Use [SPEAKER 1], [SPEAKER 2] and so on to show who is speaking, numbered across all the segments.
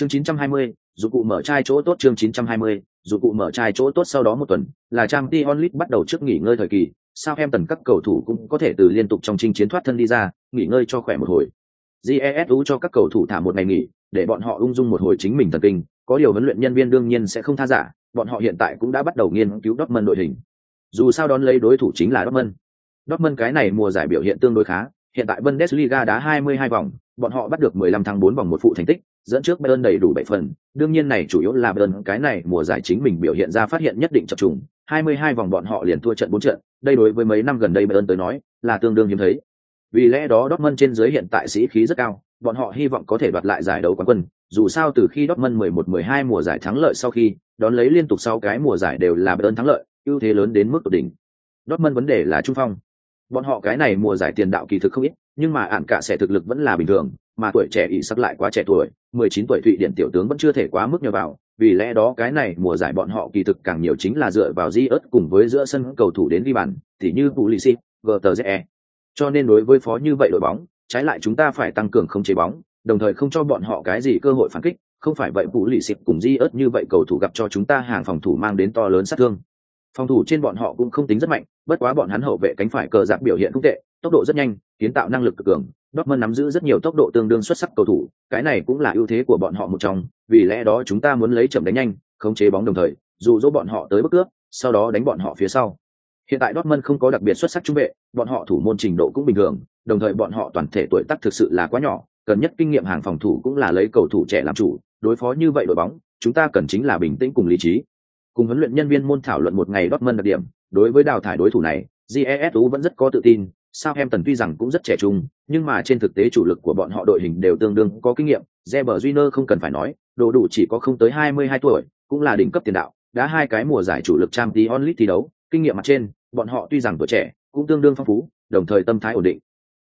[SPEAKER 1] chương 920, dụng cụ mở chai chỗ tốt chương 920, dụng cụ mở chai chỗ tốt sau đó một tuần là trang t onlit bắt đầu trước nghỉ ngơi thời kỳ sao em tần các cầu thủ cũng có thể từ liên tục trong chinh chiến thoát thân đi ra nghỉ ngơi cho khỏe một hồi. Jesu cho các cầu thủ thả một ngày nghỉ để bọn họ ung dung một hồi chính mình thần kinh có điều huấn luyện nhân viên đương nhiên sẽ không tha giả bọn họ hiện tại cũng đã bắt đầu nghiên cứu Dortmund đội hình. Dù sao đón lấy đối thủ chính là Dortmund. Dortmund cái này mùa giải biểu hiện tương đối khá hiện tại Bundesliga đá 22 vòng bọn họ bắt được 15 thắng 4 vòng một phụ thành tích dẫn trước Bayern đầy đủ bảy phần. Đương nhiên này chủ yếu là Bayern, cái này mùa giải chính mình biểu hiện ra phát hiện nhất định chập trùng. 22 vòng bọn họ liền thua trận 4 trận. Đây đối với mấy năm gần đây Bayern tới nói là tương đương hiếm thấy. Vì lẽ đó Dortmund trên dưới hiện tại sĩ khí rất cao, bọn họ hy vọng có thể đoạt lại giải đấu quán quân. Dù sao từ khi Dortmund 11-12 mùa giải thắng lợi sau khi đón lấy liên tục sau cái mùa giải đều là Bayern thắng lợi, ưu thế lớn đến mức tột đỉnh. Dortmund vấn đề là trung phong. Bọn họ cái này mùa giải tiền đạo kỳ thực không ít, nhưng mà ản cả sẽ thực lực vẫn là bình thường mà tuổi trẻ ỷ sắc lại quá trẻ tuổi 19 tuổi thụy điển tiểu tướng vẫn chưa thể quá mức nhờ vào vì lẽ đó cái này mùa giải bọn họ kỳ thực càng nhiều chính là dựa vào di ớt cùng với giữa sân cầu thủ đến ghi bàn tỉ như Pulisic, GTZE. cho nên đối với phó như vậy đội bóng trái lại chúng ta phải tăng cường không chế bóng đồng thời không cho bọn họ cái gì cơ hội phản kích không phải vậy Pulisic cùng di ớt như vậy cầu thủ gặp cho chúng ta hàng phòng thủ mang đến to lớn sát thương phòng thủ trên bọn họ cũng không tính rất mạnh bất quá bọn hắn hậu vệ cánh phải cờ giặc biểu hiện không tệ tốc độ rất nhanh kiến tạo năng lực cực cường. Dortmund nắm giữ rất nhiều tốc độ tương đương xuất sắc cầu thủ cái này cũng là ưu thế của bọn họ một trong vì lẽ đó chúng ta muốn lấy chậm đánh nhanh khống chế bóng đồng thời dù dỗ bọn họ tới bước cướp sau đó đánh bọn họ phía sau. Hiện tại Dortmund không có đặc biệt xuất sắc trung vệ bọn họ thủ môn trình độ cũng bình thường đồng thời bọn họ toàn thể tuổi tác thực sự là quá nhỏ cần nhất kinh nghiệm hàng phòng thủ cũng là lấy cầu thủ trẻ làm chủ đối phó như vậy đội bóng chúng ta cần chính là bình tĩnh cùng lý trí. Cùng huấn luyện nhân viên môn thảo luận một ngày Dortmund đặc điểm, đối với đào thải đối thủ này, GESU vẫn rất có tự tin, Southampton tuy rằng cũng rất trẻ trung, nhưng mà trên thực tế chủ lực của bọn họ đội hình đều tương đương có kinh nghiệm, Zeber Júnior không cần phải nói, đồ đủ chỉ có không tới 22 tuổi, cũng là đỉnh cấp tiền đạo, đã hai cái mùa giải chủ lực Champions League thi đấu, kinh nghiệm mặt trên, bọn họ tuy rằng tuổi trẻ, cũng tương đương phong phú, đồng thời tâm thái ổn định.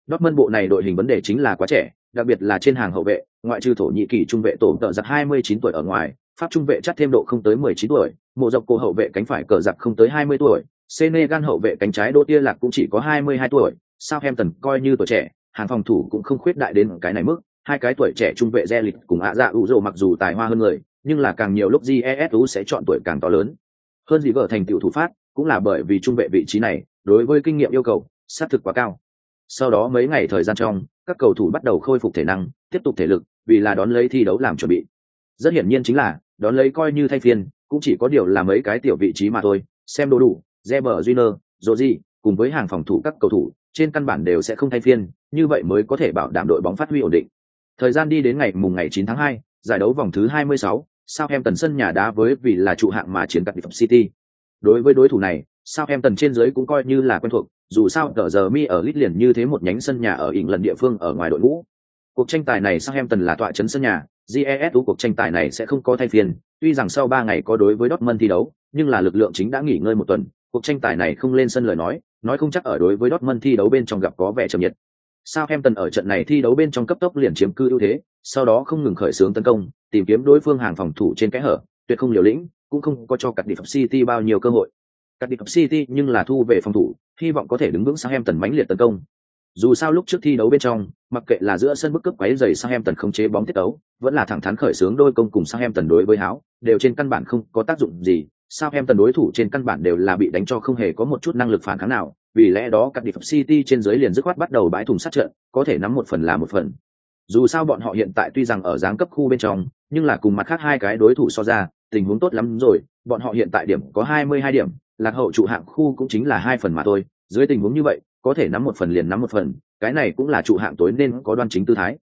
[SPEAKER 1] Dortmund bộ này đội hình vấn đề chính là quá trẻ, đặc biệt là trên hàng hậu vệ, ngoại trừ thổ nhĩ kỳ trung vệ tổ tợ giặc 29 tuổi ở ngoài, pháp trung vệ chắc thêm độ không tới 19 tuổi, mộ dọc cổ hậu vệ cánh phải cờ giặc không tới 20 tuổi, Senegal hậu vệ cánh trái đô tia lạc cũng chỉ có 22 tuổi, Southampton coi như tuổi trẻ, hàng phòng thủ cũng không khuyết đại đến cái này mức, hai cái tuổi trẻ trung vệ Zelit cùng ạ dạ ủ mặc dù tài hoa hơn người, nhưng là càng nhiều lúc GESU sẽ chọn tuổi càng to lớn. Hơn gì vợ thành tiểu thủ phát, cũng là bởi vì trung vệ vị trí này, đối với kinh nghiệm yêu cầu, sát thực quá cao. Sau đó mấy ngày thời gian trong, các cầu thủ bắt đầu khôi phục thể năng, tiếp tục thể lực, vì là đón lấy thi đấu làm chuẩn bị. Rất hiển nhiên chính là, đón lấy coi như thay phiên, cũng chỉ có điều là mấy cái tiểu vị trí mà thôi, xem đồ đủ, Zeber Júnior, Rodri, cùng với hàng phòng thủ các cầu thủ, trên căn bản đều sẽ không thay phiên, như vậy mới có thể bảo đảm đội bóng phát huy ổn định. Thời gian đi đến ngày mùng ngày 9 tháng 2, giải đấu vòng thứ 26, Southampton sân nhà đá với vì là trụ hạng mà chiến Cardiff City. Đối với đối thủ này, Southampton trên dưới cũng coi như là quen thuộc, dù sao tờ giờ mi ở lít liền như thế một nhánh sân nhà ở ỉn lần địa phương ở ngoài đội ngũ. Cuộc tranh tài này Southampton là tọa trấn sân nhà, GES cuộc tranh tài này sẽ không có thay phiên, tuy rằng sau 3 ngày có đối với Dortmund thi đấu, nhưng là lực lượng chính đã nghỉ ngơi một tuần, cuộc tranh tài này không lên sân lời nói, nói không chắc ở đối với Dortmund thi đấu bên trong gặp có vẻ chậm nhiệt. Southampton ở trận này thi đấu bên trong cấp tốc liền chiếm cư ưu thế, sau đó không ngừng khởi xướng tấn công, tìm kiếm đối phương hàng phòng thủ trên cái hở, tuyệt không liều lĩnh, cũng không có cho cắt đi City bao nhiêu cơ hội. Cắt đi City nhưng là thu về phòng thủ, hy vọng có thể đứng vững Southampton mãnh liệt tấn công. Dù sao lúc trước thi đấu bên trong, mặc kệ là giữa sân bức cướp quấy giày Southampton không chế bóng tiết đấu, vẫn là thẳng thắn khởi xướng đôi công cùng Southampton đối với háo, đều trên căn bản không có tác dụng gì, sao em tần đối thủ trên căn bản đều là bị đánh cho không hề có một chút năng lực phản kháng nào, vì lẽ đó các điệp city trên dưới liền dứt khoát bắt đầu bãi thùng sát trận, có thể nắm một phần là một phần. Dù sao bọn họ hiện tại tuy rằng ở giáng cấp khu bên trong, nhưng là cùng mặt khác hai cái đối thủ so ra, tình huống tốt lắm rồi, bọn họ hiện tại điểm có hai mươi hai điểm, lạc hậu trụ hạng khu cũng chính là hai phần mà thôi, dưới tình huống như vậy, có thể nắm một phần liền nắm một phần, cái này cũng là trụ hạng tối nên có đoan chính tư thái.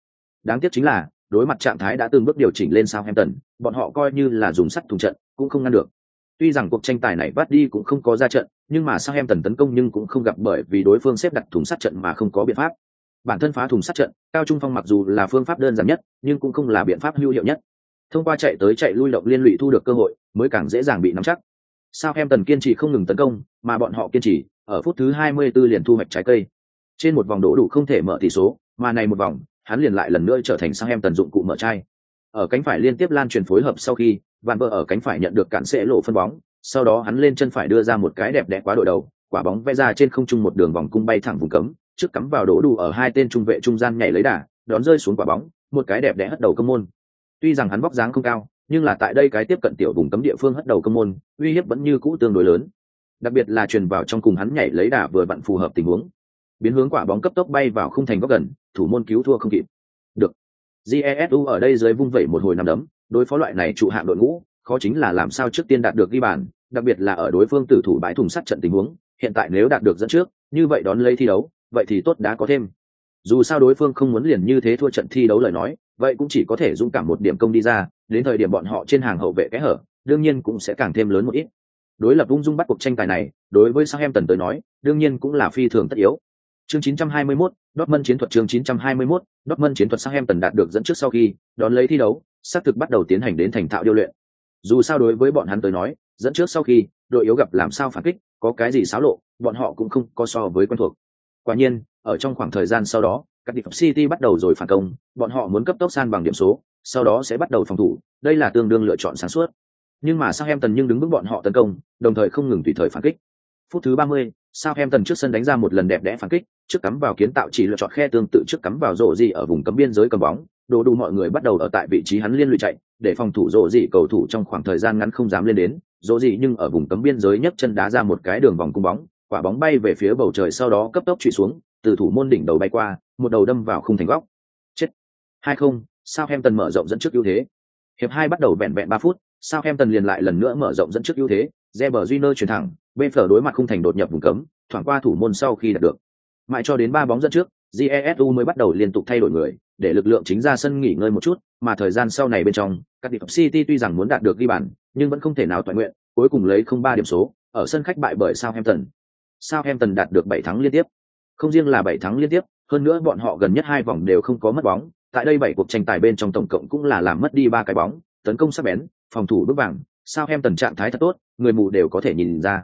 [SPEAKER 1] Đáng tiếc chính là, đối mặt trạng thái đã từng bước điều chỉnh lên sao em tần bọn họ coi như là dùng sắt thùng trận cũng không ngăn được. Tuy rằng cuộc tranh tài này bắt đi cũng không có ra trận, nhưng mà Sang em tần tấn công nhưng cũng không gặp bởi vì đối phương xếp đặt thùng sắt trận mà không có biện pháp. Bản thân phá thùng sắt trận, cao trung phong mặc dù là phương pháp đơn giản nhất, nhưng cũng không là biện pháp hữu hiệu nhất. Thông qua chạy tới chạy lui động liên lụy thu được cơ hội, mới càng dễ dàng bị nắm chắc. Sao em tần kiên trì không ngừng tấn công, mà bọn họ kiên trì, ở phút thứ 24 liền thu hoạch trái cây. Trên một vòng đổ đủ không thể mở tỷ số, mà này một vòng, hắn liền lại lần nữa trở thành sang em tần dụng cụ mở chai. Ở cánh phải liên tiếp lan truyền phối hợp sau khi, Van Bơ ở cánh phải nhận được cản sẽ lộ phân bóng, sau đó hắn lên chân phải đưa ra một cái đẹp đẽ quá đội đầu, quả bóng vẽ ra trên không trung một đường vòng cung bay thẳng vùng cấm, trước cắm vào đổ đủ ở hai tên trung vệ trung gian nhảy lấy đà, đón rơi xuống quả bóng, một cái đẹp đẽ hất đầu công môn. Tuy rằng hắn vóc dáng không cao, nhưng là tại đây cái tiếp cận tiểu vùng cấm địa phương hất đầu công môn, uy hiếp vẫn như cũ tương đối lớn. Đặc biệt là truyền vào trong cùng hắn nhảy lấy đà vừa vặn phù hợp tình huống. Biến hướng quả bóng cấp tốc bay vào khung thành góc gần, thủ môn cứu thua không kịp. Được. Jesu ở đây dưới vung vẩy một hồi năm đấm, đối phó loại này trụ hạng đội ngũ, khó chính là làm sao trước tiên đạt được ghi bàn, đặc biệt là ở đối phương tử thủ bãi thùng sắt trận tình huống, hiện tại nếu đạt được dẫn trước, như vậy đón lấy thi đấu, vậy thì tốt đã có thêm. Dù sao đối phương không muốn liền như thế thua trận thi đấu lời nói, vậy cũng chỉ có thể dũng cảm một điểm công đi ra, đến thời điểm bọn họ trên hàng hậu vệ kẽ hở, đương nhiên cũng sẽ càng thêm lớn một ít. Đối lập ung dung bắt cuộc tranh tài này, đối với sang em tần tới nói, đương nhiên cũng là phi thường tất yếu. Chương 921, Dortmund chiến thuật chương 921, Dortmund chiến thuật Southampton đạt được dẫn trước sau khi đón lấy thi đấu, sát thực bắt đầu tiến hành đến thành thạo điều luyện. Dù sao đối với bọn hắn tới nói, dẫn trước sau khi đội yếu gặp làm sao phản kích, có cái gì xáo lộ, bọn họ cũng không có so với quen thuộc. Quả nhiên, ở trong khoảng thời gian sau đó, các địch City bắt đầu rồi phản công, bọn họ muốn cấp tốc san bằng điểm số, sau đó sẽ bắt đầu phòng thủ, đây là tương đương lựa chọn sáng suốt. Nhưng mà Southampton nhưng đứng bước bọn họ tấn công, đồng thời không ngừng tùy thời phản kích. Phút thứ 30, Southampton trước sân đánh ra một lần đẹp đẽ phản kích, trước cắm vào kiến tạo chỉ lựa chọn khe tương tự trước cắm vào rổ gì ở vùng cấm biên giới cầm bóng, đồ đủ mọi người bắt đầu ở tại vị trí hắn liên lụy chạy, để phòng thủ rổ gì cầu thủ trong khoảng thời gian ngắn không dám lên đến, rổ gì nhưng ở vùng cấm biên giới nhấc chân đá ra một cái đường vòng cung bóng, quả bóng bay về phía bầu trời sau đó cấp tốc trụ xuống, từ thủ môn đỉnh đầu bay qua, một đầu đâm vào khung thành góc. Chết. Hai không, Southampton mở rộng dẫn trước ưu thế. Hiệp hai bắt đầu vẹn vẹn ba phút, Southampton liền lại lần nữa mở rộng dẫn trước ưu thế, Reber Júnior chuyển thẳng, bên phở đối mặt không thành đột nhập vùng cấm, thoảng qua thủ môn sau khi đạt được. Mãi cho đến ba bóng dẫn trước, Jesu mới bắt đầu liên tục thay đổi người, để lực lượng chính ra sân nghỉ ngơi một chút, mà thời gian sau này bên trong, các điệp City tuy rằng muốn đạt được ghi bàn, nhưng vẫn không thể nào toàn nguyện, cuối cùng lấy không ba điểm số, ở sân khách bại bởi Southampton. Southampton đạt được bảy thắng liên tiếp. Không riêng là bảy thắng liên tiếp, hơn nữa bọn họ gần nhất hai vòng đều không có mất bóng, tại đây bảy cuộc tranh tài bên trong tổng cộng cũng là làm mất đi ba cái bóng, tấn công sắc bén, phòng thủ bước vàng, Southampton trạng thái thật tốt, người mù đều có thể nhìn ra.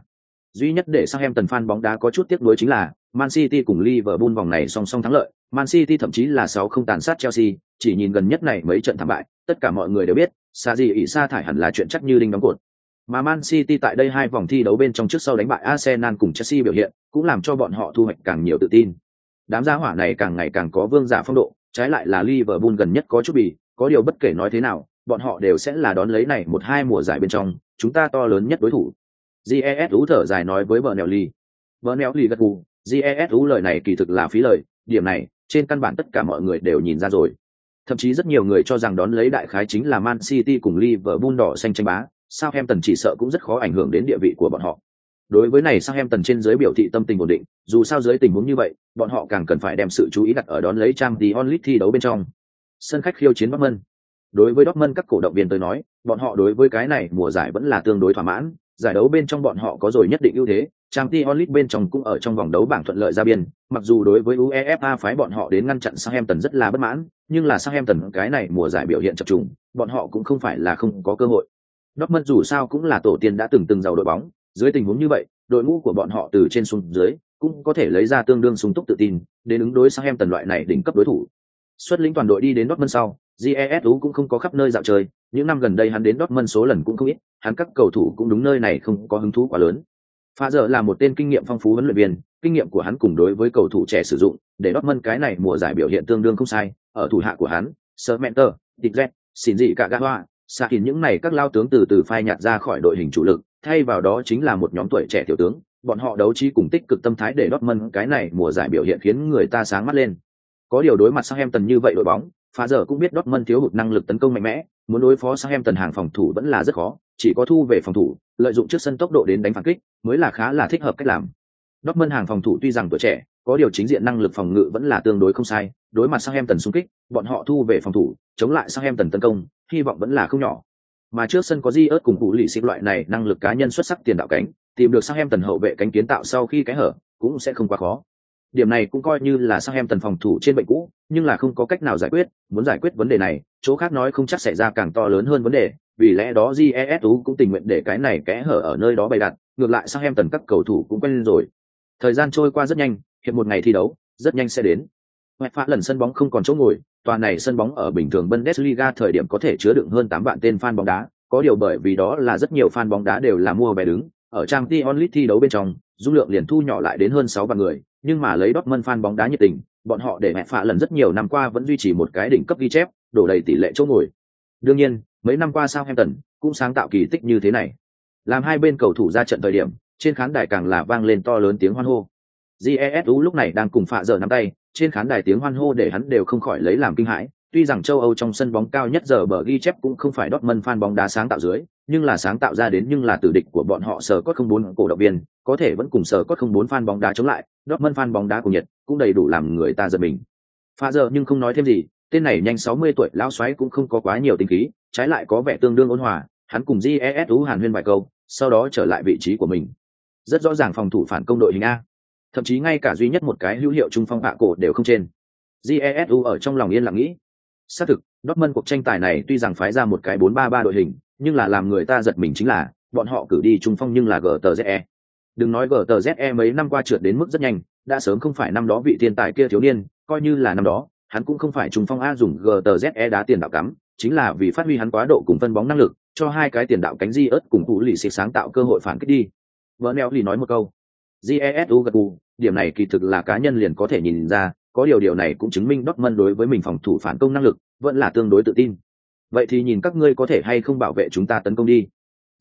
[SPEAKER 1] Duy nhất để sang em tần fan bóng đá có chút tiếc nuối chính là Man City cùng Liverpool vòng này song song thắng lợi, Man City thậm chí là 6 không tàn sát Chelsea, chỉ nhìn gần nhất này mấy trận thảm bại, tất cả mọi người đều biết, xa gì ỷ sa thải hẳn là chuyện chắc như đinh đóng cột. Mà Man City tại đây hai vòng thi đấu bên trong trước sau đánh bại Arsenal cùng Chelsea biểu hiện, cũng làm cho bọn họ thu hoạch càng nhiều tự tin. Đám gia hỏa này càng ngày càng có vương giả phong độ, trái lại là Liverpool gần nhất có chút bị, có điều bất kể nói thế nào, bọn họ đều sẽ là đón lấy này một hai mùa giải bên trong, chúng ta to lớn nhất đối thủ. GES ú thở dài nói với vợ nèo ly. Vợ nèo ly gật gù, GES ú lời này kỳ thực là phí lời, điểm này, trên căn bản tất cả mọi người đều nhìn ra rồi. Thậm chí rất nhiều người cho rằng đón lấy đại khái chính là Man City cùng Liverpool đỏ xanh tranh bá, Southampton chỉ sợ cũng rất khó ảnh hưởng đến địa vị của bọn họ. Đối với này Southampton trên dưới biểu thị tâm tình ổn định, dù sao dưới tình huống như vậy, bọn họ càng cần phải đem sự chú ý đặt ở đón lấy trang tí thi đấu bên trong. Sân khách khiêu chiến Dortmund. Đối với Dortmund các cổ động viên tôi nói, bọn họ đối với cái này mùa giải vẫn là tương đối thỏa mãn, giải đấu bên trong bọn họ có rồi nhất định ưu thế, Champions League bên trong cũng ở trong vòng đấu bảng thuận lợi ra biên, mặc dù đối với UEFA phái bọn họ đến ngăn chặn Southampton rất là bất mãn, nhưng là Southampton cái này mùa giải biểu hiện chập trùng, bọn họ cũng không phải là không có cơ hội. Dortmund dù sao cũng là tổ tiên đã từng từng giàu đội bóng, dưới tình huống như vậy, đội ngũ của bọn họ từ trên xuống dưới cũng có thể lấy ra tương đương sung túc tự tin, đến ứng đối Southampton loại này đỉnh cấp đối thủ. Xuất lĩnh toàn đội đi đến Dortmund sau, GESU cũng không có khắp nơi dạo chơi, những năm gần đây hắn đến Dortmund số lần cũng không ít, hắn các cầu thủ cũng đúng nơi này không có hứng thú quá lớn. Pha giờ là một tên kinh nghiệm phong phú huấn luyện viên, kinh nghiệm của hắn cùng đối với cầu thủ trẻ sử dụng, để Dortmund cái này mùa giải biểu hiện tương đương không sai, ở thủ hạ của hắn, Sermenter, Dikzet, xin gì cả Gawa, xa hình những này các lao tướng từ từ phai nhạt ra khỏi đội hình chủ lực, thay vào đó chính là một nhóm tuổi trẻ tiểu tướng, bọn họ đấu trí cùng tích cực tâm thái để Dortmund cái này mùa giải biểu hiện khiến người ta sáng mắt lên. Có điều đối mặt Southampton như vậy đội bóng, phá giờ cũng biết Dortmund thiếu hụt năng lực tấn công mạnh mẽ, muốn đối phó Sang Em Tần hàng phòng thủ vẫn là rất khó, chỉ có thu về phòng thủ, lợi dụng trước sân tốc độ đến đánh phản kích, mới là khá là thích hợp cách làm. Dortmund hàng phòng thủ tuy rằng tuổi trẻ, có điều chính diện năng lực phòng ngự vẫn là tương đối không sai, đối mặt Sang Em Tần xung kích, bọn họ thu về phòng thủ, chống lại Sang Em Tần tấn công, hy vọng vẫn là không nhỏ. Mà trước sân có Di ớt cùng cụ lì xịt loại này năng lực cá nhân xuất sắc tiền đạo cánh, tìm được Sang Em Tần hậu vệ cánh kiến tạo sau khi cái hở, cũng sẽ không quá khó. Điểm này cũng coi như là sang em tần phòng thủ trên bệnh cũ, nhưng là không có cách nào giải quyết, muốn giải quyết vấn đề này, chỗ khác nói không chắc xảy ra càng to lớn hơn vấn đề, vì lẽ đó jesu cũng tình nguyện để cái này kẽ hở ở nơi đó bày đặt, ngược lại sang em tần các cầu thủ cũng quen rồi. Thời gian trôi qua rất nhanh, hiện một ngày thi đấu, rất nhanh sẽ đến. Ngoại phá lần sân bóng không còn chỗ ngồi, tòa này sân bóng ở bình thường Bundesliga thời điểm có thể chứa đựng hơn 8 vạn tên fan bóng đá, có điều bởi vì đó là rất nhiều fan bóng đá đều là mua vé đứng, ở trang t thi đấu bên trong, dung lượng liền thu nhỏ lại đến hơn 6 vạn người, nhưng mà lấy Dortmund fan bóng đá nhiệt tình, bọn họ để mẹ phạ lần rất nhiều năm qua vẫn duy trì một cái đỉnh cấp ghi chép, đổ đầy tỷ lệ chỗ ngồi. Đương nhiên, mấy năm qua Southampton cũng sáng tạo kỳ tích như thế này. Làm hai bên cầu thủ ra trận thời điểm, trên khán đài càng là vang lên to lớn tiếng hoan hô. Jesu lúc này đang cùng phạ giờ nắm tay, trên khán đài tiếng hoan hô để hắn đều không khỏi lấy làm kinh hãi. Tuy rằng châu Âu trong sân bóng cao nhất giờ bờ ghi chép cũng không phải Dortmund fan bóng đá sáng tạo dưới, nhưng là sáng tạo ra đến nhưng là tử địch của bọn họ sở cốt không bốn cổ động viên, có thể vẫn cùng sở cốt không bốn fan bóng đá chống lại, Dortmund fan bóng đá của Nhật cũng đầy đủ làm người ta giật mình. pha giờ nhưng không nói thêm gì, tên này nhanh 60 tuổi lão xoáy cũng không có quá nhiều tính khí, trái lại có vẻ tương đương ôn hòa, hắn cùng Jesu hàn huyên vài câu, sau đó trở lại vị trí của mình. Rất rõ ràng phòng thủ phản công đội hình A thậm chí ngay cả duy nhất một cái hữu hiệu trung phong hạ cổ đều không trên jesu ở trong lòng yên lặng nghĩ xác thực dortmund cuộc tranh tài này tuy rằng phái ra một cái 4-3-3 đội hình nhưng là làm người ta giật mình chính là bọn họ cử đi trung phong nhưng là gtze đừng nói gtze mấy năm qua trượt đến mức rất nhanh đã sớm không phải năm đó vị thiên tài kia thiếu niên coi như là năm đó hắn cũng không phải trung phong a dùng gtze đá tiền đạo cắm chính là vì phát huy hắn quá độ cùng phân bóng năng lực cho hai cái tiền đạo cánh di ớt cùng thủ lì xịt sáng tạo cơ hội phản kích đi. Vợ neo lì nói một câu GESU gật gù điểm này kỳ thực là cá nhân liền có thể nhìn ra, có điều điều này cũng chứng minh Dortmund đối với mình phòng thủ phản công năng lực vẫn là tương đối tự tin. Vậy thì nhìn các ngươi có thể hay không bảo vệ chúng ta tấn công đi.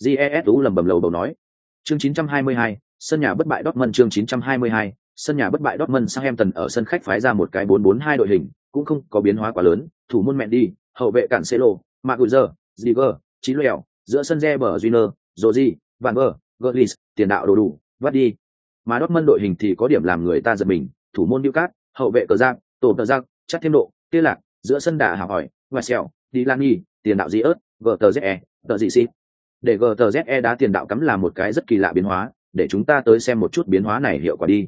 [SPEAKER 1] Jesu lầm bầm lầu bầu nói. Chương 922, sân nhà bất bại Dortmund chương 922, sân nhà bất bại Dortmund Southampton ở sân khách phái ra một cái 4-4-2 đội hình, cũng không có biến hóa quá lớn, thủ môn mẹ đi, hậu vệ cản Celo, Maguire, ziver, Chí Lèo, giữa sân Reber Júnior, Rodri, Van Ver, Gullis, tiền đạo đồ đủ, vắt đi, mà Dortmund đội hình thì có điểm làm người ta giật mình, thủ môn Newcastle, hậu vệ cờ giang, tổ cờ giang, chắc thêm độ, kia lạc, giữa sân đà hảo hỏi, Marcel, Dilani, tiền đạo gì ớt, GTZE, tờ gì xin? Để GTZE đá tiền đạo cắm là một cái rất kỳ lạ biến hóa, để chúng ta tới xem một chút biến hóa này hiệu quả đi.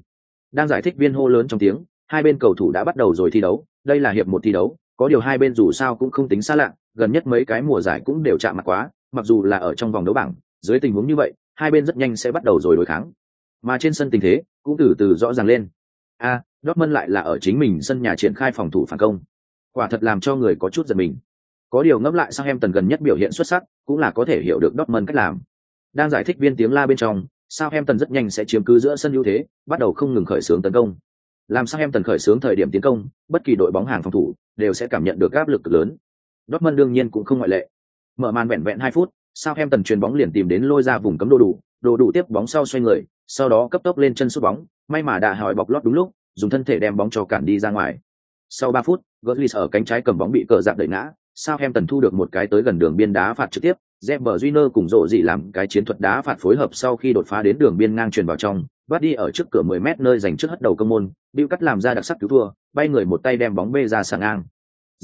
[SPEAKER 1] Đang giải thích viên hô lớn trong tiếng, hai bên cầu thủ đã bắt đầu rồi thi đấu, đây là hiệp một thi đấu, có điều hai bên dù sao cũng không tính xa lạ, gần nhất mấy cái mùa giải cũng đều chạm mặt quá, mặc dù là ở trong vòng đấu bảng, dưới tình huống như vậy, hai bên rất nhanh sẽ bắt đầu rồi đối kháng. Mà trên sân tình thế cũng từ từ rõ ràng lên. A à, Dortmund lại là ở chính mình sân nhà triển khai phòng thủ phản công quả thật làm cho người có chút giật mình. Có điều ngẫm lại sang em tần gần nhất biểu hiện xuất sắc, cũng là có thể hiểu được Dortmund cách làm. Đang giải thích viên tiếng la bên trong sao em tần rất nhanh sẽ chiếm cứ giữa sân ưu thế, bắt đầu không ngừng khởi xướng tấn công. Làm sao em tần khởi xướng thời điểm tiến công, bất kỳ đội bóng hàng phòng thủ đều sẽ cảm nhận được áp lực lớn. Dortmund đương nhiên cũng không ngoại lệ. Mở màn vẹn vẹn hai phút sao em tần chuyền bóng liền tìm đến lôi ra vùng cấm đồ đủ. Đồ đủ tiếp bóng sau xoay người, sau đó cấp tốc lên chân sút bóng. May mà đã hỏi bọc lót đúng lúc, dùng thân thể đem bóng cho cản đi ra ngoài. Sau ba phút Götze ở cánh trái cầm bóng bị cờ dạp đẩy ngã sao em tần thu được một cái tới gần đường biên đá phạt trực tiếp Zebber Junior cùng rộ dị làm cái chiến thuật đá phạt phối hợp sau khi đột phá đến đường biên ngang truyền vào trong, bắt đi ở trước cửa 10 mét nơi dành trước hất đầu công môn, Bill cắt làm ra đặc sắc cứu thua, bay người một tay đem bóng bê ra sàng ngang.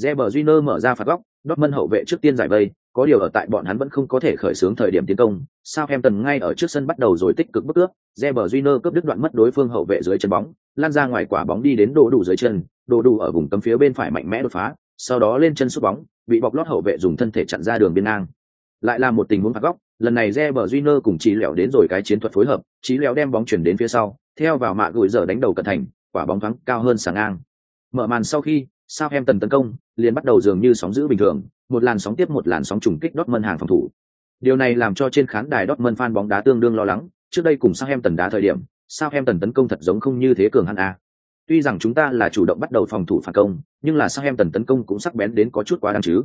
[SPEAKER 1] Zebber Junior mở ra phạt góc, Dortmund hậu vệ trước tiên giải vây, có điều ở tại bọn hắn vẫn không có thể khởi xướng thời điểm tiến công. Southampton ngay ở trước sân bắt đầu rồi tích cực bước cướp, Reber Júnior cướp đứt đoạn mất đối phương hậu vệ dưới chân bóng, lan ra ngoài quả bóng đi đến đổ đủ dưới chân, đồ đủ ở vùng cấm phía bên phải mạnh mẽ đột phá, sau đó lên chân sút bóng, bị bọc lót hậu vệ dùng thân thể chặn ra đường biên ngang. Lại là một tình huống phạt góc, lần này Reber Júnior cùng trí Lẻo đến rồi cái chiến thuật phối hợp, trí Lẻo đem bóng chuyển đến phía sau, theo vào mạ gửi giờ đánh đầu cận thành, quả bóng thoáng cao hơn sáng ngang. Mở màn sau khi, Southampton tấn công, liền bắt đầu dường như sóng dữ bình thường, một làn sóng tiếp một làn sóng trùng kích Dortmund hàng phòng thủ. Điều này làm cho trên khán đài Dortmund fan bóng đá tương đương lo lắng, trước đây cùng Southampton đá thời điểm, Southampton tấn công thật giống không như thế cường hắn a. Tuy rằng chúng ta là chủ động bắt đầu phòng thủ phản công, nhưng là Southampton tấn công cũng sắc bén đến có chút quá đáng chứ.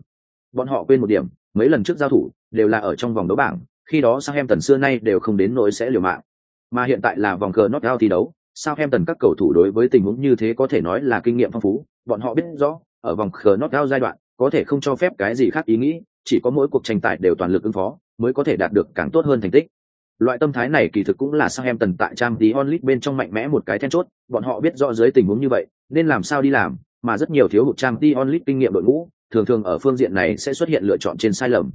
[SPEAKER 1] Bọn họ quên một điểm, mấy lần trước giao thủ đều là ở trong vòng đấu bảng, khi đó Southampton xưa nay đều không đến nỗi sẽ liều mạng. Mà hiện tại là vòng cờ knockout thi đấu, Southampton các cầu thủ đối với tình huống như thế có thể nói là kinh nghiệm phong phú, bọn họ biết rõ, ở vòng cờ knockout giai đoạn, có thể không cho phép cái gì khác ý nghĩ chỉ có mỗi cuộc tranh tài đều toàn lực ứng phó mới có thể đạt được càng tốt hơn thành tích loại tâm thái này kỳ thực cũng là sang em tần tại trang tí onlit bên trong mạnh mẽ một cái then chốt, bọn họ biết rõ dưới tình huống như vậy, nên làm sao đi làm, mà rất nhiều thiếu hụt trang tí onlit kinh nghiệm đội ngũ, thường thường ở phương diện này sẽ xuất hiện lựa chọn trên sai lầm.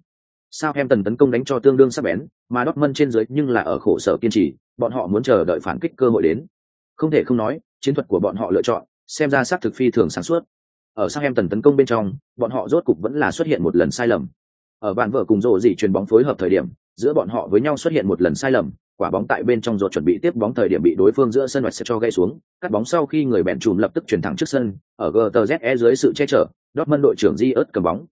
[SPEAKER 1] Sao em tần tấn công đánh cho tương đương sắc bén, mà Dortmund trên dưới nhưng là ở khổ sở kiên trì, bọn họ muốn chờ đợi phản kích cơ hội đến. Không thể không nói, chiến thuật của bọn họ lựa chọn, xem ra xác thực phi thường sáng suốt. Ở sang em tần tấn công bên trong, bọn họ rốt cục vẫn là xuất hiện một lần sai lầm. Ở bạn vợ cùng rộ dị chuyền bóng phối hợp thời điểm giữa bọn họ với nhau xuất hiện một lần sai lầm, quả bóng tại bên trong ruột chuẩn bị tiếp bóng thời điểm bị đối phương giữa sân hoạch sẽ cho gây xuống, cắt bóng sau khi người bẹn chùm lập tức chuyển thẳng trước sân, ở gtze dưới sự che chở, Dortmund đội trưởng di ớt cầm bóng.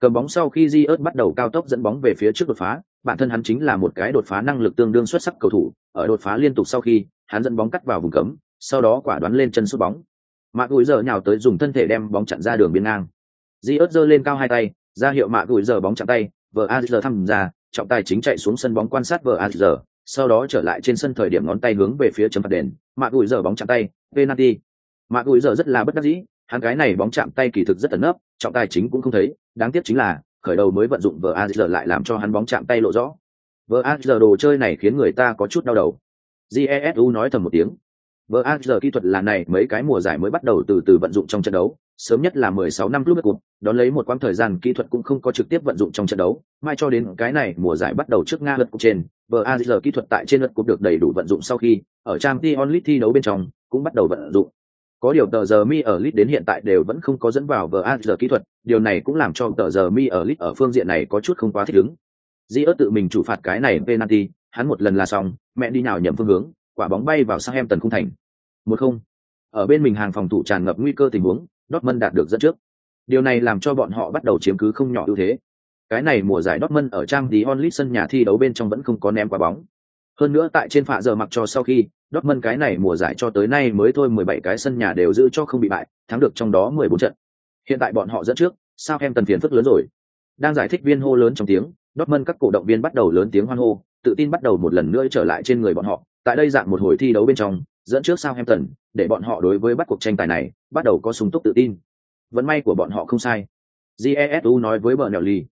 [SPEAKER 1] Cầm bóng sau khi di ớt bắt đầu cao tốc dẫn bóng về phía trước đột phá, bản thân hắn chính là một cái đột phá năng lực tương đương xuất sắc cầu thủ, ở đột phá liên tục sau khi, hắn dẫn bóng cắt vào vùng cấm, sau đó quả đoán lên chân sút bóng. Mạ gùi giờ nhào tới dùng thân thể đem bóng chặn ra đường biên ngang. Di ớt giơ lên cao hai tay, ra hiệu mạ gùi giờ bóng chạm tay vợ a giờ thăm ra trọng tài chính chạy xuống sân bóng quan sát vợ a giờ sau đó trở lại trên sân thời điểm ngón tay hướng về phía chấm phạt đền. Mạ gùi giờ bóng chạm tay, penalty. Mạ gùi giờ rất là bất đắc dĩ, hắn cái này bóng chạm tay kỳ thực rất tấn ấp trọng tài chính cũng không thấy. Đáng tiếc chính là, khởi đầu mới vận dụng vợ a giờ lại làm cho hắn bóng chạm tay lộ rõ. Vợ a giờ đồ chơi này khiến người ta có chút đau đầu. Jesu nói thầm một tiếng vợ a kỹ thuật là này mấy cái mùa giải mới bắt đầu từ từ vận dụng trong trận đấu sớm nhất là 16 năm lúc cụt, đón lấy một quãng thời gian kỹ thuật cũng không có trực tiếp vận dụng trong trận đấu, mai cho đến cái này mùa giải bắt đầu trước Nga lượt cục trên, VAR kỹ thuật tại trên lượt cục được đầy đủ vận dụng sau khi, ở trang Champions League thi đấu bên trong cũng bắt đầu vận dụng. Có điều tờ giờ mi ở League đến hiện tại đều vẫn không có dẫn vào VAR kỹ thuật, điều này cũng làm cho tờ giờ mi ở League ở phương diện này có chút không quá thích ứng. Di tự mình chủ phạt cái này penalty, hắn một lần là xong, mẹ đi nào nhầm phương hướng, quả bóng bay vào sang em tần khung thành. Một không. Ở bên mình hàng phòng thủ tràn ngập nguy cơ tình huống, Dortmund đạt được dẫn trước. Điều này làm cho bọn họ bắt đầu chiếm cứ không nhỏ ưu thế. Cái này mùa giải Dortmund ở trang tí onlit sân nhà thi đấu bên trong vẫn không có ném quả bóng. Hơn nữa tại trên phạ giờ mặc cho sau khi, Dortmund cái này mùa giải cho tới nay mới thôi 17 cái sân nhà đều giữ cho không bị bại, thắng được trong đó 14 trận. Hiện tại bọn họ dẫn trước, sao em tần phiền phức lớn rồi. Đang giải thích viên hô lớn trong tiếng, Dortmund các cổ động viên bắt đầu lớn tiếng hoan hô, tự tin bắt đầu một lần nữa trở lại trên người bọn họ. Tại đây dạng một hồi thi đấu bên trong, dẫn trước Southampton, để bọn họ đối với bắt cuộc tranh tài này bắt đầu có sung túc tự tin. Vận may của bọn họ không sai. Jesu nói với Bernelli.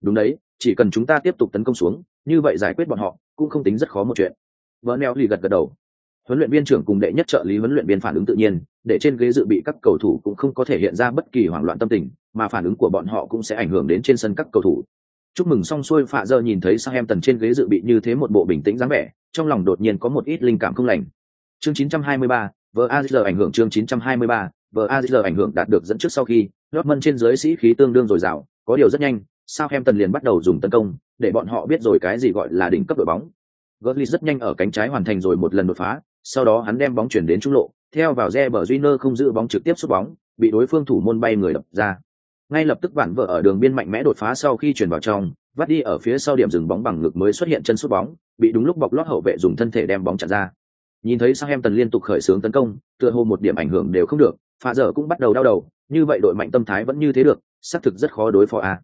[SPEAKER 1] Đúng đấy, chỉ cần chúng ta tiếp tục tấn công xuống, như vậy giải quyết bọn họ cũng không tính rất khó một chuyện. Bernelli gật gật đầu. Huấn luyện viên trưởng cùng đệ nhất trợ lý huấn luyện viên phản ứng tự nhiên, để trên ghế dự bị các cầu thủ cũng không có thể hiện ra bất kỳ hoảng loạn tâm tình, mà phản ứng của bọn họ cũng sẽ ảnh hưởng đến trên sân các cầu thủ. Chúc mừng xong xuôi Phạ giờ nhìn thấy Southampton trên ghế dự bị như thế một bộ bình tĩnh dáng vẻ, trong lòng đột nhiên có một ít linh cảm không lành chương 923, VAR ảnh hưởng chương 923, VAR ảnh hưởng đạt được dẫn trước sau khi, Dortmund trên dưới sĩ khí tương đương dồi dào, có điều rất nhanh, Southampton liền bắt đầu dùng tấn công, để bọn họ biết rồi cái gì gọi là đỉnh cấp đội bóng. Götze rất nhanh ở cánh trái hoàn thành rồi một lần đột phá, sau đó hắn đem bóng chuyển đến trung lộ, theo vào Reber Júnior không giữ bóng trực tiếp sút bóng, bị đối phương thủ môn bay người đập ra. Ngay lập tức vạn vợ ở đường biên mạnh mẽ đột phá sau khi chuyển vào trong, vắt đi ở phía sau điểm dừng bóng bằng ngực mới xuất hiện chân sút bóng, bị đúng lúc bọc lót hậu vệ dùng thân thể đem bóng chặn ra. Nhìn thấy sang em tần liên tục khởi xướng tấn công, tựa hồ một điểm ảnh hưởng đều không được, pha dở cũng bắt đầu đau đầu, như vậy đội mạnh tâm thái vẫn như thế được, xác thực rất khó đối phó a. À.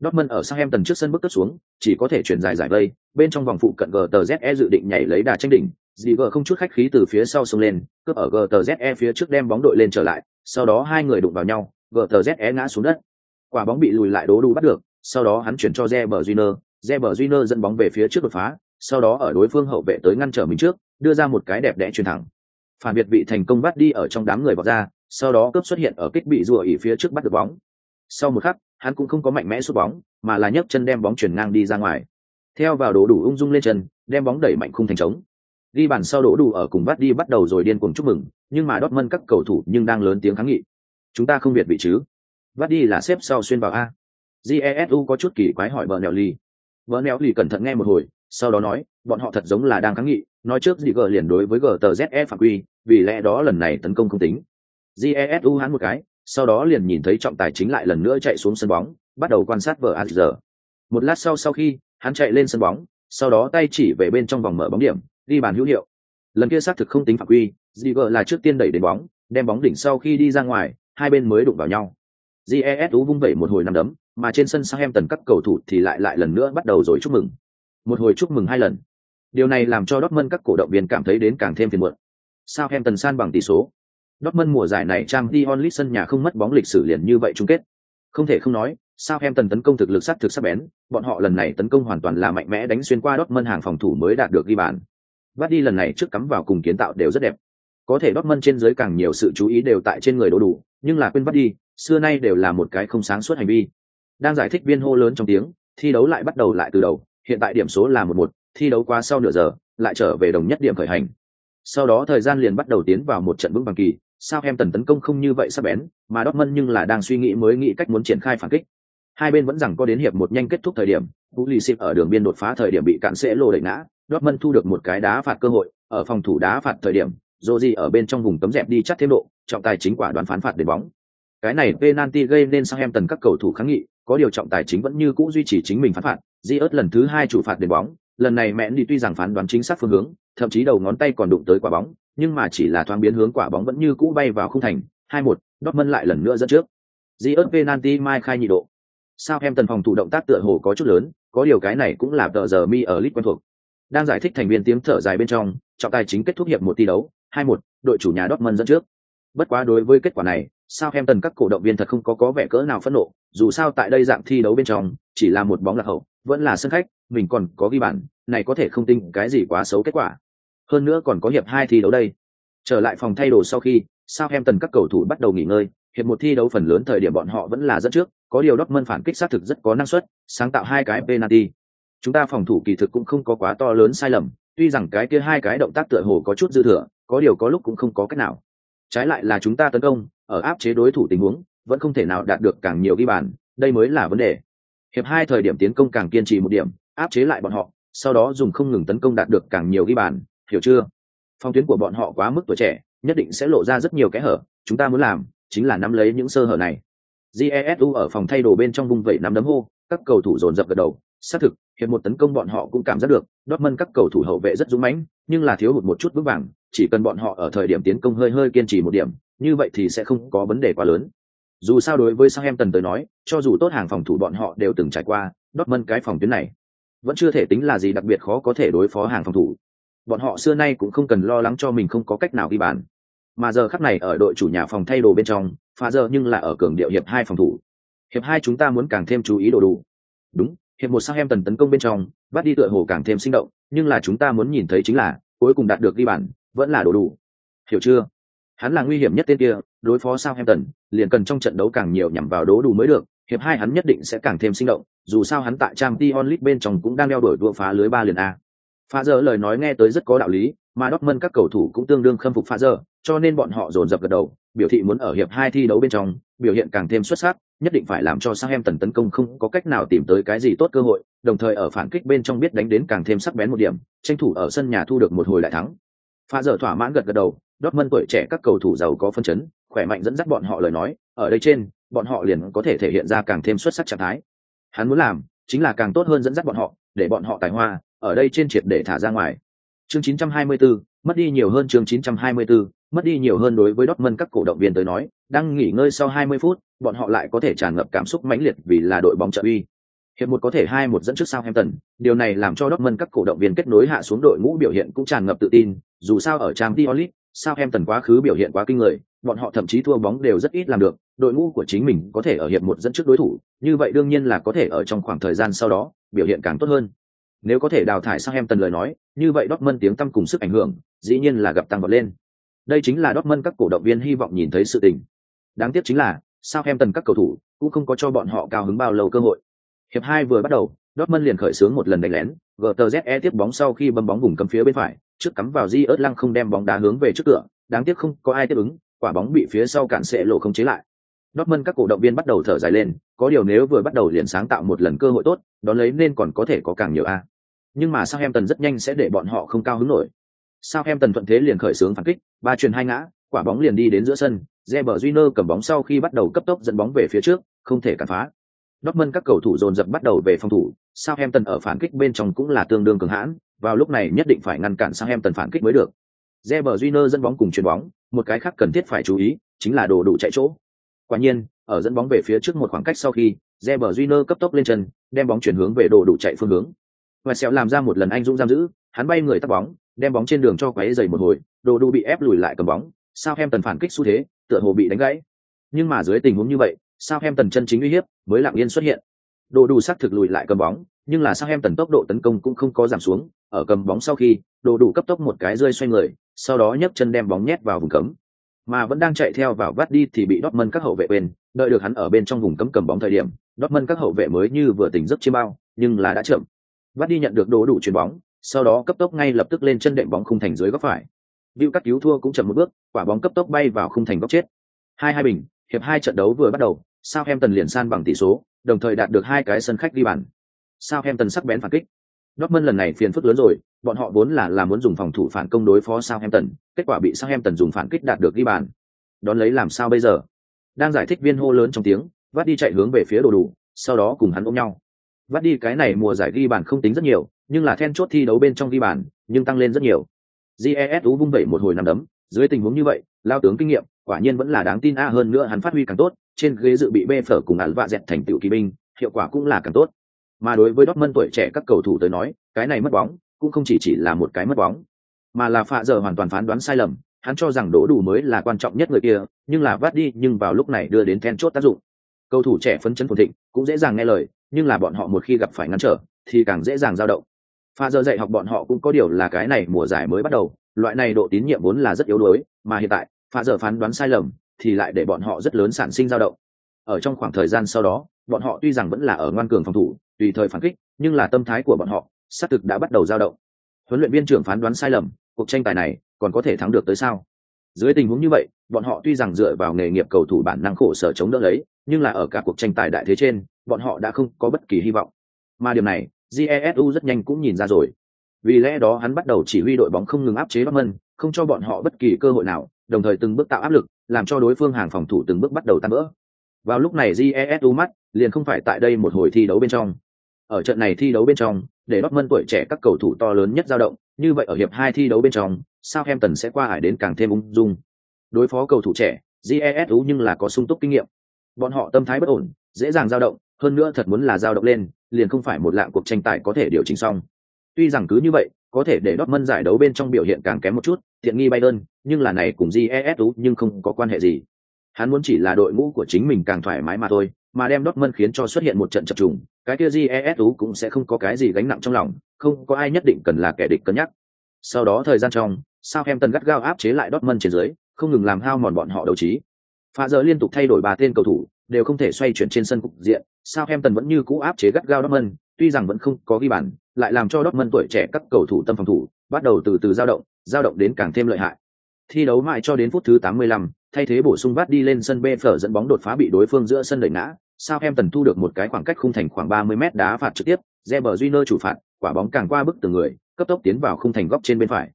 [SPEAKER 1] Dortmund ở sang em tần trước sân bước cất xuống, chỉ có thể chuyển dài giải vây, bên trong vòng phụ cận GTZE dự định nhảy lấy đà tranh đỉnh, Ziver không chút khách khí từ phía sau xông lên, cướp ở GTZE phía trước đem bóng đội lên trở lại, sau đó hai người đụng vào nhau, GTZE ngã xuống đất. Quả bóng bị lùi lại đố đu bắt được, sau đó hắn chuyển cho Reber Júnior, Reber Júnior dẫn bóng về phía trước đột phá, sau đó ở đối phương hậu vệ tới ngăn trở mình trước, đưa ra một cái đẹp đẽ truyền thẳng. Phản biệt vị thành công bắt đi ở trong đám người bỏ ra sau đó cướp xuất hiện ở kích bị rùa ỉ phía trước bắt được bóng. Sau một khắc hắn cũng không có mạnh mẽ sút bóng mà là nhấc chân đem bóng chuyển ngang đi ra ngoài. Theo vào đổ đủ ung dung lên chân đem bóng đẩy mạnh khung thành trống. Ghi bàn sau đổ đủ ở cùng bắt đi bắt đầu rồi điên cuồng chúc mừng nhưng mà đót mân các cầu thủ nhưng đang lớn tiếng kháng nghị. Chúng ta không biệt vị chứ? Bắt đi là xếp sau xuyên vào a jesu có chút kỳ quái hỏi vợ nèo ly vợ nèo ly cẩn thận nghe một hồi, sau đó nói, bọn họ thật giống là đang kháng nghị, nói trước gì gờ liền đối với gtze phạm quy, vì lẽ đó lần này tấn công không tính. Jesu hắn một cái, sau đó liền nhìn thấy trọng tài chính lại lần nữa chạy xuống sân bóng, bắt đầu quan sát vờ a giờ một lát sau sau khi, hắn chạy lên sân bóng, sau đó tay chỉ về bên trong vòng mở bóng điểm đi bàn hữu hiệu. Lần kia xác thực không tính phạm quy Ziger là trước tiên đẩy đến bóng, đem bóng đỉnh sau khi đi ra ngoài, hai bên mới đụng vào nhau. Jesu vung vẩy một hồi năm đấm mà trên sân sang em tần các cầu thủ thì lại lại lần nữa bắt đầu rồi chúc mừng. Một hồi chúc mừng hai lần. Điều này làm cho Dortmund các cổ động viên cảm thấy đến càng thêm phiền muộn. Sao em tần san bằng tỷ số. Dortmund mùa giải này trang Dion Lee sân nhà không mất bóng lịch sử liền như vậy chung kết. Không thể không nói sao em tần tấn công thực lực sát thực sắc bén, bọn họ lần này tấn công hoàn toàn là mạnh mẽ đánh xuyên qua Dortmund hàng phòng thủ mới đạt được ghi bàn. Bắt đi lần này trước cắm vào cùng kiến tạo đều rất đẹp. Có thể Dortmund trên dưới càng nhiều sự chú ý đều tại trên người đối đủ nhưng là quên bắt đi xưa nay đều là một cái không sáng suốt hành vi đang giải thích viên hô lớn trong tiếng, thi đấu lại bắt đầu lại từ đầu, hiện tại điểm số là một một, thi đấu qua sau nửa giờ, lại trở về đồng nhất điểm khởi hành. Sau đó thời gian liền bắt đầu tiến vào một trận vững bằng kỳ, sao em tần tấn công không như vậy sắp bén, mà Dortmund nhưng là đang suy nghĩ mới nghĩ cách muốn triển khai phản kích. Hai bên vẫn rằng có đến hiệp một nhanh kết thúc thời điểm vũ lì xịp ở đường biên đột phá thời điểm bị cạn sẽ lô đẩy ngã Mân thu được một cái đá phạt cơ hội, ở phòng thủ đá phạt thời điểm Roji ở bên trong vùng tấm dẹp đi chắc thêm độ, trọng tài chính quả đoán phán phạt đến bóng. Cái này penalty gây nên sang em tần các cầu thủ kháng nghị có điều trọng tài chính vẫn như cũ duy trì chính mình phán phạt, di ớt lần thứ hai chủ phạt đền bóng, lần này mẹ đi tuy rằng phán đoán chính xác phương hướng, thậm chí đầu ngón tay còn đụng tới quả bóng, nhưng mà chỉ là thoáng biến hướng quả bóng vẫn như cũ bay vào khung thành, hai một, Dortmund lại lần nữa dẫn trước. Di ớt penalty mai khai nhị độ. Sao em tần phòng thủ động tác tựa hồ có chút lớn, có điều cái này cũng là tờ giờ mi ở lit quen thuộc. Đang giải thích thành viên tiếng thở dài bên trong, trọng tài chính kết thúc hiệp một thi đấu, hai một, đội chủ nhà Dortmund dẫn trước. Bất quá đối với kết quả này sao em tần các cổ động viên thật không có có vẻ cỡ nào phẫn nộ, dù sao tại đây dạng thi đấu bên trong, chỉ là một bóng lạc hậu, vẫn là sân khách, mình còn có ghi bàn, này có thể không tin cái gì quá xấu kết quả. Hơn nữa còn có hiệp hai thi đấu đây. Trở lại phòng thay đồ sau khi, sao em tần các cầu thủ bắt đầu nghỉ ngơi, hiệp một thi đấu phần lớn thời điểm bọn họ vẫn là dẫn trước, có điều Dortmund phản kích xác thực rất có năng suất, sáng tạo hai cái penalty. Chúng ta phòng thủ kỳ thực cũng không có quá to lớn sai lầm, tuy rằng cái kia hai cái động tác tựa hồ có chút dư thừa, có điều có lúc cũng không có cách nào. Trái lại là chúng ta tấn công ở áp chế đối thủ tình huống, vẫn không thể nào đạt được càng nhiều ghi bàn, đây mới là vấn đề. Hiệp hai thời điểm tiến công càng kiên trì một điểm, áp chế lại bọn họ, sau đó dùng không ngừng tấn công đạt được càng nhiều ghi bàn, hiểu chưa? Phong tuyến của bọn họ quá mức tuổi trẻ, nhất định sẽ lộ ra rất nhiều kẽ hở, chúng ta muốn làm chính là nắm lấy những sơ hở này. Jesu ở phòng thay đồ bên trong vùng vẩy nắm đấm hô, các cầu thủ dồn dập gật đầu. Xác thực, hiệp một tấn công bọn họ cũng cảm giác được, Dortmund các cầu thủ hậu vệ rất dũng mãnh, nhưng là thiếu hụt một chút vững vàng, chỉ cần bọn họ ở thời điểm tiến công hơi hơi kiên trì một điểm như vậy thì sẽ không có vấn đề quá lớn. Dù sao đối với Southampton tới nói, cho dù tốt hàng phòng thủ bọn họ đều từng trải qua, Dortmund cái phòng tuyến này vẫn chưa thể tính là gì đặc biệt khó có thể đối phó hàng phòng thủ. Bọn họ xưa nay cũng không cần lo lắng cho mình không có cách nào ghi bàn. Mà giờ khắc này ở đội chủ nhà phòng thay đồ bên trong, pha giờ nhưng là ở cường điệu hiệp hai phòng thủ. Hiệp hai chúng ta muốn càng thêm chú ý đồ đủ. Đúng, hiệp một sang em tần tấn công bên trong bắt đi tựa hồ càng thêm sinh động, nhưng là chúng ta muốn nhìn thấy chính là cuối cùng đạt được ghi bàn, vẫn là đồ đủ. Hiểu chưa? Hắn là nguy hiểm nhất tên kia, đối phó sao em liền cần trong trận đấu càng nhiều nhằm vào đố đủ mới được, hiệp hai hắn nhất định sẽ càng thêm sinh động, dù sao hắn tại trang t onlit bên trong cũng đang đeo đuổi đua phá lưới ba liền a. Pha giờ lời nói nghe tới rất có đạo lý, mà Dortmund các cầu thủ cũng tương đương khâm phục pha giờ cho nên bọn họ dồn dập gật đầu, biểu thị muốn ở hiệp hai thi đấu bên trong, biểu hiện càng thêm xuất sắc, nhất định phải làm cho sang em tần tấn công không có cách nào tìm tới cái gì tốt cơ hội, đồng thời ở phản kích bên trong biết đánh đến càng thêm sắc bén một điểm, tranh thủ ở sân nhà thu được một hồi lại thắng. Pha giờ thỏa mãn gật gật đầu Dortmund tuổi trẻ các cầu thủ giàu có phân chấn khỏe mạnh dẫn dắt bọn họ lời nói ở đây trên bọn họ liền có thể thể hiện ra càng thêm xuất sắc trạng thái hắn muốn làm chính là càng tốt hơn dẫn dắt bọn họ để bọn họ tài hoa ở đây trên triệt để thả ra ngoài chương 924, mất đi nhiều hơn chương 924, mất đi nhiều hơn đối với Dortmund các cổ động viên tới nói, đang nghỉ ngơi sau 20 phút, bọn họ lại có thể tràn ngập cảm xúc mãnh liệt vì là đội bóng trợ uy. Hiệp một có thể hai một dẫn trước Southampton, điều này làm cho Dortmund các cổ động viên kết nối hạ xuống đội ngũ biểu hiện cũng tràn ngập tự tin, dù sao ở Champions League, Southampton quá khứ biểu hiện quá kinh người, bọn họ thậm chí thua bóng đều rất ít làm được, đội ngũ của chính mình có thể ở hiệp một dẫn trước đối thủ, như vậy đương nhiên là có thể ở trong khoảng thời gian sau đó, biểu hiện càng tốt hơn. Nếu có thể đào thải Southampton lời nói, như vậy Dortmund tiếng tăm cùng sức ảnh hưởng, dĩ nhiên là gặp tăng vọt lên. Đây chính là Dortmund các cổ động viên hy vọng nhìn thấy sự tình. Đáng tiếc chính là, Southampton các cầu thủ cũng không có cho bọn họ cao hứng bao lâu cơ hội. Hiệp hai vừa bắt đầu, Dortmund liền khởi xướng một lần đánh lén, GTZE tiếp bóng sau khi bấm bóng vùng cấm phía bên phải, trước cắm vào Di ớt lăng không đem bóng đá hướng về trước cửa, đáng tiếc không có ai tiếp ứng, quả bóng bị phía sau cản sẽ lộ không chế lại. Dortmund các cổ động viên bắt đầu thở dài lên, có điều nếu vừa bắt đầu liền sáng tạo một lần cơ hội tốt, đón lấy nên còn có thể có càng nhiều a. Nhưng mà Southampton rất nhanh sẽ để bọn họ không cao hứng nổi. Southampton thuận thế liền khởi xướng phản kích, ba truyền hai ngã, quả bóng liền đi đến giữa sân, Reber Júnior cầm bóng sau khi bắt đầu cấp tốc dẫn bóng về phía trước, không thể cản phá. Dortmund các cầu thủ dồn dập bắt đầu về phòng thủ, Southampton ở phản kích bên trong cũng là tương đương cường hãn, vào lúc này nhất định phải ngăn cản sang em tần phản kích mới được. Reber Júnior dẫn bóng cùng chuyền bóng, một cái khác cần thiết phải chú ý, chính là đồ đủ chạy chỗ. Quả nhiên, ở dẫn bóng về phía trước một khoảng cách sau khi, Reber Júnior cấp tốc lên chân, đem bóng chuyển hướng về đồ đủ chạy phương hướng. Và Sẹo làm ra một lần anh dũng giam giữ, hắn bay người tắt bóng, đem bóng trên đường cho quấy giày một hồi, đồ đủ bị ép lùi lại cầm bóng, sao em tần phản kích xu thế, tựa hồ bị đánh gãy. Nhưng mà dưới tình huống như vậy, sao em tần chân chính uy hiếp mới lặng yên xuất hiện. Đồ đủ sắc thực lùi lại cầm bóng, nhưng là sao em tần tốc độ tấn công cũng không có giảm xuống, ở cầm bóng sau khi, đồ đủ cấp tốc một cái rơi xoay người, sau đó nhấc chân đem bóng nhét vào vùng cấm. Mà vẫn đang chạy theo vào vắt đi thì bị Dortmund các hậu vệ bên, đợi được hắn ở bên trong vùng cấm cầm bóng thời điểm, Dortmund các hậu vệ mới như vừa tỉnh giấc chiêm bao, nhưng là đã chậm. Vắt đi nhận được đồ đủ chuyền bóng, sau đó cấp tốc ngay lập tức lên chân đệm bóng khung thành dưới góc phải. Bill cắt cứu thua cũng chậm một bước, quả bóng cấp tốc bay vào khung thành góc chết. Hai hai bình, hiệp hai trận đấu vừa bắt đầu, Southampton liền san bằng tỷ số, đồng thời đạt được hai cái sân khách đi bàn. Southampton sắc bén phản kích. Dortmund lần này phiền phức lớn rồi, bọn họ vốn là là muốn dùng phòng thủ phản công đối phó Southampton, kết quả bị Southampton dùng phản kích đạt được ghi bàn. Đón lấy làm sao bây giờ? Đang giải thích viên hô lớn trong tiếng, vắt đi chạy hướng về phía đồ đủ, sau đó cùng hắn ôm nhau. Vắt đi cái này mùa giải ghi bàn không tính rất nhiều, nhưng là then chốt thi đấu bên trong ghi bàn, nhưng tăng lên rất nhiều. Jesu vung vẩy một hồi năm đấm, dưới tình huống như vậy, lao tướng kinh nghiệm, quả nhiên vẫn là đáng tin a hơn nữa hắn phát huy càng tốt, trên ghế dự bị bê phở cùng ẩn vạ dẹt thành tựu kỳ binh, hiệu quả cũng là càng tốt. Mà đối với Dortmund tuổi trẻ các cầu thủ tới nói, cái này mất bóng cũng không chỉ chỉ là một cái mất bóng, mà là phạ giờ hoàn toàn phán đoán sai lầm, hắn cho rằng đỗ đủ mới là quan trọng nhất người kia, nhưng là vắt đi nhưng vào lúc này đưa đến then chốt tác dụng. Cầu thủ trẻ phấn chấn phồn thịnh, cũng dễ dàng nghe lời, nhưng là bọn họ một khi gặp phải ngăn trở, thì càng dễ dàng dao động. Pha giờ dạy học bọn họ cũng có điều là cái này mùa giải mới bắt đầu, loại này độ tín nhiệm vốn là rất yếu đuối, mà hiện tại, pha giờ phán đoán sai lầm, thì lại để bọn họ rất lớn sản sinh dao động. Ở trong khoảng thời gian sau đó, bọn họ tuy rằng vẫn là ở ngoan cường phòng thủ, tùy thời phản kích, nhưng là tâm thái của bọn họ, xác thực đã bắt đầu dao động. Huấn luyện viên trưởng phán đoán sai lầm, cuộc tranh tài này còn có thể thắng được tới sao? Dưới tình huống như vậy, bọn họ tuy rằng dựa vào nghề nghiệp cầu thủ bản năng khổ sở chống đỡ lấy, nhưng là ở cả cuộc tranh tài đại thế trên, bọn họ đã không có bất kỳ hy vọng. Mà điểm này, Jesu rất nhanh cũng nhìn ra rồi. Vì lẽ đó hắn bắt đầu chỉ huy đội bóng không ngừng áp chế Dortmund, không cho bọn họ bất kỳ cơ hội nào, đồng thời từng bước tạo áp lực, làm cho đối phương hàng phòng thủ từng bước bắt đầu tan vỡ. Vào lúc này Jesu mắt liền không phải tại đây một hồi thi đấu bên trong. Ở trận này thi đấu bên trong, để Dortmund tuổi trẻ các cầu thủ to lớn nhất dao động, như vậy ở hiệp hai thi đấu bên trong, Southampton sẽ qua hải đến càng thêm ung dung. Đối phó cầu thủ trẻ, Jesu nhưng là có sung túc kinh nghiệm. Bọn họ tâm thái bất ổn, dễ dàng dao động, hơn nữa thật muốn là dao động lên, liền không phải một lạng cuộc tranh tài có thể điều chỉnh xong. Tuy rằng cứ như vậy, có thể để Dortmund giải đấu bên trong biểu hiện càng kém một chút, tiện nghi Bayern, nhưng là này cùng Jesu nhưng không có quan hệ gì. Hắn muốn chỉ là đội ngũ của chính mình càng thoải mái mà thôi, mà đem Dortmund khiến cho xuất hiện một trận chập trùng, cái kia Jesu cũng sẽ không có cái gì gánh nặng trong lòng, không có ai nhất định cần là kẻ địch cân nhắc. Sau đó thời gian trong, Southampton gắt gao áp chế lại Dortmund trên dưới, không ngừng làm hao mòn bọn họ đấu trí. Pha giờ liên tục thay đổi ba tên cầu thủ, đều không thể xoay chuyển trên sân cục diện, Southampton vẫn như cũ áp chế gắt gao Dortmund, tuy rằng vẫn không có ghi bàn, lại làm cho Dortmund tuổi trẻ các cầu thủ tâm phòng thủ bắt đầu từ từ dao động, dao động đến càng thêm lợi hại. Thi đấu mãi cho đến phút thứ 85, thay thế bổ sung vắt đi lên sân BF dẫn bóng đột phá bị đối phương giữa sân đẩy ngã, Southampton thu được một cái khoảng cách khung thành khoảng 30 mét đá phạt trực tiếp, Reber Júnior chủ phạt, quả bóng càng qua bức từ người, cấp tốc tiến vào khung thành góc trên bên phải.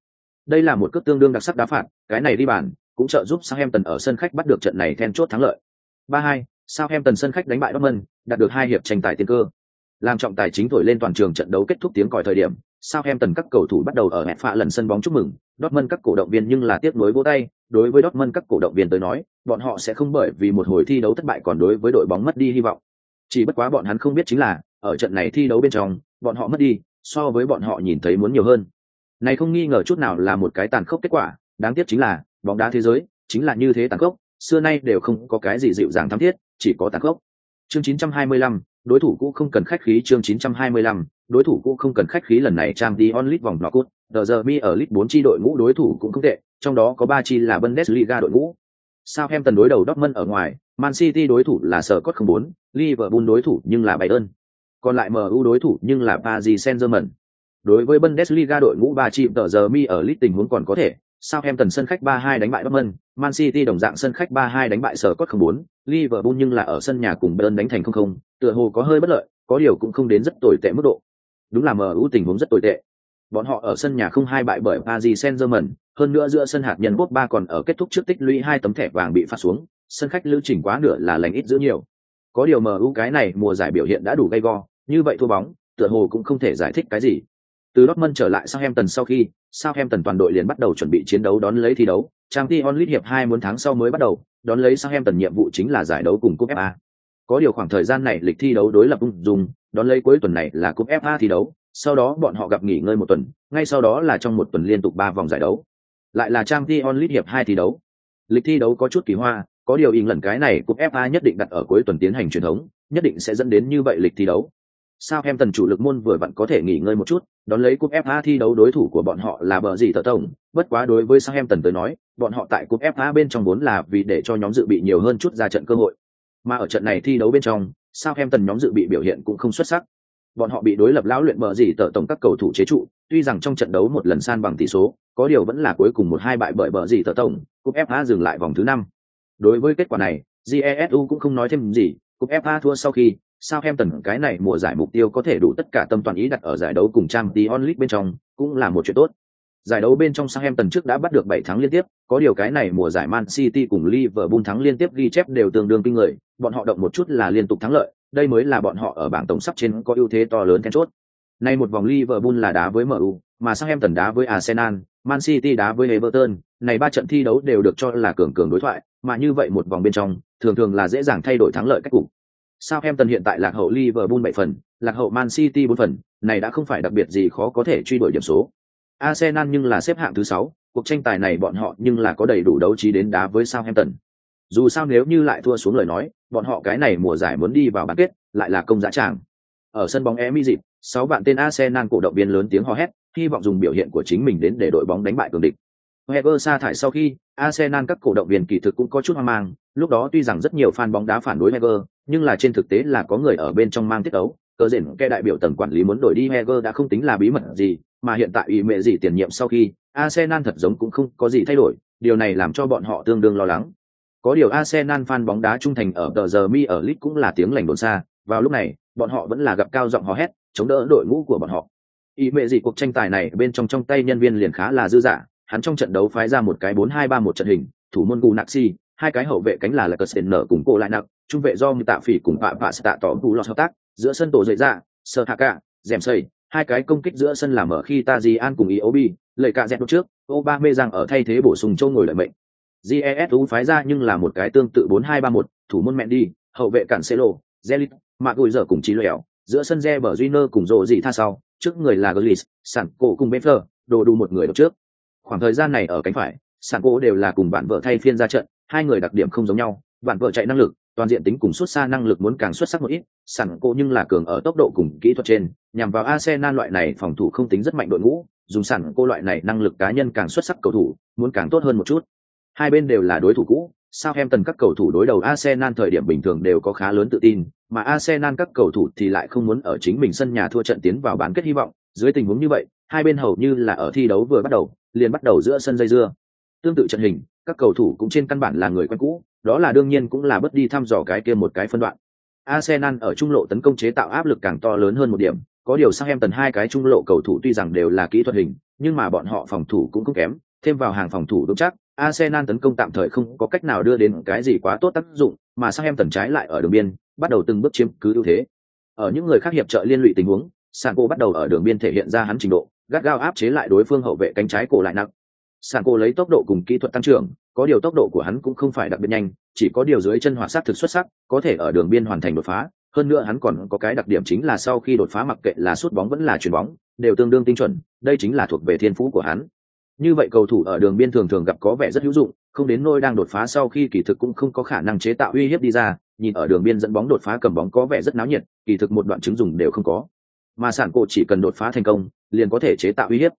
[SPEAKER 1] Đây là một cước tương đương đặc sắc đá phạt, cái này đi bàn, cũng trợ giúp Southampton ở sân khách bắt được trận này then chốt thắng lợi. 3-2, Southampton sân khách đánh bại Dortmund, đạt được hai hiệp tranh tài tiên cơ. Làm trọng tài chính thổi lên toàn trường trận đấu kết thúc tiếng còi thời điểm, Sao em tần các cầu thủ bắt đầu ở hẹp phạ lần sân bóng chúc mừng, Dortmund các cổ động viên nhưng là tiếc nuối vỗ tay, đối với Dortmund các cổ động viên tới nói, bọn họ sẽ không bởi vì một hồi thi đấu thất bại còn đối với đội bóng mất đi hy vọng. Chỉ bất quá bọn hắn không biết chính là, ở trận này thi đấu bên trong, bọn họ mất đi, so với bọn họ nhìn thấy muốn nhiều hơn. Này không nghi ngờ chút nào là một cái tàn khốc kết quả, đáng tiếc chính là, bóng đá thế giới chính là như thế tàn khốc, xưa nay đều không có cái gì dịu dàng thắm thiết, chỉ có tàn khốc. Chương 925, đối thủ cũ không cần khách khí chương 925, đối thủ cũ không cần khách khí lần này trang đi onlit vòng knock-out, The Derby ở League 4 chi đội ngũ đối thủ cũng không tệ, trong đó có 3 chi là Bundesliga đội ngũ. Southampton đối đầu Dortmund ở ngoài, Man City đối thủ là Scott 04, Liverpool đối thủ nhưng là Bayern. Còn lại MU đối thủ nhưng là Paris Saint-Germain. Đối với Bundesliga đội ngũ 3 chi tờ giờ ở League tình huống còn có thể, Southampton sân khách 3-2 đánh bại Dortmund, Man City đồng dạng sân khách 3-2 đánh bại sở cốt 04, Liverpool nhưng là ở sân nhà cùng Bayern đánh thành 0-0, tựa hồ có hơi bất lợi, có điều cũng không đến rất tồi tệ mức độ. Đúng là MU tình huống rất tồi tệ. Bọn họ ở sân nhà không hai bại bởi Paris Saint-Germain, hơn nữa giữa sân hạt nhân quốc ba còn ở kết thúc trước tích lũy hai tấm thẻ vàng bị phạt xuống, sân khách lưu trình quá nửa là lành ít giữ nhiều. Có điều MU cái này mùa giải biểu hiện đã đủ gay go, như vậy thua bóng, tựa hồ cũng không thể giải thích cái gì. Từ Dortmund trở lại Southampton sau khi, Southampton toàn đội liền bắt đầu chuẩn bị chiến đấu đón lấy thi đấu, trang t onlit hiệp hai muốn tháng sau mới bắt đầu, đón lấy sang em tần nhiệm vụ chính là giải đấu cùng cúp FA. Có điều khoảng thời gian này lịch thi đấu đối lập ung dung, đón lấy cuối tuần này là cúp FA thi đấu, sau đó bọn họ gặp nghỉ ngơi một tuần, ngay sau đó là trong một tuần liên tục ba vòng giải đấu. Lại là trang t onlit hiệp hai thi đấu. Lịch thi đấu có chút kỳ hoa, có điều in lần cái này cúp FA nhất định đặt ở cuối tuần tiến hành truyền thống, nhất định sẽ dẫn đến như vậy lịch thi đấu. Sao em tần chủ lực môn vừa vặn có thể nghỉ ngơi một chút, đón lấy cúp FA thi đấu đối thủ của bọn họ là bờ gì tờ tổng, bất quá đối với Sao em tần tới nói, bọn họ tại cúp FA bên trong vốn là vì để cho nhóm dự bị nhiều hơn chút ra trận cơ hội. Mà ở trận này thi đấu bên trong, Sao em tần nhóm dự bị biểu hiện cũng không xuất sắc. Bọn họ bị đối lập lão luyện bờ gì tờ tổng các cầu thủ chế trụ, tuy rằng trong trận đấu một lần san bằng tỷ số, có điều vẫn là cuối cùng một hai bại bởi bờ gì tờ tổng, cúp FA dừng lại vòng thứ năm. Đối với kết quả này, Jesu cũng không nói thêm gì, cúp FA thua sau khi, Southampton cái này mùa giải mục tiêu có thể đủ tất cả tâm toàn ý đặt ở giải đấu cùng trang tí onlit bên trong, cũng là một chuyện tốt. Giải đấu bên trong Southampton trước đã bắt được 7 thắng liên tiếp, có điều cái này mùa giải Man City cùng Liverpool thắng liên tiếp ghi chép đều tương đương kinh người, bọn họ động một chút là liên tục thắng lợi, đây mới là bọn họ ở bảng tổng sắp trên có ưu thế to lớn then chốt. Nay một vòng Liverpool là đá với MU, mà Southampton đá với Arsenal, Man City đá với Everton, này ba trận thi đấu đều được cho là cường cường đối thoại, mà như vậy một vòng bên trong, thường thường là dễ dàng thay đổi thắng lợi cách cục. Southampton hiện tại lạc hậu Liverpool 7 phần, lạc hậu Man City 4 phần, này đã không phải đặc biệt gì khó có thể truy đuổi điểm số. Arsenal nhưng là xếp hạng thứ 6, cuộc tranh tài này bọn họ nhưng là có đầy đủ đấu trí đến đá với Southampton. Dù sao nếu như lại thua xuống lời nói, bọn họ cái này mùa giải muốn đi vào bán kết, lại là công giá tràng. Ở sân bóng Emirates, 6 bạn tên Arsenal cổ động viên lớn tiếng hò hét, hy vọng dùng biểu hiện của chính mình đến để đội bóng đánh bại cường địch. Wenger sa thải sau khi, Arsenal các cổ động viên kỳ thực cũng có chút hoang mang, lúc đó tuy rằng rất nhiều fan bóng đá phản đối Heger, nhưng là trên thực tế là có người ở bên trong mang tiết ấu, cờ rển kẻ đại biểu tầng quản lý muốn đổi đi Heger đã không tính là bí mật gì, mà hiện tại ủy mẹ gì tiền nhiệm sau khi, Arsenal thật giống cũng không có gì thay đổi, điều này làm cho bọn họ tương đương lo lắng. Có điều Arsenal fan bóng đá trung thành ở tờ giờ mi ở Leeds cũng là tiếng lành đồn xa, vào lúc này, bọn họ vẫn là gặp cao giọng hò hét, chống đỡ đội ngũ của bọn họ. Ý mẹ gì cuộc tranh tài này bên trong trong tay nhân viên liền khá là dư dả, hắn trong trận đấu phái ra một cái bốn hai ba một trận hình, thủ môn Gunaxi, hai cái hậu vệ cánh là là Cờ nở cùng cô lại nặng, trung vệ do Tạ Phỉ cùng bạ bạ Tạ tỏ đủ lọt hợp tác, giữa sân tổ dậy ra, Sơ Hạ Cả, Dẻm Xây, hai cái công kích giữa sân làm mở khi ta jian cùng Iobi, cạ cả dẹt trước, Obama rằng ở thay thế bổ sung châu ngồi lợi mệnh. GESU phái ra nhưng là một cái tương tự 4-2-3-1, thủ môn mẹ đi, hậu vệ cản Celo, Zelit, mạc gùi giờ cùng trí lẻo, giữa sân Reber Júnior cùng rộ gì tha sau, trước người là glis sản cổ cùng Benfer, đồ đủ một người đốt trước. Khoảng thời gian này ở cánh phải, sản cổ đều là cùng bạn vợ thay phiên ra trận, hai người đặc điểm không giống nhau, bạn vợ chạy năng lực, toàn diện tính cùng xuất xa năng lực muốn càng xuất sắc một ít, sẵn cô nhưng là cường ở tốc độ cùng kỹ thuật trên, nhằm vào Arsenal loại này phòng thủ không tính rất mạnh đội ngũ, dùng sẵn cô loại này năng lực cá nhân càng xuất sắc cầu thủ, muốn càng tốt hơn một chút. Hai bên đều là đối thủ cũ, sao em tần các cầu thủ đối đầu Arsenal thời điểm bình thường đều có khá lớn tự tin, mà Arsenal các cầu thủ thì lại không muốn ở chính mình sân nhà thua trận tiến vào bán kết hy vọng, dưới tình huống như vậy, hai bên hầu như là ở thi đấu vừa bắt đầu, liền bắt đầu giữa sân dây dưa. Tương tự trận hình, các cầu thủ cũng trên căn bản là người quen cũ, đó là đương nhiên cũng là bất đi thăm dò cái kia một cái phân đoạn. Arsenal ở trung lộ tấn công chế tạo áp lực càng to lớn hơn một điểm, có điều sang em tần hai cái trung lộ cầu thủ tuy rằng đều là kỹ thuật hình, nhưng mà bọn họ phòng thủ cũng không kém, thêm vào hàng phòng thủ đúng chắc, Arsenal tấn công tạm thời không có cách nào đưa đến cái gì quá tốt tác dụng, mà sang em tần trái lại ở đường biên, bắt đầu từng bước chiếm cứ ưu thế. Ở những người khác hiệp trợ liên lụy tình huống, Sancho bắt đầu ở đường biên thể hiện ra hắn trình độ, gắt gao áp chế lại đối phương hậu vệ cánh trái cổ lại nặng. Sanko lấy tốc độ cùng kỹ thuật tăng trưởng, có điều tốc độ của hắn cũng không phải đặc biệt nhanh, chỉ có điều dưới chân hỏa sát thực xuất sắc, có thể ở đường biên hoàn thành đột phá, hơn nữa hắn còn có cái đặc điểm chính là sau khi đột phá mặc kệ là sút bóng vẫn là chuyền bóng, đều tương đương tinh chuẩn, đây chính là thuộc về thiên phú của hắn. Như vậy cầu thủ ở đường biên thường thường gặp có vẻ rất hữu dụng, không đến nôi đang đột phá sau khi kỳ thực cũng không có khả năng chế tạo uy hiếp đi ra, nhìn ở đường biên dẫn bóng đột phá cầm bóng có vẻ rất náo nhiệt, kỳ thực một đoạn chứng dùng đều không có. Mà sản cổ chỉ cần đột phá thành công, liền có thể chế tạo uy hiếp.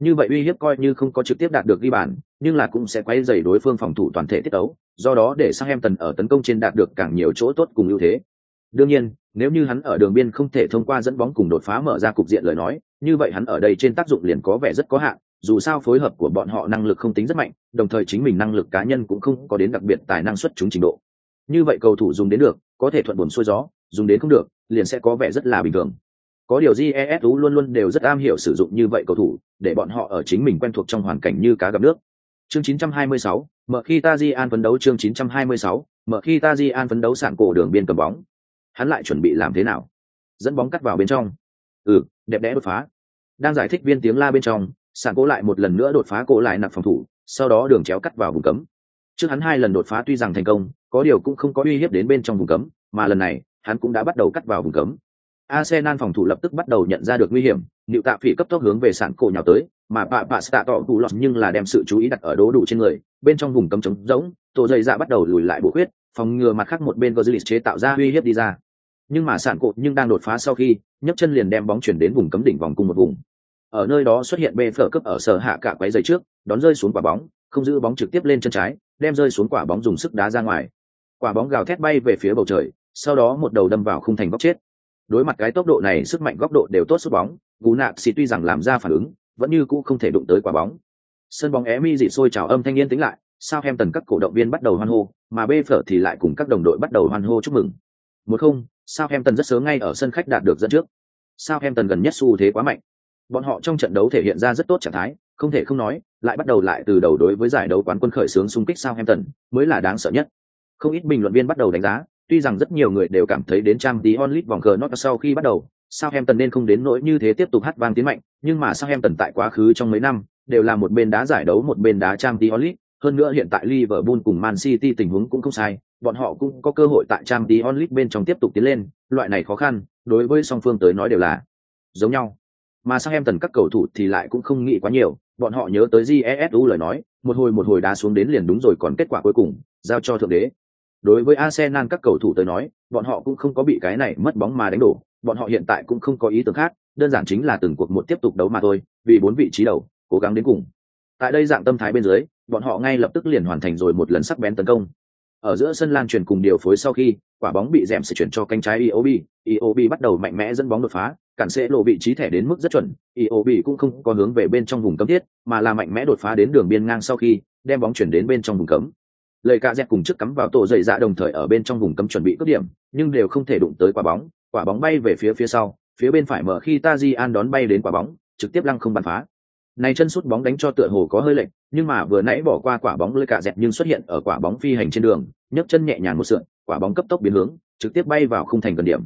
[SPEAKER 1] Như vậy uy hiếp coi như không có trực tiếp đạt được ghi bàn, nhưng là cũng sẽ quay dày đối phương phòng thủ toàn thể tiết tấu, do đó để sang em tần ở tấn công trên đạt được càng nhiều chỗ tốt cùng ưu thế. Đương nhiên, nếu như hắn ở đường biên không thể thông qua dẫn bóng cùng đột phá mở ra cục diện lời nói, như vậy hắn ở đây trên tác dụng liền có vẻ rất có hạn, dù sao phối hợp của bọn họ năng lực không tính rất mạnh, đồng thời chính mình năng lực cá nhân cũng không có đến đặc biệt tài năng xuất chúng trình độ. Như vậy cầu thủ dùng đến được, có thể thuận buồn xuôi gió, dùng đến không được, liền sẽ có vẻ rất là bình thường. Có điều GESU luôn luôn đều rất am hiểu sử dụng như vậy cầu thủ, để bọn họ ở chính mình quen thuộc trong hoàn cảnh như cá gặp nước. Chương 926, mở khi Tajian phấn đấu chương 926, mở khi Tajian phấn đấu sạn cổ đường biên cầm bóng, hắn lại chuẩn bị làm thế nào? Dẫn bóng cắt vào bên trong. Ừ đẹp đẽ đột phá. Đang giải thích viên tiếng la bên trong sạn cố lại một lần nữa đột phá cổ lại nặc phòng thủ sau đó đường chéo cắt vào vùng cấm. Trước hắn hai lần đột phá tuy rằng thành công có điều cũng không có uy hiếp đến bên trong vùng cấm mà lần này hắn cũng đã bắt đầu cắt vào vùng cấm. Arsenal phòng thủ lập tức bắt đầu nhận ra được nguy hiểm, Niệu Tạ Phỉ cấp tốc hướng về sạn cổ nhào tới, mà Bạ Bạ Stạ tỏ cụ lọt nhưng là đem sự chú ý đặt ở đố đủ trên người, bên trong vùng cấm trống rỗng, tổ dày dạ bắt đầu lùi lại bổ huyết, phòng ngừa mặt khác một bên Gozlis chế tạo ra uy hiếp đi ra. Nhưng mà sạn cổ nhưng đang đột phá sau khi nhấc chân liền đem bóng chuyển đến vùng cấm đỉnh vòng cùng một vùng. Ở nơi đó xuất hiện bê phở cấp ở sở hạ cả quấy giày trước đón rơi xuống quả bóng không giữ bóng trực tiếp lên chân trái đem rơi xuống quả bóng dùng sức đá ra ngoài. Quả bóng gào thét bay về phía bầu trời sau đó một đầu đâm vào khung thành góc chết đối mặt cái tốc độ này sức mạnh góc độ đều tốt sút bóng gù nạ xì tuy rằng làm ra phản ứng vẫn như cũ không thể đụng tới quả bóng sân bóng é mi dị sôi trào âm thanh yên tính lại sao em tần các cổ động viên bắt đầu hoan hô mà bê phở thì lại cùng các đồng đội bắt đầu hoan hô chúc mừng một không tần rất sớm ngay ở sân khách đạt được dẫn trước. Sao em tần gần nhất xu thế quá mạnh. Bọn họ trong trận đấu thể hiện ra rất tốt trạng thái, không thể không nói, lại bắt đầu lại từ đầu đối với giải đấu quán quân khởi xướng xung kích sao em tần mới là đáng sợ nhất. Không ít bình luận viên bắt đầu đánh giá, tuy rằng rất nhiều người đều cảm thấy đến trang tí onlit vòng cờ nó sau khi bắt đầu, Southampton nên không đến nỗi như thế tiếp tục hát vang tiến mạnh, nhưng mà Southampton tại quá khứ trong mấy năm, đều là một bên đá giải đấu một bên đá trang tí onlit, hơn nữa hiện tại Liverpool cùng Man City tình huống cũng không sai, bọn họ cũng có cơ hội tại trang tí onlit bên trong tiếp tục tiến lên, loại này khó khăn, đối với song phương tới nói đều là giống nhau. Mà sang em tần các cầu thủ thì lại cũng không nghĩ quá nhiều, bọn họ nhớ tới Jesu lời nói, một hồi một hồi đá xuống đến liền đúng rồi còn kết quả cuối cùng, giao cho thượng đế. Đối với Arsenal các cầu thủ tới nói, bọn họ cũng không có bị cái này mất bóng mà đánh đổ, bọn họ hiện tại cũng không có ý tưởng khác, đơn giản chính là từng cuộc một tiếp tục đấu mà thôi, vì bốn vị trí đầu, cố gắng đến cùng. Tại đây dạng tâm thái bên dưới, bọn họ ngay lập tức liền hoàn thành rồi một lần sắc bén tấn công. Ở giữa sân lan truyền cùng điều phối sau khi, quả bóng bị dẻm sẽ chuyển cho cánh trái Iobi, Iobi bắt đầu mạnh mẽ dẫn bóng đột phá, cản sẽ lộ vị trí thẻ đến mức rất chuẩn, Iobi cũng không có hướng về bên trong vùng cấm thiết, mà là mạnh mẽ đột phá đến đường biên ngang sau khi đem bóng chuyển đến bên trong vùng cấm. Lời cạ dẹt cùng trước cắm vào tổ dậy dạ đồng thời ở bên trong vùng cấm chuẩn bị cướp điểm, nhưng đều không thể đụng tới quả bóng, quả bóng bay về phía phía sau, phía bên phải mở khi Tajian đón bay đến quả bóng, trực tiếp lăng không bắn phá. Này chân sút bóng đánh cho tựa hồ có hơi lệch, nhưng mà vừa nãy bỏ qua quả bóng lơi cạ dẹt nhưng xuất hiện ở quả bóng phi hành trên đường, nhấc chân nhẹ nhàng một sượn, quả bóng cấp tốc biến hướng, trực tiếp bay vào khung thành gần điểm.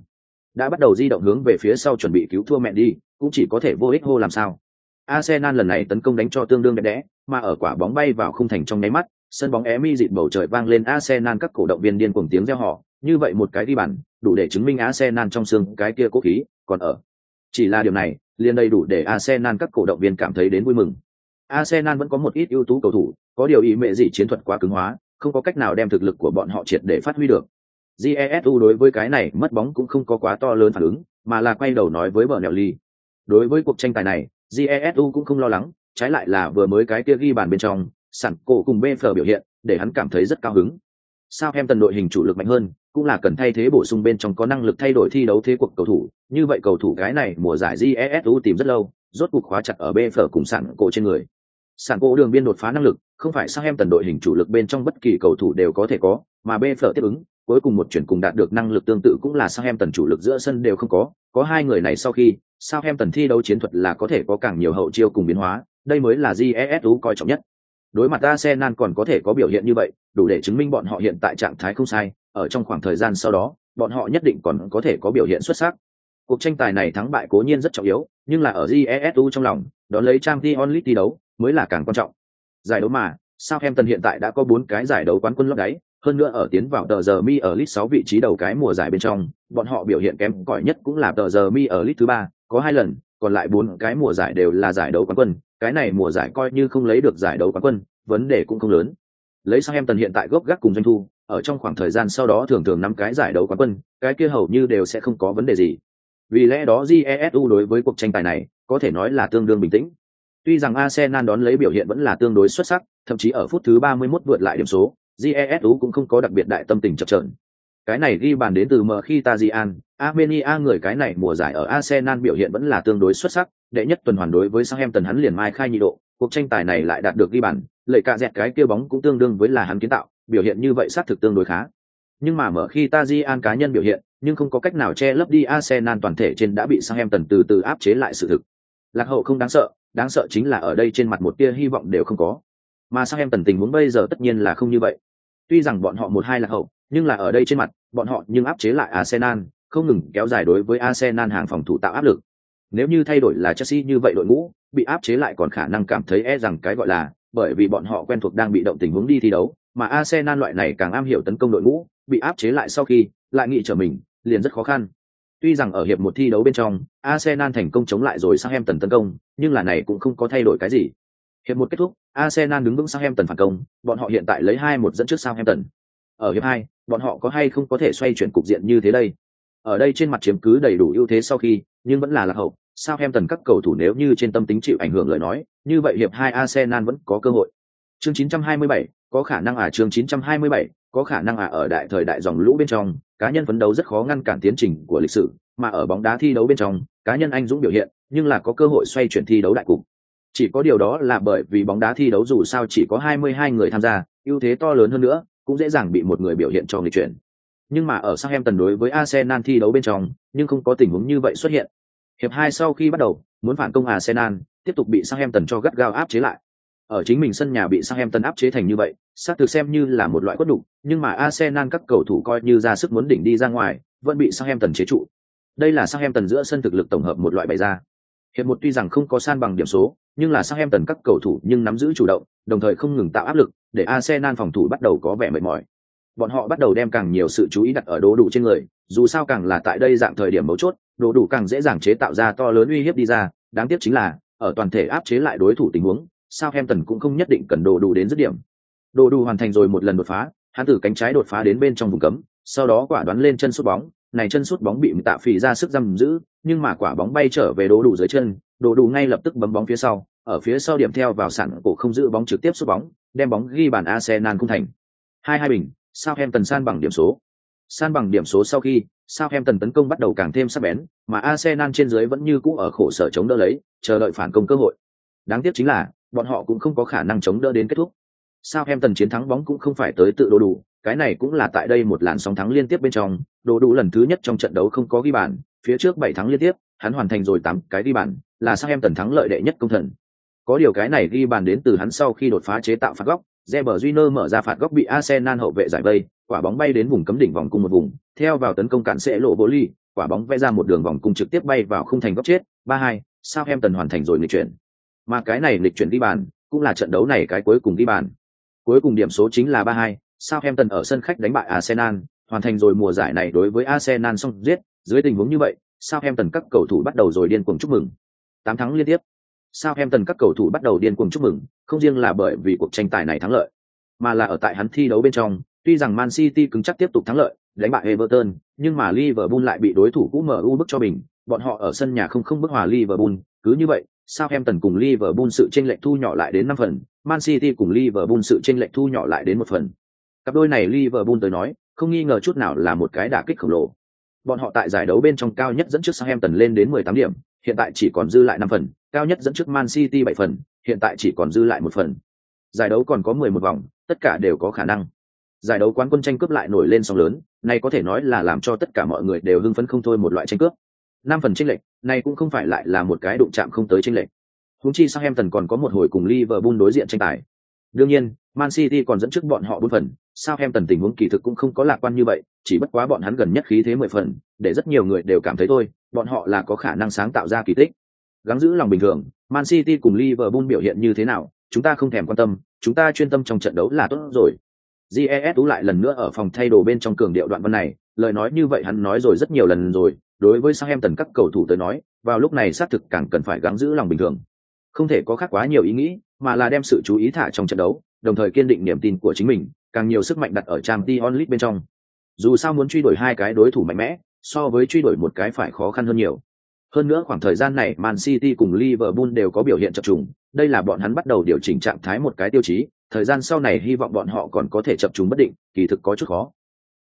[SPEAKER 1] Đã bắt đầu di động hướng về phía sau chuẩn bị cứu thua mẹ đi, cũng chỉ có thể vô ích hô làm sao. Arsenal lần này tấn công đánh cho tương đương đẹp đẽ, mà ở quả bóng bay vào khung thành trong nháy mắt, sân bóng Emi dịt bầu trời vang lên Arsenal các cổ động viên điên cuồng tiếng reo hò, như vậy một cái đi bàn, đủ để chứng minh Arsenal trong xương cái kia cố khí, còn ở. Chỉ là điều này, liền đầy đủ để Arsenal các cổ động viên cảm thấy đến vui mừng. Arsenal vẫn có một ít ưu tú cầu thủ, có điều ý mẹ gì chiến thuật quá cứng hóa, không có cách nào đem thực lực của bọn họ triệt để phát huy được. Jesu đối với cái này mất bóng cũng không có quá to lớn phản ứng, mà là quay đầu nói với bờ Nẹo ly. Đối với cuộc tranh tài này, Jesu cũng không lo lắng, trái lại là vừa mới cái kia ghi bàn bên trong, sẵn cổ cùng BF biểu hiện, để hắn cảm thấy rất cao hứng. Sao em tần đội hình chủ lực mạnh hơn, cũng là cần thay thế bổ sung bên trong có năng lực thay đổi thi đấu thế cuộc cầu thủ, như vậy cầu thủ cái này mùa giải Jesu tìm rất lâu, rốt cuộc khóa chặt ở BF cùng sẵn cổ trên người. Sẵn cổ đường biên đột phá năng lực, không phải sao em tần đội hình chủ lực bên trong bất kỳ cầu thủ đều có thể có, mà BF tiếp ứng, cuối cùng một chuyển cùng đạt được năng lực tương tự cũng là sao em tần chủ lực giữa sân đều không có, có hai người này sau khi, sao em tần thi đấu chiến thuật là có thể có càng nhiều hậu chiêu cùng biến hóa, đây mới là Jesu coi trọng nhất. Đối mặt Arsenal còn có thể có biểu hiện như vậy, đủ để chứng minh bọn họ hiện tại trạng thái không sai, ở trong khoảng thời gian sau đó, bọn họ nhất định còn có thể có biểu hiện xuất sắc. Cuộc tranh tài này thắng bại cố nhiên rất trọng yếu, nhưng là ở GESU trong lòng, đó lấy Champions League thi đấu mới là càng quan trọng. Giải đấu mà, Southampton hiện tại đã có bốn cái giải đấu quán quân lót đáy, hơn nữa ở tiến vào tờ giờ mi ở lit 6 vị trí đầu cái mùa giải bên trong, bọn họ biểu hiện kém cỏi nhất cũng là tờ giờ mi ở lit thứ ba, có hai lần, còn lại bốn cái mùa giải đều là giải đấu quán quân, cái này mùa giải coi như không lấy được giải đấu quán quân, vấn đề cũng không lớn. Lấy sang em tần hiện tại gốc gác cùng doanh thu, ở trong khoảng thời gian sau đó thường thường năm cái giải đấu quán quân, cái kia hầu như đều sẽ không có vấn đề gì. Vì lẽ đó Jesu đối với cuộc tranh tài này, có thể nói là tương đương bình tĩnh. Tuy rằng Arsenal đón lấy biểu hiện vẫn là tương đối xuất sắc, thậm chí ở phút thứ 31 vượt lại điểm số, Jesu cũng không có đặc biệt đại tâm tình chập chờn. Cái này ghi bàn đến từ mở khi Tajian, Armenia người cái này mùa giải ở Arsenal biểu hiện vẫn là tương đối xuất sắc, đệ nhất tuần hoàn đối với sang em tần hắn liền mai khai nhị độ, cuộc tranh tài này lại đạt được ghi bàn, lợi cả dẹt cái kia bóng cũng tương đương với là hắn kiến tạo, biểu hiện như vậy sát thực tương đối khá. Nhưng mà mở khi Tajian cá nhân biểu hiện, nhưng không có cách nào che lấp đi Arsenal toàn thể trên đã bị sang em tần từ từ áp chế lại sự thực. Lạc hậu không đáng sợ, đáng sợ chính là ở đây trên mặt một tia hy vọng đều không có. Mà sang em tần tình huống bây giờ tất nhiên là không như vậy. Tuy rằng bọn họ một hai lạc hậu, nhưng là ở đây trên mặt, bọn họ nhưng áp chế lại Arsenal, không ngừng kéo dài đối với Arsenal hàng phòng thủ tạo áp lực. Nếu như thay đổi là Chelsea như vậy đội ngũ, bị áp chế lại còn khả năng cảm thấy e rằng cái gọi là, bởi vì bọn họ quen thuộc đang bị động tình huống đi thi đấu, mà Arsenal loại này càng am hiểu tấn công đội ngũ, bị áp chế lại sau khi lại nghĩ trở mình, liền rất khó khăn. Tuy rằng ở hiệp một thi đấu bên trong, Arsenal thành công chống lại rồi sang em tần tấn công, nhưng là này cũng không có thay đổi cái gì. Hiệp một kết thúc, Arsenal đứng vững sang em tần phản công, bọn họ hiện tại lấy 2-1 dẫn trước sang em tần Ở hiệp hai, bọn họ có hay không có thể xoay chuyển cục diện như thế đây? Ở đây trên mặt chiếm cứ đầy đủ ưu thế sau khi, nhưng vẫn là lạc hậu, Southampton các cầu thủ nếu như trên tâm tính chịu ảnh hưởng lời nói, như vậy hiệp hai Arsenal vẫn có cơ hội. Chương 927, có khả năng à chương 927, có khả năng à ở đại thời đại dòng lũ bên trong, cá nhân phấn đấu rất khó ngăn cản tiến trình của lịch sử, mà ở bóng đá thi đấu bên trong, cá nhân anh dũng biểu hiện, nhưng là có cơ hội xoay chuyển thi đấu đại cục. Chỉ có điều đó là bởi vì bóng đá thi đấu dù sao chỉ có 22 người tham gia, ưu thế to lớn hơn nữa, cũng dễ dàng bị một người biểu hiện cho người chuyển. Nhưng mà ở Southampton đối với Arsenal thi đấu bên trong, nhưng không có tình huống như vậy xuất hiện. Hiệp hai sau khi bắt đầu, muốn phản công Arsenal, tiếp tục bị Southampton cho gắt gao áp chế lại. Ở chính mình sân nhà bị Southampton áp chế thành như vậy, xác thực xem như là một loại quất đủ, nhưng mà Arsenal các cầu thủ coi như ra sức muốn đỉnh đi ra ngoài, vẫn bị Southampton chế trụ. Đây là Southampton giữa sân thực lực tổng hợp một loại bày ra. Hiệp một tuy rằng không có san bằng điểm số, nhưng là Southampton các cầu thủ nhưng nắm giữ chủ động, đồng thời không ngừng tạo áp lực, để Arsenal phòng thủ bắt đầu có vẻ mệt mỏi bọn họ bắt đầu đem càng nhiều sự chú ý đặt ở đồ đủ trên người, dù sao càng là tại đây dạng thời điểm mấu chốt đồ đủ càng dễ dàng chế tạo ra to lớn uy hiếp đi ra. Đáng tiếc chính là, ở toàn thể áp chế lại đối thủ tình huống sao em tần cũng không nhất định cần đồ đủ đến dứt điểm. Đồ đủ hoàn thành rồi một lần đột phá, hắn từ cánh trái đột phá đến bên trong vùng cấm, sau đó quả đoán lên chân sút bóng. Này chân sút bóng bị tạ phỉ ra sức giam giữ, nhưng mà quả bóng bay trở về đồ đủ dưới chân đồ đủ ngay lập tức bấm bóng phía sau. Ở phía sau điểm theo vào sẵn cổ không giữ bóng trực tiếp sút bóng, đem bóng ghi bàn Arsenal không thành. Hai hai bình sao em tần san bằng điểm số. San bằng điểm số sau khi sao em tần tấn công bắt đầu càng thêm sắc bén, mà Arsenal trên dưới vẫn như cũ ở khổ sở chống đỡ lấy, chờ đợi phản công cơ hội. Đáng tiếc chính là, bọn họ cũng không có khả năng chống đỡ đến kết thúc. Sao em tần chiến thắng bóng cũng không phải tới tự đồ đủ, cái này cũng là tại đây một làn sóng thắng liên tiếp bên trong, đồ đủ lần thứ nhất trong trận đấu không có ghi bàn, phía trước bảy thắng liên tiếp, hắn hoàn thành rồi tám cái ghi bàn, là sao em tần thắng lợi đệ nhất công thần. Có điều cái này ghi bàn đến từ hắn sau khi đột phá chế tạo phạt góc Reber Júnior mở ra phạt góc bị Arsenal hậu vệ giải vây, quả bóng bay đến vùng cấm đỉnh vòng cung một vùng, theo vào tấn công cản sẽ lộ bộ ly, quả bóng vẽ ra một đường vòng cung trực tiếp bay vào khung thành góc chết, 3-2, Southampton hoàn thành rồi lịch chuyển. Mà cái này lịch chuyển đi bàn, cũng là trận đấu này cái cuối cùng đi bàn. Cuối cùng điểm số chính là 3-2, Southampton ở sân khách đánh bại Arsenal, hoàn thành rồi mùa giải này đối với Arsenal xong giết, dưới tình huống như vậy, Southampton các cầu thủ bắt đầu rồi điên cuồng chúc mừng. 8 thắng liên tiếp. Sau em tần các cầu thủ bắt đầu điên cuồng chúc mừng, không riêng là bởi vì cuộc tranh tài này thắng lợi, mà là ở tại hắn thi đấu bên trong, tuy rằng Man City cứng chắc tiếp tục thắng lợi, đánh bại Everton, nhưng mà Liverpool lại bị đối thủ cũ MU bức cho bình, bọn họ ở sân nhà không không bức hòa Liverpool, cứ như vậy, Southampton cùng Liverpool sự chênh lệch thu nhỏ lại đến 5 phần, Man City cùng Liverpool sự chênh lệch thu nhỏ lại đến một phần. Cặp đôi này Liverpool tới nói, không nghi ngờ chút nào là một cái đả kích khổng lồ. Bọn họ tại giải đấu bên trong cao nhất dẫn trước Southampton lên đến 18 điểm, hiện tại chỉ còn dư lại 5 phần, cao nhất dẫn trước Man City 7 phần, hiện tại chỉ còn dư lại một phần. Giải đấu còn có 11 vòng, tất cả đều có khả năng. Giải đấu quán quân tranh cướp lại nổi lên sóng lớn, này có thể nói là làm cho tất cả mọi người đều hưng phấn không thôi một loại tranh cướp. 5 phần chênh lệch, này cũng không phải lại là một cái đụng chạm không tới chênh lệch. Huống chi Southampton còn có một hồi cùng Liverpool đối diện tranh tài. Đương nhiên, Man City còn dẫn trước bọn họ 4 phần, Southampton tình huống kỳ thực cũng không có lạc quan như vậy, chỉ bất quá bọn hắn gần nhất khí thế 10 phần, để rất nhiều người đều cảm thấy thôi, bọn họ là có khả năng sáng tạo ra kỳ tích. Gắng giữ lòng bình thường, Man City cùng Liverpool biểu hiện như thế nào, chúng ta không thèm quan tâm, chúng ta chuyên tâm trong trận đấu là tốt rồi. GES lại lần nữa ở phòng thay đồ bên trong cường điệu đoạn văn này, lời nói như vậy hắn nói rồi rất nhiều lần rồi, đối với Southampton các cầu thủ tới nói, vào lúc này xác thực càng cần phải gắng giữ lòng bình thường. Không thể có khác quá nhiều ý nghĩ, mà là đem sự chú ý thả trong trận đấu, đồng thời kiên định niềm tin của chính mình, càng nhiều sức mạnh đặt ở Champions League bên trong. Dù sao muốn truy đuổi hai cái đối thủ mạnh mẽ, so với truy đuổi một cái phải khó khăn hơn nhiều. Hơn nữa khoảng thời gian này Man City cùng Liverpool đều có biểu hiện chập trùng, đây là bọn hắn bắt đầu điều chỉnh trạng thái một cái tiêu chí, thời gian sau này hy vọng bọn họ còn có thể chập trùng bất định, kỳ thực có chút khó.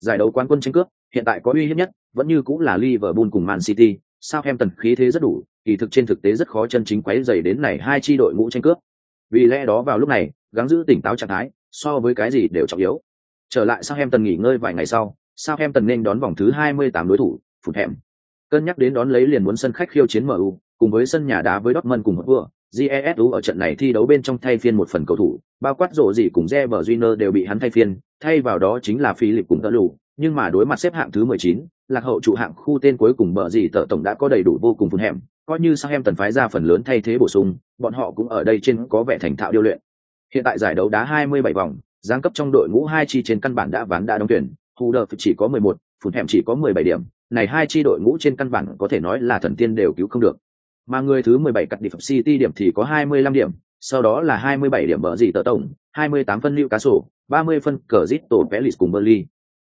[SPEAKER 1] Giải đấu quán quân tranh cướp, hiện tại có uy hiếp nhất, vẫn như cũng là Liverpool cùng Man City, Southampton khí thế rất đủ, kỳ thực trên thực tế rất khó chân chính quấy dày đến này hai chi đội ngũ tranh cướp. Vì lẽ đó vào lúc này, gắng giữ tỉnh táo trạng thái, so với cái gì đều trọng yếu. Trở lại Southampton nghỉ ngơi vài ngày sau, Southampton nên đón vòng thứ 28 đối thủ, phụt hẻm. Cân nhắc đến đón lấy liền muốn sân khách khiêu chiến MU, cùng với sân nhà đá với Dortmund cùng một vừa, GESU ở trận này thi đấu bên trong thay phiên một phần cầu thủ, bao quát rổ gì cùng Reber Júnior đều bị hắn thay phiên, thay vào đó chính là Philip cùng Tơ Lù, nhưng mà đối mặt xếp hạng thứ 19, lạc hậu trụ hạng khu tên cuối cùng bờ gì tợ tổng đã có đầy đủ vô cùng phun hẻm, coi như sang em tần phái ra phần lớn thay thế bổ sung, bọn họ cũng ở đây trên có vẻ thành thạo điều luyện. Hiện tại giải đấu đá 27 vòng, giáng cấp trong đội ngũ hai chi trên căn bản đã ván đã đóng tuyển, Hù chỉ có 11, phun hẻm chỉ có 17 điểm, này hai chi đội ngũ trên căn bản có thể nói là thần tiên đều cứu không được. Mà người thứ 17 cắt đi phẩm City điểm thì có 25 điểm, sau đó là 27 điểm bở gì tờ tổng, 28 phân lưu cá sổ, 30 phân cờ giết tổ Pelis cùng Burnley.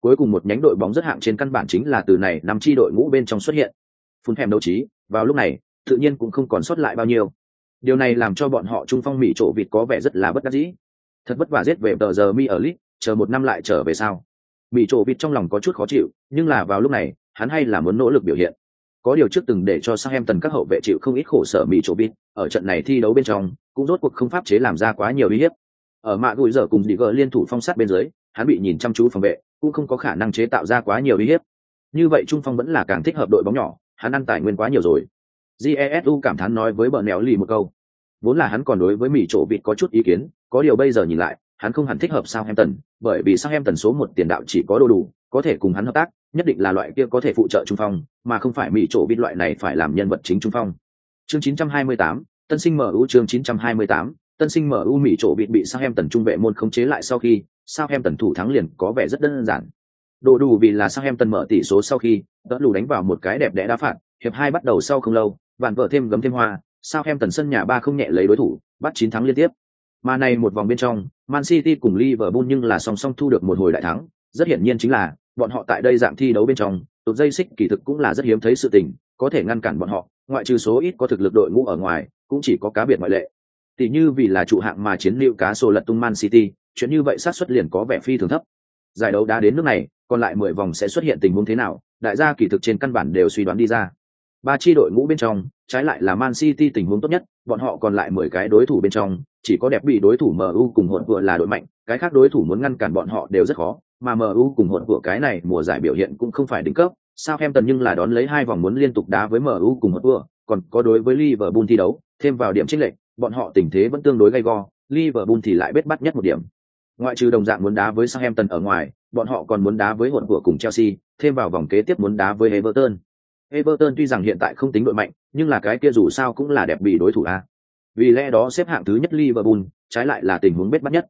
[SPEAKER 1] Cuối cùng một nhánh đội bóng rất hạng trên căn bản chính là từ này năm chi đội ngũ bên trong xuất hiện. Phun thèm đấu trí, vào lúc này, tự nhiên cũng không còn sót lại bao nhiêu. Điều này làm cho bọn họ trung phong mỹ trổ vịt có vẻ rất là bất đắc dĩ. Thật vất vả giết về tờ giờ mi ở lit, chờ một năm lại trở về sao? Mỹ trổ vịt trong lòng có chút khó chịu, nhưng là vào lúc này, hắn hay là muốn nỗ lực biểu hiện. Có điều trước từng để cho Southampton các hậu vệ chịu không ít khổ sở bị trổ vịt, ở trận này thi đấu bên trong, cũng rốt cuộc không pháp chế làm ra quá nhiều uy hiếp. Ở mạ gùi giờ cùng Digger liên thủ phong sát bên dưới, hắn bị nhìn chăm chú phòng vệ, cũng không có khả năng chế tạo ra quá nhiều uy hiếp. Như vậy trung phong vẫn là càng thích hợp đội bóng nhỏ, hắn ăn tài nguyên quá nhiều rồi. Jesu cảm thán nói với bờ nẻo lì một câu. Vốn là hắn còn đối với Mỹ chỗ vịt có chút ý kiến, có điều bây giờ nhìn lại, hắn không hẳn thích hợp Southampton, bởi vì Southampton số một tiền đạo chỉ có đồ đủ, có thể cùng hắn hợp tác, nhất định là loại kia có thể phụ trợ trung phong, mà không phải Mỹ chỗ vịt loại này phải làm nhân vật chính trung phong. Chương 928, tân sinh mở ưu chương 928, tân sinh mở u mỹ chỗ bị bị sao em tần trung vệ môn khống chế lại sau khi sao em tần thủ thắng liền có vẻ rất đơn giản đồ đủ vì là sao em tần mở tỷ số sau khi đỡ lù đánh vào một cái đẹp đẽ đá phạt hiệp hai bắt đầu sau không lâu vạn vợ thêm gấm thêm hoa sao em tần sân nhà ba không nhẹ lấy đối thủ bắt chín thắng liên tiếp mà này một vòng bên trong man city cùng liverpool nhưng là song song thu được một hồi đại thắng. Rất hiển nhiên chính là, bọn họ tại đây dạng thi đấu bên trong, tụt dây xích kỳ thực cũng là rất hiếm thấy sự tình, có thể ngăn cản bọn họ, ngoại trừ số ít có thực lực đội ngũ ở ngoài, cũng chỉ có cá biệt ngoại lệ. Tỷ như vì là trụ hạng mà chiến liệu cá sổ lật tung man city, chuyện như vậy sát xuất liền có vẻ phi thường thấp. Giải đấu đã đến nước này, còn lại mười vòng sẽ xuất hiện tình huống thế nào, đại gia kỳ thực trên căn bản đều suy đoán đi ra. Ba chi đội ngũ bên trong, trái lại là man city tình huống tốt nhất, bọn họ còn lại mười cái đối thủ bên trong chỉ có đẹp bị đối thủ mu cùng hỗn vừa là đội mạnh, cái khác đối thủ muốn ngăn cản bọn họ đều rất khó, mà mu cùng hỗn vừa cái này mùa giải biểu hiện cũng không phải đỉnh cấp, sao nhưng là đón lấy hai vòng muốn liên tục đá với mu cùng hỗn vừa, còn có đối với liverpool thi đấu, thêm vào điểm chênh lệch, bọn họ tình thế vẫn tương đối gay go, liverpool thì lại bết bắt nhất một điểm. Ngoại trừ đồng dạng muốn đá với Southampton ở ngoài, bọn họ còn muốn đá với hỗn vừa cùng Chelsea, thêm vào vòng kế tiếp muốn đá với Everton. Everton tuy rằng hiện tại không tính đội mạnh, nhưng là cái kia dù sao cũng là đẹp bị đối thủ a vì lẽ đó xếp hạng thứ nhất Liverpool, trái lại là tình huống bết bắt nhất.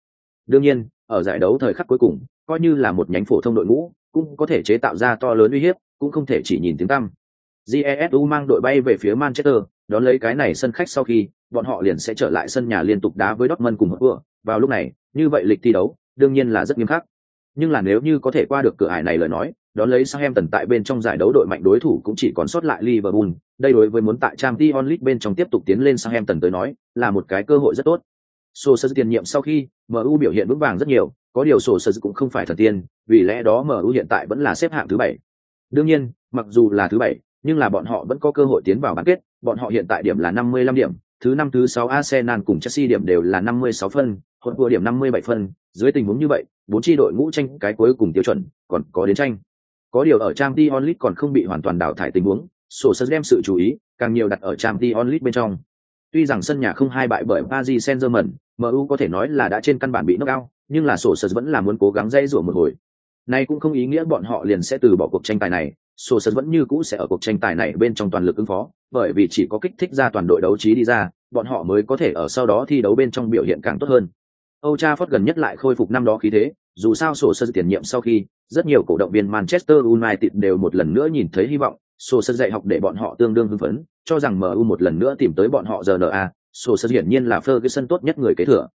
[SPEAKER 1] Đương nhiên, ở giải đấu thời khắc cuối cùng, coi như là một nhánh phổ thông đội ngũ, cũng có thể chế tạo ra to lớn uy hiếp, cũng không thể chỉ nhìn tiếng tăm. Jesu mang đội bay về phía manchester, đón lấy cái này sân khách sau khi, bọn họ liền sẽ trở lại sân nhà liên tục đá với dortmund cùng hợp vừa vào lúc này, như vậy lịch thi đấu, đương nhiên là rất nghiêm khắc. Nhưng là nếu như có thể qua được cửa ải này lời nói đón lấy Southampton tại bên trong giải đấu đội mạnh đối thủ cũng chỉ còn sót lại Liverpool, đây đối với muốn tại Champions League bên trong tiếp tục tiến lên Southampton tới nói, là một cái cơ hội rất tốt. Sổ sở tiền nhiệm sau khi, MU biểu hiện vững vàng rất nhiều, có điều sổ sở cũng không phải thần tiên, vì lẽ đó MU hiện tại vẫn là xếp hạng thứ bảy. Đương nhiên, mặc dù là thứ bảy, nhưng là bọn họ vẫn có cơ hội tiến vào bán kết, bọn họ hiện tại điểm là 55 điểm, thứ năm thứ sáu Arsenal cùng Chelsea điểm đều là 56 phân, hỗn vừa điểm 57 phân, dưới tình huống như vậy, bốn chi đội ngũ tranh cái cuối cùng tiêu chuẩn, còn có đến tranh. Có điều ở Champions League còn không bị hoàn toàn đào thải tình huống, sổ sân đem sự chú ý càng nhiều đặt ở Champions League bên trong. Tuy rằng sân nhà không hai bại bởi Paris Saint-Germain, MU có thể nói là đã trên căn bản bị knock out, nhưng là sổ sân vẫn là muốn cố gắng dây rủa một hồi. Này cũng không ý nghĩa bọn họ liền sẽ từ bỏ cuộc tranh tài này, sổ sân vẫn như cũ sẽ ở cuộc tranh tài này bên trong toàn lực ứng phó, bởi vì chỉ có kích thích ra toàn đội đấu trí đi ra, bọn họ mới có thể ở sau đó thi đấu bên trong biểu hiện càng tốt hơn. Âu Trafford gần nhất lại khôi phục năm đó khí thế, dù sao sổ sơ tiền nhiệm sau khi, rất nhiều cổ động viên Manchester United đều một lần nữa nhìn thấy hy vọng, sổ sơ dạy học để bọn họ tương đương hưng phấn, cho rằng MU một lần nữa tìm tới bọn họ giờ RNA, sổ sơ hiển nhiên là Ferguson tốt nhất người kế thừa.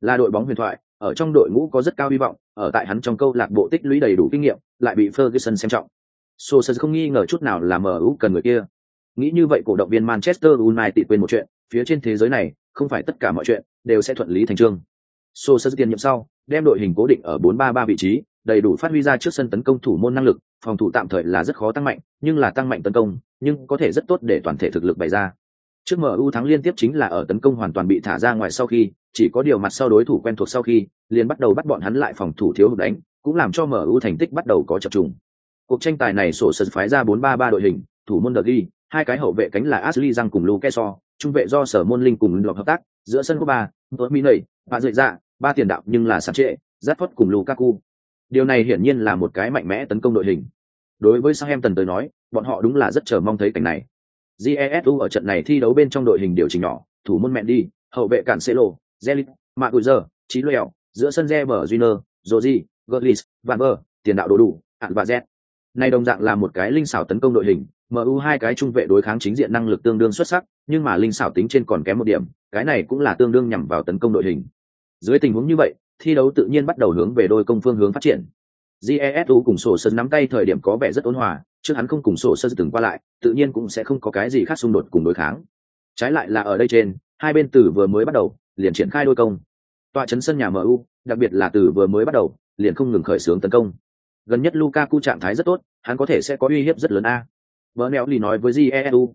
[SPEAKER 1] Là đội bóng huyền thoại, ở trong đội ngũ có rất cao hy vọng, ở tại hắn trong câu lạc bộ tích lũy đầy đủ kinh nghiệm, lại bị Ferguson xem trọng. Sổ sơ không nghi ngờ chút nào là MU cần người kia. Nghĩ như vậy cổ động viên Manchester United quên một chuyện, phía trên thế giới này, không phải tất cả mọi chuyện đều sẽ thuận lý thành trương. sổ sơ tiền nhiệm sau, đem đội hình cố định ở 4-3-3 vị trí, đầy đủ phát huy ra trước sân tấn công thủ môn năng lực, phòng thủ tạm thời là rất khó tăng mạnh, nhưng là tăng mạnh tấn công, nhưng có thể rất tốt để toàn thể thực lực bày ra. Trước MU thắng liên tiếp chính là ở tấn công hoàn toàn bị thả ra ngoài sau khi, chỉ có điều mặt sau đối thủ quen thuộc sau khi, liền bắt đầu bắt bọn hắn lại phòng thủ thiếu hụt đánh, cũng làm cho MU thành tích bắt đầu có chập trùng. Cuộc tranh tài này sổ sân phái ra 4-3-3 đội hình, thủ môn Dergi, hai cái hậu vệ cánh là Ashley Răng cùng Luke Shaw, trung vệ do Sở Môn Linh cùng Lộc hợp tác, giữa sân có ba, Tốt Mỹ Nầy, và Dậy Dạ, ba tiền đạo nhưng là sạt trệ, rất phất cùng Lukaku. Điều này hiển nhiên là một cái mạnh mẽ tấn công đội hình. Đối với Southampton tới nói, bọn họ đúng là rất chờ mong thấy cảnh này. Jesu ở trận này thi đấu bên trong đội hình điều chỉnh nhỏ, thủ môn Mendy, hậu vệ cản Celo, Zelit, Maguire, Chí Lèo, giữa sân Reber Júnior, Rodri, Gutlis, Van Ver, tiền đạo đồ đủ, ạn và Z. Này đồng dạng là một cái linh xảo tấn công đội hình, MU hai cái trung vệ đối kháng chính diện năng lực tương đương xuất sắc, nhưng mà linh xảo tính trên còn kém một điểm, cái này cũng là tương đương nhằm vào tấn công đội hình. Dưới tình huống như vậy, thi đấu tự nhiên bắt đầu hướng về đôi công phương hướng phát triển. Jesu cùng sổ sơn nắm tay thời điểm có vẻ rất ôn hòa, chứ hắn không cùng sổ sơn từng qua lại, tự nhiên cũng sẽ không có cái gì khác xung đột cùng đối kháng. Trái lại là ở đây trên, hai bên từ vừa mới bắt đầu, liền triển khai đôi công. Tọa chấn sân nhà MU, đặc biệt là từ vừa mới bắt đầu, liền không ngừng khởi xướng tấn công. Gần nhất Lukaku trạng thái rất tốt, hắn có thể sẽ có uy hiếp rất lớn a. Bernelli nói với Jesu.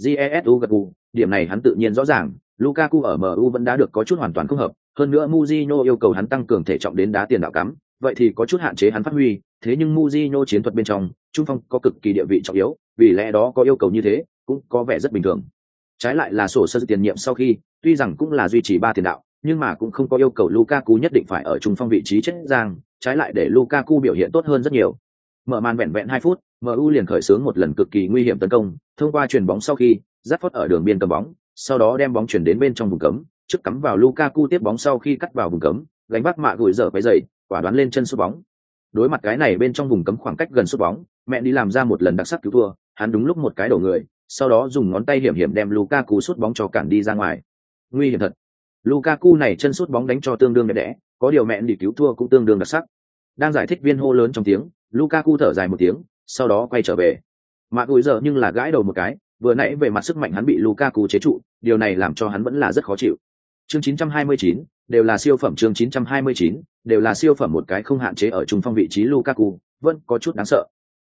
[SPEAKER 1] Jesu gật gù, điểm này hắn tự nhiên rõ ràng, Lukaku ở MU vẫn đã được có chút hoàn toàn không hợp, hơn nữa Mujino yêu cầu hắn tăng cường thể trọng đến đá tiền đạo cắm, vậy thì có chút hạn chế hắn phát huy, thế nhưng Mujino chiến thuật bên trong, trung phong có cực kỳ địa vị trọng yếu, vì lẽ đó có yêu cầu như thế, cũng có vẻ rất bình thường. Trái lại là sổ sơ tiền nhiệm sau khi, tuy rằng cũng là duy trì ba tiền đạo, nhưng mà cũng không có yêu cầu Lukaku nhất định phải ở trung phong vị trí chết giang, trái lại để Lukaku biểu hiện tốt hơn rất nhiều. Mở màn vẹn vẹn hai phút, MU liền khởi xướng một lần cực kỳ nguy hiểm tấn công, thông qua chuyền bóng sau khi, Rashford ở đường biên cầm bóng, sau đó đem bóng chuyển đến bên trong vùng cấm, trước cắm vào Lukaku tiếp bóng sau khi cắt vào vùng cấm, gánh vác mạ gửi dở phải dậy, quả đoán lên chân sút bóng. Đối mặt cái này bên trong vùng cấm khoảng cách gần sút bóng, mẹ đi làm ra một lần đặc sắc cứu thua, hắn đúng lúc một cái đổ người, sau đó dùng ngón tay hiểm hiểm đem Lukaku sút bóng cho cản đi ra ngoài. Nguy hiểm thật. Lukaku này chân sút bóng đánh cho tương đương đẹp đẽ, có điều mẹ đi cứu thua cũng tương đương đặc sắc. Đang giải thích viên hô lớn trong tiếng, Lukaku thở dài một tiếng, sau đó quay trở về. Mạ gửi giờ nhưng là gãi đầu một cái, vừa nãy về mặt sức mạnh hắn bị Lukaku chế trụ, điều này làm cho hắn vẫn là rất khó chịu. Chương 929, đều là siêu phẩm chương 929, đều là siêu phẩm một cái không hạn chế ở trung phong vị trí Lukaku, vẫn có chút đáng sợ.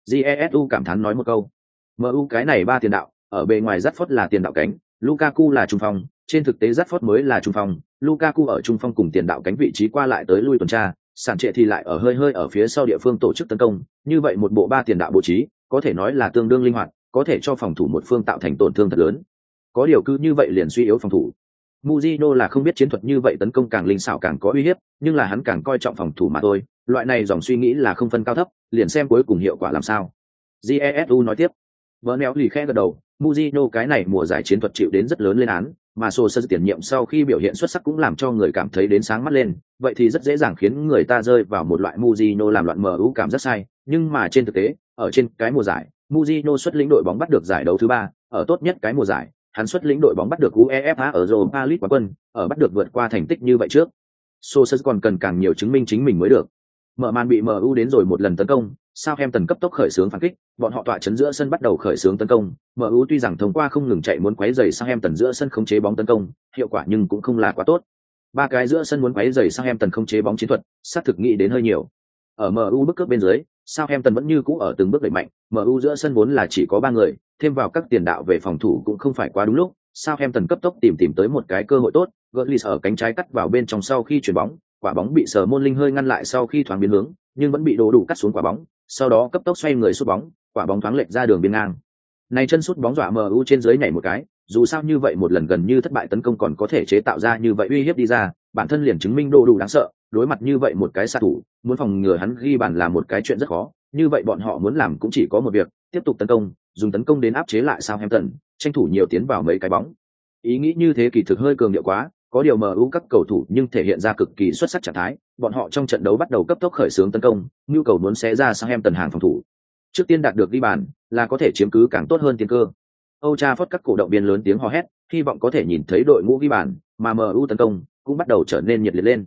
[SPEAKER 1] Jesu cảm thán nói một câu. MU cái này ba tiền đạo, ở bề ngoài rất phốt là tiền đạo cánh, Lukaku là trung phong, trên thực tế rất phốt mới là trung phong, Lukaku ở trung phong cùng tiền đạo cánh vị trí qua lại tới lui tuần tra, sản trệ thì lại ở hơi hơi ở phía sau địa phương tổ chức tấn công, như vậy một bộ ba tiền đạo bố trí, có thể nói là tương đương linh hoạt, có thể cho phòng thủ một phương tạo thành tổn thương thật lớn. Có điều cứ như vậy liền suy yếu phòng thủ. Mujino là không biết chiến thuật như vậy tấn công càng linh xảo càng có uy hiếp, nhưng là hắn càng coi trọng phòng thủ mà thôi, loại này dòng suy nghĩ là không phân cao thấp, liền xem cuối cùng hiệu quả làm sao. Jesu nói tiếp. vỡ Bernel lì khẽ gật đầu, Mujino cái này mùa giải chiến thuật chịu đến rất lớn lên án, mà sô sơ tiền nhiệm sau khi biểu hiện xuất sắc cũng làm cho người cảm thấy đến sáng mắt lên vậy thì rất dễ dàng khiến người ta rơi vào một loại Mujino làm loạn mờ ú cảm rất sai nhưng mà trên thực tế ở trên cái mùa giải Mujino xuất lĩnh đội bóng bắt được giải đấu thứ ba ở tốt nhất cái mùa giải hắn xuất lĩnh đội bóng bắt được UEFA ở Europa League quán quân ở bắt được vượt qua thành tích như vậy trước sô còn cần càng nhiều chứng minh chính mình mới được mở màn bị MU đến rồi một lần tấn công Southampton cấp tốc khởi xướng phản kích, bọn họ tọa chấn giữa sân bắt đầu khởi xướng tấn công, MU tuy rằng thông qua không ngừng chạy muốn quấy rầy Southampton giữa sân khống chế bóng tấn công, hiệu quả nhưng cũng không là quá tốt. Ba cái giữa sân muốn quấy rầy Southampton khống chế bóng chiến thuật, sát thực nghĩ đến hơi nhiều. Ở MU bước cướp bên dưới, Southampton vẫn như cũ ở từng bước đẩy mạnh, MU giữa sân vốn là chỉ có ba người, thêm vào các tiền đạo về phòng thủ cũng không phải quá đúng lúc, Southampton cấp tốc tìm tìm tới một cái cơ hội tốt, Gullis ở cánh trái cắt vào bên trong sau khi chuyển bóng, quả bóng bị Sở Môn Linh hơi ngăn lại sau khi thoáng biến hướng, nhưng vẫn bị đồ đủ cắt xuống quả bóng, sau đó cấp tốc xoay người sút bóng, quả bóng thoáng lệch ra đường biên ngang. Này chân sút bóng dọa MU trên dưới nhảy một cái, dù sao như vậy một lần gần như thất bại tấn công còn có thể chế tạo ra như vậy uy hiếp đi ra, bản thân liền chứng minh đồ đủ đáng sợ, đối mặt như vậy một cái xạ thủ, muốn phòng ngừa hắn ghi bàn là một cái chuyện rất khó, như vậy bọn họ muốn làm cũng chỉ có một việc, tiếp tục tấn công, dùng tấn công đến áp chế lại Southampton, tranh thủ nhiều tiến vào mấy cái bóng. Ý nghĩ như thế kỳ thực hơi cường điệu quá, có điều MU các cầu thủ nhưng thể hiện ra cực kỳ xuất sắc trạng thái, bọn họ trong trận đấu bắt đầu cấp tốc khởi xướng tấn công, nhu cầu muốn xé ra sang em tần hàng phòng thủ. Trước tiên đạt được ghi bàn, là có thể chiếm cứ càng tốt hơn tiền cơ. Âu Cha phất các cổ động viên lớn tiếng hò hét, hy vọng có thể nhìn thấy đội ngũ ghi bàn, mà MU tấn công cũng bắt đầu trở nên nhiệt liệt lên.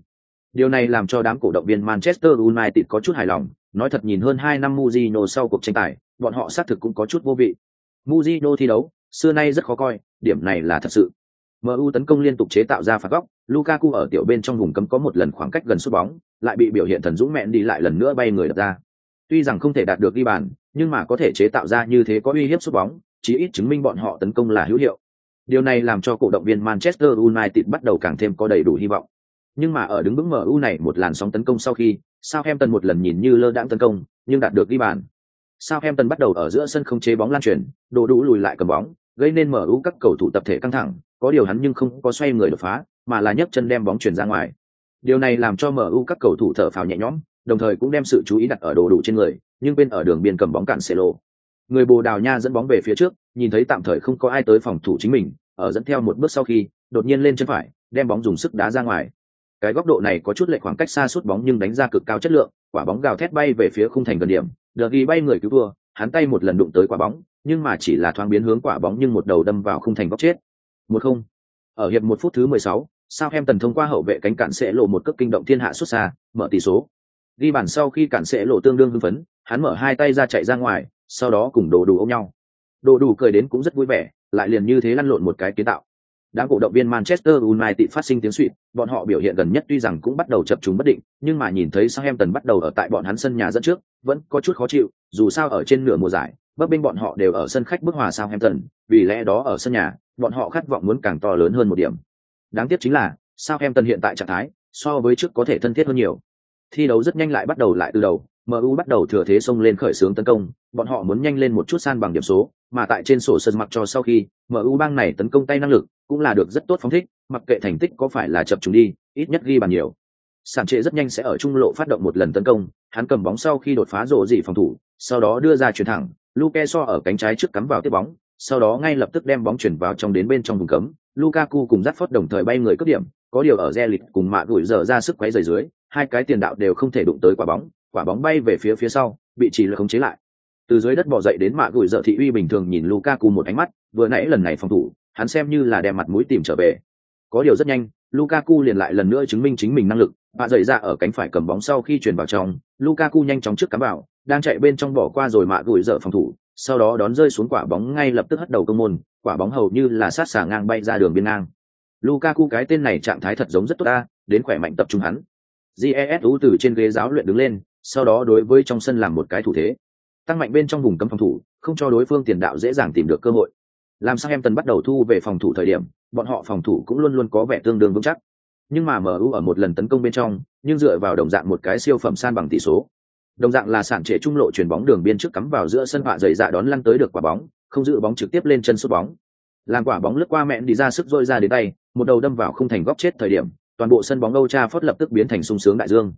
[SPEAKER 1] Điều này làm cho đám cổ động viên Manchester United có chút hài lòng, nói thật nhìn hơn hai năm Mourinho sau cuộc tranh tài, bọn họ xác thực cũng có chút vô vị. Mourinho thi đấu, xưa nay rất khó coi, điểm này là thật sự. MU tấn công liên tục chế tạo ra phạt góc, Lukaku ở tiểu bên trong vùng cấm có một lần khoảng cách gần sút bóng, lại bị biểu hiện thần dũng mẹn đi lại lần nữa bay người đập ra. Tuy rằng không thể đạt được ghi bàn, nhưng mà có thể chế tạo ra như thế có uy hiếp sút bóng, chí ít chứng minh bọn họ tấn công là hữu hiệu. Điều này làm cho cổ động viên Manchester United bắt đầu càng thêm có đầy đủ hy vọng. Nhưng mà ở đứng vững MU này một làn sóng tấn công sau khi, Southampton một lần nhìn như lơ đãng tấn công, nhưng đạt được ghi bàn. Southampton bắt đầu ở giữa sân không chế bóng lan truyền, đồ đủ lùi lại cầm bóng, gây nên MU các cầu thủ tập thể căng thẳng, có điều hắn nhưng không có xoay người đột phá, mà là nhấc chân đem bóng chuyển ra ngoài. Điều này làm cho MU các cầu thủ thở phào nhẹ nhõm, đồng thời cũng đem sự chú ý đặt ở đồ đủ trên người, nhưng bên ở đường biên cầm bóng cản Celo. Người Bồ Đào Nha dẫn bóng về phía trước, nhìn thấy tạm thời không có ai tới phòng thủ chính mình, ở dẫn theo một bước sau khi, đột nhiên lên chân phải, đem bóng dùng sức đá ra ngoài. Cái góc độ này có chút lệch khoảng cách xa suốt bóng nhưng đánh ra cực cao chất lượng, quả bóng gào thét bay về phía khung thành gần điểm, được ghi bay người cứu thua, hắn tay một lần đụng tới quả bóng, nhưng mà chỉ là thoáng biến hướng quả bóng nhưng một đầu đâm vào khung thành góc chết. Một không. Ở hiệp một phút thứ mười sáu, sao em tần thông qua hậu vệ cánh cản sẽ lộ một cước kinh động thiên hạ xuất xa, mở tỷ số. Ghi bàn sau khi cản sẽ lộ tương đương hưng phấn, hắn mở hai tay ra chạy ra ngoài, sau đó cùng đồ đủ ôm nhau. Đồ đủ cười đến cũng rất vui vẻ, lại liền như thế lăn lộn một cái kiến tạo. Đám cổ động viên Manchester United phát sinh tiếng xuýt, bọn họ biểu hiện gần nhất tuy rằng cũng bắt đầu chập chúng bất định, nhưng mà nhìn thấy Southampton bắt đầu ở tại bọn hắn sân nhà dẫn trước, vẫn có chút khó chịu, dù sao ở trên nửa mùa giải, bấp bênh bọn họ đều ở sân khách bức hòa Southampton, vì lẽ đó ở sân nhà, bọn họ khát vọng muốn càng to lớn hơn một điểm. Đáng tiếc chính là, Southampton hiện tại trạng thái, so với trước có thể thân thiết hơn nhiều. Thi đấu rất nhanh lại bắt đầu lại từ đầu, MU bắt đầu thừa thế xông lên khởi xướng tấn công, bọn họ muốn nhanh lên một chút san bằng điểm số, mà tại trên sổ sân mặc cho sau khi, MU bang này tấn công tay năng lực, cũng là được rất tốt phóng thích, mặc kệ thành tích có phải là chập chúng đi, ít nhất ghi bàn nhiều. Sản trệ rất nhanh sẽ ở trung lộ phát động một lần tấn công, hắn cầm bóng sau khi đột phá rổ dị phòng thủ, sau đó đưa ra chuyển thẳng, Luke so ở cánh trái trước cắm vào tiếp bóng, sau đó ngay lập tức đem bóng chuyển vào trong đến bên trong vùng cấm. Lukaku cùng Rashford đồng thời bay người cướp điểm, có điều ở Zelit cùng mạ gửi giờ ra sức quấy rầy dưới, hai cái tiền đạo đều không thể đụng tới quả bóng, quả bóng bay về phía phía sau, bị chỉ lực khống chế lại. Từ dưới đất bò dậy đến mạ gửi dở thị uy bình thường nhìn Lukaku một ánh mắt, vừa nãy lần này phòng thủ, hắn xem như là đem mặt mũi tìm trở về. Có điều rất nhanh, Lukaku liền lại lần nữa chứng minh chính mình năng lực, bạ dậy ra ở cánh phải cầm bóng sau khi chuyển vào trong, Lukaku nhanh chóng trước cắm vào, đang chạy bên trong bỏ qua rồi mạ gửi dở phòng thủ, sau đó đón rơi xuống quả bóng ngay lập tức hất đầu công môn, quả bóng hầu như là sát xả ngang bay ra đường biên ngang. Lukaku cái tên này trạng thái thật giống rất tốt ta, đến khỏe mạnh tập trung hắn. Jesu từ trên ghế giáo luyện đứng lên, sau đó đối với trong sân làm một cái thủ thế. Tăng mạnh bên trong vùng cấm phòng thủ, không cho đối phương tiền đạo dễ dàng tìm được cơ hội. Làm sao em tần bắt đầu thu về phòng thủ thời điểm, bọn họ phòng thủ cũng luôn luôn có vẻ tương đương vững chắc. Nhưng mà MU ở một lần tấn công bên trong, nhưng dựa vào đồng dạng một cái siêu phẩm san bằng tỷ số. Đồng dạng là sản trệ trung lộ chuyển bóng đường biên trước cắm vào giữa sân họa dày dạ đón lăn tới được quả bóng, không giữ bóng trực tiếp lên chân sút bóng. Làm quả bóng lướt qua mẹn đi ra sức dội ra đến tay, một đầu đâm vào không thành góc chết thời điểm, toàn bộ sân bóng Âu Cha phất lập tức biến thành sung sướng đại dương.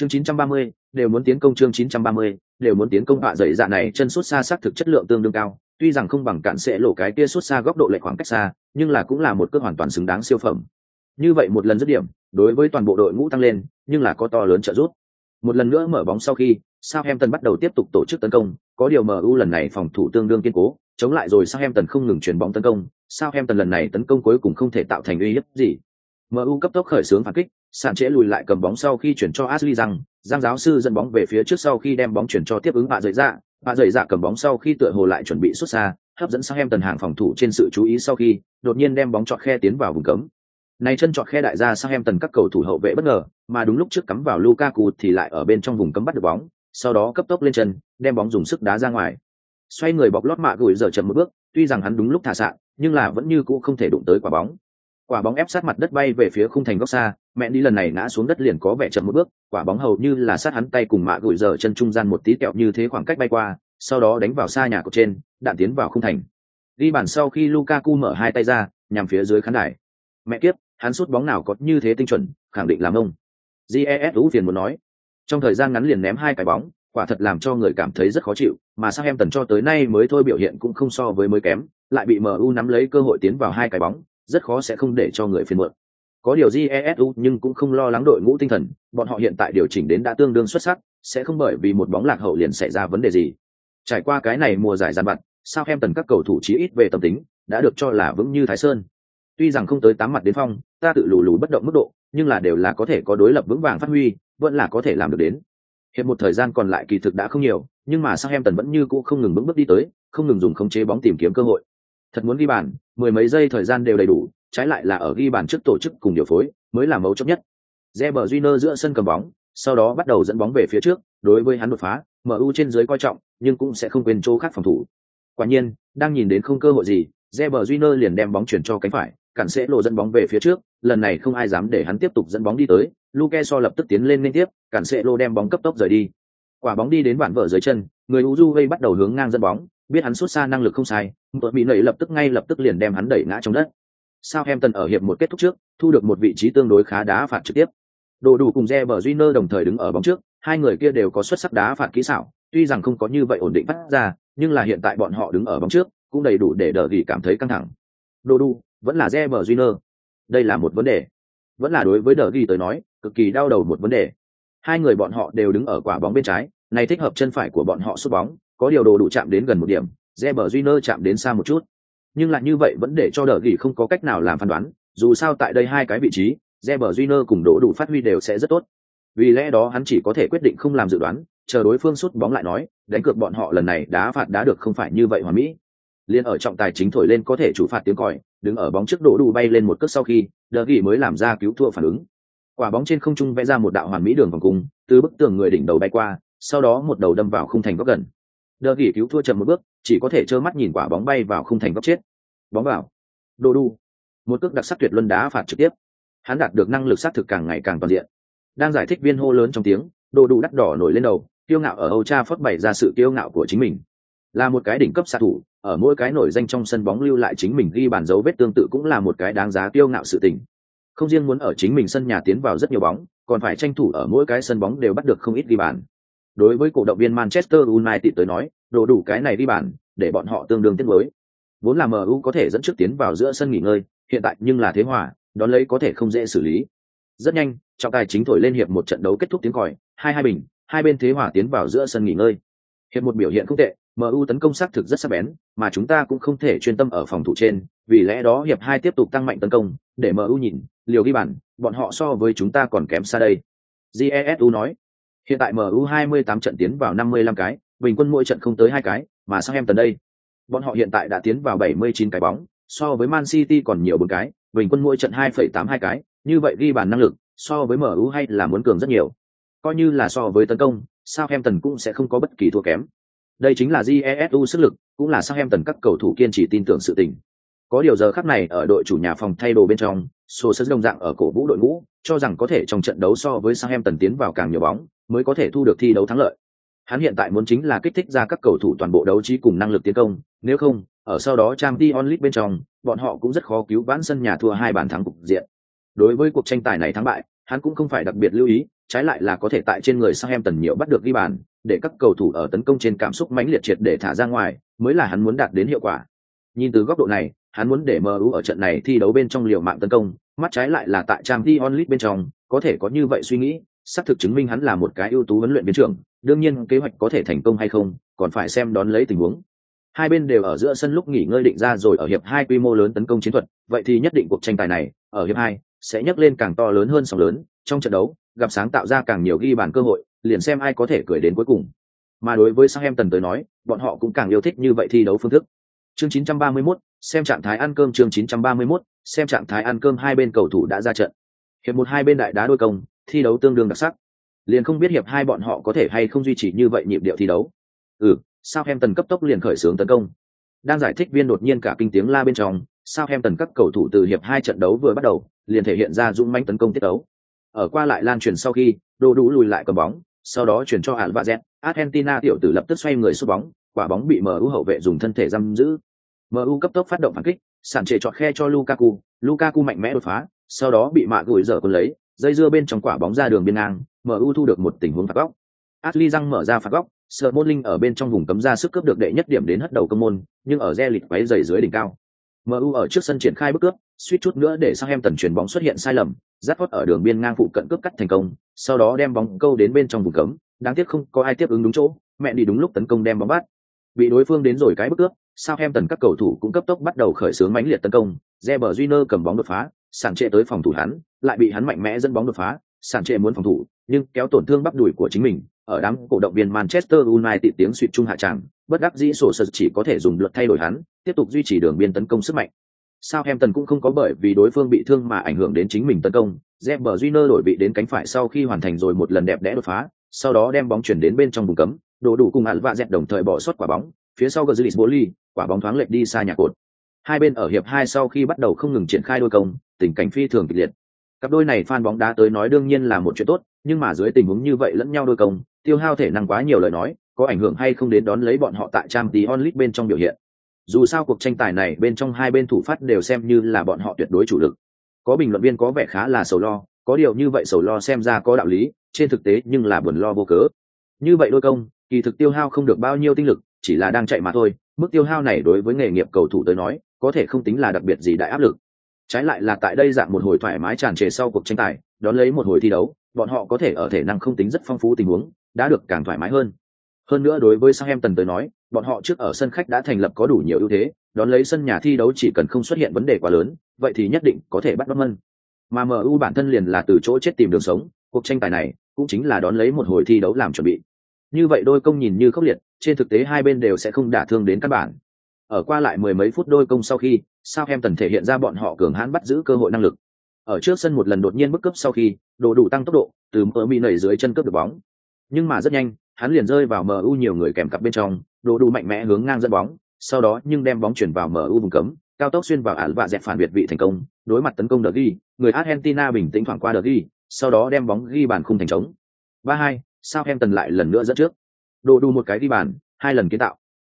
[SPEAKER 1] Chương 930, đều muốn tiến công chương 930, đều muốn tiến công họa dày dạ này chân sút xa sắc thực chất lượng tương đương cao, tuy rằng không bằng cạn sẽ lộ cái kia sút xa góc độ lệch khoảng cách xa, nhưng là cũng là một cước hoàn toàn xứng đáng siêu phẩm. Như vậy một lần dứt điểm, đối với toàn bộ đội ngũ tăng lên, nhưng là có to lớn trợ giúp. Một lần nữa mở bóng sau khi, Southampton bắt đầu tiếp tục tổ chức tấn công, có điều MU lần này phòng thủ tương đương kiên cố, chống lại rồi Southampton không ngừng chuyển bóng tấn công, Southampton lần này tấn công cuối cùng không thể tạo thành uy hiếp gì. MU cấp tốc khởi xướng phản kích, sàn trễ lùi lại cầm bóng sau khi chuyển cho Ashley rằng, Giang giáo sư dẫn bóng về phía trước sau khi đem bóng chuyển cho tiếp ứng bạ dậy dạ, bạ dậy dạ cầm bóng sau khi tựa hồ lại chuẩn bị xuất xa, hấp dẫn Southampton hàng phòng thủ trên sự chú ý sau khi, đột nhiên đem bóng chọt khe tiến vào vùng cấm. Này chân chọt khe đại ra tần các cầu thủ hậu vệ bất ngờ, mà đúng lúc trước cắm vào Lukaku thì lại ở bên trong vùng cấm bắt được bóng, sau đó cấp tốc lên chân, đem bóng dùng sức đá ra ngoài. Xoay người bọc lót mạ gửi giờ chậm một bước, tuy rằng hắn đúng lúc thả sạn, nhưng là vẫn như cũ không thể đụng tới quả bóng. Quả bóng ép sát mặt đất bay về phía khung thành góc xa, mẹ đi lần này ngã xuống đất liền có vẻ chậm một bước, quả bóng hầu như là sát hắn tay cùng mạ gửi giờ chân trung gian một tí kẹo như thế khoảng cách bay qua, sau đó đánh vào xa nhà của trên, đạn tiến vào khung thành. ghi bàn sau khi Lukaku mở hai tay ra, nhằm phía dưới khán đài. Mẹ kiếp, hắn sút bóng nào có như thế tinh chuẩn, khẳng định là mông. lũ phiền muốn nói. Trong thời gian ngắn liền ném hai cái bóng, quả thật làm cho người cảm thấy rất khó chịu, mà sao em tần cho tới nay mới thôi biểu hiện cũng không so với mới kém, lại bị MU nắm lấy cơ hội tiến vào hai cái bóng, rất khó sẽ không để cho người phiền muộn. Có điều Jesu nhưng cũng không lo lắng đội ngũ tinh thần, bọn họ hiện tại điều chỉnh đến đã tương đương xuất sắc, sẽ không bởi vì một bóng lạc hậu liền xảy ra vấn đề gì. Trải qua cái này mùa giải gian vặt, sao em tần các cầu thủ chí ít về tâm tính, đã được cho là vững như Thái Sơn. Tuy rằng không tới tám mặt đến phong, ta tự lù lù bất động mức độ, nhưng là đều là có thể có đối lập vững vàng phát huy, vẫn là có thể làm được đến. hiện một thời gian còn lại kỳ thực đã không nhiều, nhưng mà sao em tần vẫn như cũ không ngừng bước bước đi tới, không ngừng dùng khống chế bóng tìm kiếm cơ hội. Thật muốn ghi bàn, mười mấy giây thời gian đều đầy đủ, trái lại là ở ghi bàn trước tổ chức cùng điều phối, mới là mấu chốt nhất. Reber Júnior giữa sân cầm bóng, sau đó bắt đầu dẫn bóng về phía trước, đối với hắn đột phá, MU trên dưới coi trọng, nhưng cũng sẽ không quên chỗ khác phòng thủ. Quả nhiên, đang nhìn đến không cơ hội gì, Reber Júnior liền đem bóng chuyển cho cánh phải, cản sẽ lộ dẫn bóng về phía trước, lần này không ai dám để hắn tiếp tục dẫn bóng đi tới, Luke so lập tức tiến lên liên tiếp, cản sẽ lộ đem bóng cấp tốc rời đi. Quả bóng đi đến bản vở dưới chân, người Uruguay bắt đầu hướng ngang dẫn bóng, biết hắn xuất xa năng lực không sai, Mộ bị nảy lập tức ngay lập tức liền đem hắn đẩy ngã trong đất. Southampton ở hiệp một kết thúc trước, thu được một vị trí tương đối khá đá phạt trực tiếp. Đồ đủ cùng Reber Júnior đồng thời đứng ở bóng trước, hai người kia đều có xuất sắc đá phạt kỹ xảo, tuy rằng không có như vậy ổn định phát ra, nhưng là hiện tại bọn họ đứng ở bóng trước, cũng đầy đủ để đỡ gì cảm thấy căng thẳng. Đồ đủ, vẫn là Reber Júnior. Đây là một vấn đề. Vẫn là đối với đỡ gì tới nói, cực kỳ đau đầu một vấn đề. Hai người bọn họ đều đứng ở quả bóng bên trái, này thích hợp chân phải của bọn họ sút bóng, có điều đồ đủ chạm đến gần một điểm, Reber Júnior chạm đến xa một chút. Nhưng lại như vậy vẫn để cho đỡ gỉ không có cách nào làm phán đoán, dù sao tại đây hai cái vị trí, Reber Júnior cùng đồ đủ phát huy đều sẽ rất tốt. Vì lẽ đó hắn chỉ có thể quyết định không làm dự đoán, chờ đối phương sút bóng lại nói, đánh cược bọn họ lần này đá phạt đá được không phải như vậy hoàn mỹ. Liên ở trọng tài chính thổi lên có thể chủ phạt tiếng còi, đứng ở bóng trước đổ đủ bay lên một cước sau khi, đỡ gỉ mới làm ra cứu thua phản ứng. Quả bóng trên không trung vẽ ra một đạo hoàn mỹ đường vòng cung, từ bức tường người đỉnh đầu bay qua, sau đó một đầu đâm vào khung thành góc gần đờ gỉ cứu thua chậm một bước, chỉ có thể trơ mắt nhìn quả bóng bay vào khung thành góc chết. Bóng vào. đô đu. Một cước đặc sắc tuyệt luân đá phạt trực tiếp. Hắn đạt được năng lực sát thực càng ngày càng toàn diện. Đang giải thích viên hô lớn trong tiếng, đô đu đắt đỏ nổi lên đầu, kiêu ngạo ở Âu Cha phất bày ra sự kiêu ngạo của chính mình. Là một cái đỉnh cấp xạ thủ, ở mỗi cái nổi danh trong sân bóng lưu lại chính mình ghi bàn dấu vết tương tự cũng là một cái đáng giá kiêu ngạo sự tình. Không riêng muốn ở chính mình sân nhà tiến vào rất nhiều bóng, còn phải tranh thủ ở mỗi cái sân bóng đều bắt được không ít ghi bàn. Đối với cổ động viên Manchester United tới nói, đồ đủ cái này ghi bàn, để bọn họ tương đương tiến nuối. vốn là MU có thể dẫn trước tiến vào giữa sân nghỉ ngơi, hiện tại nhưng là thế hòa, đón lấy có thể không dễ xử lý. Rất nhanh, trọng tài chính thổi lên hiệp một trận đấu kết thúc tiếng còi, hai hai bình, hai bên thế hòa tiến vào giữa sân nghỉ ngơi. Hiệp một biểu hiện không tệ, MU tấn công sắc thực rất sắc bén, mà chúng ta cũng không thể chuyên tâm ở phòng thủ trên, vì lẽ đó hiệp hai tiếp tục tăng mạnh tấn công, để MU nhìn, liều ghi bàn, bọn họ so với chúng ta còn kém xa đây. Jesu nói. Hiện tại MU 28 trận tiến vào 55 cái, bình quân mỗi trận không tới hai cái, mà sang em tần đây. Bọn họ hiện tại đã tiến vào 79 cái bóng, so với Man City còn nhiều bốn cái, bình quân mỗi trận 2,82 cái, như vậy ghi bàn năng lực, so với MU hay là muốn cường rất nhiều. Coi như là so với tấn công, Southampton cũng sẽ không có bất kỳ thua kém. Đây chính là Jesu sức lực, cũng là Southampton các cầu thủ kiên trì tin tưởng sự tình. Có điều giờ khắc này ở đội chủ nhà phòng thay đồ bên trong, số sân đồng dạng ở cổ vũ đội ngũ, cho rằng có thể trong trận đấu so với sang em tần tiến vào càng nhiều bóng, mới có thể thu được thi đấu thắng lợi. Hắn hiện tại muốn chính là kích thích ra các cầu thủ toàn bộ đấu trí cùng năng lực tiến công, nếu không, ở sau đó trang Champions onlit bên trong, bọn họ cũng rất khó cứu vãn sân nhà thua hai bàn thắng cục diện. Đối với cuộc tranh tài này thắng bại, hắn cũng không phải đặc biệt lưu ý, trái lại là có thể tại trên người sang em tần nhiều bắt được ghi bàn, để các cầu thủ ở tấn công trên cảm xúc mãnh liệt triệt để thả ra ngoài, mới là hắn muốn đạt đến hiệu quả. Nhìn từ góc độ này, hắn muốn để MU ở trận này thi đấu bên trong liều mạng tấn công, mắt trái lại là tại Champions League bên trong, có thể có như vậy suy nghĩ, xác thực chứng minh hắn là một cái ưu tú huấn luyện viên trưởng, đương nhiên kế hoạch có thể thành công hay không, còn phải xem đón lấy tình huống. Hai bên đều ở giữa sân lúc nghỉ ngơi định ra rồi ở hiệp hai quy mô lớn tấn công chiến thuật, vậy thì nhất định cuộc tranh tài này, ở hiệp hai sẽ nhấc lên càng to lớn hơn sóng lớn, trong trận đấu, gặp sáng tạo ra càng nhiều ghi bàn cơ hội, liền xem ai có thể cười đến cuối cùng. Mà đối với Southampton tới nói, bọn họ cũng càng yêu thích như vậy thi đấu phương thức. Chương 931, xem trạng thái ăn cơm chương 931, xem trạng thái ăn cơm hai bên cầu thủ đã ra trận. Hiệp một hai bên đại đá đôi công, thi đấu tương đương đặc sắc. Liền không biết hiệp hai bọn họ có thể hay không duy trì như vậy nhịp điệu thi đấu. Ừ, Southampton cấp tốc liền khởi xướng tấn công. Đang giải thích viên đột nhiên cả kinh tiếng la bên trong, Southampton các cầu thủ từ hiệp hai trận đấu vừa bắt đầu, liền thể hiện ra dũng mãnh tấn công tiết đấu. Ở qua lại lan truyền sau khi, đồ đủ lùi lại cầm bóng, sau đó chuyển cho Alvarez, Argentina tiểu tử lập tức xoay người sút bóng, quả bóng bị MU hậu vệ dùng thân thể giam giữ. MU cấp tốc phát động phản kích, sản trệ chọt khe cho Lukaku, Lukaku mạnh mẽ đột phá, sau đó bị mạ gửi dở quân lấy, dây dưa bên trong quả bóng ra đường biên ngang, MU thu được một tình huống phạt góc. Ashley răng mở ra phạt góc, Sở Môn Linh ở bên trong vùng cấm ra sức cướp được đệ nhất điểm đến hất đầu công môn, nhưng ở re lịch quấy dày dưới đỉnh cao. MU ở trước sân triển khai bước cướp, suýt chút nữa để sang em tần chuyển bóng xuất hiện sai lầm, rát ở đường biên ngang phụ cận cướp cắt thành công, sau đó đem bóng câu đến bên trong vùng cấm, đáng tiếc không có ai tiếp ứng đúng chỗ, mẹ đi đúng lúc tấn công đem bóng bắt. Bị đối phương đến rồi cái bước cướp, sao em tần các cầu thủ cũng cấp tốc bắt đầu khởi xướng mãnh liệt tấn công, Reber Júnior cầm bóng đột phá, sàn trệ tới phòng thủ hắn, lại bị hắn mạnh mẽ dẫn bóng đột phá, sàn trệ muốn phòng thủ, nhưng kéo tổn thương bắp đùi của chính mình, ở đám cổ động viên Manchester United tiếng suýt trung hạ tràng, bất đắc dĩ sổ sật chỉ có thể dùng luật thay đổi hắn, tiếp tục duy trì đường biên tấn công sức mạnh. Southampton cũng không có bởi vì đối phương bị thương mà ảnh hưởng đến chính mình tấn công. Reber Júnior đổi vị đến cánh phải sau khi hoàn thành rồi một lần đẹp đẽ đột phá, sau đó đem bóng chuyển đến bên trong vùng cấm, đổ đủ cùng ạn vạ dẹt đồng thời bỏ sót quả bóng, phía sau Gazidis Boli, quả bóng thoáng lệch đi xa nhà cột. Hai bên ở hiệp hai sau khi bắt đầu không ngừng triển khai đôi công, tình cảnh phi thường kịch liệt. Cặp đôi này fan bóng đá tới nói đương nhiên là một chuyện tốt, nhưng mà dưới tình huống như vậy lẫn nhau đôi công, tiêu hao thể năng quá nhiều lời nói, có ảnh hưởng hay không đến đón lấy bọn họ tại Champions League bên trong biểu hiện. Dù sao cuộc tranh tài này bên trong hai bên thủ phát đều xem như là bọn họ tuyệt đối chủ lực. Có bình luận viên có vẻ khá là sầu lo, có điều như vậy sầu lo xem ra có đạo lý, trên thực tế nhưng là buồn lo vô cớ. Như vậy đôi công, kỳ thực tiêu hao không được bao nhiêu tinh lực, chỉ là đang chạy mà thôi, mức tiêu hao này đối với nghề nghiệp cầu thủ tới nói, có thể không tính là đặc biệt gì đại áp lực. Trái lại là tại đây dạng một hồi thoải mái tràn trề sau cuộc tranh tài, đón lấy một hồi thi đấu, bọn họ có thể ở thể năng không tính rất phong phú tình huống, đã được càng thoải mái hơn. Hơn nữa đối với sang hem tần tới nói, bọn họ trước ở sân khách đã thành lập có đủ nhiều ưu thế, đón lấy sân nhà thi đấu chỉ cần không xuất hiện vấn đề quá lớn, vậy thì nhất định có thể bắt bắt mân. Mà MU bản thân liền là từ chỗ chết tìm đường sống, cuộc tranh tài này cũng chính là đón lấy một hồi thi đấu làm chuẩn bị. Như vậy đôi công nhìn như khốc liệt, trên thực tế hai bên đều sẽ không đả thương đến các bạn. Ở qua lại mười mấy phút đôi công sau khi, sao em tần thể hiện ra bọn họ cường hãn bắt giữ cơ hội năng lực. Ở trước sân một lần đột nhiên bức cấp sau khi, đồ đủ tăng tốc độ, từ mờ mi nảy dưới chân cướp được bóng. Nhưng mà rất nhanh, hắn liền rơi vào MU nhiều người kèm cặp bên trong, đồ đủ mạnh mẽ hướng ngang dẫn bóng, sau đó nhưng đem bóng chuyển vào MU vùng cấm, cao tốc xuyên vào ả và dẹp phản biệt vị thành công, đối mặt tấn công đờ ghi, người Argentina bình tĩnh thoảng qua đờ ghi, sau đó đem bóng ghi bàn khung thành trống. ba hai 3-2, Southampton lại lần nữa dẫn trước. Đồ đủ một cái đi bàn, hai lần kiến tạo.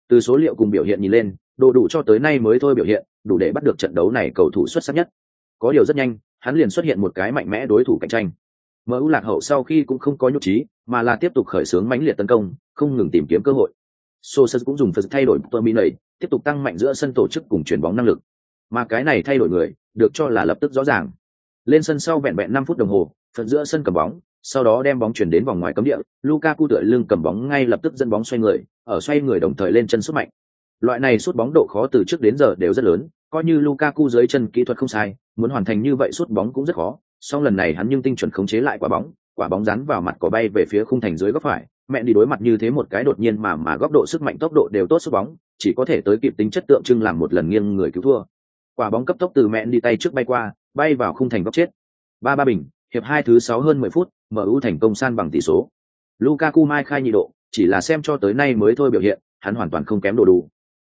[SPEAKER 1] Từ số liệu cùng biểu hiện nhìn lên, đồ đủ cho tới nay mới thôi biểu hiện, đủ để bắt được trận đấu này cầu thủ xuất sắc nhất. Có điều rất nhanh, hắn liền xuất hiện một cái mạnh mẽ đối thủ cạnh tranh. MU lạc hậu sau khi cũng không có nhục trí, mà là tiếp tục khởi xướng mãnh liệt tấn công, không ngừng tìm kiếm cơ hội. Sosa cũng dùng phần thay đổi Terminate, tiếp tục tăng mạnh giữa sân tổ chức cùng chuyển bóng năng lực. Mà cái này thay đổi người, được cho là lập tức rõ ràng. Lên sân sau vẹn vẹn 5 phút đồng hồ, phần giữa sân cầm bóng, sau đó đem bóng chuyển đến vòng ngoài cấm địa, Lukaku tựa lưng cầm bóng ngay lập tức dẫn bóng xoay người, ở xoay người đồng thời lên chân sút mạnh. Loại này sút bóng độ khó từ trước đến giờ đều rất lớn, coi như Lukaku dưới chân kỹ thuật không sai, muốn hoàn thành như vậy sút bóng cũng rất khó, song lần này hắn nhưng tinh chuẩn khống chế lại quả bóng, quả bóng rắn vào mặt có bay về phía khung thành dưới góc phải, mẹ đi đối mặt như thế một cái đột nhiên mà mà góc độ sức mạnh tốc độ đều tốt sút bóng, chỉ có thể tới kịp tính chất tượng trưng làm một lần nghiêng người cứu thua. Quả bóng cấp tốc từ mẹ đi tay trước bay qua, bay vào khung thành góc chết. Ba ba bình, hiệp hai thứ sáu hơn mười phút, MU thành công san bằng tỷ số. Lukaku mai khai nhị độ, chỉ là xem cho tới nay mới thôi biểu hiện, hắn hoàn toàn không kém đồ đủ.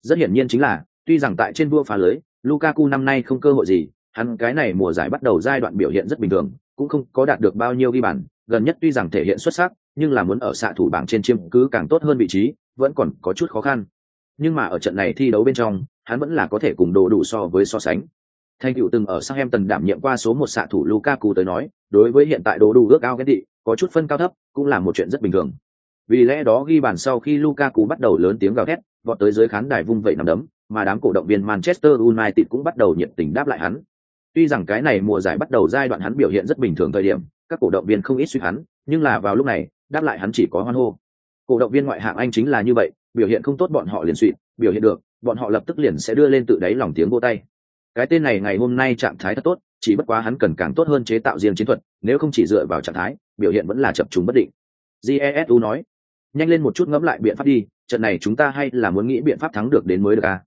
[SPEAKER 1] Rất hiển nhiên chính là, tuy rằng tại trên vua phá lưới, Lukaku năm nay không cơ hội gì, hắn cái này mùa giải bắt đầu giai đoạn biểu hiện rất bình thường, cũng không có đạt được bao nhiêu ghi bàn, gần nhất tuy rằng thể hiện xuất sắc, nhưng là muốn ở xạ thủ bảng trên chiêm cứ càng tốt hơn vị trí, vẫn còn có chút khó khăn. Nhưng mà ở trận này thi đấu bên trong, hắn vẫn là có thể cùng đồ đủ so với so sánh. Thanh cựu từng ở Southampton đảm nhiệm qua số một xạ thủ Lukaku tới nói, đối với hiện tại đồ đủ ước ao ghét thị có chút phân cao thấp, cũng là một chuyện rất bình thường. Vì lẽ đó ghi bàn sau khi Lukaku bắt đầu lớn tiếng gào thét, vọt tới dưới khán đài vung vẩy nắm đấm, mà đám cổ động viên Manchester United cũng bắt đầu nhiệt tình đáp lại hắn. Tuy rằng cái này mùa giải bắt đầu giai đoạn hắn biểu hiện rất bình thường thời điểm, các cổ động viên không ít suy hắn, nhưng là vào lúc này, đáp lại hắn chỉ có hoan hô. Cổ động viên ngoại hạng Anh chính là như vậy, biểu hiện không tốt bọn họ liền suy, biểu hiện được, bọn họ lập tức liền sẽ đưa lên tự đáy lòng tiếng vô tay. Cái tên này ngày hôm nay trạng thái thật tốt, chỉ bất quá hắn cần càng tốt hơn chế tạo riêng chiến thuật, nếu không chỉ dựa vào trạng thái, biểu hiện vẫn là chập trùng bất định. Jesu nói, nhanh lên một chút ngẫm lại biện pháp đi, trận này chúng ta hay là muốn nghĩ biện pháp thắng được đến mới được à?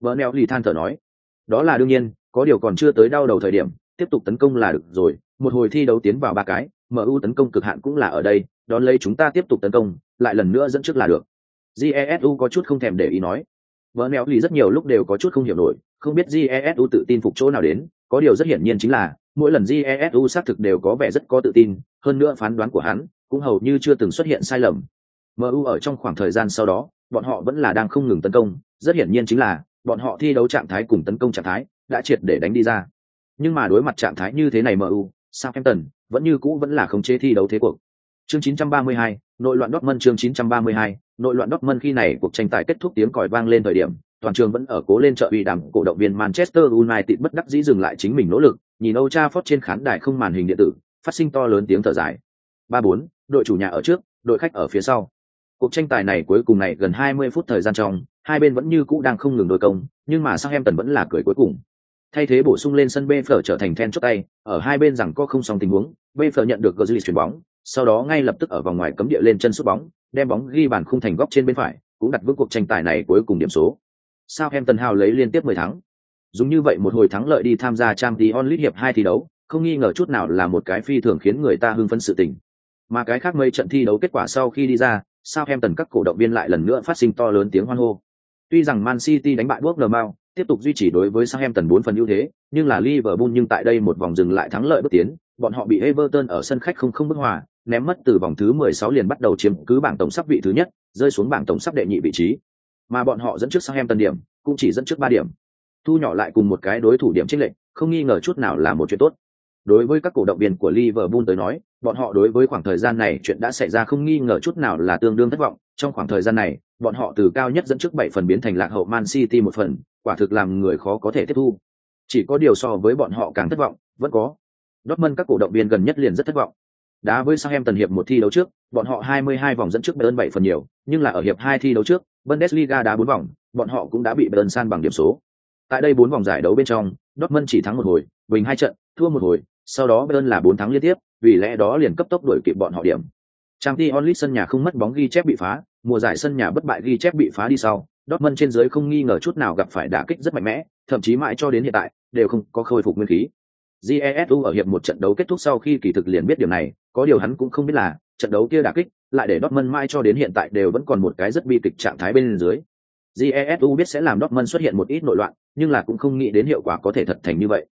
[SPEAKER 1] Vợ neo lì than thở nói, đó là đương nhiên, có điều còn chưa tới đau đầu thời điểm, tiếp tục tấn công là được rồi, một hồi thi đấu tiến vào ba cái, MU tấn công cực hạn cũng là ở đây, đón lấy chúng ta tiếp tục tấn công, lại lần nữa dẫn trước là được. Jesu có chút không thèm để ý nói. Vợ neo lì rất nhiều lúc đều có chút không hiểu nổi, không biết Jesu tự tin phục chỗ nào đến, có điều rất hiển nhiên chính là, mỗi lần Jesu xác thực đều có vẻ rất có tự tin, hơn nữa phán đoán của hắn cũng hầu như chưa từng xuất hiện sai lầm. MU ở trong khoảng thời gian sau đó, bọn họ vẫn là đang không ngừng tấn công, rất hiển nhiên chính là bọn họ thi đấu trạng thái cùng tấn công trạng thái đã triệt để đánh đi ra. Nhưng mà đối mặt trạng thái như thế này MU, Southampton vẫn như cũ vẫn là khống chế thi đấu thế cuộc. Chương 932, nội loạn Dortmund chương 932, nội loạn Dortmund khi này cuộc tranh tài kết thúc tiếng còi vang lên thời điểm, toàn trường vẫn ở cố lên trợ uy đàm cổ động viên Manchester United bất đắc dĩ dừng lại chính mình nỗ lực, nhìn Old Trafford trên khán đài không màn hình điện tử, phát sinh to lớn tiếng thở dài. 3-4, đội chủ nhà ở trước, đội khách ở phía sau. Cuộc tranh tài này cuối cùng này gần 20 phút thời gian trong, hai bên vẫn như cũ đang không ngừng đối công, nhưng mà Southampton vẫn là cười cuối cùng. Thay thế bổ sung lên sân Bfl trở thành then chốt tay, ở hai bên rằng có không xong tình huống, Bfl nhận được Götze chuyển bóng, sau đó ngay lập tức ở vòng ngoài cấm địa lên chân sút bóng, đem bóng ghi bàn khung thành góc trên bên phải, cũng đặt vững cuộc tranh tài này cuối cùng điểm số. Sao em tần hào lấy liên tiếp 10 thắng. Dùng như vậy một hồi thắng lợi đi tham gia Champions League hiệp hai thi đấu, không nghi ngờ chút nào là một cái phi thường khiến người ta hưng phấn sự tình. Mà cái khác mây trận thi đấu kết quả sau khi đi ra, Southampton các cổ động viên lại lần nữa phát sinh to lớn tiếng hoan hô. Tuy rằng Man City đánh bại Bournemouth, tiếp tục duy trì đối với Southampton 4 phần ưu thế, nhưng là Liverpool nhưng tại đây một vòng dừng lại thắng lợi bước tiến, bọn họ bị Everton ở sân khách không không bức hòa, ném mất từ vòng thứ 16 liền bắt đầu chiếm cứ bảng tổng sắp vị thứ nhất, rơi xuống bảng tổng sắp đệ nhị vị trí. Mà bọn họ dẫn trước sang em tần điểm, cũng chỉ dẫn trước 3 điểm. Thu nhỏ lại cùng một cái đối thủ điểm chênh lệch, không nghi ngờ chút nào là một chuyện tốt. Đối với các cổ động viên của Liverpool tới nói, bọn họ đối với khoảng thời gian này chuyện đã xảy ra không nghi ngờ chút nào là tương đương thất vọng. Trong khoảng thời gian này, bọn họ từ cao nhất dẫn trước 7 phần biến thành lạc hậu Man City một phần, quả thực làm người khó có thể tiếp thu. Chỉ có điều so với bọn họ càng thất vọng, vẫn có. Dortmund các cổ động viên gần nhất liền rất thất vọng. Đá với Southampton hiệp một thi đấu trước, bọn họ 22 vòng dẫn trước Bayern bảy phần nhiều, nhưng là ở hiệp hai thi đấu trước, Bundesliga đá 4 vòng, bọn họ cũng đã bị Bayern san bằng điểm số. Tại đây 4 vòng giải đấu bên trong, Dortmund chỉ thắng một hồi, bình hai trận, thua một hồi, sau đó Bayern là 4 thắng liên tiếp, vì lẽ đó liền cấp tốc đuổi kịp bọn họ điểm. Champions League sân nhà không mất bóng ghi chép bị phá, mùa giải sân nhà bất bại ghi chép bị phá đi sau, Dortmund trên dưới không nghi ngờ chút nào gặp phải đả kích rất mạnh mẽ, thậm chí mãi cho đến hiện tại đều không có khôi phục nguyên khí. Jesu ở hiệp một trận đấu kết thúc sau khi kỳ thực liền biết điều này, có điều hắn cũng không biết là trận đấu kia đả kích lại để Dortmund mãi cho đến hiện tại đều vẫn còn một cái rất bi kịch trạng thái bên dưới. Jesu biết sẽ làm Dortmund xuất hiện một ít nội loạn, nhưng là cũng không nghĩ đến hiệu quả có thể thật thành như vậy.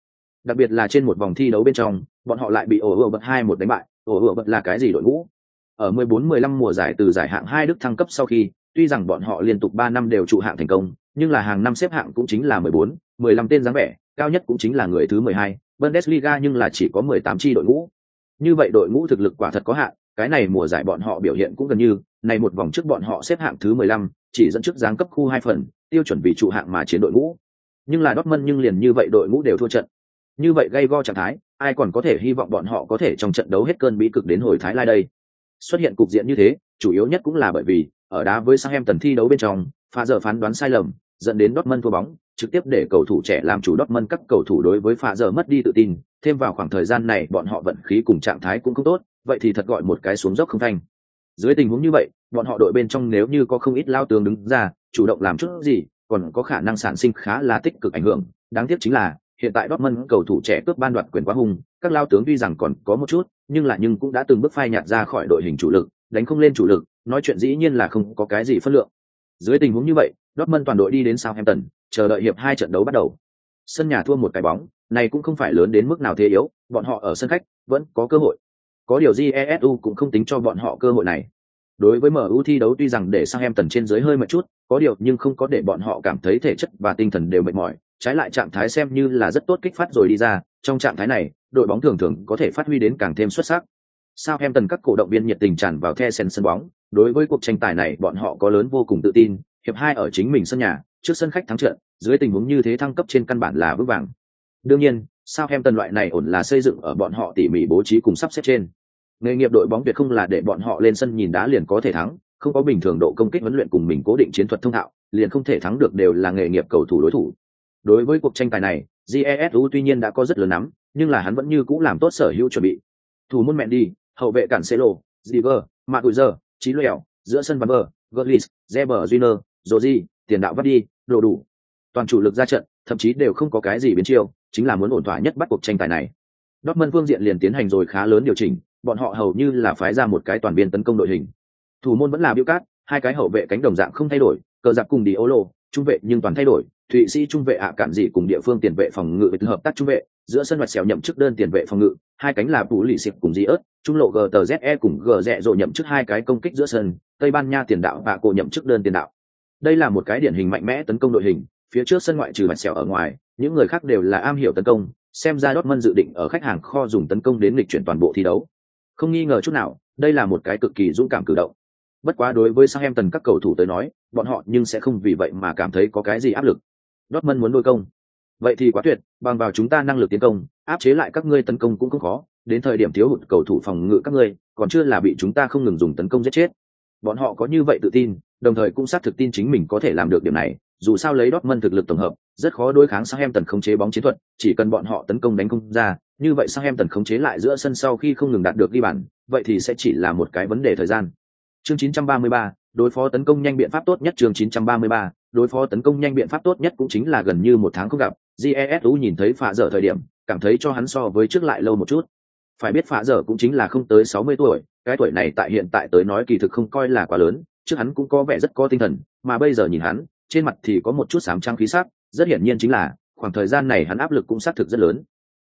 [SPEAKER 1] Đặc biệt là trên một vòng thi đấu bên trong, bọn họ lại bị ổ ửa bật hai một đánh bại, ổ ửa bật là cái gì đội ngũ? Ở 14-15 mùa giải từ giải hạng hai Đức thăng cấp sau khi, tuy rằng bọn họ liên tục 3 năm đều trụ hạng thành công, nhưng là hàng năm xếp hạng cũng chính là 14, 15 tên dáng vẻ, cao nhất cũng chính là người thứ 12, Bundesliga nhưng là chỉ có 18 chi đội ngũ. Như vậy đội ngũ thực lực quả thật có hạn, cái này mùa giải bọn họ biểu hiện cũng gần như, này một vòng trước bọn họ xếp hạng thứ 15, chỉ dẫn trước giáng cấp khu hai phần, tiêu chuẩn vì trụ hạng mà chiến đội ngũ. Nhưng là Dortmund nhưng liền như vậy đội ngũ đều thua trận. Như vậy gây go trạng thái, ai còn có thể hy vọng bọn họ có thể trong trận đấu hết cơn bí cực đến hồi thái lai đây. Xuất hiện cục diện như thế, chủ yếu nhất cũng là bởi vì ở đá với Southampton thi đấu bên trong, pha giờ phán đoán sai lầm, dẫn đến Dortmund thua bóng, trực tiếp để cầu thủ trẻ làm chủ Dortmund các cầu thủ đối với pha giờ mất đi tự tin, thêm vào khoảng thời gian này bọn họ vận khí cùng trạng thái cũng không tốt, vậy thì thật gọi một cái xuống dốc không thành. Dưới tình huống như vậy, bọn họ đội bên trong nếu như có không ít lao tướng đứng ra, chủ động làm chút gì, còn có khả năng sản sinh khá là tích cực ảnh hưởng. Đáng tiếc chính là, hiện tại Dortmund cầu thủ trẻ cướp ban đoạt quyền quá hung, các lao tướng tuy rằng còn có một chút, nhưng là nhưng cũng đã từng bước phai nhạt ra khỏi đội hình chủ lực, đánh không lên chủ lực, nói chuyện dĩ nhiên là không có cái gì phân lượng. Dưới tình huống như vậy, Dortmund toàn đội đi đến Southampton, chờ đợi hiệp hai trận đấu bắt đầu. Sân nhà thua một cái bóng, này cũng không phải lớn đến mức nào thế yếu, bọn họ ở sân khách vẫn có cơ hội. Có điều Jesu cũng không tính cho bọn họ cơ hội này. Đối với MU thi đấu tuy rằng để sang em tần trên dưới hơi một chút, có điều nhưng không có để bọn họ cảm thấy thể chất và tinh thần đều mệt mỏi, trái lại trạng thái xem như là rất tốt kích phát rồi đi ra, trong trạng thái này, đội bóng thường thường có thể phát huy đến càng thêm xuất sắc. Southampton các cổ động viên nhiệt tình tràn vào The sân bóng, đối với cuộc tranh tài này bọn họ có lớn vô cùng tự tin, hiệp hai ở chính mình sân nhà, trước sân khách thắng trận, dưới tình huống như thế thăng cấp trên căn bản là vững vàng. Đương nhiên, sao em tần loại này ổn là xây dựng ở bọn họ tỉ mỉ bố trí cùng sắp xếp trên. Nghề nghiệp đội bóng Việt không là để bọn họ lên sân nhìn đá liền có thể thắng, không có bình thường độ công kích huấn luyện cùng mình cố định chiến thuật thông thạo, liền không thể thắng được đều là nghề nghiệp cầu thủ đối thủ. Đối với cuộc tranh tài này, Jesu tuy nhiên đã có rất lớn nắm, nhưng là hắn vẫn như cũ làm tốt sở hữu chuẩn bị. Thủ môn mẹn đi, hậu vệ cản Celo, Ziver, Maguire, Chí Lẹo, giữa sân Van Bờ, Gullis, Zeber Junior, Roji, tiền đạo vắt đi, đồ đủ. Toàn chủ lực ra trận, thậm chí đều không có cái gì biến chiêu, chính là muốn ổn thỏa nhất bắt cuộc tranh tài này. Dortmund phương diện liền tiến hành rồi khá lớn điều chỉnh, bọn họ hầu như là phái ra một cái toàn biên tấn công đội hình. Thủ môn vẫn là Bill Cát, hai cái hậu vệ cánh đồng dạng không thay đổi, cờ giặc cùng Diolo, trung vệ nhưng toàn thay đổi, Thụy Sĩ trung vệ ạ cản dị cùng địa phương tiền vệ phòng ngự với hợp tác trung vệ, giữa sân hoạt xẻo nhậm chức đơn tiền vệ phòng ngự, hai cánh là Vũ Lị Sịp cùng Di ớt, trung lộ GTZE cùng G rẹ rộ nhậm chức hai cái công kích giữa sân, Tây Ban Nha tiền đạo và cổ nhậm chức đơn tiền đạo. Đây là một cái điển hình mạnh mẽ tấn công đội hình, phía trước sân ngoại trừ mặt sẹo ở ngoài, những người khác đều là am hiểu tấn công, xem ra Dortmund dự định ở khách hàng kho dùng tấn công đến lịch chuyển toàn bộ thi đấu. Không nghi ngờ chút nào, đây là một cái cực kỳ dũng cảm cử động. Bất quá đối với Southampton các cầu thủ tới nói, bọn họ nhưng sẽ không vì vậy mà cảm thấy có cái gì áp lực. Dortmund muốn đôi công. Vậy thì quá tuyệt, bằng vào chúng ta năng lực tiến công, áp chế lại các ngươi tấn công cũng không khó, đến thời điểm thiếu hụt cầu thủ phòng ngự các ngươi, còn chưa là bị chúng ta không ngừng dùng tấn công giết chết. Bọn họ có như vậy tự tin, đồng thời cũng xác thực tin chính mình có thể làm được điểm này, dù sao lấy Dortmund thực lực tổng hợp, rất khó đối kháng Southampton khống chế bóng chiến thuật, chỉ cần bọn họ tấn công đánh không ra, như vậy Southampton khống chế lại giữa sân sau khi không ngừng đạt được ghi bàn, vậy thì sẽ chỉ là một cái vấn đề thời gian. Chương 933, đối phó tấn công nhanh biện pháp tốt nhất chương 933, đối phó tấn công nhanh biện pháp tốt nhất cũng chính là gần như một tháng không gặp, Jesu nhìn thấy phạ dở thời điểm, cảm thấy cho hắn so với trước lại lâu một chút. Phải biết phạ dở cũng chính là không tới 60 tuổi, cái tuổi này tại hiện tại tới nói kỳ thực không coi là quá lớn, trước hắn cũng có vẻ rất có tinh thần, mà bây giờ nhìn hắn, trên mặt thì có một chút sám trang khí sắc, rất hiển nhiên chính là khoảng thời gian này hắn áp lực cũng xác thực rất lớn.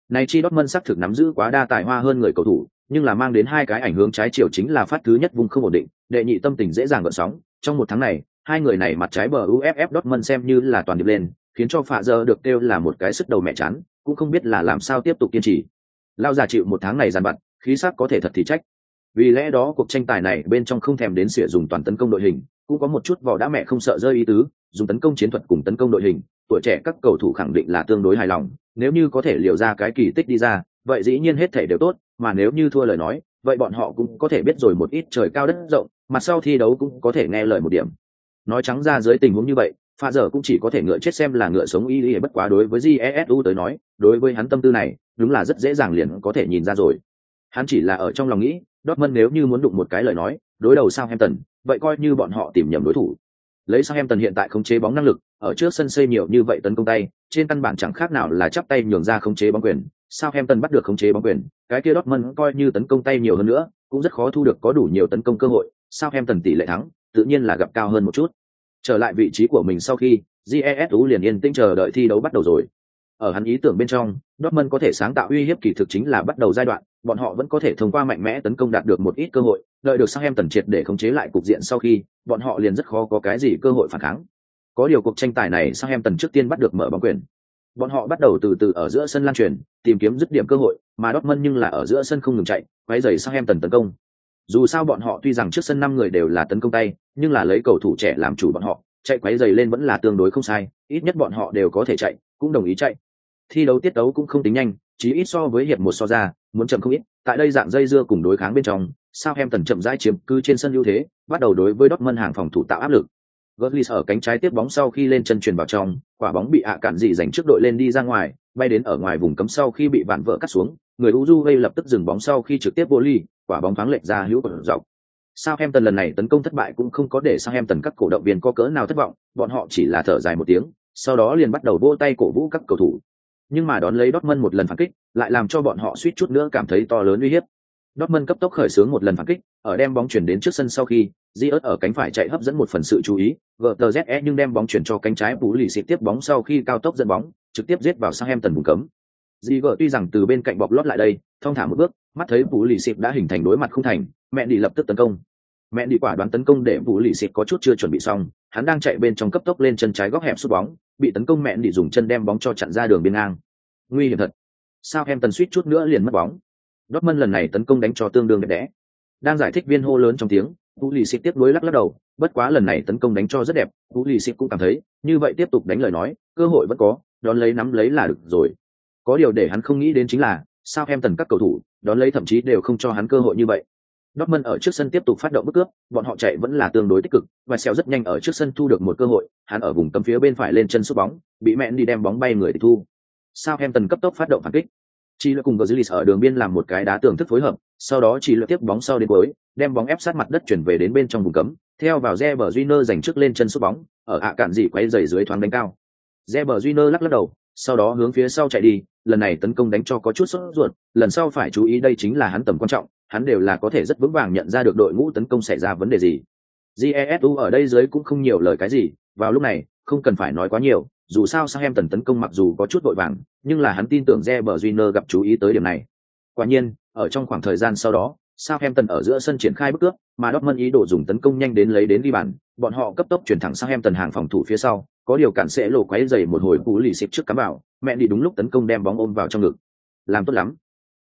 [SPEAKER 1] Này chi Dortmund xác thực nắm giữ quá đa tài hoa hơn người cầu thủ, nhưng là mang đến hai cái ảnh hưởng trái chiều chính là phát thứ nhất vùng không ổn định, đệ nhị tâm tình dễ dàng gợn sóng. Trong một tháng này, hai người này mặt trái bờ UFF Dortmund xem như là toàn điệp lên, khiến cho Phạ giờ được kêu là một cái sức đầu mẹ chán, cũng không biết là làm sao tiếp tục kiên trì. Lao già chịu một tháng này giàn bận, khí sắc có thể thật thì trách. Vì lẽ đó cuộc tranh tài này bên trong không thèm đến sử dụng toàn tấn công đội hình, cũng có một chút vỏ đã mẹ không sợ rơi ý tứ, dùng tấn công chiến thuật cùng tấn công đội hình, tuổi trẻ các cầu thủ khẳng định là tương đối hài lòng, nếu như có thể liệu ra cái kỳ tích đi ra, vậy dĩ nhiên hết thể đều tốt, mà nếu như thua lời nói, vậy bọn họ cũng có thể biết rồi một ít trời cao đất rộng, mặt sau thi đấu cũng có thể nghe lời một điểm. Nói trắng ra dưới tình huống như vậy, pha giờ cũng chỉ có thể ngựa chết xem là ngựa sống y y bất quá đối với jesu tới nói đối với hắn tâm tư này đúng là rất dễ dàng liền có thể nhìn ra rồi hắn chỉ là ở trong lòng nghĩ Dortmund nếu như muốn đụng một cái lời nói đối đầu Southampton vậy coi như bọn họ tìm nhầm đối thủ lấy sao em tần hiện tại khống chế bóng năng lực, ở trước sân xây nhiều như vậy tấn công tay, trên căn bản chẳng khác nào là chắp tay nhường ra khống chế bóng quyền. Sao em tần bắt được khống chế bóng quyền? Cái kia Dortmund coi như tấn công tay nhiều hơn nữa, cũng rất khó thu được có đủ nhiều tấn công cơ hội. Sao em tần tỷ lệ thắng, tự nhiên là gặp cao hơn một chút. Trở lại vị trí của mình sau khi jesu liền yên tĩnh chờ đợi thi đấu bắt đầu rồi ở hắn ý tưởng bên trong dortmund có thể sáng tạo uy hiếp kỳ thực chính là bắt đầu giai đoạn bọn họ vẫn có thể thông qua mạnh mẽ tấn công đạt được một ít cơ hội đợi được sang em tần triệt để khống chế lại cục diện sau khi bọn họ liền rất khó có cái gì cơ hội phản kháng. Có điều cuộc tranh tài này sang em tần trước tiên bắt được mở bóng quyền. Bọn họ bắt đầu từ từ ở giữa sân lan truyền tìm kiếm dứt điểm cơ hội mà Dortmund nhưng là ở giữa sân không ngừng chạy quấy rầy sang em tần tấn công. Dù sao bọn họ tuy rằng trước sân năm người đều là tấn công tay, nhưng là lấy cầu thủ trẻ làm chủ bọn họ, chạy quấy giày lên vẫn là tương đối không sai, ít nhất bọn họ đều có thể chạy, cũng đồng ý chạy. Thi đấu tiết đấu cũng không tính nhanh, chỉ ít so với hiệp một so ra, muốn chậm không ít. Tại đây dạng dây dưa cùng đối kháng bên trong, sao em tần chậm rãi chiếm cứ trên sân ưu thế, bắt đầu đối với Dortmund hàng phòng thủ tạo áp lực. Götze ở cánh trái tiếp bóng sau khi lên chân truyền vào trong, quả bóng bị ạ cản dị giành trước đội lên đi ra ngoài, bay đến ở ngoài vùng cấm sau khi bị vạn vợ cắt xuống, người Uju lập tức dừng bóng sau khi trực tiếp vô ly, quả bóng thoáng lệch ra hữu của dọc. Southampton lần này tấn công thất bại cũng không có để Southampton các cổ động viên có cỡ nào thất vọng, bọn họ chỉ là thở dài một tiếng, sau đó liền bắt đầu vỗ tay cổ vũ các cầu thủ. Nhưng mà đón lấy Dortmund một lần phản kích, lại làm cho bọn họ suýt chút nữa cảm thấy to lớn uy hiếp. Dortmund cấp tốc khởi xướng một lần phản kích, ở đem bóng chuyển đến trước sân sau khi, Diot ở cánh phải chạy hấp dẫn một phần sự chú ý, GTZE nhưng đem bóng chuyển cho cánh trái Bú lì xịt tiếp bóng sau khi cao tốc dẫn bóng, trực tiếp giết vào Southampton vùng cấm. Diot tuy rằng từ bên cạnh bọc lót lại đây, thông thả một bước, mắt thấy Bú lì xịt đã hình thành đối mặt không thành, mẹ đi lập tức tấn công. Mẹ đi quả đoán tấn công để Bú lì xịt có chút chưa chuẩn bị xong, hắn đang chạy bên trong cấp tốc lên chân trái góc hẹp sút bóng, bị tấn công mẹn đi dùng chân đem bóng cho chặn ra đường biên ngang. Nguy hiểm thật. sao em tần suýt chút nữa liền mất bóng Dortmund lần này tấn công đánh cho tương đương đẹp đẽ. Đang giải thích viên hô lớn trong tiếng, Vũ Lì Xịt tiếp nối lắc lắc đầu, bất quá lần này tấn công đánh cho rất đẹp, Vũ Lì Xịt cũng cảm thấy, như vậy tiếp tục đánh lời nói, cơ hội vẫn có, đón lấy nắm lấy là được rồi. Có điều để hắn không nghĩ đến chính là, sao em tần các cầu thủ, đón lấy thậm chí đều không cho hắn cơ hội như vậy. Dortmund ở trước sân tiếp tục phát động bức cướp, bọn họ chạy vẫn là tương đối tích cực, và xèo rất nhanh ở trước sân thu được một cơ hội, hắn ở vùng cấm phía bên phải lên chân sút bóng, bị mẹn đi đem bóng bay người tịch thu. Southampton cấp tốc phát động phản kích, chỉ lựa cùng Gazlis ở đường biên làm một cái đá tường thức phối hợp, sau đó chỉ lựa tiếp bóng sau đến cuối, đem bóng ép sát mặt đất chuyển về đến bên trong vùng cấm, theo vào Reber Júnior giành trước lên chân sút bóng, ở hạ cản dị quay giày dưới thoáng đánh cao. Reber Júnior lắc lắc đầu, sau đó hướng phía sau chạy đi, lần này tấn công đánh cho có chút sốt ruột, lần sau phải chú ý đây chính là hắn tầm quan trọng, hắn đều là có thể rất vững vàng nhận ra được đội ngũ tấn công xảy ra vấn đề gì. Jesu ở đây dưới cũng không nhiều lời cái gì, vào lúc này, không cần phải nói quá nhiều, dù sao sang em tần tấn công mặc dù có chút vội vàng, nhưng là hắn tin tưởng Reber gặp chú ý tới điểm này. Quả nhiên, ở trong khoảng thời gian sau đó, Southampton ở giữa sân triển khai bức cướp, mà Dortmund ý đồ dùng tấn công nhanh đến lấy đến đi bàn, bọn họ cấp tốc chuyển thẳng Southampton hàng phòng thủ phía sau, có điều cản sẽ lộ quấy giày một hồi cú lì xịp trước cắm vào, mẹ đi đúng lúc tấn công đem bóng ôm vào trong ngực. Làm tốt lắm.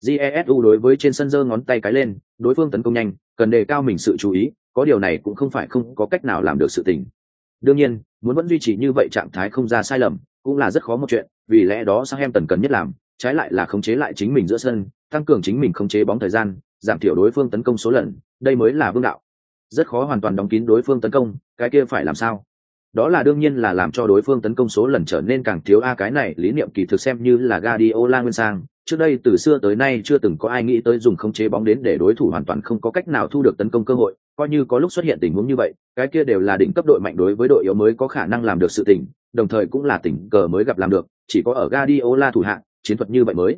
[SPEAKER 1] Jesu đối với trên sân giơ ngón tay cái lên, đối phương tấn công nhanh, cần đề cao mình sự chú ý, có điều này cũng không phải không có cách nào làm được sự tình. Đương nhiên, muốn vẫn duy trì như vậy trạng thái không ra sai lầm, cũng là rất khó một chuyện, vì lẽ đó Southampton cần nhất làm, trái lại là khống chế lại chính mình giữa sân, tăng cường chính mình khống chế bóng thời gian, giảm thiểu đối phương tấn công số lần, đây mới là vương đạo. Rất khó hoàn toàn đóng kín đối phương tấn công, cái kia phải làm sao? Đó là đương nhiên là làm cho đối phương tấn công số lần trở nên càng thiếu a cái này lý niệm kỳ thực xem như là Guardiola nguyên sang, trước đây từ xưa tới nay chưa từng có ai nghĩ tới dùng khống chế bóng đến để đối thủ hoàn toàn không có cách nào thu được tấn công cơ hội, coi như có lúc xuất hiện tình huống như vậy, cái kia đều là đỉnh cấp đội mạnh đối với đội yếu mới có khả năng làm được sự tình, đồng thời cũng là tỉnh cờ mới gặp làm được, chỉ có ở Guardiola thủ hạng, chiến thuật như vậy mới.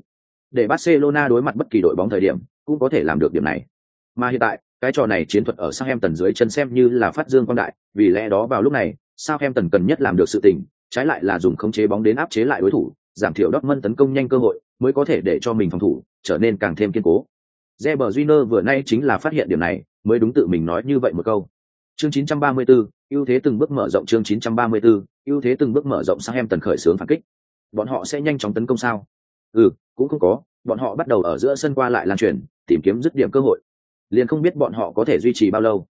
[SPEAKER 1] Để Barcelona đối mặt bất kỳ đội bóng thời điểm, cũng có thể làm được điểm này. Mà hiện tại, cái trò này chiến thuật ở Southampton dưới chân xem như là phát dương quang đại, vì lẽ đó vào lúc này, Southampton cần nhất làm được sự tình, trái lại là dùng khống chế bóng đến áp chế lại đối thủ, giảm thiểu Dortmund tấn công nhanh cơ hội, mới có thể để cho mình phòng thủ trở nên càng thêm kiên cố. Reber Júnior vừa nay chính là phát hiện điểm này, mới đúng tự mình nói như vậy một câu. Chương 934, ưu thế từng bước mở rộng chương 934, ưu thế từng bước mở rộng sang em tần khởi sướng phản kích. Bọn họ sẽ nhanh chóng tấn công sao? Ừ, cũng không có, bọn họ bắt đầu ở giữa sân qua lại lan truyền, tìm kiếm dứt điểm cơ hội. Liền không biết bọn họ có thể duy trì bao lâu.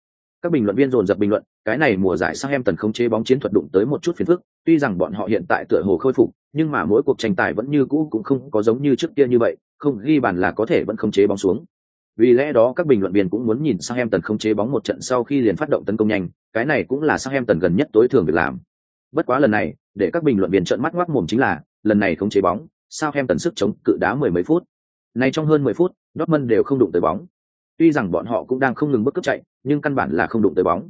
[SPEAKER 1] Các bình luận viên dồn dập bình luận, cái này mùa giải sang em tần không chế bóng chiến thuật đụng tới một chút phiền phức, tuy rằng bọn họ hiện tại tựa hồ khôi phục, nhưng mà mỗi cuộc tranh tài vẫn như cũ cũng không có giống như trước kia như vậy, không ghi bàn là có thể vẫn không chế bóng xuống. Vì lẽ đó các bình luận viên cũng muốn nhìn sang em tần không chế bóng một trận sau khi liền phát động tấn công nhanh, cái này cũng là sang em tần gần nhất tối thường việc làm. Bất quá lần này, để các bình luận viên trợn mắt ngoác mồm chính là, lần này không chế bóng, sao em tần sức chống cự đá mười mấy phút. Này trong hơn mười phút, Dortmund đều không đụng tới bóng. Tuy rằng bọn họ cũng đang không ngừng bước cướp chạy, nhưng căn bản là không đụng tới bóng.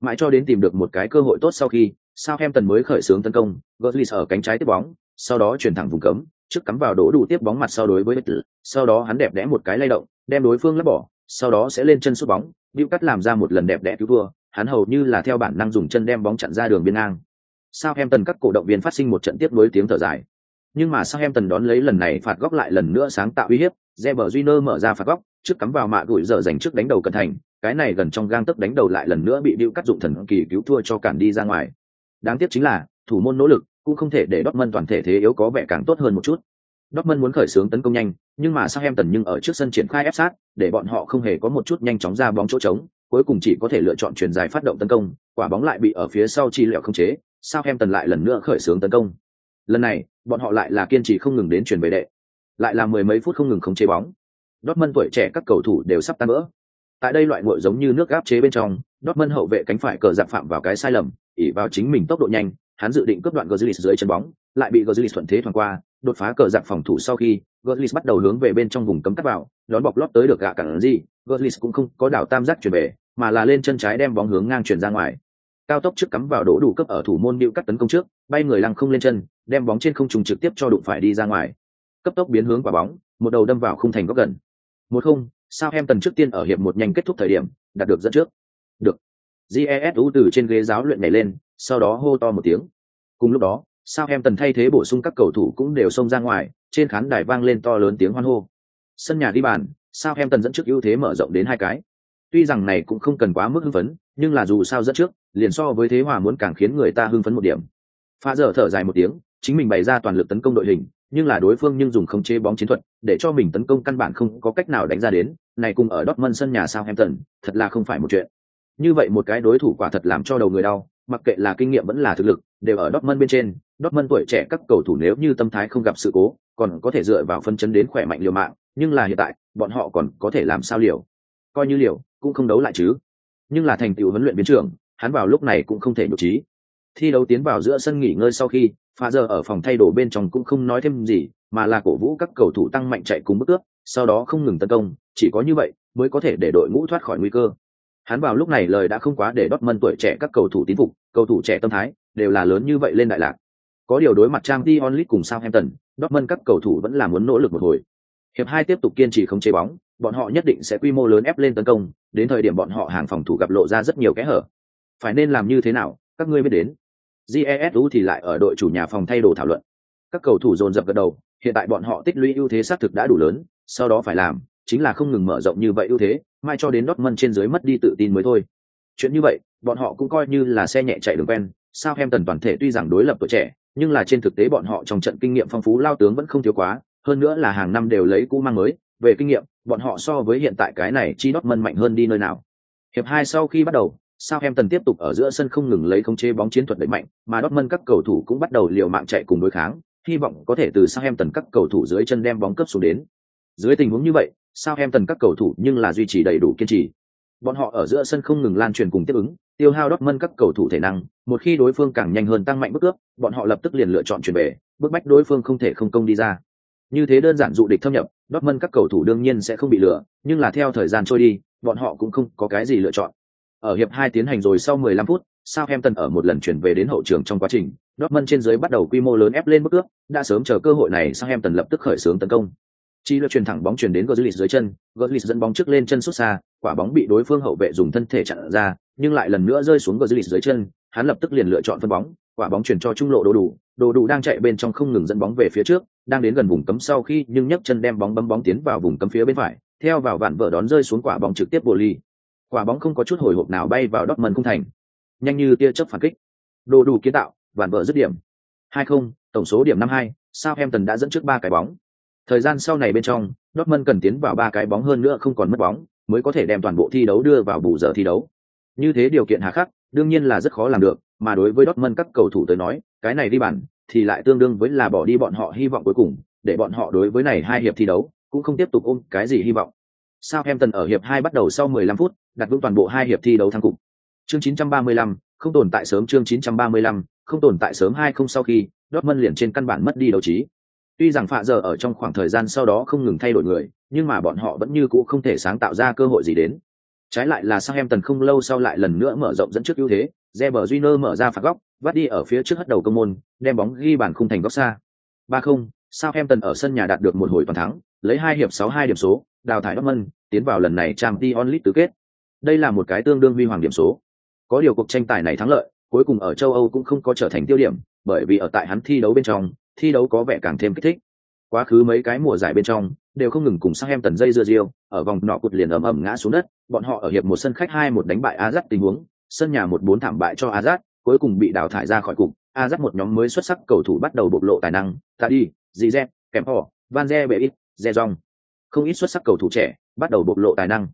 [SPEAKER 1] Mãi cho đến tìm được một cái cơ hội tốt sau khi, Southampton tần mới khởi xướng tấn công, Götze ở cánh trái tiếp bóng, sau đó chuyển thẳng vùng cấm, trước cắm vào đổ đủ tiếp bóng mặt sau đối với Tử, sau đó hắn đẹp đẽ một cái lay động, đem đối phương lấp bỏ, sau đó sẽ lên chân sút bóng, Diu cắt làm ra một lần đẹp đẽ cứu thua, hắn hầu như là theo bản năng dùng chân đem bóng chặn ra đường biên ngang. Southampton tần các cổ động viên phát sinh một trận tiếp nối tiếng thở dài. Nhưng mà Southampton tần đón lấy lần này phạt góc lại lần nữa sáng tạo uy hiếp, Reber Júnior mở ra phạt góc, trước cắm vào mạ gửi giờ dành trước đánh đầu cẩn thành, cái này gần trong gang tấc đánh đầu lại lần nữa bị điệu cắt dụng thần kỳ cứu thua cho cản đi ra ngoài. Đáng tiếc chính là, thủ môn nỗ lực, cũng không thể để Dortmund toàn thể thế yếu có vẻ càng tốt hơn một chút. Dortmund muốn khởi xướng tấn công nhanh, nhưng mà Southampton nhưng ở trước sân triển khai ép sát, để bọn họ không hề có một chút nhanh chóng ra bóng chỗ trống, cuối cùng chỉ có thể lựa chọn chuyển dài phát động tấn công, quả bóng lại bị ở phía sau chi liệu không chế, Southampton lại lần nữa khởi xướng tấn công. Lần này, bọn họ lại là kiên trì không ngừng đến chuyển về đệ, lại là mười mấy phút không ngừng không chế bóng. Dortmund tuổi trẻ các cầu thủ đều sắp tan vỡ. Tại đây loại ngội giống như nước áp chế bên trong, Dortmund hậu vệ cánh phải cờ giặc phạm vào cái sai lầm, ỷ vào chính mình tốc độ nhanh, hắn dự định cướp đoạn Götze dưới chân bóng, lại bị Götze thuận thế thoáng qua, đột phá cờ giặc phòng thủ sau khi, Götze bắt đầu hướng về bên trong vùng cấm cắt vào, đón bọc lót tới được gạ cản gì, Götze cũng không có đảo tam giác chuyển về, mà là lên chân trái đem bóng hướng ngang chuyển ra ngoài. Cao tốc trước cắm vào đổ đủ cấp ở thủ môn điệu cắt tấn công trước, bay người lăng không lên chân, đem bóng trên không trùng trực tiếp cho đụng phải đi ra ngoài. Cấp tốc biến hướng quả bóng, một đầu đâm vào khung thành góc gần. Một không, sao em tần trước tiên ở hiệp một nhanh kết thúc thời điểm, đạt được dẫn trước. Được. Jesu từ trên ghế giáo luyện nhảy lên, sau đó hô to một tiếng. Cùng lúc đó, sao em tần thay thế bổ sung các cầu thủ cũng đều xông ra ngoài, trên khán đài vang lên to lớn tiếng hoan hô. Sân nhà đi bàn, sao em tần dẫn trước ưu thế mở rộng đến hai cái. Tuy rằng này cũng không cần quá mức hưng phấn, nhưng là dù sao dẫn trước, liền so với thế hòa muốn càng khiến người ta hưng phấn một điểm. Pha giờ thở dài một tiếng, chính mình bày ra toàn lực tấn công đội hình, nhưng là đối phương nhưng dùng không chế bóng chiến thuật, để cho mình tấn công căn bản không có cách nào đánh ra đến, này cùng ở Dortmund sân nhà Southampton, thật là không phải một chuyện. Như vậy một cái đối thủ quả thật làm cho đầu người đau, mặc kệ là kinh nghiệm vẫn là thực lực, đều ở Dortmund bên trên, Dortmund tuổi trẻ các cầu thủ nếu như tâm thái không gặp sự cố, còn có thể dựa vào phân chấn đến khỏe mạnh liều mạng, nhưng là hiện tại, bọn họ còn có thể làm sao liều? Coi như liều, cũng không đấu lại chứ. Nhưng là thành tựu huấn luyện biến trưởng, hắn vào lúc này cũng không thể nhục trí. Thi đấu tiến vào giữa sân nghỉ ngơi sau khi, pha giờ ở phòng thay đồ bên trong cũng không nói thêm gì, mà là cổ vũ các cầu thủ tăng mạnh chạy cùng bước ước, sau đó không ngừng tấn công, chỉ có như vậy mới có thể để đội ngũ thoát khỏi nguy cơ. Hắn vào lúc này lời đã không quá để Dortmund tuổi trẻ các cầu thủ tín phục, cầu thủ trẻ tâm thái đều là lớn như vậy lên đại lạc. Có điều đối mặt Trang Dion League cùng Southampton, Dortmund các cầu thủ vẫn là muốn nỗ lực một hồi. Hiệp hai tiếp tục kiên trì không chế bóng, bọn họ nhất định sẽ quy mô lớn ép lên tấn công, đến thời điểm bọn họ hàng phòng thủ gặp lộ ra rất nhiều kẽ hở. Phải nên làm như thế nào, các ngươi biết đến. Jesu thì lại ở đội chủ nhà phòng thay đồ thảo luận. Các cầu thủ dồn dập gật đầu, hiện tại bọn họ tích lũy ưu thế xác thực đã đủ lớn, sau đó phải làm chính là không ngừng mở rộng như vậy ưu thế, mai cho đến Dortmund trên dưới mất đi tự tin mới thôi. Chuyện như vậy, bọn họ cũng coi như là xe nhẹ chạy đường quen, sao em tần toàn thể tuy rằng đối lập tuổi trẻ, nhưng là trên thực tế bọn họ trong trận kinh nghiệm phong phú lao tướng vẫn không thiếu quá, hơn nữa là hàng năm đều lấy cũ mang mới, về kinh nghiệm, bọn họ so với hiện tại cái này chi Dortmund mạnh hơn đi nơi nào. Hiệp hai sau khi bắt đầu, Southampton tiếp tục ở giữa sân không ngừng lấy khống chế bóng chiến thuật đẩy mạnh, mà Dortmund các cầu thủ cũng bắt đầu liều mạng chạy cùng đối kháng, hy vọng có thể từ Southampton các cầu thủ dưới chân đem bóng cấp xuống đến. Dưới tình huống như vậy, Southampton các cầu thủ nhưng là duy trì đầy đủ kiên trì. Bọn họ ở giữa sân không ngừng lan truyền cùng tiếp ứng, tiêu hao Dortmund các cầu thủ thể năng, một khi đối phương càng nhanh hơn tăng mạnh bước cướp, bọn họ lập tức liền lựa chọn chuyển về, bước bách đối phương không thể không công đi ra. Như thế đơn giản dụ địch thâm nhập, Dortmund các cầu thủ đương nhiên sẽ không bị lừa, nhưng là theo thời gian trôi đi, bọn họ cũng không có cái gì lựa chọn. Ở hiệp hai tiến hành rồi sau 15 phút, Southampton ở một lần chuyển về đến hậu trường trong quá trình, Dortmund trên dưới bắt đầu quy mô lớn ép lên bước cướp, đã sớm chờ cơ hội này Southampton lập tức khởi xướng tấn công. Chi lượt truyền thẳng bóng truyền đến Götze dưới chân, Götze dẫn bóng trước lên chân sút xa, quả bóng bị đối phương hậu vệ dùng thân thể chặn ra, nhưng lại lần nữa rơi xuống Götze dưới chân, hắn lập tức liền lựa chọn phân bóng, quả bóng chuyển cho trung lộ đồ đủ, đồ đủ đang chạy bên trong không ngừng dẫn bóng về phía trước, đang đến gần vùng cấm sau khi nhưng nhấc chân đem bóng bấm bóng tiến vào vùng cấm phía bên phải, theo vào vạn vợ đón rơi xuống quả bóng trực tiếp bộ ly. Quả bóng không có chút hồi hộp nào bay vào Dortmund không thành. Nhanh như tia chớp phản kích. Đồ đủ kiến tạo, vạn vợ dứt điểm. 2-0, tổng số điểm 5-2, Southampton đã dẫn trước ba cái bóng. Thời gian sau này bên trong, Dortmund cần tiến vào ba cái bóng hơn nữa không còn mất bóng, mới có thể đem toàn bộ thi đấu đưa vào bù giờ thi đấu. Như thế điều kiện hà khắc, đương nhiên là rất khó làm được, mà đối với Dortmund các cầu thủ tới nói, cái này đi bàn thì lại tương đương với là bỏ đi bọn họ hy vọng cuối cùng, để bọn họ đối với này hai hiệp thi đấu cũng không tiếp tục ôm cái gì hy vọng. Southampton ở hiệp hai bắt đầu sau 15 phút, đặt vững toàn bộ hai hiệp thi đấu thắng cục. Chương 935, không tồn tại sớm chương 935, không tồn tại sớm hai không sau khi, Dortmund liền trên căn bản mất đi đấu trí. Tuy rằng phạ giờ ở trong khoảng thời gian sau đó không ngừng thay đổi người, nhưng mà bọn họ vẫn như cũ không thể sáng tạo ra cơ hội gì đến. Trái lại là Southampton không lâu sau lại lần nữa mở rộng dẫn trước ưu thế, Reber Júnior mở ra phạt góc, vắt đi ở phía trước hất đầu công môn, đem bóng ghi bàn khung thành góc xa. 3-0, Southampton ở sân nhà đạt được một hồi toàn thắng, lấy hai hiệp 6-2 điểm số, đào thải Dortmund, tiến vào lần này Champions League tứ kết. Đây là một cái tương đương huy hoàng điểm số. Có điều cuộc tranh tài này thắng lợi, cuối cùng ở châu Âu cũng không có trở thành tiêu điểm, bởi vì ở tại hắn thi đấu bên trong, thi đấu có vẻ càng thêm kích thích. Quá khứ mấy cái mùa giải bên trong, đều không ngừng cùng Southampton dây dưa riêu, ở vòng nọ cột liền ầm ầm ngã xuống đất, bọn họ ở hiệp một sân khách hai một đánh bại Ajax tình huống, sân nhà một bốn thảm bại cho Ajax, cuối cùng bị đào thải ra khỏi cục. Ajax một nhóm mới xuất sắc cầu thủ bắt đầu bộc lộ tài năng, ta đi, Zizek, Kempo, Van de Beek, De Jong. Không ít xuất sắc cầu thủ trẻ, bắt đầu bộc lộ tài năng.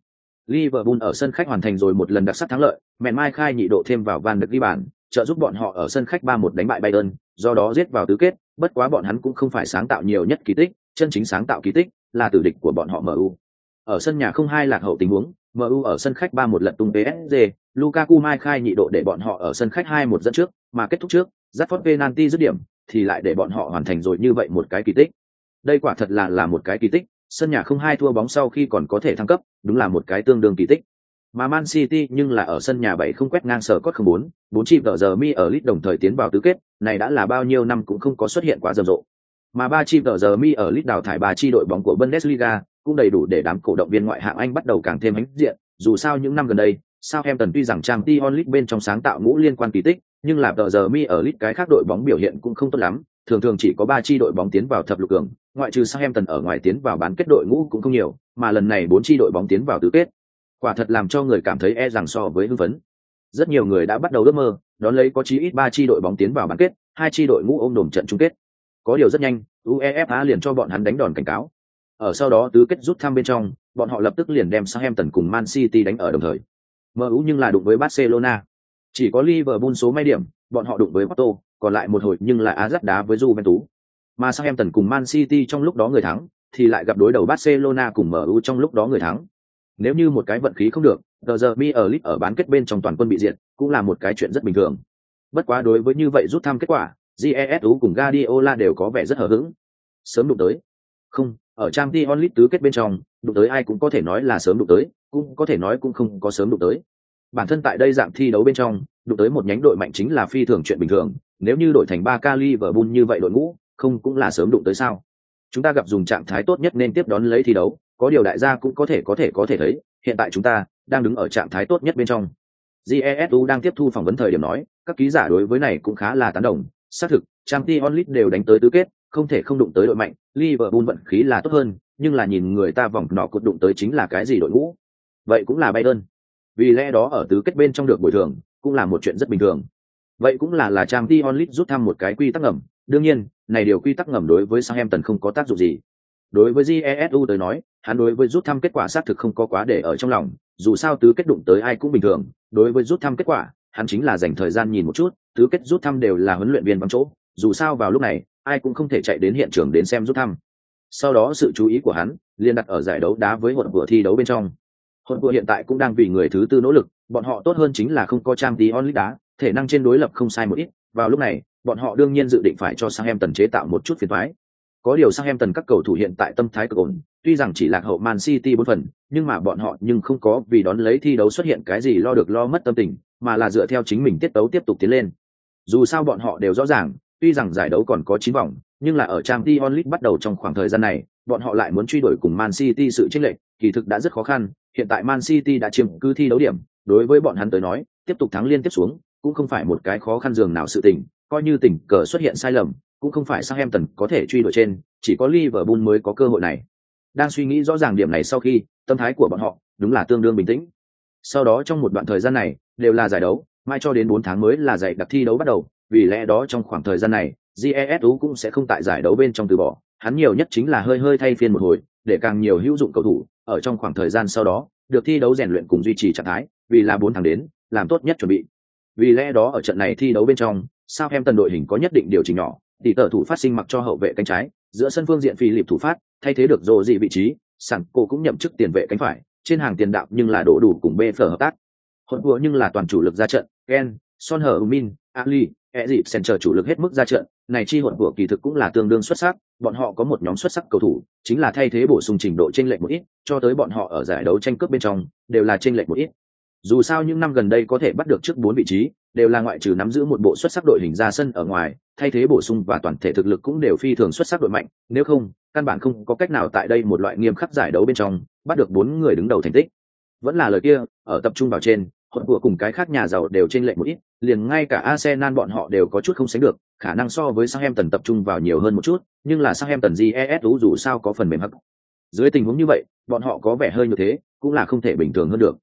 [SPEAKER 1] Liverpool ở sân khách hoàn thành rồi một lần đặc sắc thắng lợi, mẹ mai khai nhị độ thêm vào Van được ghi bàn, trợ giúp bọn họ ở sân khách 3-1 đánh bại Bayern, do đó giết vào tứ kết, bất quá bọn hắn cũng không phải sáng tạo nhiều nhất kỳ tích, chân chính sáng tạo kỳ tích là tử địch của bọn họ MU. Ở sân nhà không hai lạc hậu tình huống, MU ở sân khách 3-1 lật tung PSG, Lukaku mai khai nhị độ để bọn họ ở sân khách 2-1 dẫn trước, mà kết thúc trước, Rashford penalty dứt điểm, thì lại để bọn họ hoàn thành rồi như vậy một cái kỳ tích. Đây quả thật là là một cái kỳ tích, sân nhà không hai thua bóng sau khi còn có thể thăng cấp, đúng là một cái tương đương kỳ tích. Mà Man City nhưng là ở sân nhà bảy không quét ngang sở cốt không bốn, bốn chim tờ giờ mi ở lit đồng thời tiến vào tứ kết, này đã là bao nhiêu năm cũng không có xuất hiện quá rầm rộ. Mà ba chim tờ giờ mi ở lit đào thải ba chi đội bóng của Bundesliga, cũng đầy đủ để đám cổ động viên ngoại hạng Anh bắt đầu càng thêm hãnh diện, dù sao những năm gần đây, Southampton tuy rằng trang Tion League bên trong sáng tạo ngũ liên quan kỳ tích, nhưng là tờ giờ mi ở lit cái khác đội bóng biểu hiện cũng không tốt lắm, thường thường chỉ có ba chi đội bóng tiến vào thập lục cường, ngoại trừ Southampton ở ngoài tiến vào bán kết đội ngũ cũng không nhiều, mà lần này bốn chi đội bóng tiến vào tứ kết. Quả thật làm cho người cảm thấy e rằng so với hưng phấn. Rất nhiều người đã bắt đầu ước mơ, đón lấy có chí ít ba chi đội bóng tiến vào bán kết, hai chi đội ngũ ôm đồm trận chung kết. Có điều rất nhanh, UEFA liền cho bọn hắn đánh đòn cảnh cáo. Ở sau đó tứ kết rút thăm bên trong, bọn họ lập tức liền đem Southampton cùng Man City đánh ở đồng thời. MU nhưng là đụng với Barcelona. Chỉ có Liverpool số may điểm, bọn họ đụng với Porto, còn lại một hồi nhưng là Ajax đá với Juventus. Mà Southampton cùng Man City trong lúc đó người thắng, thì lại gặp đối đầu Barcelona cùng MU trong lúc đó người thắng. Nếu như một cái vận khí không được, giờ giờ mi ở lit ở bán kết bên trong toàn quân bị diệt, cũng là một cái chuyện rất bình thường. Bất quá đối với như vậy rút thăm kết quả, GESU cùng Guardiola đều có vẻ rất hờ hững. Sớm đụng tới. Không, ở Champions League tứ kết bên trong, đụng tới ai cũng có thể nói là sớm đụng tới, cũng có thể nói cũng không có sớm đụng tới. Bản thân tại đây dạng thi đấu bên trong, đụng tới một nhánh đội mạnh chính là phi thường chuyện bình thường, nếu như đổi thành ba kali và Bun như vậy đội ngũ, không cũng là sớm đụng tới sao? Chúng ta gặp dùng trạng thái tốt nhất nên tiếp đón lấy thi đấu, có điều đại gia cũng có thể có thể có thể thấy, hiện tại chúng ta đang đứng ở trạng thái tốt nhất bên trong. Jesu đang tiếp thu phỏng vấn thời điểm nói, các ký giả đối với này cũng khá là tán đồng, xác thực, trang t onlit đều đánh tới tứ kết, không thể không đụng tới đội mạnh, Liverpool vận khí là tốt hơn, nhưng là nhìn người ta vòng nọ cột đụng tới chính là cái gì đội ngũ. Vậy cũng là bay đơn vì lẽ đó ở tứ kết bên trong được bồi thường, cũng là một chuyện rất bình thường. Vậy cũng là là trang t onlit rút thăm một cái quy tắc ngầm, đương nhiên, này điều quy tắc ngầm đối với Southampton không có tác dụng gì. Đối với Jesu tới nói, hắn đối với rút thăm kết quả xác thực không có quá để ở trong lòng, dù sao tứ kết đụng tới ai cũng bình thường, đối với rút thăm kết quả, hắn chính là dành thời gian nhìn một chút, tứ kết rút thăm đều là huấn luyện viên bằng chỗ, dù sao vào lúc này, ai cũng không thể chạy đến hiện trường đến xem rút thăm. Sau đó sự chú ý của hắn liền đặt ở giải đấu đá với hỗn vừa thi đấu bên trong hồn của hiện tại cũng đang vì người thứ tư nỗ lực, bọn họ tốt hơn chính là không có trang tí onlit đá, thể năng trên đối lập không sai một ít, vào lúc này, bọn họ đương nhiên dự định phải cho Southampton chế tạo một chút phiền thoái Có điều Southampton các cầu thủ hiện tại tâm thái cực ổn, tuy rằng chỉ lạc hậu Man City bốn phần, nhưng mà bọn họ nhưng không có vì đón lấy thi đấu xuất hiện cái gì lo được lo mất tâm tình, mà là dựa theo chính mình tiết tấu tiếp tục tiến lên. Dù sao bọn họ đều rõ ràng, tuy rằng giải đấu còn có chín vòng, nhưng là ở Champions League bắt đầu trong khoảng thời gian này, bọn họ lại muốn truy đuổi cùng Man City sự chênh lệch, kỳ thực đã rất khó khăn, hiện tại Man City đã chiếm cứ thi đấu điểm, đối với bọn hắn tới nói, tiếp tục thắng liên tiếp xuống, cũng không phải một cái khó khăn dường nào sự tình, coi như tình cờ xuất hiện sai lầm, cũng không phải Southampton có thể truy đuổi trên, chỉ có Liverpool mới có cơ hội này. Đang suy nghĩ rõ ràng điểm này sau khi, tâm thái của bọn họ đúng là tương đương bình tĩnh. Sau đó trong một đoạn thời gian này, đều là giải đấu, mai cho đến bốn tháng mới là giải đặc thi đấu bắt đầu, vì lẽ đó trong khoảng thời gian này, GESU cũng sẽ không tại giải đấu bên trong từ bỏ, hắn nhiều nhất chính là hơi hơi thay phiên một hồi, để càng nhiều hữu dụng cầu thủ, ở trong khoảng thời gian sau đó, được thi đấu rèn luyện cùng duy trì trạng thái, vì là bốn tháng đến, làm tốt nhất chuẩn bị. Vì lẽ đó ở trận này thi đấu bên trong, sao em tần đội hình có nhất định điều chỉnh nhỏ, tỷ tờ thủ phát sinh mặc cho hậu vệ cánh trái, giữa sân phương diện phi lịp thủ phát, thay thế được rồ dị vị trí, sẵn cô cũng nhậm chức tiền vệ cánh phải, trên hàng tiền đạo nhưng là đổ đủ cùng bê phở hợp tác. Hỗn vừa nhưng là toàn chủ lực ra trận, Ken, Son Hờ Min, Ali, e dịp sen chờ chủ lực hết mức ra trận này chi hỗn của kỳ thực cũng là tương đương xuất sắc bọn họ có một nhóm xuất sắc cầu thủ, chính là thay thế bổ sung trình độ trên lệch một ít, cho tới bọn họ ở giải đấu tranh cướp bên trong, đều là trên lệch một ít. Dù sao những năm gần đây có thể bắt được trước bốn vị trí, đều là ngoại trừ nắm giữ một bộ xuất sắc đội hình ra sân ở ngoài, thay thế bổ sung và toàn thể thực lực cũng đều phi thường xuất sắc đội mạnh, nếu không, căn bản không có cách nào tại đây một loại nghiêm khắc giải đấu bên trong, bắt được bốn người đứng đầu thành tích. Vẫn là lời kia, ở tập trung vào trên hỗn của cùng cái khác nhà giàu đều trên lệ một ít, liền ngay cả Arsenal bọn họ đều có chút không sánh được, khả năng so với Southampton tập trung vào nhiều hơn một chút, nhưng là Southampton GES dù sao có phần mềm hắc. Dưới tình huống như vậy, bọn họ có vẻ hơi như thế, cũng là không thể bình thường hơn được.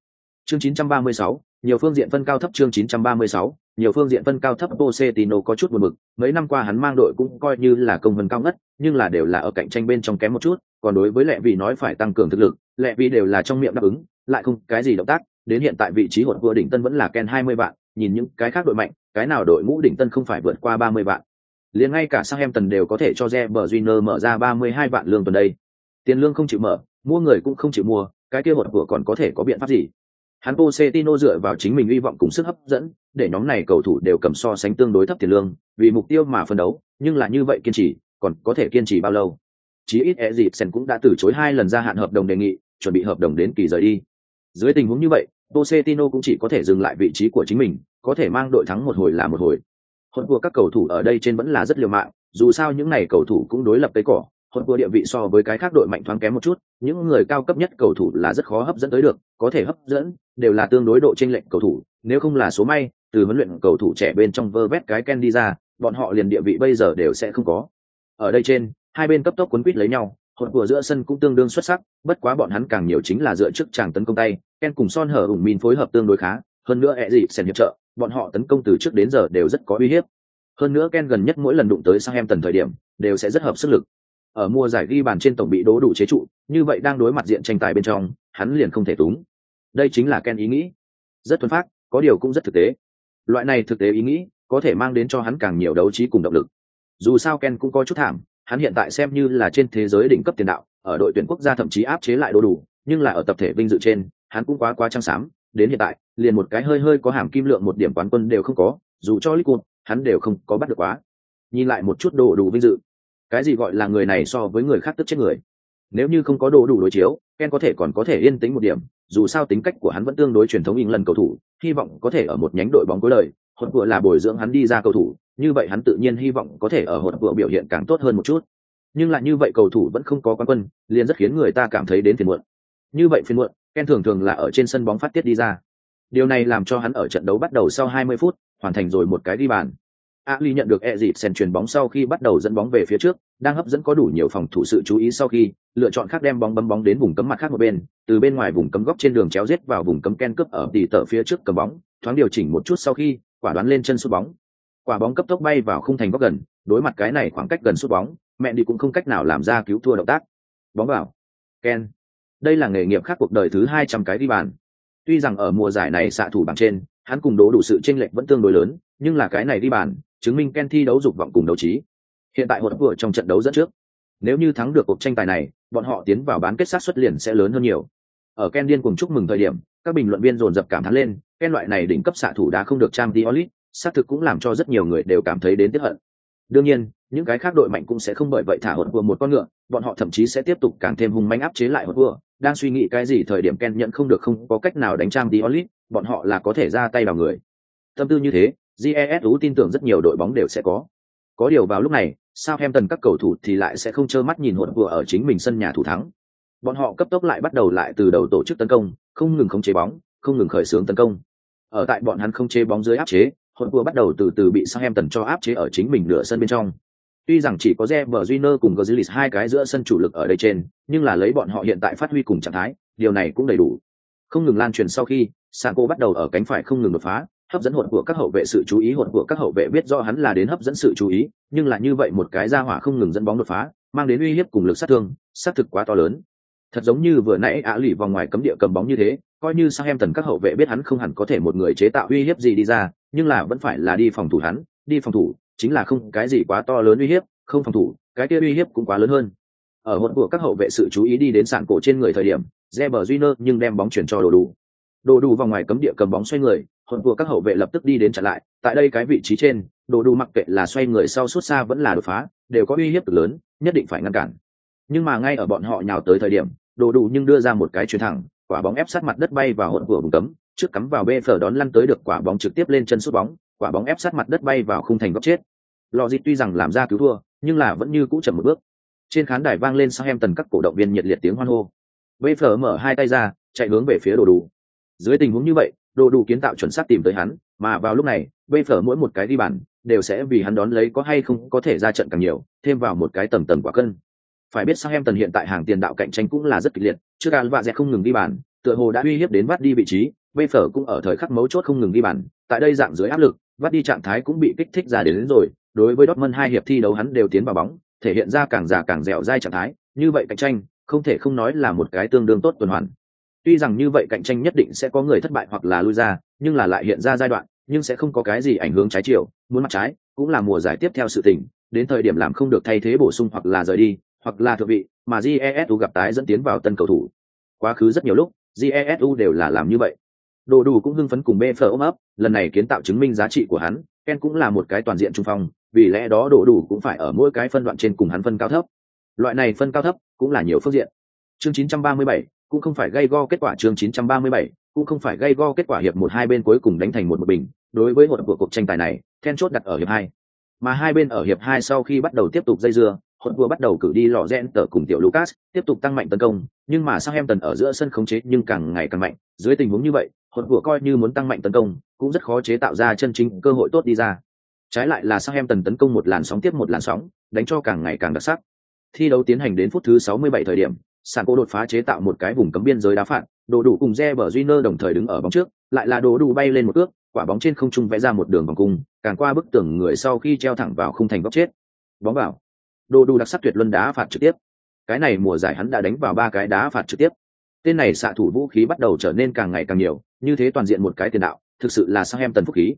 [SPEAKER 1] Chương 936, Nhiều phương diện phân cao thấp chương 936, nhiều phương diện phân cao thấp Pochettino có chút buồn bực, mấy năm qua hắn mang đội cũng coi như là công vân cao ngất, nhưng là đều là ở cạnh tranh bên trong kém một chút, còn đối với lệ vị nói phải tăng cường thực lực, lệ vị đều là trong miệng đáp ứng, lại không cái gì động tác, đến hiện tại vị trí hụt vừa đỉnh tân vẫn là Ken 20 vạn, nhìn những cái khác đội mạnh, cái nào đội ngũ đỉnh tân không phải vượt qua 30 vạn. Liền ngay cả Southampton đều có thể cho Reber Júnior mở ra 32 vạn lương tuần đây. Tiền lương không chịu mở, mua người cũng không chịu mua, cái kia hụt vừa còn có thể có biện pháp gì? Hắn Pochettino dựa vào chính mình hy vọng cùng sức hấp dẫn, để nhóm này cầu thủ đều cầm so sánh tương đối thấp tiền lương, vì mục tiêu mà phân đấu, nhưng là như vậy kiên trì, còn có thể kiên trì bao lâu? Chí ít Eriksen cũng đã từ chối hai lần gia hạn hợp đồng đề nghị, chuẩn bị hợp đồng đến kỳ rời đi. Dưới tình huống như vậy, Pochettino cũng chỉ có thể dừng lại vị trí của chính mình, có thể mang đội thắng một hồi là một hồi. Hỗn của các cầu thủ ở đây trên vẫn là rất liều mạng, dù sao những này cầu thủ cũng đối lập với cỏ, hỗn của địa vị so với cái khác đội mạnh thoáng kém một chút, những người cao cấp nhất cầu thủ là rất khó hấp dẫn tới được, có thể hấp dẫn, đều là tương đối độ chênh lệch cầu thủ, nếu không là số may, từ huấn luyện cầu thủ trẻ bên trong vơ vét cái Ken đi ra, bọn họ liền địa vị bây giờ đều sẽ không có. Ở đây trên, hai bên cấp tốc cuốn quýt lấy nhau, hồn của giữa sân cũng tương đương xuất sắc, bất quá bọn hắn càng nhiều chính là dựa trước chàng tấn công tay, Ken cùng Son hở ủng min phối hợp tương đối khá, hơn nữa ẻ gì xem hiệp trợ, bọn họ tấn công từ trước đến giờ đều rất có uy hiếp. Hơn nữa Ken gần nhất mỗi lần đụng tới Southampton thời điểm, đều sẽ rất hợp sức lực. Ở mùa giải ghi bàn trên tổng bị đố đủ chế trụ, như vậy đang đối mặt diện tranh tài bên trong, hắn liền không thể túng. Đây chính là Ken ý nghĩ. Rất thuần phát, có điều cũng rất thực tế. Loại này thực tế ý nghĩ, có thể mang đến cho hắn càng nhiều đấu trí cùng động lực. Dù sao Ken cũng có chút thảm, hắn hiện tại xem như là trên thế giới đỉnh cấp tiền đạo, ở đội tuyển quốc gia thậm chí áp chế lại đồ đủ, nhưng là ở tập thể vinh dự trên, hắn cũng quá quá trăng xám, đến hiện tại, liền một cái hơi hơi có hàm kim lượng một điểm quán quân đều không có, dù cho Liverpool, hắn đều không có bắt được quá. Nhìn lại một chút đồ đủ vinh dự. Cái gì gọi là người này so với người khác tức chết người. Nếu như không có đồ đủ đối chiếu, Ken có thể còn có thể yên tĩnh một điểm, dù sao tính cách của hắn vẫn tương đối truyền thống lần cầu thủ, hy vọng có thể ở một nhánh đội bóng cuối đời, hoặc vừa là bồi dưỡng hắn đi ra cầu thủ, như vậy hắn tự nhiên hy vọng có thể ở hỗn vừa biểu hiện càng tốt hơn một chút. Nhưng lại như vậy cầu thủ vẫn không có quán quân, liền rất khiến người ta cảm thấy đến phiền muộn. Như vậy phiền muộn, Ken thường thường là ở trên sân bóng phát tiết đi ra. Điều này làm cho hắn ở trận đấu bắt đầu sau 20 phút, hoàn thành rồi một cái đi bàn. Ali nhận được e dịp sen truyền bóng sau khi bắt đầu dẫn bóng về phía trước, đang hấp dẫn có đủ nhiều phòng thủ sự chú ý sau khi lựa chọn khác đem bóng bấm bóng đến vùng cấm mặt khác một bên, từ bên ngoài vùng cấm góc trên đường chéo giết vào vùng cấm ken cướp ở tỉ tở phía trước cầm bóng, thoáng điều chỉnh một chút sau khi quả đoán lên chân sút bóng. Quả bóng cấp tốc bay vào khung thành góc gần, đối mặt cái này khoảng cách gần sút bóng, mẹ đi cũng không cách nào làm ra cứu thua động tác. Bóng vào. Ken. Đây là nghề nghiệp khác cuộc đời thứ 200 cái đi bàn. Tuy rằng ở mùa giải này xạ thủ bảng trên, hắn cùng đố đủ sự chênh lệch vẫn tương đối lớn, nhưng là cái này đi bàn, chứng minh Ken thi đấu dục vọng cùng đấu trí. Hiện tại hỗn vừa trong trận đấu dẫn trước. Nếu như thắng được cuộc tranh tài này, bọn họ tiến vào bán kết sát suất liền sẽ lớn hơn nhiều. Ở Ken điên cùng chúc mừng thời điểm, các bình luận viên dồn dập cảm thán lên, Ken loại này đỉnh cấp xạ thủ đã không được trang Diolit, xác thực cũng làm cho rất nhiều người đều cảm thấy đến tiếc hận. Đương nhiên, những cái khác đội mạnh cũng sẽ không bởi vậy thả hỗn vừa một con ngựa, bọn họ thậm chí sẽ tiếp tục càng thêm hung manh áp chế lại hỗn vừa, đang suy nghĩ cái gì thời điểm Ken nhận không được không có cách nào đánh trang Diolit, bọn họ là có thể ra tay vào người. Tâm tư như thế, GESU tin tưởng rất nhiều đội bóng đều sẽ có. Có điều vào lúc này, Southampton các cầu thủ thì lại sẽ không trơ mắt nhìn hỗn vừa ở chính mình sân nhà thủ thắng. Bọn họ cấp tốc lại bắt đầu lại từ đầu tổ chức tấn công, không ngừng khống chế bóng, không ngừng khởi xướng tấn công. Ở tại bọn hắn không chế bóng dưới áp chế, Hội vừa bắt đầu từ từ bị Southampton cho áp chế ở chính mình nửa sân bên trong. Tuy rằng chỉ có Zebrejiner cùng Gazzilis hai cái giữa sân chủ lực ở đây trên, nhưng là lấy bọn họ hiện tại phát huy cùng trạng thái, điều này cũng đầy đủ. Không ngừng lan truyền sau khi, Sanko bắt đầu ở cánh phải không ngừng đột phá, hấp dẫn hồn của các hậu vệ sự chú ý hồn của các hậu vệ biết rõ hắn là đến hấp dẫn sự chú ý nhưng là như vậy một cái ra hỏa không ngừng dẫn bóng đột phá mang đến uy hiếp cùng lực sát thương sát thực quá to lớn thật giống như vừa nãy ạ lì vòng ngoài cấm địa cầm bóng như thế, coi như sang em tần các hậu vệ biết hắn không hẳn có thể một người chế tạo uy hiếp gì đi ra, nhưng là vẫn phải là đi phòng thủ hắn, đi phòng thủ, chính là không cái gì quá to lớn uy hiếp, không phòng thủ, cái kia uy hiếp cũng quá lớn hơn. Ở hồn của các hậu vệ sự chú ý đi đến sàn cổ trên người thời điểm Reber Júnior nhưng đem bóng chuyển cho đồ đủ đồ đủ vòng ngoài cấm địa cầm bóng xoay người hồn của các hậu vệ lập tức đi đến chặn lại, tại đây cái vị trí trên, đồ đủ mặc kệ là xoay người sau suốt xa vẫn là đột phá, đều có uy hiếp lớn, nhất định phải ngăn cản nhưng mà ngay ở bọn họ nhào tới thời điểm, đồ đủ nhưng đưa ra một cái chuyền thẳng, quả bóng ép sát mặt đất bay vào hộn của vùng cấm, trước cắm vào bê phở đón lăn tới được quả bóng trực tiếp lên chân sút bóng, quả bóng ép sát mặt đất bay vào khung thành góc chết. Lò dịt tuy rằng làm ra cứu thua, nhưng là vẫn như cũ chậm một bước. Trên khán đài vang lên sau em tần các cổ động viên nhiệt liệt tiếng hoan hô. Bê phở mở hai tay ra, chạy hướng về phía đồ đủ. Dưới tình huống như vậy, đồ đủ kiến tạo chuẩn xác tìm tới hắn, mà vào lúc này, bê phở mỗi một cái đi bàn, đều sẽ vì hắn đón lấy có hay không có thể ra trận càng nhiều, thêm vào một cái tầm tầm quả cân phải biết sang em tần hiện tại hàng tiền đạo cạnh tranh cũng là rất kịch liệt trước al và dẹt không ngừng đi bàn tựa hồ đã uy hiếp đến vắt đi vị trí bê phở cũng ở thời khắc mấu chốt không ngừng đi bàn tại đây dạng dưới áp lực vắt đi trạng thái cũng bị kích thích ra đến, đến rồi đối với Dortmund hai hiệp thi đấu hắn đều tiến vào bóng thể hiện ra càng già càng dẻo dai trạng thái như vậy cạnh tranh không thể không nói là một cái tương đương tốt tuần hoàn. Tuy rằng như vậy cạnh tranh nhất định sẽ có người thất bại hoặc là lui ra nhưng là lại hiện ra giai đoạn nhưng sẽ không có cái gì ảnh hưởng trái chiều muốn mặt trái cũng là mùa giải tiếp theo sự tình đến thời điểm làm không được thay thế bổ sung hoặc là rời đi hoặc là thượng vị mà jesu gặp tái dẫn tiến vào tân cầu thủ. Quá khứ rất nhiều lúc jesu đều là làm như vậy. Đồ đủ cũng hưng phấn cùng bê phở ôm ấp lần này kiến tạo chứng minh giá trị của hắn ken cũng là một cái toàn diện trung phong vì lẽ đó đồ đủ cũng phải ở mỗi cái phân đoạn trên cùng hắn phân cao thấp. Loại này phân cao thấp cũng là nhiều phương diện. Chương 937, cũng không phải gây go kết quả chương 937, cũng không phải gây go kết quả hiệp một hai bên cuối cùng đánh thành một một bình. Đối với một cuộc cuộc tranh tài này then chốt đặt ở hiệp hai. Mà hai bên ở hiệp hai sau khi bắt đầu tiếp tục dây dưa hốt vừa bắt đầu cử đi lò rẽn tờ cùng tiểu lucas, tiếp tục tăng mạnh tấn công, nhưng mà sao em tần ở giữa sân khống chế nhưng càng ngày càng mạnh. Dưới tình huống như vậy hốt vừa coi như muốn tăng mạnh tấn công, cũng rất khó chế tạo ra chân chính cơ hội tốt đi ra. Trái lại là sao em tần tấn công một làn sóng tiếp một làn sóng, đánh cho càng ngày càng đặc sắc. Thi đấu tiến hành đến phút thứ 67 thời điểm sàn cô đột phá chế tạo một cái vùng cấm biên giới đá phạt, đồ đủ cùng re bờ duy nơ đồng thời đứng ở bóng trước, lại là đồ đủ bay lên một ước, quả bóng trên không trung vẽ ra một đường vòng cung, càng qua bức tường người sau khi treo thẳng vào khung thành góc chết. Bóng vào đồ đủ đặc sắc tuyệt luân đá phạt trực tiếp. Cái này mùa giải hắn đã đánh vào ba cái đá phạt trực tiếp. Tên này xạ thủ vũ khí bắt đầu trở nên càng ngày càng nhiều, như thế toàn diện một cái tiền đạo, thực sự là sang em tần phúc khí.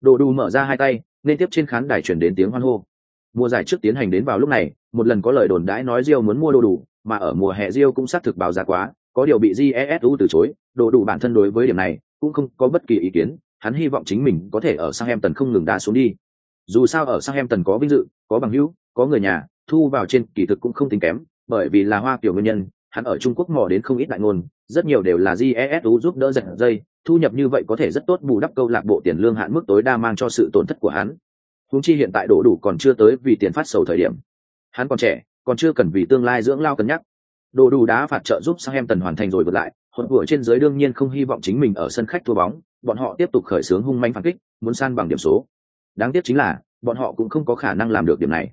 [SPEAKER 1] Đồ đủ mở ra hai tay, nên tiếp trên khán đài chuyển đến tiếng hoan hô. Mùa giải trước tiến hành đến vào lúc này, một lần có lời đồn đãi nói Rio muốn mua đồ đủ mà ở mùa hè Rio cũng xác thực báo giá quá, có điều bị jesu từ chối đồ đủ bản thân đối với điểm này cũng không có bất kỳ ý kiến, hắn hy vọng chính mình có thể ở sang em tần không ngừng đa xuống đi dù sao ở Southampton có vinh dự, có bằng hữu, có người nhà, thu vào trên kỳ thực cũng không tính kém, bởi vì là hoa kiểu nguyên nhân, hắn ở trung quốc mò đến không ít đại ngôn, rất nhiều đều là jesu giúp đỡ giật dây, thu nhập như vậy có thể rất tốt bù đắp câu lạc bộ tiền lương hạn mức tối đa mang cho sự tổn thất của hắn. Húng chi hiện tại đổ đủ còn chưa tới vì tiền phát sầu thời điểm. Hắn còn trẻ, còn chưa cần vì tương lai dưỡng lao cân nhắc. Đồ đủ đá phạt trợ giúp sang em tần hoàn thành rồi vượt lại hỗn vừa trên giới đương nhiên không hy vọng chính mình ở sân khách thua bóng, bọn họ tiếp tục khởi xướng hung manh phản kích, muốn san bằng điểm số đáng tiếc chính là, bọn họ cũng không có khả năng làm được điểm này.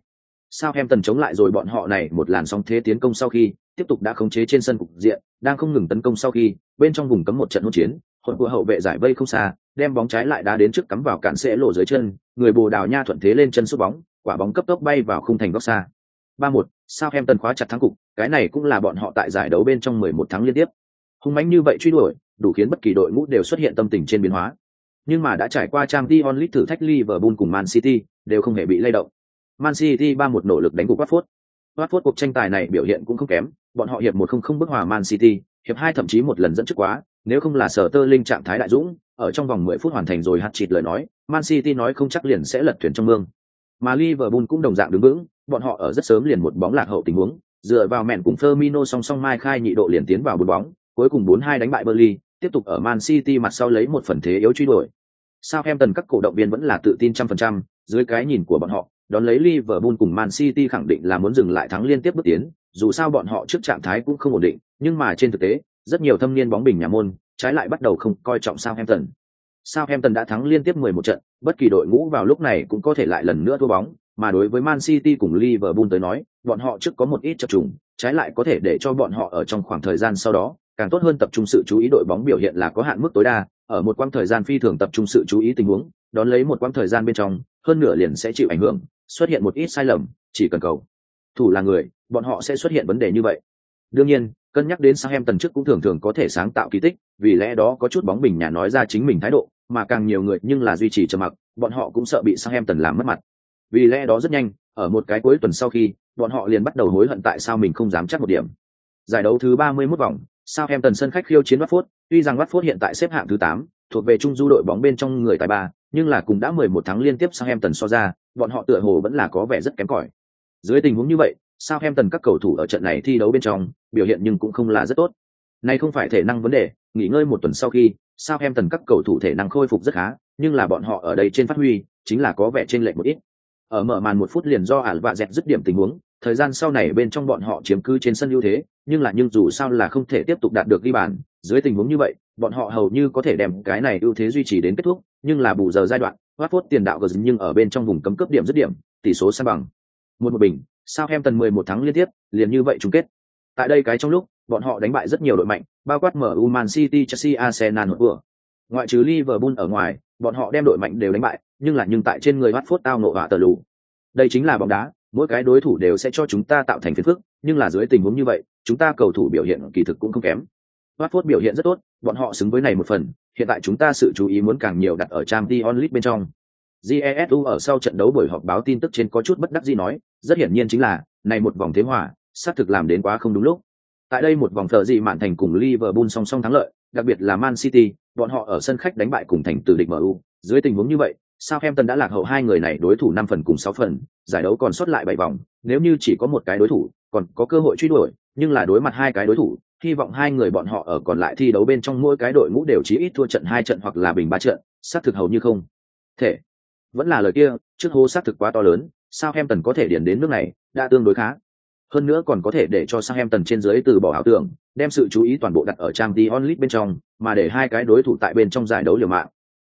[SPEAKER 1] Sao em tần chống lại rồi bọn họ này một làn sóng thế tiến công sau khi, tiếp tục đã khống chế trên sân cục diện, đang không ngừng tấn công sau khi, bên trong vùng cấm một trận hỗn chiến hỗn của hậu vệ giải vây không xa, đem bóng trái lại đá đến trước cắm vào cản sẽ lộ dưới chân, người bồ đào nha thuận thế lên chân sút bóng, quả bóng cấp tốc bay vào khung thành góc xa. ba một, sao em tần khóa chặt thắng cục, cái này cũng là bọn họ tại giải đấu bên trong mười một tháng liên tiếp. Hung mãnh như vậy truy đuổi, đủ khiến bất kỳ đội ngũ đều xuất hiện tâm tình trên biến hóa nhưng mà đã trải qua trang Dion onlit thử thách liverpool cùng man city đều không hề bị lay động. Man city ba một nỗ lực đánh gục watford. Watford cuộc tranh tài này biểu hiện cũng không kém bọn họ hiệp một không không bức hòa man city hiệp hai thậm chí một lần dẫn trước quá nếu không là sở tơ linh trạng thái đại dũng ở trong vòng mười phút hoàn thành rồi hạt chịt lời nói man city nói không chắc liền sẽ lật thuyền trong mương. Mà liverpool cũng đồng dạng đứng vững bọn họ ở rất sớm liền một bóng lạc hậu tình huống dựa vào mẹn cùng Firmino song song mai khai nhị độ liền tiến vào bốn bóng, cuối cùng 4-2 đánh bại Burnley, tiếp tục ở Man City mặt sau lấy một phần thế yếu truy đuổi. Southampton các cổ động viên vẫn là tự tin trăm phần trăm, dưới cái nhìn của bọn họ, đón lấy Liverpool cùng Man City khẳng định là muốn dừng lại thắng liên tiếp bước tiến, dù sao bọn họ trước trạng thái cũng không ổn định, nhưng mà trên thực tế, rất nhiều thâm niên bóng bình nhà môn, trái lại bắt đầu không coi trọng Southampton. Southampton đã thắng liên tiếp 11 trận, bất kỳ đội ngũ vào lúc này cũng có thể lại lần nữa thua bóng, mà đối với Man City cùng Liverpool tới nói, bọn họ trước có một ít chập trùng, trái lại có thể để cho bọn họ ở trong khoảng thời gian sau đó, càng tốt hơn tập trung sự chú ý đội bóng biểu hiện là có hạn mức tối đa, ở một quãng thời gian phi thường tập trung sự chú ý tình huống, đón lấy một quãng thời gian bên trong, hơn nửa liền sẽ chịu ảnh hưởng, xuất hiện một ít sai lầm, chỉ cần cầu. Thủ là người, bọn họ sẽ xuất hiện vấn đề như vậy. Đương nhiên, cân nhắc đến sang em tần trước cũng thường thường có thể sáng tạo kỳ tích, vì lẽ đó có chút bóng bình nhà nói ra chính mình thái độ, mà càng nhiều người nhưng là duy trì trầm mặc, bọn họ cũng sợ bị sang em tần làm mất mặt. Vì lẽ đó rất nhanh ở một cái cuối tuần sau khi bọn họ liền bắt đầu hối hận tại sao mình không dám chắc một điểm. Giải đấu thứ ba mươi 31 vòng sao em tần sân khách khiêu chiến Watford, tuy rằng Watford hiện tại xếp hạng thứ tám, thuộc về trung du đội bóng bên trong người tài ba, nhưng là cũng đã mười một tháng liên tiếp sao em tần so ra, bọn họ tựa hồ vẫn là có vẻ rất kém cỏi. Dưới tình huống như vậy sao em tần các cầu thủ ở trận này thi đấu bên trong, biểu hiện nhưng cũng không là rất tốt. Này không phải thể năng vấn đề, nghỉ ngơi một tuần sau khi sao em tần các cầu thủ thể năng khôi phục rất khá, nhưng là bọn họ ở đây trên phát huy, chính là có vẻ trên lệch một ít. Ở mở màn một phút liền do ảo vạ dẹt dứt điểm tình huống thời gian sau này bên trong bọn họ chiếm cứ trên sân ưu thế nhưng là nhưng dù sao là không thể tiếp tục đạt được ghi bàn dưới tình huống như vậy bọn họ hầu như có thể đem cái này ưu thế duy trì đến kết thúc nhưng là bù giờ giai đoạn Watford tiền đạo gờ nhưng ở bên trong vùng cấm cấp điểm dứt điểm tỷ số san bằng một một bình sao em 11 tháng liên tiếp liền như vậy chung kết tại đây cái trong lúc bọn họ đánh bại rất nhiều đội mạnh, bao quát MU Man City, Chelsea, Arsenal vừa. Ngoại trừ Liverpool ở ngoài, bọn họ đem đội mạnh đều đánh bại, nhưng là nhưng tại trên người Watford tao ngộ và tờ lù. Đây chính là bóng đá, mỗi cái đối thủ đều sẽ cho chúng ta tạo thành phiền phức, nhưng là dưới tình huống như vậy, chúng ta cầu thủ biểu hiện kỳ thực cũng không kém. Watford biểu hiện rất tốt, bọn họ xứng với này một phần, hiện tại chúng ta sự chú ý muốn càng nhiều đặt ở Champions League bên trong. Jesu ở sau trận đấu buổi họp báo tin tức trên có chút bất đắc dĩ nói, rất hiển nhiên chính là, này một vòng thế hòa, xác thực làm đến quá không đúng lúc. Tại đây một vòng thợ gì mạn thành cùng Liverpool song song thắng lợi, đặc biệt là Man City, bọn họ ở sân khách đánh bại cùng thành từ địch MU. Dưới tình huống như vậy, Southampton đã lạc hậu hai người này đối thủ năm phần cùng sáu phần, giải đấu còn sót lại bảy vòng, nếu như chỉ có một cái đối thủ, còn có cơ hội truy đuổi, nhưng là đối mặt hai cái đối thủ, hy vọng hai người bọn họ ở còn lại thi đấu bên trong mỗi cái đội ngũ đều chí ít thua trận hai trận hoặc là bình ba trận, xác thực hầu như không. Thể. Vẫn là lời kia, trước hô xác thực quá to lớn, Southampton có thể điền đến nước này, đã tương đối khá. Hơn nữa còn có thể để cho Southampton trên dưới từ bỏ ảo tưởng, đem sự chú ý toàn bộ đặt ở Champions League bên trong, mà để hai cái đối thủ tại bên trong giải đấu liều mạng.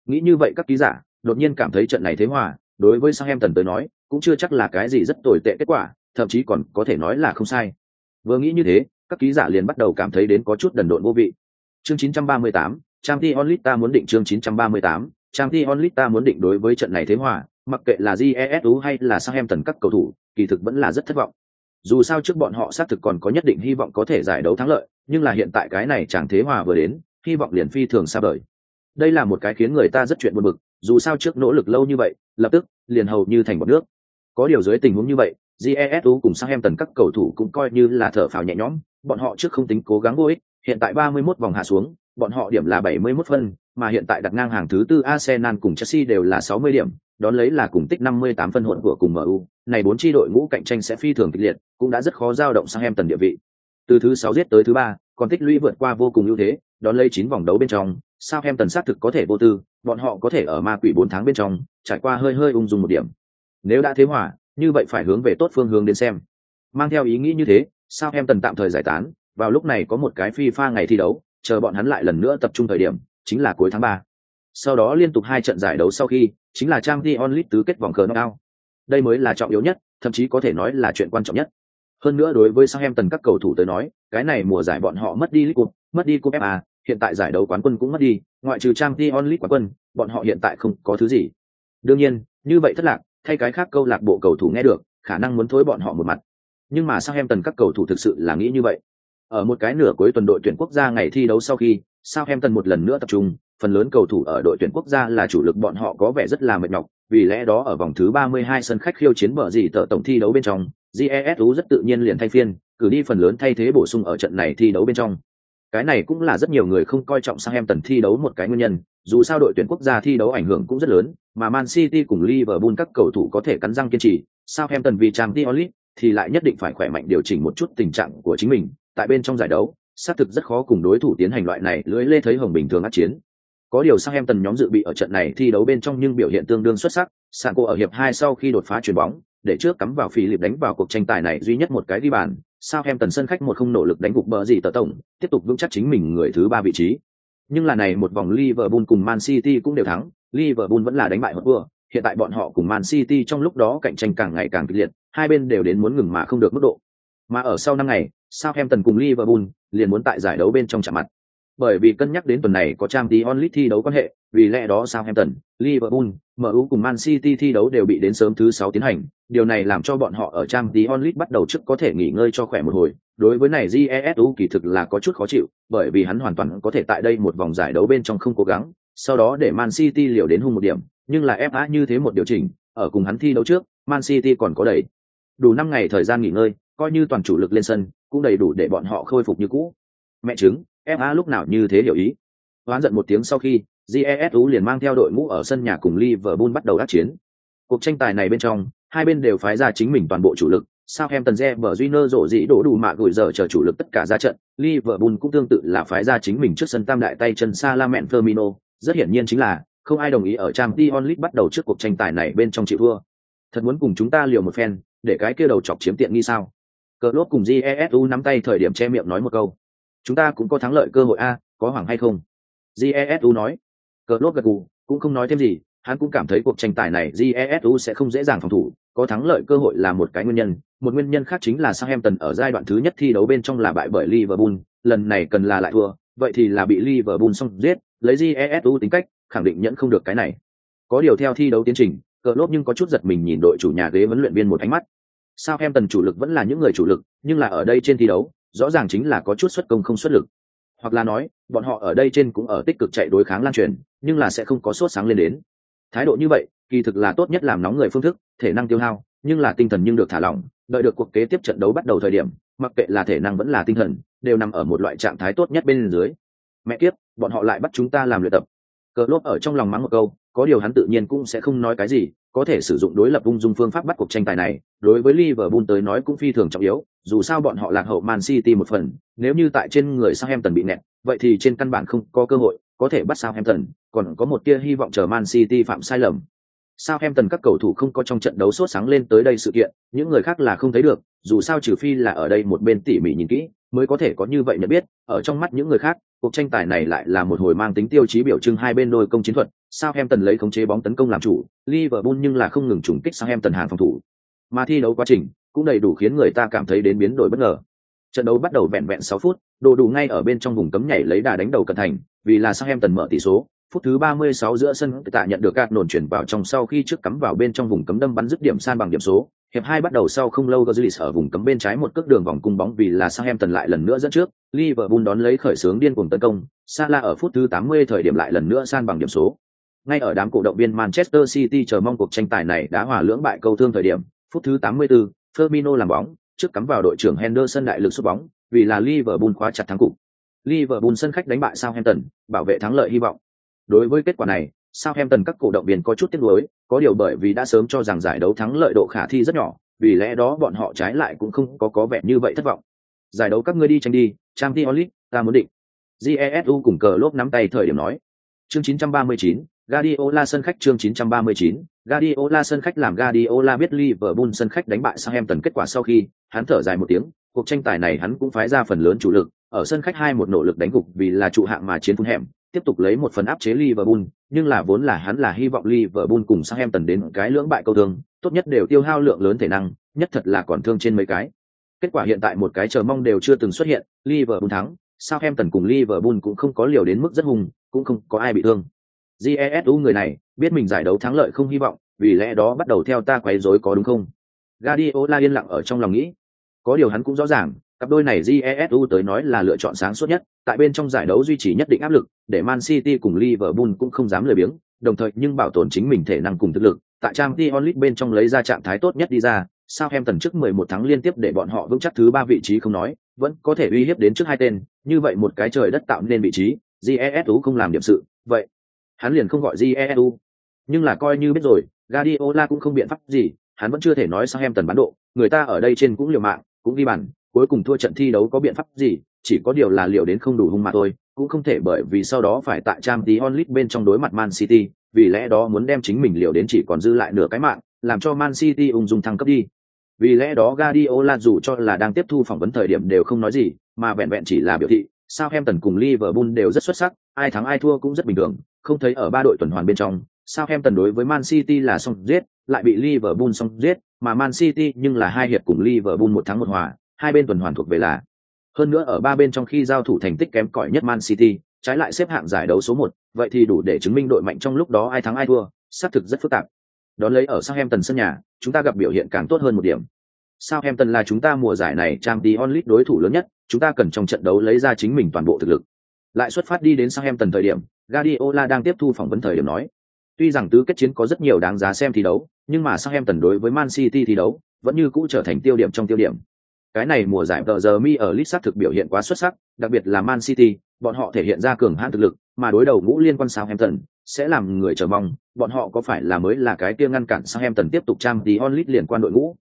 [SPEAKER 1] Nghĩ như vậy các ký giả, đột nhiên cảm thấy trận này thế hòa, đối với sang em tần tới nói, cũng chưa chắc là cái gì rất tồi tệ kết quả, thậm chí còn có thể nói là không sai. Vừa nghĩ như thế, các ký giả liền bắt đầu cảm thấy đến có chút đần độn vô vị. Chương 938, Champions onlit ta muốn định chương 938, Champions onlit ta muốn định đối với trận này thế hòa, mặc kệ là jesu hay là sang em tần các cầu thủ, kỳ thực vẫn là rất thất vọng. Dù sao trước bọn họ xác thực còn có nhất định hy vọng có thể giải đấu thắng lợi, nhưng là hiện tại cái này chẳng thế hòa vừa đến, hy vọng liền phi thường xa vời. Đây là một cái khiến người ta rất chuyện buồn bực, dù sao trước nỗ lực lâu như vậy, lập tức liền hầu như thành bọt nước. Có điều dưới tình huống như vậy, GESU cùng Southampton các cầu thủ cũng coi như là thở phào nhẹ nhõm, bọn họ trước không tính cố gắng vô ích, hiện tại 31 vòng hạ xuống, bọn họ điểm là 71 phân, mà hiện tại đặt ngang hàng thứ tư Arsenal cùng Chelsea đều là 60 điểm, đón lấy là cùng tích 58 phân hỗn của cùng MU. Này bốn chi đội ngũ cạnh tranh sẽ phi thường kịch liệt, cũng đã rất khó dao động sang em tần địa vị. Từ thứ 6 giết tới thứ 3, còn tích lũy vượt qua vô cùng ưu thế, đón lấy 9 vòng đấu bên trong, Southampton xác thực có thể vô tư, bọn họ có thể ở ma quỷ 4 tháng bên trong, trải qua hơi hơi ung dung một điểm. Nếu đã thế hòa, như vậy phải hướng về tốt phương hướng đến xem. Mang theo ý nghĩ như thế, sao em tần tạm thời giải tán, vào lúc này có một cái phi pha ngày thi đấu, chờ bọn hắn lại lần nữa tập trung thời điểm, chính là cuối tháng 3. Sau đó liên tục hai trận giải đấu sau khi, chính là trang Champions League tứ kết vòng cờ knockout. Đây mới là trọng yếu nhất, thậm chí có thể nói là chuyện quan trọng nhất. Hơn nữa đối với Southampton các cầu thủ tới nói, cái này mùa giải bọn họ mất đi League Cup, mất đi Cup FA, hiện tại giải đấu quán quân cũng mất đi, ngoại trừ trang Champions League quán quân, bọn họ hiện tại không có thứ gì. Đương nhiên, như vậy thất lạc, thay cái khác câu lạc bộ cầu thủ nghe được, khả năng muốn thối bọn họ một mặt. Nhưng mà Southampton các cầu thủ thực sự là nghĩ như vậy. Ở một cái nửa cuối tuần đội tuyển quốc gia ngày thi đấu sau khi, Southampton một lần nữa tập trung, phần lớn cầu thủ ở đội tuyển quốc gia là chủ lực bọn họ có vẻ rất là mệt nhọc, vì lẽ đó ở vòng thứ 32 sân khách khiêu chiến bờ gì tờ tổng thi đấu bên trong, GESU rất tự nhiên liền thay phiên, cử đi phần lớn thay thế bổ sung ở trận này thi đấu bên trong. Cái này cũng là rất nhiều người không coi trọng sang em tần thi đấu một cái nguyên nhân, dù sao đội tuyển quốc gia thi đấu ảnh hưởng cũng rất lớn, mà Man City cùng Liverpool các cầu thủ có thể cắn răng kiên trì, sang em tần vì Champions League thì lại nhất định phải khỏe mạnh điều chỉnh một chút tình trạng của chính mình, tại bên trong giải đấu, xác thực rất khó cùng đối thủ tiến hành loại này lưỡi lê thấy hồng bình thường át chiến. Có điều sang em tần nhóm dự bị ở trận này thi đấu bên trong nhưng biểu hiện tương đương xuất sắc, Sanko ở hiệp hai sau khi đột phá chuyền bóng, để trước cắm vào phì lịp đánh vào cuộc tranh tài này duy nhất một cái ghi bàn, sao em tần sân khách một không nỗ lực đánh gục bờ gì tờ tổng, tiếp tục vững chắc chính mình người thứ ba vị trí. Nhưng là này một vòng Liverpool cùng Man City cũng đều thắng, Liverpool vẫn là đánh bại Hotspur, hiện tại bọn họ cùng Man City trong lúc đó cạnh tranh càng ngày càng kịch liệt, hai bên đều đến muốn ngừng mà không được mức độ. Mà ở sau năm ngày, Southampton cùng Liverpool liền muốn tại giải đấu bên trong chạm mặt. Bởi vì cân nhắc đến tuần này có Champions League thi đấu quan hệ, vì lẽ đó Southampton, Liverpool, MU cùng Man City thi đấu đều bị đến sớm thứ sáu tiến hành, điều này làm cho bọn họ ở Champions League bắt đầu trước có thể nghỉ ngơi cho khỏe một hồi. Đối với này GESU kỳ thực là có chút khó chịu, bởi vì hắn hoàn toàn có thể tại đây một vòng giải đấu bên trong không cố gắng, sau đó để Man City liều đến hung một điểm, nhưng là FA như thế một điều chỉnh, ở cùng hắn thi đấu trước, Man City còn có đầy đủ năm ngày thời gian nghỉ ngơi, coi như toàn chủ lực lên sân, cũng đầy đủ để bọn họ khôi phục như cũ. Mẹ chứng, FA lúc nào như thế hiểu ý. Hoán giận một tiếng sau khi, GESU liền mang theo đội ngũ ở sân nhà cùng Liverpool bắt đầu đắc chiến. Cuộc tranh tài này bên trong, hai bên đều phái ra chính mình toàn bộ chủ lực. Southampton Reber Júnior rổ dĩ đổ đủ mạ gửi giờ chờ chủ lực tất cả ra trận. Liverpool cũng tương tự là phái ra chính mình trước sân tam đại tay chân Salamen Firmino. Rất hiển nhiên chính là không ai đồng ý ở Champions League bắt đầu trước cuộc tranh tài này bên trong chịu thua. Thật muốn cùng chúng ta liều một phen, để cái kia đầu chọc chiếm tiện nghi sao? Cờ lốt cùng Jesu nắm tay thời điểm che miệng nói một câu. Chúng ta cũng có thắng lợi cơ hội a, có hoảng hay không? Jesu nói. Cờ lốt gật gù, cũng không nói thêm gì, hắn cũng cảm thấy cuộc tranh tài này Jesu sẽ không dễ dàng phòng thủ, có thắng lợi cơ hội là một cái nguyên nhân, một nguyên nhân khác chính là Southampton ở giai đoạn thứ nhất thi đấu bên trong là bại bởi Liverpool, lần này cần là lại thua, vậy thì là bị Liverpool xong giết, lấy Jesu tính cách, khẳng định nhận không được cái này. Có điều theo thi đấu tiến trình, cờ lốt nhưng có chút giật mình nhìn đội chủ nhà ghế vấn luyện viên một ánh mắt. Southampton chủ lực vẫn là những người chủ lực, nhưng là ở đây trên thi đấu, rõ ràng chính là có chút xuất công không xuất lực. Hoặc là nói, bọn họ ở đây trên cũng ở tích cực chạy đối kháng lan truyền, nhưng là sẽ không có sốt sáng lên đến. Thái độ như vậy, kỳ thực là tốt nhất làm nóng người phương thức, thể năng tiêu hao, nhưng là tinh thần nhưng được thả lỏng, đợi được cuộc kế tiếp trận đấu bắt đầu thời điểm, mặc kệ là thể năng vẫn là tinh thần, đều nằm ở một loại trạng thái tốt nhất bên dưới. Mẹ kiếp, bọn họ lại bắt chúng ta làm luyện tập. Cờ lốp ở trong lòng mắng một câu, có điều hắn tự nhiên cũng sẽ không nói cái gì, có thể sử dụng đối lập ung dung phương pháp bắt cuộc tranh tài này, đối với Liverpool tới nói cũng phi thường trọng yếu, dù sao bọn họ lạc hậu Man City một phần, nếu như tại trên người Southampton bị nẹt, vậy thì trên căn bản không có cơ hội, có thể bắt Southampton, còn có một tia hy vọng chờ Man City phạm sai lầm. Southampton các cầu thủ không có trong trận đấu sốt sáng lên tới đây sự kiện, những người khác là không thấy được, dù sao trừ phi là ở đây một bên tỉ mỉ nhìn kỹ, mới có thể có như vậy nhận biết, ở trong mắt những người khác, cuộc tranh tài này lại là một hồi mang tính tiêu chí biểu trưng hai bên đôi công chiến thuật, Southampton lấy khống chế bóng tấn công làm chủ, Liverpool nhưng là không ngừng trùng kích Southampton hàng phòng thủ. Mà thi đấu quá trình cũng đầy đủ khiến người ta cảm thấy đến biến đổi bất ngờ. Trận đấu bắt đầu vẹn vẹn 6 phút, đồ đủ ngay ở bên trong vùng cấm nhảy lấy đà đánh đầu cận thành, vì là sang em tần mở tỷ số. Phút thứ 36 giữa sân tạ nhận được gạt nổn chuyển vào trong sau khi trước cắm vào bên trong vùng cấm đâm bắn dứt điểm san bằng điểm số. Hiệp hai bắt đầu sau không lâu Gazlis ở vùng cấm bên trái một cước đường vòng cung bóng vì là sang em tần lại lần nữa dẫn trước, Liverpool đón lấy khởi xướng điên cuồng tấn công, Salah ở phút thứ 80 thời điểm lại lần nữa san bằng điểm số. Ngay ở đám cổ động viên Manchester City chờ mong cuộc tranh tài này đã hòa lưỡng bại câu thương thời điểm, phút thứ 84, Firmino làm bóng, trước cắm vào đội trưởng Henderson đại lực sút bóng, vì là Liverpool khóa chặt thắng cục. Liverpool sân khách đánh bại Southampton, bảo vệ thắng lợi hy vọng. Đối với kết quả này, Southampton các cổ động viên có chút tiếc nuối, có điều bởi vì đã sớm cho rằng giải đấu thắng lợi độ khả thi rất nhỏ, vì lẽ đó bọn họ trái lại cũng không có có vẻ như vậy thất vọng. Giải đấu các ngươi đi tranh đi, Champions League, ta muốn định. Jesu cùng cờ lốp nắm tay thời điểm nói. Chương 939, Guardiola sân khách chương 939, Guardiola sân khách làm Guardiola biết Liverpool sân khách đánh bại Southampton kết quả sau khi, hắn thở dài một tiếng, cuộc tranh tài này hắn cũng phái ra phần lớn chủ lực, ở sân khách hai một nỗ lực đánh gục vì là trụ hạng mà chiến phun hẻm, tiếp tục lấy một phần áp chế Liverpool, nhưng là vốn là hắn là hy vọng Liverpool cùng Southampton đến cái lưỡng bại câu thương, tốt nhất đều tiêu hao lượng lớn thể năng, nhất thật là còn thương trên mấy cái. Kết quả hiện tại một cái chờ mong đều chưa từng xuất hiện, Liverpool thắng, Southampton cùng Liverpool cũng không có liều đến mức rất hùng, cũng không có ai bị thương. Jesu người này, biết mình giải đấu thắng lợi không hy vọng, vì lẽ đó bắt đầu theo ta quấy rối có đúng không? Guardiola yên lặng ở trong lòng nghĩ. Có điều hắn cũng rõ ràng, cặp đôi này Jesu tới nói là lựa chọn sáng suốt nhất, tại bên trong giải đấu duy trì nhất định áp lực, để Man City cùng Liverpool cũng không dám lười biếng, đồng thời nhưng bảo tồn chính mình thể năng cùng thực lực, tại Champions League bên trong lấy ra trạng thái tốt nhất đi ra, sao em tần trước 11 tháng liên tiếp để bọn họ vững chắc thứ ba vị trí không nói, vẫn có thể uy hiếp đến trước hai tên, như vậy một cái trời đất tạo nên vị trí, Jesu không làm điểm sự, vậy hắn liền không gọi Jesu. Nhưng là coi như biết rồi, Guardiola cũng không biện pháp gì, hắn vẫn chưa thể nói sang em tần bán độ, người ta ở đây trên cũng liều mạng, cũng đi bàn, cuối cùng thua trận thi đấu có biện pháp gì, chỉ có điều là liều đến không đủ hung mà thôi, cũng không thể bởi vì sau đó phải tại Champions League bên trong đối mặt Man City, vì lẽ đó muốn đem chính mình liều đến chỉ còn dư lại nửa cái mạng, làm cho Man City ung dung thăng cấp đi. Vì lẽ đó Guardiola dù cho là đang tiếp thu phỏng vấn thời điểm đều không nói gì, mà vẹn vẹn chỉ là biểu thị, Southampton cùng Liverpool đều rất xuất sắc, ai thắng ai thua cũng rất bình thường, không thấy ở ba đội tuần hoàn bên trong, Southampton đối với Man City là xong giết, lại bị Liverpool xong giết, mà Man City nhưng là hai hiệp cùng Liverpool một thắng một hòa, hai bên tuần hoàn thuộc về là. Hơn nữa ở ba bên trong khi giao thủ thành tích kém cỏi nhất Man City, trái lại xếp hạng giải đấu số một, vậy thì đủ để chứng minh đội mạnh trong lúc đó ai thắng ai thua, xác thực rất phức tạp. Đón lấy ở Southampton sân nhà, chúng ta gặp biểu hiện càng tốt hơn một điểm. Southampton là chúng ta mùa giải này trang Champions League đối thủ lớn nhất, chúng ta cần trong trận đấu lấy ra chính mình toàn bộ thực lực. Lại xuất phát đi đến Southampton thời điểm, Guardiola đang tiếp thu phỏng vấn thời điểm nói. Tuy rằng tứ kết chiến có rất nhiều đáng giá xem thi đấu, nhưng mà Southampton đối với Man City thi đấu vẫn như cũ trở thành tiêu điểm trong tiêu điểm. Cái này mùa giải giờ mi ở Leeds thực biểu hiện quá xuất sắc, đặc biệt là Man City, bọn họ thể hiện ra cường hãn thực lực, mà đối đầu ngũ liên quan Southampton sẽ làm người chờ mong, bọn họ có phải là mới là cái kia ngăn cản Southampton tiếp tục trang tí onlit liền quan đội ngũ.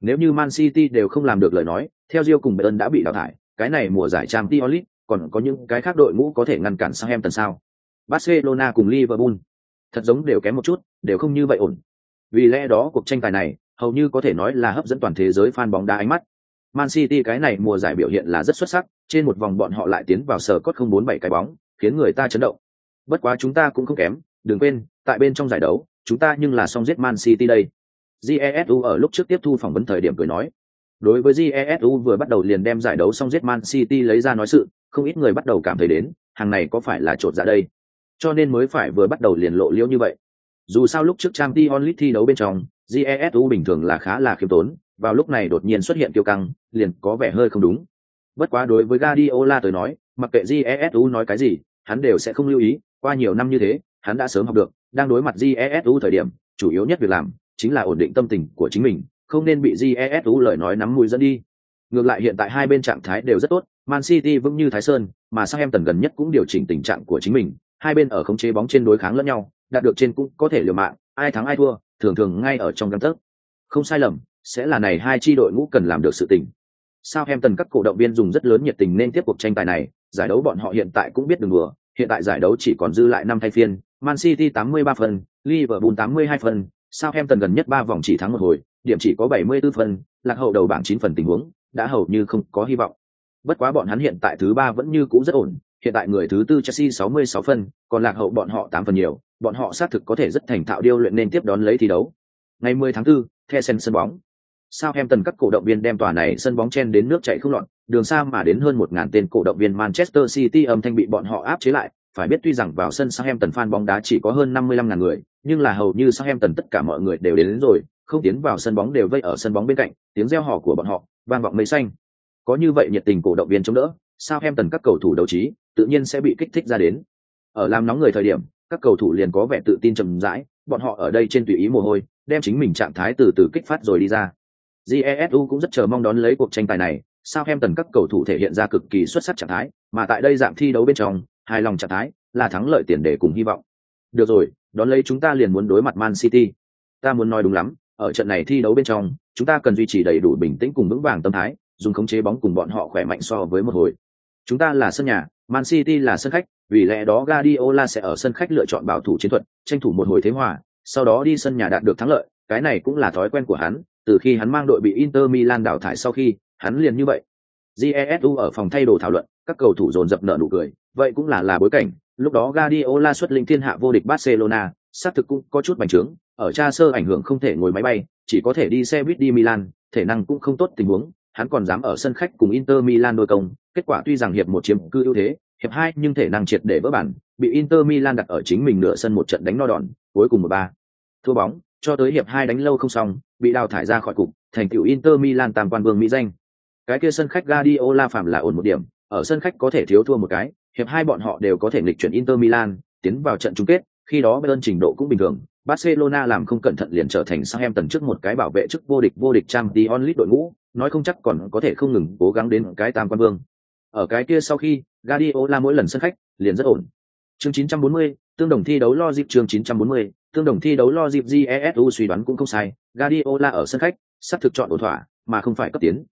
[SPEAKER 1] Nếu như Man City đều không làm được lời nói, theo Rio cùng Bayern đã bị đào thải, cái này mùa giải trang tí onlit còn có những cái khác đội ngũ có thể ngăn cản Southampton sao? Barcelona cùng Liverpool, thật giống đều kém một chút, đều không như vậy ổn. Vì lẽ đó cuộc tranh tài này, hầu như có thể nói là hấp dẫn toàn thế giới fan bóng đá ánh mắt. Man City cái này mùa giải biểu hiện là rất xuất sắc, trên một vòng bọn họ lại tiến vào sở cốt không bốn bảy cái bóng, khiến người ta chấn động. Bất quá chúng ta cũng không kém, đừng quên, tại bên trong giải đấu, chúng ta nhưng là song giết Man City đây. Jesu ở lúc trước tiếp thu phỏng vấn thời điểm cười nói, Đối với GESU vừa bắt đầu liền đem giải đấu song giết Man City lấy ra nói sự, không ít người bắt đầu cảm thấy đến, hàng này có phải là trột dạ đây. Cho nên mới phải vừa bắt đầu liền lộ liễu như vậy. Dù sao lúc trước Champions League thi đấu bên trong, GESU bình thường là khá là khiêm tốn, vào lúc này đột nhiên xuất hiện tiêu căng, liền có vẻ hơi không đúng. Bất quá đối với Guardiola tới nói, mặc kệ GESU nói cái gì, hắn đều sẽ không lưu ý, qua nhiều năm như thế, hắn đã sớm học được, đang đối mặt GESU thời điểm, chủ yếu nhất việc làm chính là ổn định tâm tình của chính mình, không nên bị GESU lời nói nắm mũi dẫn đi. Ngược lại hiện tại hai bên trạng thái đều rất tốt, Man City vững như Thái Sơn, mà sang em tần gần nhất cũng điều chỉnh tình trạng của chính mình, hai bên ở khống chế bóng trên đối kháng lẫn nhau, đạt được trên cũng có thể liều mạng, ai thắng ai thua, thường thường ngay ở trong găng tấc. Không sai lầm, sẽ là này hai chi đội ngũ cần làm được sự tình. tần các cổ động viên dùng rất lớn nhiệt tình nên tiếp cuộc tranh tài này, giải đấu bọn họ hiện tại cũng biết đường đùa, hiện tại giải đấu chỉ còn dư lại năm thay phiên, Man City 83 phần, Liverpool 82 phần, Sao em tần gần nhất 3 vòng chỉ thắng một hồi, điểm chỉ có 74 phần, lạc hậu đầu bảng 9 phần tình huống, đã hầu như không có hy vọng. Bất quá bọn hắn hiện tại thứ ba vẫn như cũ rất ổn, hiện tại người thứ tư Chelsea 66 phân, còn lạc hậu bọn họ 8 phần nhiều, bọn họ xác thực có thể rất thành thạo điêu luyện nên tiếp đón lấy thi đấu. Ngày 10 tháng 4, The sân sân bóng. Southampton các cổ động viên đem tòa này sân bóng chen đến nước chảy không loạn, đường xa mà đến hơn 1000 tên cổ động viên Manchester City âm thanh bị bọn họ áp chế lại, phải biết tuy rằng vào sân Southampton fan bóng đá chỉ có hơn 55.000 người, nhưng là hầu như Southampton tất cả mọi người đều đến, đến rồi, không tiến vào sân bóng đều vây ở sân bóng bên cạnh, tiếng reo hò của bọn họ vang vọng mây xanh. Có như vậy nhiệt tình cổ động viên chống đỡ, Southampton các cầu thủ đấu trí, tự nhiên sẽ bị kích thích ra đến. Ở làm nóng người thời điểm, các cầu thủ liền có vẻ tự tin trầm rãi, bọn họ ở đây trên tùy ý mồ hôi, đem chính mình trạng thái từ từ kích phát rồi đi ra. Jesu cũng rất chờ mong đón lấy cuộc tranh tài này, Southampton các cầu thủ thể hiện ra cực kỳ xuất sắc trạng thái, mà tại đây dạng thi đấu bên trong, hài lòng trạng thái là thắng lợi tiền đề cùng hy vọng. Được rồi, đón lấy chúng ta liền muốn đối mặt Man City. Ta muốn nói đúng lắm, ở trận này thi đấu bên trong, chúng ta cần duy trì đầy đủ bình tĩnh cùng vững vàng tâm thái, dùng khống chế bóng cùng bọn họ khỏe mạnh so với một hồi. Chúng ta là sân nhà, Man City là sân khách, vì lẽ đó Guardiola sẽ ở sân khách lựa chọn bảo thủ chiến thuật, tranh thủ một hồi thế hòa, sau đó đi sân nhà đạt được thắng lợi, cái này cũng là thói quen của hắn, từ khi hắn mang đội bị Inter Milan đào thải sau khi, hắn liền như vậy. Jesu ở phòng thay đồ thảo luận, các cầu thủ dồn dập nở nụ cười, vậy cũng là là bối cảnh, lúc đó Guardiola xuất linh thiên hạ vô địch Barcelona, xác thực cũng có chút bành trướng, ở cha sơ ảnh hưởng không thể ngồi máy bay, chỉ có thể đi xe buýt đi Milan, thể năng cũng không tốt tình huống, hắn còn dám ở sân khách cùng Inter Milan đôi công, kết quả tuy rằng hiệp một chiếm cư ưu thế, hiệp hai nhưng thể năng triệt để vỡ bản, bị Inter Milan đặt ở chính mình nửa sân một trận đánh no đòn, cuối cùng một ba thua bóng, cho tới hiệp hai đánh lâu không xong, bị đào thải ra khỏi cục, thành tựu Inter Milan tam quan vương mỹ danh. Cái kia sân khách Guardiola phạm là ổn một điểm, ở sân khách có thể thiếu thua một cái, hiệp hai bọn họ đều có thể nghịch chuyển Inter Milan, tiến vào trận chung kết, khi đó Bayern trình độ cũng bình thường, Barcelona làm không cẩn thận liền trở thành Southampton trước một cái bảo vệ chức vô địch vô địch Champions League đội ngũ, nói không chắc còn có thể không ngừng cố gắng đến cái tam quan vương. Ở cái kia sau khi, Guardiola mỗi lần sân khách liền rất ổn. Chương 940, tương đồng thi đấu lo dịp chương 940, tương đồng thi đấu lo dịp GESU suy đoán cũng không sai, Guardiola ở sân khách, sắp thực chọn ổn thỏa, mà không phải cấp tiến.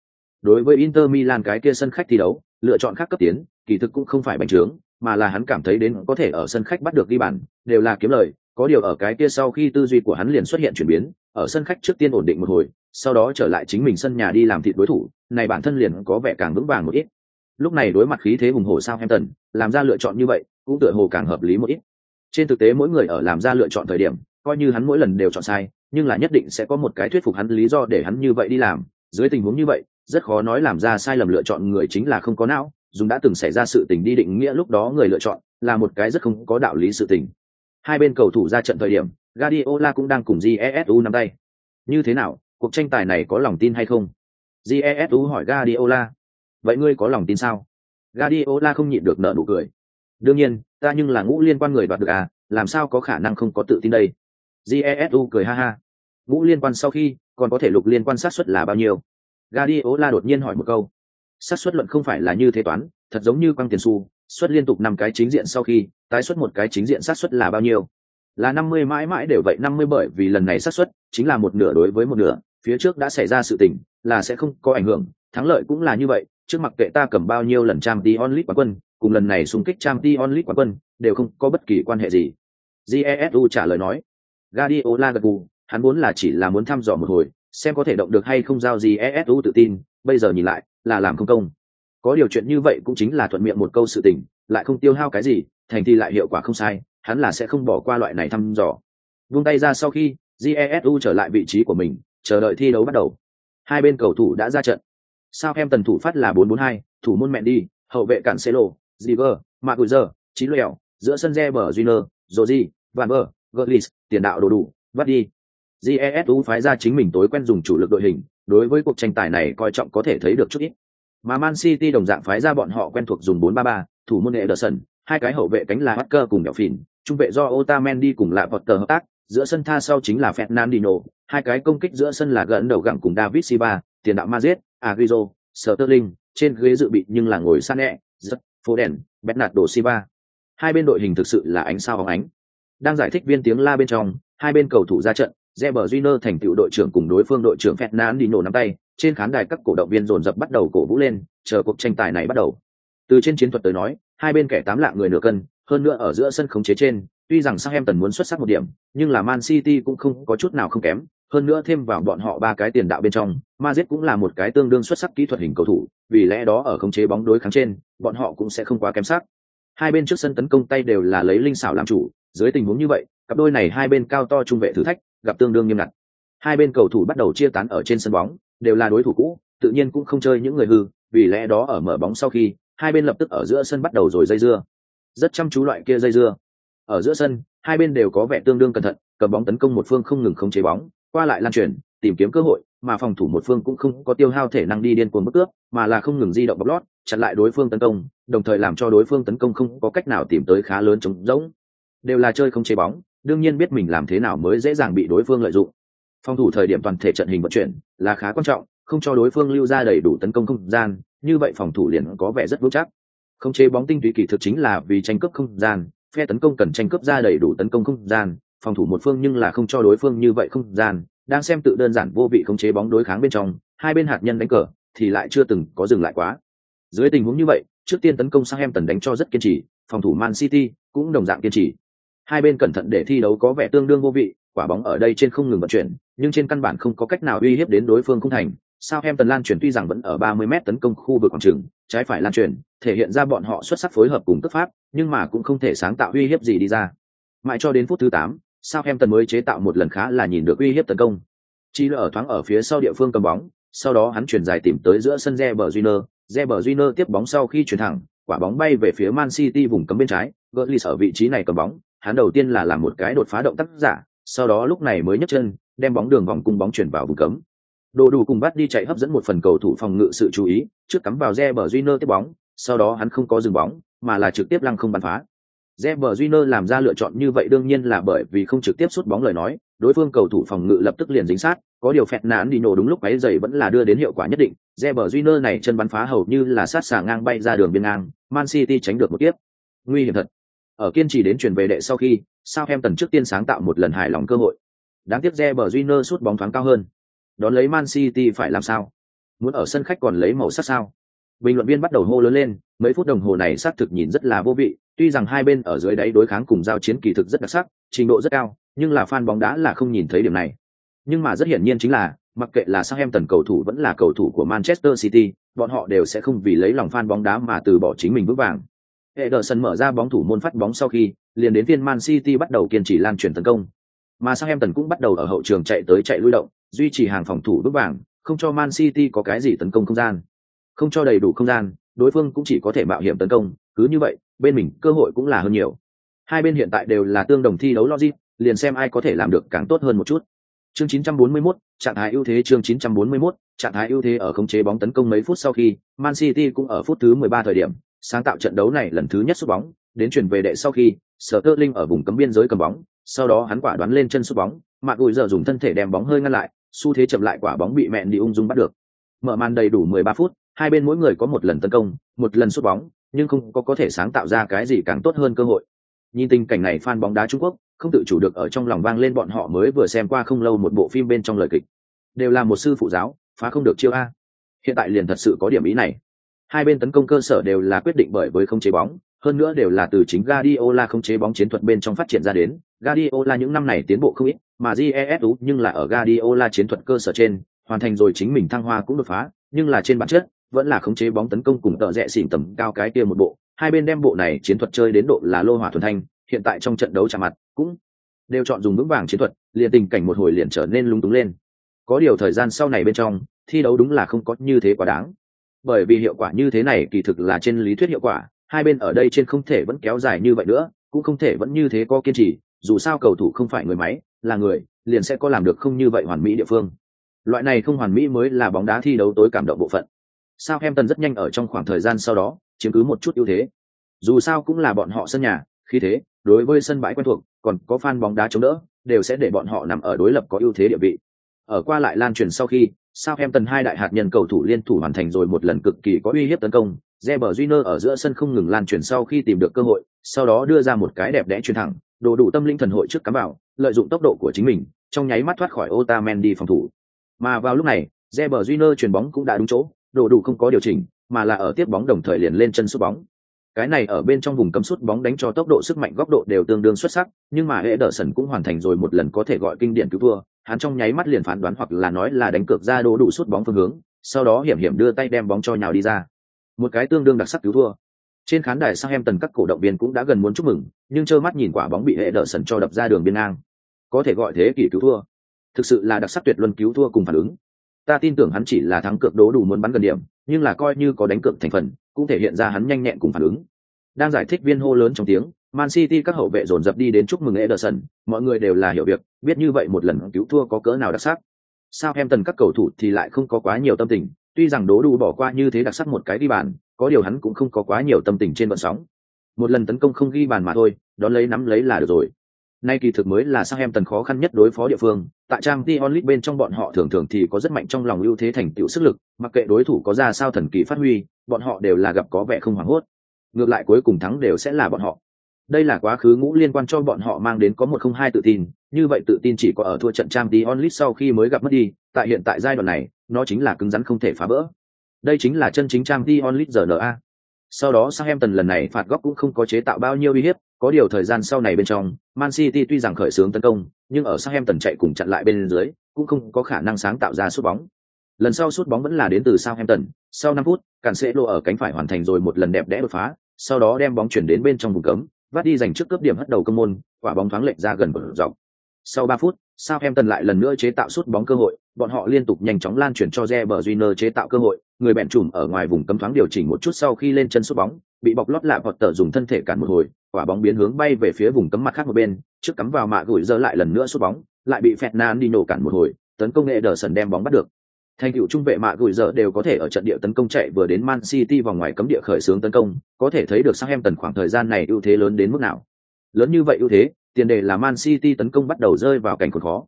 [SPEAKER 1] Đối với Inter Milan cái kia sân khách thi đấu, lựa chọn khác cấp tiến, kỳ thực cũng không phải bành trướng, mà là hắn cảm thấy đến có thể ở sân khách bắt được ghi bàn, đều là kiếm lời, có điều ở cái kia sau khi tư duy của hắn liền xuất hiện chuyển biến, ở sân khách trước tiên ổn định một hồi, sau đó trở lại chính mình sân nhà đi làm thịt đối thủ, này bản thân liền có vẻ càng vững vàng một ít. Lúc này đối mặt khí thế hùng hổ Southampton, làm ra lựa chọn như vậy, cũng tựa hồ càng hợp lý một ít. Trên thực tế mỗi người ở làm ra lựa chọn thời điểm, coi như hắn mỗi lần đều chọn sai, nhưng là nhất định sẽ có một cái thuyết phục hắn lý do để hắn như vậy đi làm. Dưới tình huống như vậy, rất khó nói làm ra sai lầm lựa chọn người chính là không có não, dùng đã từng xảy ra sự tình đi định nghĩa lúc đó người lựa chọn là một cái rất không có đạo lý sự tình. Hai bên cầu thủ ra trận thời điểm, Guardiola cũng đang cùng Jesu nắm tay. Như thế nào, cuộc tranh tài này có lòng tin hay không? Jesu hỏi Guardiola. Vậy ngươi có lòng tin sao? Guardiola không nhịn được nở nụ cười. Đương nhiên, ta nhưng là ngũ liên quan người đoạt được à, làm sao có khả năng không có tự tin đây? Jesu cười ha ha. Ngũ liên quan sau khi, còn có thể lục liên quan sát suất là bao nhiêu? Guardiola đột nhiên hỏi một câu. Sát suất luận không phải là như thế toán, thật giống như quăng tiền xu, xuất liên tục năm cái chính diện sau khi, tái xuất một cái chính diện sát suất là bao nhiêu? Là năm mươi mãi mãi đều vậy năm mươi bởi vì lần này xác suất chính là một nửa đối với một nửa, phía trước đã xảy ra sự tình, là sẽ không có ảnh hưởng, thắng lợi cũng là như vậy, trước mặc kệ ta cầm bao nhiêu lần trang Champions League quán quân, cùng lần này xung kích trang Champions League quán quân, đều không có bất kỳ quan hệ gì. Jesu trả lời nói. Guardiola gật gù, hắn muốn là chỉ là muốn thăm dò một hồi, xem có thể động được hay không giao Jesu tự tin, bây giờ nhìn lại, là làm không công. Có điều chuyện như vậy cũng chính là thuận miệng một câu sự tình, lại không tiêu hao cái gì, thành thì lại hiệu quả không sai, hắn là sẽ không bỏ qua loại này thăm dò. Vung tay ra sau khi, Jesu trở lại vị trí của mình, chờ đợi thi đấu bắt đầu. Hai bên cầu thủ đã ra trận. Sao em tần thủ phát là 4-4-2, thủ môn mẹ đi, hậu vệ cản Celo, Ziver, maguzer Chí Lèo, giữa sân re bờ junior Rodri, Van bờ gurlis tiền đạo đồ đủ, bắt đi. Jesu phái ra chính mình tối quen dùng chủ lực đội hình, đối với cuộc tranh tài này coi trọng có thể thấy được chút ít. Mà Man City đồng dạng phái ra bọn họ quen thuộc dùng 4-3-3, thủ môn Ederson, hai cái hậu vệ cánh là hacker cùng Đẹo Phìn, trung vệ do Otamendi cùng lại tờ hợp tác, giữa sân tha sau chính là Fernandinho, hai cái công kích giữa sân là gần đầu gặng cùng David Silva, tiền đạo Madrid, Agüero, Sterling, trên ghế dự bị nhưng là ngồi Sané, rất Foden, Bernardo Silva. Hai bên đội hình thực sự là ánh sao bóng ánh. Đang giải thích viên tiếng la bên trong, hai bên cầu thủ ra trận, Reber Júnior thành tựu đội trưởng cùng đối phương đội trưởng Fernandinho nắm tay, trên khán đài các cổ động viên dồn dập bắt đầu cổ vũ lên, chờ cuộc tranh tài này bắt đầu. Từ trên chiến thuật tới nói, hai bên kẻ tám lạng người nửa cân, hơn nữa ở giữa sân khống chế trên, tuy rằng Southampton muốn xuất sắc một điểm, nhưng là Man City cũng không có chút nào không kém, hơn nữa thêm vào bọn họ ba cái tiền đạo bên trong, Madrid cũng là một cái tương đương xuất sắc kỹ thuật hình cầu thủ, vì lẽ đó ở khống chế bóng đối kháng trên, bọn họ cũng sẽ không quá kém sắc. Hai bên trước sân tấn công tay đều là lấy linh xảo làm chủ, dưới tình huống như vậy, cặp đôi này hai bên cao to trung vệ thử thách, gặp tương đương nghiêm ngặt. Hai bên cầu thủ bắt đầu chia tán ở trên sân bóng, đều là đối thủ cũ, tự nhiên cũng không chơi những người hư, vì lẽ đó ở mở bóng sau khi, hai bên lập tức ở giữa sân bắt đầu rồi dây dưa. Rất chăm chú loại kia dây dưa. Ở giữa sân, hai bên đều có vẻ tương đương cẩn thận, cầm bóng tấn công một phương không ngừng khống chế bóng, qua lại lan truyền, tìm kiếm cơ hội, mà phòng thủ một phương cũng không có tiêu hao thể năng đi điên cuồng bất cướp, mà là không ngừng di động bọc lót, chặn lại đối phương tấn công, đồng thời làm cho đối phương tấn công không có cách nào tìm tới khá lớn chống rỗng. Đều là chơi không chế bóng, đương nhiên biết mình làm thế nào mới dễ dàng bị đối phương lợi dụng. Phòng thủ thời điểm toàn thể trận hình vận chuyển là khá quan trọng, không cho đối phương lưu ra đầy đủ tấn công không gian, như vậy phòng thủ liền có vẻ rất vững chắc. Không chế bóng tinh túy kỳ thực chính là vì tranh cướp không gian, phe tấn công cần tranh cướp ra đầy đủ tấn công không gian, phòng thủ một phương nhưng là không cho đối phương như vậy không gian, đang xem tự đơn giản vô vị khống chế bóng đối kháng bên trong, hai bên hạt nhân đánh cờ thì lại chưa từng có dừng lại quá. Dưới tình huống như vậy, trước tiên tấn công sang em tần đánh cho rất kiên trì, phòng thủ Man City cũng đồng dạng kiên trì. Hai bên cẩn thận để thi đấu có vẻ tương đương vô vị, quả bóng ở đây trên không ngừng vận chuyển, nhưng trên căn bản không có cách nào uy hiếp đến đối phương không thành. Sao em tần lan chuyển tuy rằng vẫn ở 30m tấn công khu vực quảng trường, trái phải lan truyền, thể hiện ra bọn họ xuất sắc phối hợp cùng cấp pháp, nhưng mà cũng không thể sáng tạo uy hiếp gì đi ra. Mãi cho đến phút thứ 8, sao em tần mới chế tạo một lần khá là nhìn được uy hiếp tấn công. Chi ở thoáng ở phía sau địa phương cầm bóng, sau đó hắn chuyển dài tìm tới giữa sân Reber Júnior, Reber Júnior tiếp bóng sau khi chuyển thẳng, quả bóng bay về phía Man City vùng cấm bên trái, Götze ở vị trí này cầm bóng, hắn đầu tiên là làm một cái đột phá động tác giả, sau đó lúc này mới nhấc chân, đem bóng đường vòng cung bóng chuyển vào vùng cấm. Đồ đủ cùng bắt đi chạy hấp dẫn một phần cầu thủ phòng ngự sự chú ý, trước cắm vào Reber Júnior tiếp bóng, sau đó hắn không có dừng bóng, mà là trực tiếp lăng không bắn phá. Reber Júnior làm ra lựa chọn như vậy đương nhiên là bởi vì không trực tiếp sút bóng lời nói, đối phương cầu thủ phòng ngự lập tức liền dính sát, có điều phẹt nán đi nổ đúng lúc ấy giày vẫn là đưa đến hiệu quả nhất định. Reber Júnior này chân bắn phá hầu như là sát xà ngang bay ra đường biên ngang, Man City tránh được một tiếp. Nguy hiểm thật. Ở kiên trì đến chuyển về đệ sau khi, Southampton trước tiên sáng tạo một lần hài lòng cơ hội. Đáng tiếc Reber Júnior sút bóng thoáng cao hơn. Đón lấy Man City phải làm sao? Muốn ở sân khách còn lấy màu sắc sao? Bình luận viên bắt đầu hô lớn lên, mấy phút đồng hồ này xác thực nhìn rất là vô vị, tuy rằng hai bên ở dưới đáy đối kháng cùng giao chiến kỳ thực rất đặc sắc, trình độ rất cao, nhưng là fan bóng đá là không nhìn thấy điểm này. Nhưng mà rất hiển nhiên chính là, mặc kệ là Southampton cầu thủ vẫn là cầu thủ của Manchester City, bọn họ đều sẽ không vì lấy lòng fan bóng đá mà từ bỏ chính mình vững vàng. Ederson mở ra bóng thủ môn phát bóng sau khi, liền đến phiên Man City bắt đầu kiên trì lan truyền tấn công. Mà Southampton cũng bắt đầu ở hậu trường chạy tới chạy lui động, duy trì hàng phòng thủ bước vàng, không cho Man City có cái gì tấn công không gian. Không cho đầy đủ không gian, đối phương cũng chỉ có thể mạo hiểm tấn công, cứ như vậy, bên mình cơ hội cũng là hơn nhiều. Hai bên hiện tại đều là tương đồng thi đấu logic, liền xem ai có thể làm được càng tốt hơn một chút. Chương 941, trạng thái ưu thế chương 941, trạng thái ưu thế ở khống chế bóng tấn công mấy phút sau khi, Man City cũng ở phút thứ 13 thời điểm, sáng tạo trận đấu này lần thứ nhất sút bóng, đến chuyển về đệ sau khi, Sterling ở vùng cấm biên giới cầm bóng, sau đó hắn quả đoán lên chân sút bóng, Mạc Gùi giờ dùng thân thể đem bóng hơi ngăn lại, xu thế chậm lại quả bóng bị mẹn đi ung dung bắt được. Mở màn đầy đủ 13 phút, hai bên mỗi người có một lần tấn công, một lần sút bóng, nhưng không có có thể sáng tạo ra cái gì càng tốt hơn cơ hội. Nhìn tình cảnh này fan bóng đá Trung Quốc không tự chủ được ở trong lòng vang lên bọn họ mới vừa xem qua không lâu một bộ phim bên trong lời kịch. Đều là một sư phụ giáo, phá không được chiêu a. Hiện tại liền thật sự có điểm ý này. Hai bên tấn công cơ sở đều là quyết định bởi với không chế bóng, hơn nữa đều là từ chính Guardiola không chế bóng chiến thuật bên trong phát triển ra đến. Guardiola những năm này tiến bộ không ít, mà Jesu nhưng là ở Guardiola chiến thuật cơ sở trên, hoàn thành rồi chính mình thăng hoa cũng đột phá, nhưng là trên bản chất, vẫn là khống chế bóng tấn công cùng tợ rẽ xỉn tầm cao cái kia một bộ hai bên đem bộ này chiến thuật chơi đến độ là lô hỏa thuần thanh hiện tại trong trận đấu chạm mặt cũng đều chọn dùng vững vàng chiến thuật liền tình cảnh một hồi liền trở nên lung túng lên có điều thời gian sau này bên trong thi đấu đúng là không có như thế quá đáng. Bởi vì hiệu quả như thế này kỳ thực là trên lý thuyết hiệu quả, hai bên ở đây trên không thể vẫn kéo dài như vậy nữa, cũng không thể vẫn như thế có kiên trì, dù sao cầu thủ không phải người máy, là người, liền sẽ có làm được không như vậy hoàn mỹ địa phương. Loại này không hoàn mỹ mới là bóng đá thi đấu tối cảm động bộ phận. Southampton rất nhanh ở trong khoảng thời gian sau đó, chiếm cứ một chút ưu thế. Dù sao cũng là bọn họ sân nhà, khi thế, đối với sân bãi quen thuộc, còn có fan bóng đá chống đỡ, đều sẽ để bọn họ nằm ở đối lập có ưu thế địa vị. Ở qua lại lan truyền sau khi, Southampton hai đại hạt nhân cầu thủ liên thủ hoàn thành rồi một lần cực kỳ có uy hiếp tấn công, Reber Júnior ở giữa sân không ngừng lan truyền sau khi tìm được cơ hội, sau đó đưa ra một cái đẹp đẽ chuyền thẳng, đồ đủ tâm linh thần hội trước cắm vào, lợi dụng tốc độ của chính mình, trong nháy mắt thoát khỏi Otamendi phòng thủ. Mà vào lúc này, Reber Júnior chuyền bóng cũng đã đúng chỗ, đồ đủ không có điều chỉnh, mà là ở tiếp bóng đồng thời liền lên chân sút bóng. Cái này ở bên trong vùng cấm sút bóng đánh cho tốc độ sức mạnh góc độ đều tương đương xuất sắc, nhưng mà Ederson cũng hoàn thành rồi một lần có thể gọi kinh điển cứu thua, hắn trong nháy mắt liền phán đoán hoặc là nói là đánh cược ra đồ đủ sút bóng phương hướng, sau đó hiểm hiểm đưa tay đem bóng cho nhào đi ra. Một cái tương đương đặc sắc cứu thua. Trên khán đài sau em tần các cổ động viên cũng đã gần muốn chúc mừng, nhưng trơ mắt nhìn quả bóng bị hệ đỡ sần cho đập ra đường biên ngang. Có thể gọi thế kỷ cứu thua. Thực sự là đặc sắc tuyệt luân cứu thua cùng phản ứng. Ta tin tưởng hắn chỉ là thắng cược đố đủ muốn bắn gần điểm, nhưng là coi như có đánh cược thành phần, cũng thể hiện ra hắn nhanh nhẹn cùng phản ứng. Đang giải thích viên hô lớn trong tiếng, Man City các hậu vệ dồn dập đi đến chúc mừng Ederson, mọi người đều là hiểu việc, biết như vậy một lần cứu thua có cỡ nào đặc sắc. Sao em tần các cầu thủ thì lại không có quá nhiều tâm tình, tuy rằng đố đủ bỏ qua như thế đặc sắc một cái đi bàn, có điều hắn cũng không có quá nhiều tâm tình trên vận sóng. Một lần tấn công không ghi bàn mà thôi, đón lấy nắm lấy là được rồi. Nay kỳ thực mới là sang em tần khó khăn nhất đối phó địa phương, tại trang t onlit bên trong bọn họ thường thường thì có rất mạnh trong lòng ưu thế thành tựu sức lực, mặc kệ đối thủ có ra sao thần kỳ phát huy, bọn họ đều là gặp có vẻ không hoảng hốt. Ngược lại cuối cùng thắng đều sẽ là bọn họ. Đây là quá khứ ngũ liên quan cho bọn họ mang đến có một không hai tự tin, như vậy tự tin chỉ có ở thua trận trang t onlit sau khi mới gặp mất đi, tại hiện tại giai đoạn này, nó chính là cứng rắn không thể phá vỡ. Đây chính là chân chính trang Dion League giờ NA. Sau đó Southampton lần này phạt góc cũng không có chế tạo bao nhiêu uy hiếp, có điều thời gian sau này bên trong, Man City tuy rằng khởi xướng tấn công, nhưng ở Southampton chạy cùng chặn lại bên dưới, cũng không có khả năng sáng tạo ra sút bóng. Lần sau sút bóng vẫn là đến từ Southampton, sau 5 phút, cản sẽ lô ở cánh phải hoàn thành rồi một lần đẹp đẽ đột phá, sau đó đem bóng chuyển đến bên trong vùng cấm, vắt đi giành trước cướp điểm hất đầu công môn, quả bóng thoáng lệch ra gần bờ dọc. Sau 3 phút, Southampton lại lần nữa chế tạo sút bóng cơ hội, bọn họ liên tục nhanh chóng lan chuyển cho Reber Júnior chế tạo cơ hội, người bẹn trùm ở ngoài vùng cấm thoáng điều chỉnh một chút sau khi lên chân sút bóng, bị bọc lót lạ vọt tờ dùng thân thể cản một hồi, quả bóng biến hướng bay về phía vùng cấm mặt khác một bên, trước cắm vào mạ gửi giờ lại lần nữa sút bóng, lại bị Fernandinho cản một hồi, tấn công nghệ đờ sần đem bóng bắt được. Thành tựu trung vệ mạ gửi giờ đều có thể ở trận địa tấn công chạy vừa đến Man City vòng ngoài cấm địa khởi xướng tấn công, có thể thấy được sang em tần khoảng thời gian này ưu thế lớn đến mức nào. Lớn như vậy ưu thế, tiền đề là Man City tấn công bắt đầu rơi vào cảnh khốn khó.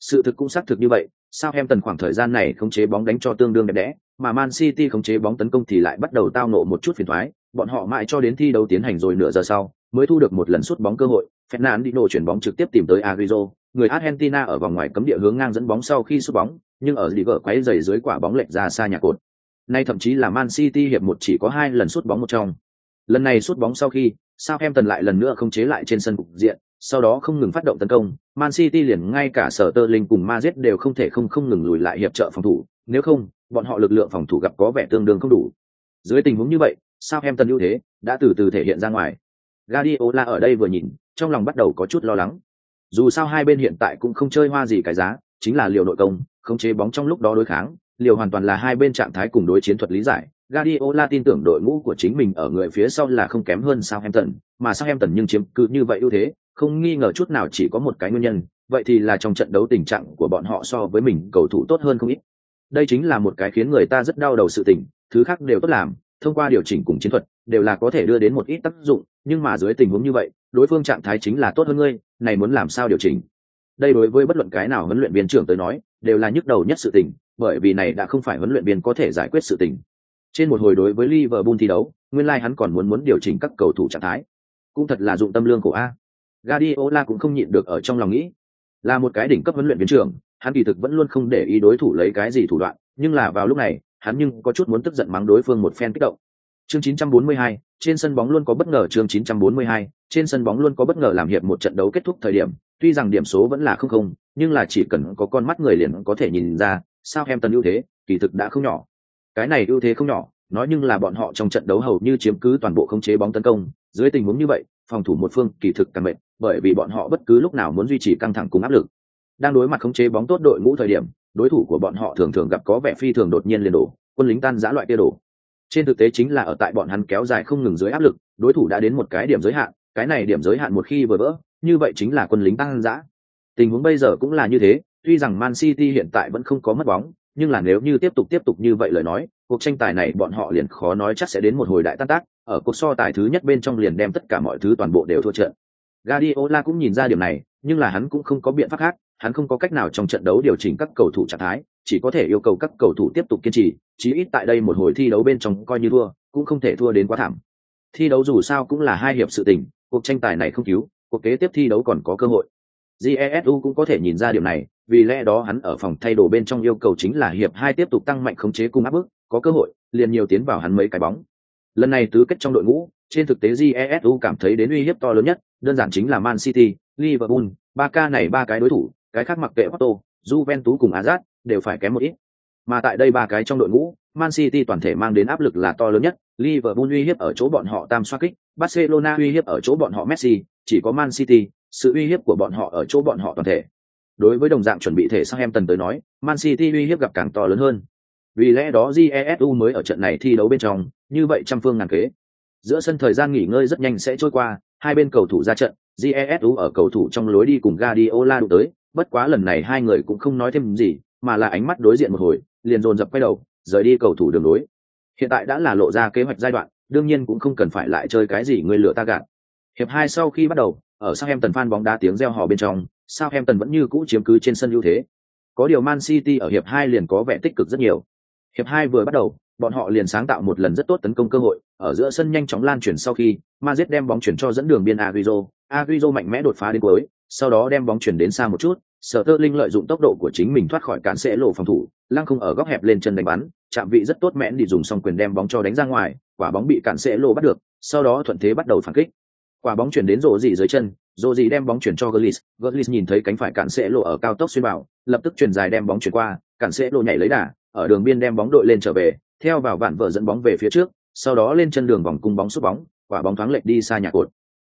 [SPEAKER 1] Sự thực cũng xác thực như vậy, sao em tần khoảng thời gian này khống chế bóng đánh cho tương đương đẹp đẽ, mà Man City khống chế bóng tấn công thì lại bắt đầu tao nộ một chút phiền toái, bọn họ mãi cho đến thi đấu tiến hành rồi nửa giờ sau, mới thu được một lần sút bóng cơ hội, Fernandinho chuyển bóng trực tiếp tìm tới Agüero, người Argentina ở vòng ngoài cấm địa hướng ngang dẫn bóng sau khi sút bóng, nhưng ở lì vợ quấy giày dưới quả bóng lệch ra xa nhà cột. Nay thậm chí là Man City hiệp một chỉ có hai lần sút bóng một trong. Lần này sút bóng sau khi, Southampton lại lần nữa không chế lại trên sân cục diện, sau đó không ngừng phát động tấn công, Man City liền ngay cả sở tơ linh cùng Madrid đều không thể không không ngừng lùi lại hiệp trợ phòng thủ, nếu không, bọn họ lực lượng phòng thủ gặp có vẻ tương đương không đủ. Dưới tình huống như vậy, Southampton ưu thế đã từ từ thể hiện ra ngoài. Guardiola ở đây vừa nhìn, trong lòng bắt đầu có chút lo lắng. Dù sao hai bên hiện tại cũng không chơi hoa gì cái giá, chính là liều nội công, không chế bóng trong lúc đó đối kháng, liều hoàn toàn là hai bên trạng thái cùng đối chiến thuật lý giải. Guardiola tin tưởng đội ngũ của chính mình ở người phía sau là không kém hơn Southampton, mà Southampton nhưng chiếm cứ như vậy ưu thế, không nghi ngờ chút nào chỉ có một cái nguyên nhân, vậy thì là trong trận đấu tình trạng của bọn họ so với mình cầu thủ tốt hơn không ít. Đây chính là một cái khiến người ta rất đau đầu sự tình, thứ khác đều tốt làm, thông qua điều chỉnh cùng chiến thuật, đều là có thể đưa đến một ít tác dụng, nhưng mà dưới tình huống như vậy, đối phương trạng thái chính là tốt hơn ngươi, này muốn làm sao điều chỉnh? Đây đối với bất luận cái nào huấn luyện viên trưởng tới nói, đều là nhức đầu nhất sự tình, bởi vì này đã không phải huấn luyện viên có thể giải quyết sự tình. Trên một hồi đối với Liverpool thi đấu, nguyên lai like hắn còn muốn muốn điều chỉnh các cầu thủ trạng thái. Cũng thật là dụng tâm lương của a. Guardiola cũng không nhịn được ở trong lòng nghĩ, là một cái đỉnh cấp huấn luyện viên trưởng, hắn kỳ thực vẫn luôn không để ý đối thủ lấy cái gì thủ đoạn, nhưng là vào lúc này, hắn nhưng có chút muốn tức giận mắng đối phương một phen kích động. Chương 942, trên sân bóng luôn có bất ngờ chương 942, trên sân bóng luôn có bất ngờ làm hiệp một trận đấu kết thúc thời điểm, tuy rằng điểm số vẫn là không không, nhưng là chỉ cần có con mắt người liền có thể nhìn ra, sao em tần ưu thế, kỳ thực đã không nhỏ. Cái này ưu thế không nhỏ, nói nhưng là bọn họ trong trận đấu hầu như chiếm cứ toàn bộ khống chế bóng tấn công, dưới tình huống như vậy, phòng thủ một phương kỳ thực càng mệt, bởi vì bọn họ bất cứ lúc nào muốn duy trì căng thẳng cùng áp lực. Đang đối mặt khống chế bóng tốt đội ngũ thời điểm, đối thủ của bọn họ thường thường gặp có vẻ phi thường đột nhiên liền đổ quân lính tan giã loại kia đổ trên thực tế chính là ở tại bọn hắn kéo dài không ngừng dưới áp lực đối thủ đã đến một cái điểm giới hạn cái này điểm giới hạn một khi vừa vỡ như vậy chính là quân lính tan giã tình huống bây giờ cũng là như thế tuy rằng man city hiện tại vẫn không có mất bóng nhưng là nếu như tiếp tục tiếp tục như vậy lời nói, cuộc tranh tài này bọn họ liền khó nói chắc sẽ đến một hồi đại tan tác, ở cuộc so tài thứ nhất bên trong liền đem tất cả mọi thứ toàn bộ đều thua trận. Guardiola cũng nhìn ra điểm này, nhưng là hắn cũng không có biện pháp khác, hắn không có cách nào trong trận đấu điều chỉnh các cầu thủ trạng thái, chỉ có thể yêu cầu các cầu thủ tiếp tục kiên trì, chí ít tại đây một hồi thi đấu bên trong coi như thua, cũng không thể thua đến quá thảm. Thi đấu dù sao cũng là hai hiệp sự tình, cuộc tranh tài này không cứu, cuộc kế tiếp thi đấu còn có cơ hội. Jesu cũng có thể nhìn ra điểm này vì lẽ đó hắn ở phòng thay đồ bên trong yêu cầu chính là hiệp hai tiếp tục tăng mạnh khống chế cung áp bức có cơ hội liền nhiều tiến vào hắn mấy cái bóng lần này tứ kết trong đội ngũ trên thực tế jesu cảm thấy đến uy hiếp to lớn nhất đơn giản chính là man city liverpool ba ca này ba cái đối thủ cái khác mặc kệ Porto, Juventus cùng Azat đều phải kém một ít. Mà tại đây ba cái trong đội ngũ, Man City toàn thể mang đến áp lực là to lớn nhất, Liverpool uy hiếp ở chỗ bọn họ tam xoa kích, Barcelona uy hiếp ở chỗ bọn họ Messi, chỉ có Man City, sự uy hiếp của bọn họ ở chỗ bọn họ toàn thể. Đối với đồng dạng chuẩn bị thể sang em tần tới nói, Man City uy hiếp gặp càng to lớn hơn. Vì lẽ đó Jesu mới ở trận này thi đấu bên trong, như vậy trăm phương ngàn kế. Giữa sân thời gian nghỉ ngơi rất nhanh sẽ trôi qua, hai bên cầu thủ ra trận, Jesu ở cầu thủ trong lối đi cùng Guardiola đụng tới, bất quá lần này hai người cũng không nói thêm gì, mà là ánh mắt đối diện một hồi, liền dồn dập quay đầu, rời đi cầu thủ đường đối. Hiện tại đã là lộ ra kế hoạch giai đoạn, đương nhiên cũng không cần phải lại chơi cái gì người lựa ta gạt. Hiệp hai sau khi bắt đầu, ở sang em tần fan bóng đá tiếng reo hò bên trong, Southampton vẫn như cũ chiếm cứ trên sân ưu thế. Có điều Man City ở hiệp hai liền có vẻ tích cực rất nhiều. Hiệp hai vừa bắt đầu, bọn họ liền sáng tạo một lần rất tốt tấn công cơ hội, ở giữa sân nhanh chóng lan chuyển sau khi, Madrid đem bóng chuyển cho dẫn đường biên Agüero, Agüero mạnh mẽ đột phá đến cuối, sau đó đem bóng chuyển đến xa một chút, Sterling lợi dụng tốc độ của chính mình thoát khỏi cản sẽ lộ phòng thủ lăng không ở góc hẹp lên chân đánh bắn chạm vị rất tốt mẽn đi dùng xong quyền đem bóng cho đánh ra ngoài quả bóng bị cản sẽ lộ bắt được sau đó thuận thế bắt đầu phản kích quả bóng chuyển đến rổ dị dưới chân rổ gì đem bóng chuyển cho Gullis, Gullis nhìn thấy cánh phải cản sẽ lộ ở cao tốc xuyên bảo lập tức chuyển dài đem bóng chuyển qua cản sẽ lộ nhảy lấy đà ở đường biên đem bóng đội lên trở về theo vào vạn vợ dẫn bóng về phía trước sau đó lên chân đường vòng cung bóng sút bóng quả bóng thoáng lệch đi xa nhà cột.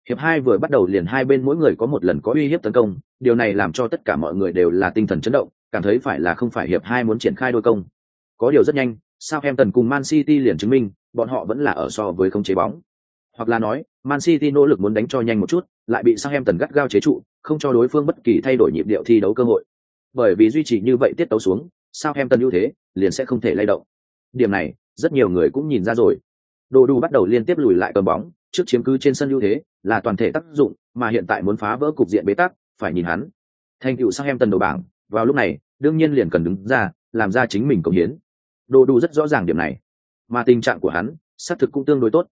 [SPEAKER 1] Hiệp hai vừa bắt đầu liền hai bên mỗi người có một lần có uy hiếp tấn công điều này làm cho tất cả mọi người đều là tinh thần chấn động cảm thấy phải là không phải hiệp hai muốn triển khai đôi công. Có điều rất nhanh Southampton em cùng man city liền chứng minh bọn họ vẫn là ở so với không chế bóng hoặc là nói, man city nỗ lực muốn đánh cho nhanh một chút, lại bị Southampton em tần gắt gao chế trụ, không cho đối phương bất kỳ thay đổi nhịp điệu thi đấu cơ hội. Bởi vì duy trì như vậy tiết tấu xuống sao em tần ưu thế liền sẽ không thể lay động. Điểm này, rất nhiều người cũng nhìn ra rồi. Đồ đủ bắt đầu liên tiếp lùi lại cầm bóng, trước chiếm cứ trên sân ưu thế là toàn thể tác dụng, mà hiện tại muốn phá vỡ cục diện bế tắc, phải nhìn hắn. Thành cựu sang em tần đầu bảng, vào lúc này, đương nhiên liền cần đứng ra, làm ra chính mình công hiến. Đồ đủ rất rõ ràng điểm này, mà tình trạng của hắn, xác thực cũng tương đối tốt.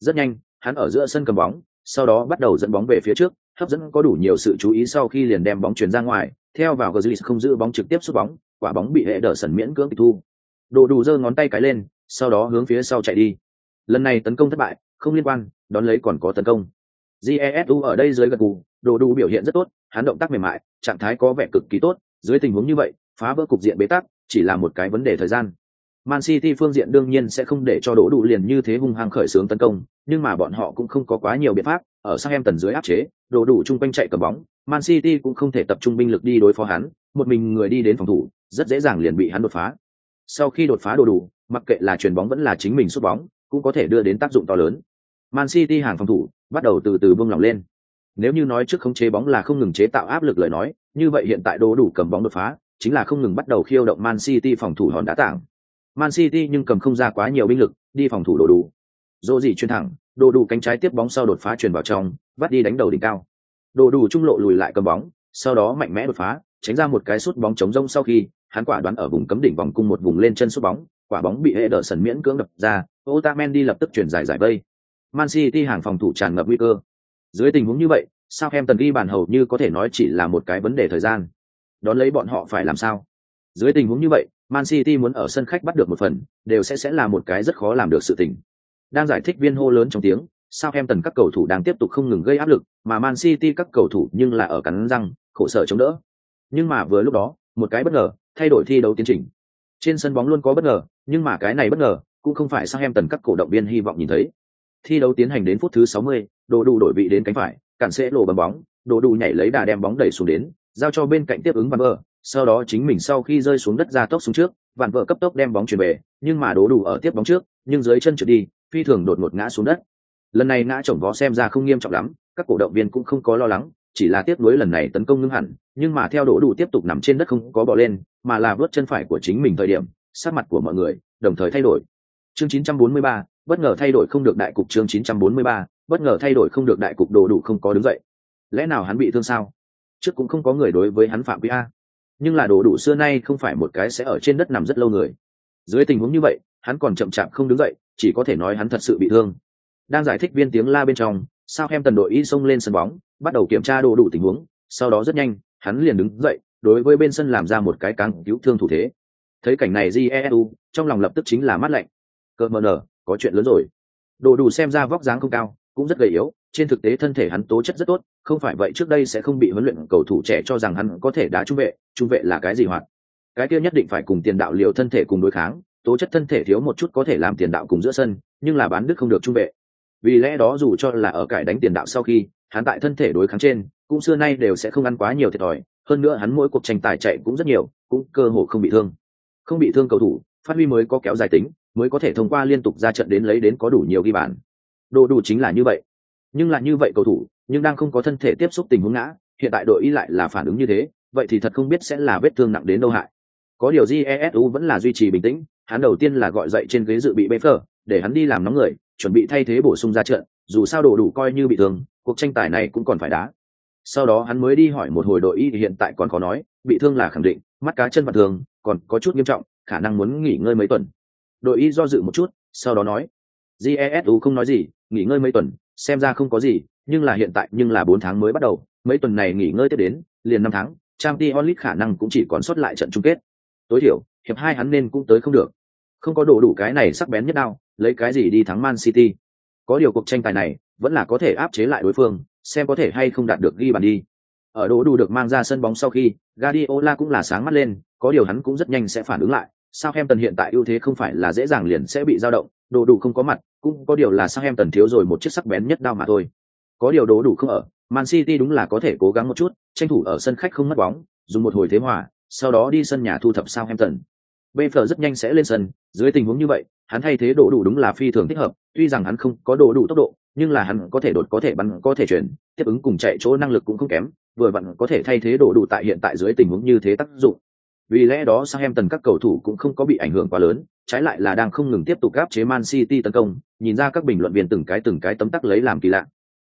[SPEAKER 1] Rất nhanh hắn ở giữa sân cầm bóng, sau đó bắt đầu dẫn bóng về phía trước, hấp dẫn có đủ nhiều sự chú ý sau khi liền đem bóng chuyển ra ngoài. Theo vào gờ không giữ bóng trực tiếp sút bóng, quả bóng bị hệ đỡ sần miễn cưỡng tịch thu. Đồ đủ giơ ngón tay cái lên, sau đó hướng phía sau chạy đi. Lần này tấn công thất bại, không liên quan, đón lấy còn có tấn công. Jesu ở đây dưới gật gù đồ đủ biểu hiện rất tốt, hắn động tác mềm mại, trạng thái có vẻ cực kỳ tốt, dưới tình huống như vậy, phá vỡ cục diện bế tắc, chỉ là một cái vấn đề thời gian. Man City phương diện đương nhiên sẽ không để cho đổ đủ liền như thế hung hăng khởi xướng tấn công, nhưng mà bọn họ cũng không có quá nhiều biện pháp, ở sang em tần dưới áp chế, đổ đủ trung quanh chạy cầm bóng, Man City cũng không thể tập trung binh lực đi đối phó hắn, một mình người đi đến phòng thủ, rất dễ dàng liền bị hắn đột phá. Sau khi đột phá đổ đủ, mặc kệ là chuyển bóng vẫn là chính mình sút bóng, cũng có thể đưa đến tác dụng to lớn. Man City hàng phòng thủ bắt đầu từ từ buông lỏng lên. Nếu như nói trước khống chế bóng là không ngừng chế tạo áp lực lời nói, như vậy hiện tại đổ đủ cầm bóng đột phá, chính là không ngừng bắt đầu khiêu động Man City phòng thủ hòn đá tảng. Man City nhưng cầm không ra quá nhiều binh lực, đi phòng thủ đồ đủ. Dỗ gì chuyên thẳng, đồ đủ cánh trái tiếp bóng sau đột phá truyền vào trong, vắt đi đánh đầu đỉnh cao. Đồ đủ trung lộ lùi lại cầm bóng, sau đó mạnh mẽ đột phá, tránh ra một cái sút bóng chống rông sau khi, hắn quả đoán ở vùng cấm đỉnh vòng cung một vùng lên chân sút bóng, quả bóng bị hệ đỡ sần miễn cưỡng đập ra, Otamendi lập tức chuyển giải giải vây. Man City hàng phòng thủ tràn ngập nguy cơ. Dưới tình huống như vậy, sao em tần ghi bàn hầu như có thể nói chỉ là một cái vấn đề thời gian. Đón lấy bọn họ phải làm sao? Dưới tình huống như vậy, Man City muốn ở sân khách bắt được một phần, đều sẽ sẽ là một cái rất khó làm được sự tình. Đang giải thích viên hô lớn trong tiếng, sao em tần các cầu thủ đang tiếp tục không ngừng gây áp lực, mà Man City các cầu thủ nhưng là ở cắn răng, khổ sở chống đỡ. Nhưng mà vừa lúc đó, một cái bất ngờ, thay đổi thi đấu tiến trình. Trên sân bóng luôn có bất ngờ, nhưng mà cái này bất ngờ, cũng không phải sang em tần các cổ động viên hy vọng nhìn thấy. Thi đấu tiến hành đến phút thứ 60, đồ đủ đổi vị đến cánh phải, cản sẽ lộ bấm bóng, đồ đủ nhảy lấy đà đem bóng đẩy xuống đến, giao cho bên cạnh tiếp ứng Van Bơ, sau đó chính mình sau khi rơi xuống đất ra tốc xuống trước vạn vợ cấp tốc đem bóng chuyển về nhưng mà đố đủ ở tiếp bóng trước nhưng dưới chân trượt đi phi thường đột ngột ngã xuống đất. Lần này ngã chồng vó xem ra không nghiêm trọng lắm các cổ động viên cũng không có lo lắng chỉ là tiếp nối lần này tấn công ngưng hẳn nhưng mà theo đỗ đủ tiếp tục nằm trên đất không có bỏ lên mà là vớt chân phải của chính mình thời điểm sát mặt của mọi người đồng thời thay đổi. Chương 943, bất ngờ thay đổi không được đại cục chương 943, bất ngờ thay đổi không được đại cục đồ đủ không có đứng dậy. Lẽ nào hắn bị thương sao? Trước cũng không có người đối với hắn phạm vi a nhưng là đồ đủ xưa nay không phải một cái sẽ ở trên đất nằm rất lâu người. Dưới tình huống như vậy, hắn còn chậm chạp không đứng dậy, chỉ có thể nói hắn thật sự bị thương. Đang giải thích viên tiếng la bên trong, sao em tần đội y xông lên sân bóng, bắt đầu kiểm tra đồ đủ tình huống, sau đó rất nhanh, hắn liền đứng dậy, đối với bên sân làm ra một cái càng cứu thương thủ thế. Thấy cảnh này jesu trong lòng lập tức chính là mắt lạnh. Cờ mờ nở, có chuyện lớn rồi. Đồ đủ xem ra vóc dáng không cao, cũng rất gầy yếu trên thực tế thân thể hắn tố chất rất tốt, không phải vậy trước đây sẽ không bị huấn luyện cầu thủ trẻ cho rằng hắn có thể đá trung vệ trung vệ là cái gì hoạt? Cái kia nhất định phải cùng tiền đạo liều thân thể cùng đối kháng, tố chất thân thể thiếu một chút có thể làm tiền đạo cùng giữa sân, nhưng là bán đức không được trung vệ. Vì lẽ đó dù cho là ở cải đánh tiền đạo sau khi, hắn tại thân thể đối kháng trên, cũng xưa nay đều sẽ không ăn quá nhiều thiệt thòi, hơn nữa hắn mỗi cuộc tranh tài chạy cũng rất nhiều, cũng cơ hồ không bị thương. Không bị thương cầu thủ, phát huy mới có kéo dài tính, mới có thể thông qua liên tục ra trận đến lấy đến có đủ nhiều ghi bàn. Đồ đủ chính là như vậy nhưng là như vậy cầu thủ, nhưng đang không có thân thể tiếp xúc tình huống ngã, hiện tại đội y lại là phản ứng như thế, vậy thì thật không biết sẽ là vết thương nặng đến đâu hại. Có điều jesu vẫn là duy trì bình tĩnh, hắn đầu tiên là gọi dậy trên ghế dự bị bê phở để hắn đi làm nóng người, chuẩn bị thay thế bổ sung ra trận, dù sao đồ đủ coi như bị thương, cuộc tranh tài này cũng còn phải đá. Sau đó hắn mới đi hỏi một hồi đội y, hiện tại còn có nói, bị thương là khẳng định, mắt cá chân mặt thường, còn có chút nghiêm trọng, khả năng muốn nghỉ ngơi mấy tuần. Đội y do dự một chút, sau đó nói jesu không nói gì, nghỉ ngơi mấy tuần xem ra không có gì nhưng là hiện tại nhưng là bốn tháng mới bắt đầu mấy tuần này nghỉ ngơi tiếp đến liền năm tháng trang t onlit khả năng cũng chỉ còn sót lại trận chung kết. Tối thiểu hiệp hai hắn nên cũng tới không được. Không có đủ đủ cái này sắc bén nhất đâu, lấy cái gì đi thắng man city. Có điều cuộc tranh tài này vẫn là có thể áp chế lại đối phương xem có thể hay không đạt được ghi bàn đi. Ở đỗ đủ được mang ra sân bóng sau khi Guardiola cũng là sáng mắt lên có điều hắn cũng rất nhanh sẽ phản ứng lại. Sao em tần hiện tại ưu thế không phải là dễ dàng liền sẽ bị dao động đồ đủ không có mặt cũng có điều là sang em tần thiếu rồi một chiếc sắc bén nhất đao mà thôi. Có điều đồ đủ không ở man city đúng là có thể cố gắng một chút tranh thủ ở sân khách không mất bóng dùng một hồi thế hòa sau đó đi sân nhà thu thập sao em tần. Bfl rất nhanh sẽ lên sân dưới tình huống như vậy hắn thay thế đồ đủ đúng là phi thường thích hợp tuy rằng hắn không có đồ đủ tốc độ nhưng là hắn có thể đột có thể bắn có thể chuyển tiếp ứng cùng chạy chỗ năng lực cũng không kém vừa vặn có thể thay thế đồ đủ tại hiện tại dưới tình huống như thế tác dụng. Vì lẽ đó sang em tần các cầu thủ cũng không có bị ảnh hưởng quá lớn, trái lại là đang không ngừng tiếp tục áp chế Man City tấn công, nhìn ra các bình luận viên từng cái từng cái tấm tắc lấy làm kỳ lạ.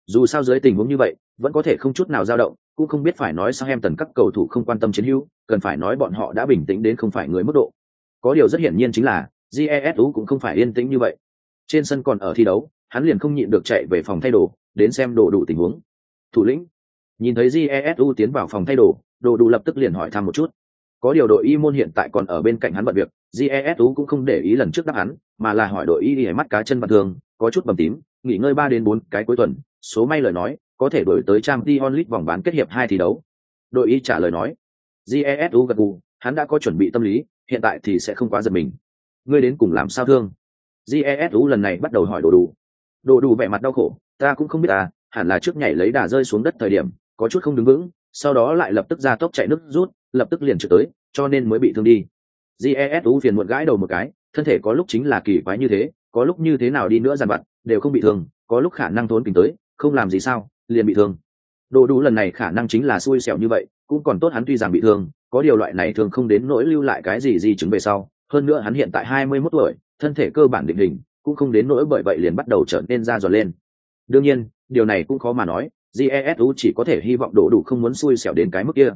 [SPEAKER 1] Dù sao dưới tình huống như vậy, vẫn có thể không chút nào dao động, cũng không biết phải nói sao em tần các cầu thủ không quan tâm chiến hữu, cần phải nói bọn họ đã bình tĩnh đến không phải người mức độ. Có điều rất hiển nhiên chính là, GESU cũng không phải yên tĩnh như vậy. Trên sân còn ở thi đấu, hắn liền không nhịn được chạy về phòng thay đồ, đến xem đồ đủ tình huống. Thủ lĩnh, nhìn thấy GESU tiến vào phòng thay đồ, đồ đủ lập tức liền hỏi thăm một chút có điều đội y môn hiện tại còn ở bên cạnh hắn bận việc jesu cũng không để ý lần trước đáp hắn mà là hỏi đội y đi mắt cá chân vật thường, có chút bầm tím, nghỉ ngơi ba đến bốn cái cuối tuần, số may lời nói, có thể đổi tới trang t onlit vòng bán kết hiệp hai thi đấu. Đội y trả lời nói jesu gật gù, hắn đã có chuẩn bị tâm lý, hiện tại thì sẽ không quá giật mình. Ngươi đến cùng làm sao thương? Jesu lần này bắt đầu hỏi đồ đủ. Đồ đủ vẻ mặt đau khổ, ta cũng không biết à hẳn là trước nhảy lấy đà rơi xuống đất thời điểm, có chút không đứng vững, sau đó lại lập tức ra tốc chạy nước rút, lập tức liền trượt tới, cho nên mới bị thương đi jesu phiền muộn gãi đầu một cái, thân thể có lúc chính là kỳ quái như thế, có lúc như thế nào đi nữa dằn vặt, đều không bị thương, có lúc khả năng thốn kính tới, không làm gì sao, liền bị thương. Đồ đủ lần này khả năng chính là xui xẻo như vậy, cũng còn tốt hắn tuy rằng bị thương, có điều loại này thường không đến nỗi lưu lại cái gì gì chứng về sau, hơn nữa hắn hiện tại hai mươi 21 tuổi, thân thể cơ bản định hình, cũng không đến nỗi bởi vậy liền bắt đầu trở nên ra dò lên. Đương nhiên, điều này cũng khó mà nói jesu chỉ có thể hy vọng đồ đủ không muốn xui xẻo đến cái mức kia.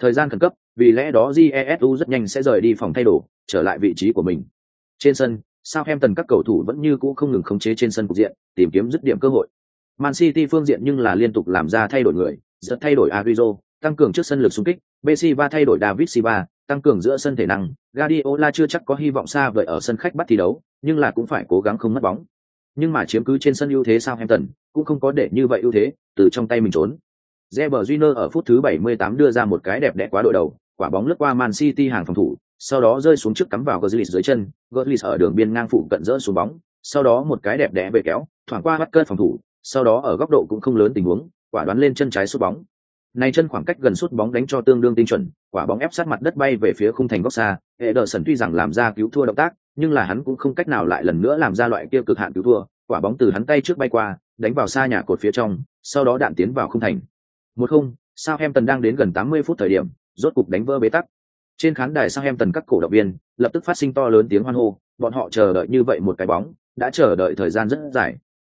[SPEAKER 1] Thời gian khẩn cấp vì lẽ đó jesu rất nhanh sẽ rời đi phòng thay đồ trở lại vị trí của mình. Trên sân sao em tần các cầu thủ vẫn như cũ không ngừng khống chế trên sân cục diện tìm kiếm dứt điểm cơ hội. Man city phương diện nhưng là liên tục làm ra thay đổi người rất thay đổi Agüero, tăng cường trước sân lực xung kích Bessiva thay đổi David Silva, tăng cường giữa sân thể năng. Guardiola chưa chắc có hy vọng xa vời ở sân khách bắt thi đấu nhưng là cũng phải cố gắng không mất bóng. Nhưng mà chiếm cứ trên sân ưu thế sao Southampton cũng không có để như vậy ưu thế từ trong tay mình trốn. Reber Júnior ở phút thứ 78 đưa ra một cái đẹp đẽ quá đội đầu, quả bóng lướt qua Man City hàng phòng thủ, sau đó rơi xuống trước cắm vào Götze dưới chân, Götze ở đường biên ngang phụ cận rỡ xuống bóng, sau đó một cái đẹp đẽ về kéo, thoảng qua bắt cơn phòng thủ, sau đó ở góc độ cũng không lớn tình huống, quả đoán lên chân trái sút bóng. Này chân khoảng cách gần sút bóng đánh cho tương đương tinh chuẩn, quả bóng ép sát mặt đất bay về phía khung thành góc xa, Ederson tuy rằng làm ra cứu thua động tác, nhưng là hắn cũng không cách nào lại lần nữa làm ra loại kia cực hạn cứu thua, quả bóng từ hắn tay trước bay qua, đánh vào xa nhà cột phía trong, sau đó đạn tiến vào khung thành. Một không, Southampton đang đến gần 80 phút thời điểm, rốt cục đánh vỡ bế tắc. Trên khán đài sau em tần các cổ động viên lập tức phát sinh to lớn tiếng hoan hô, bọn họ chờ đợi như vậy một cái bóng, đã chờ đợi thời gian rất dài.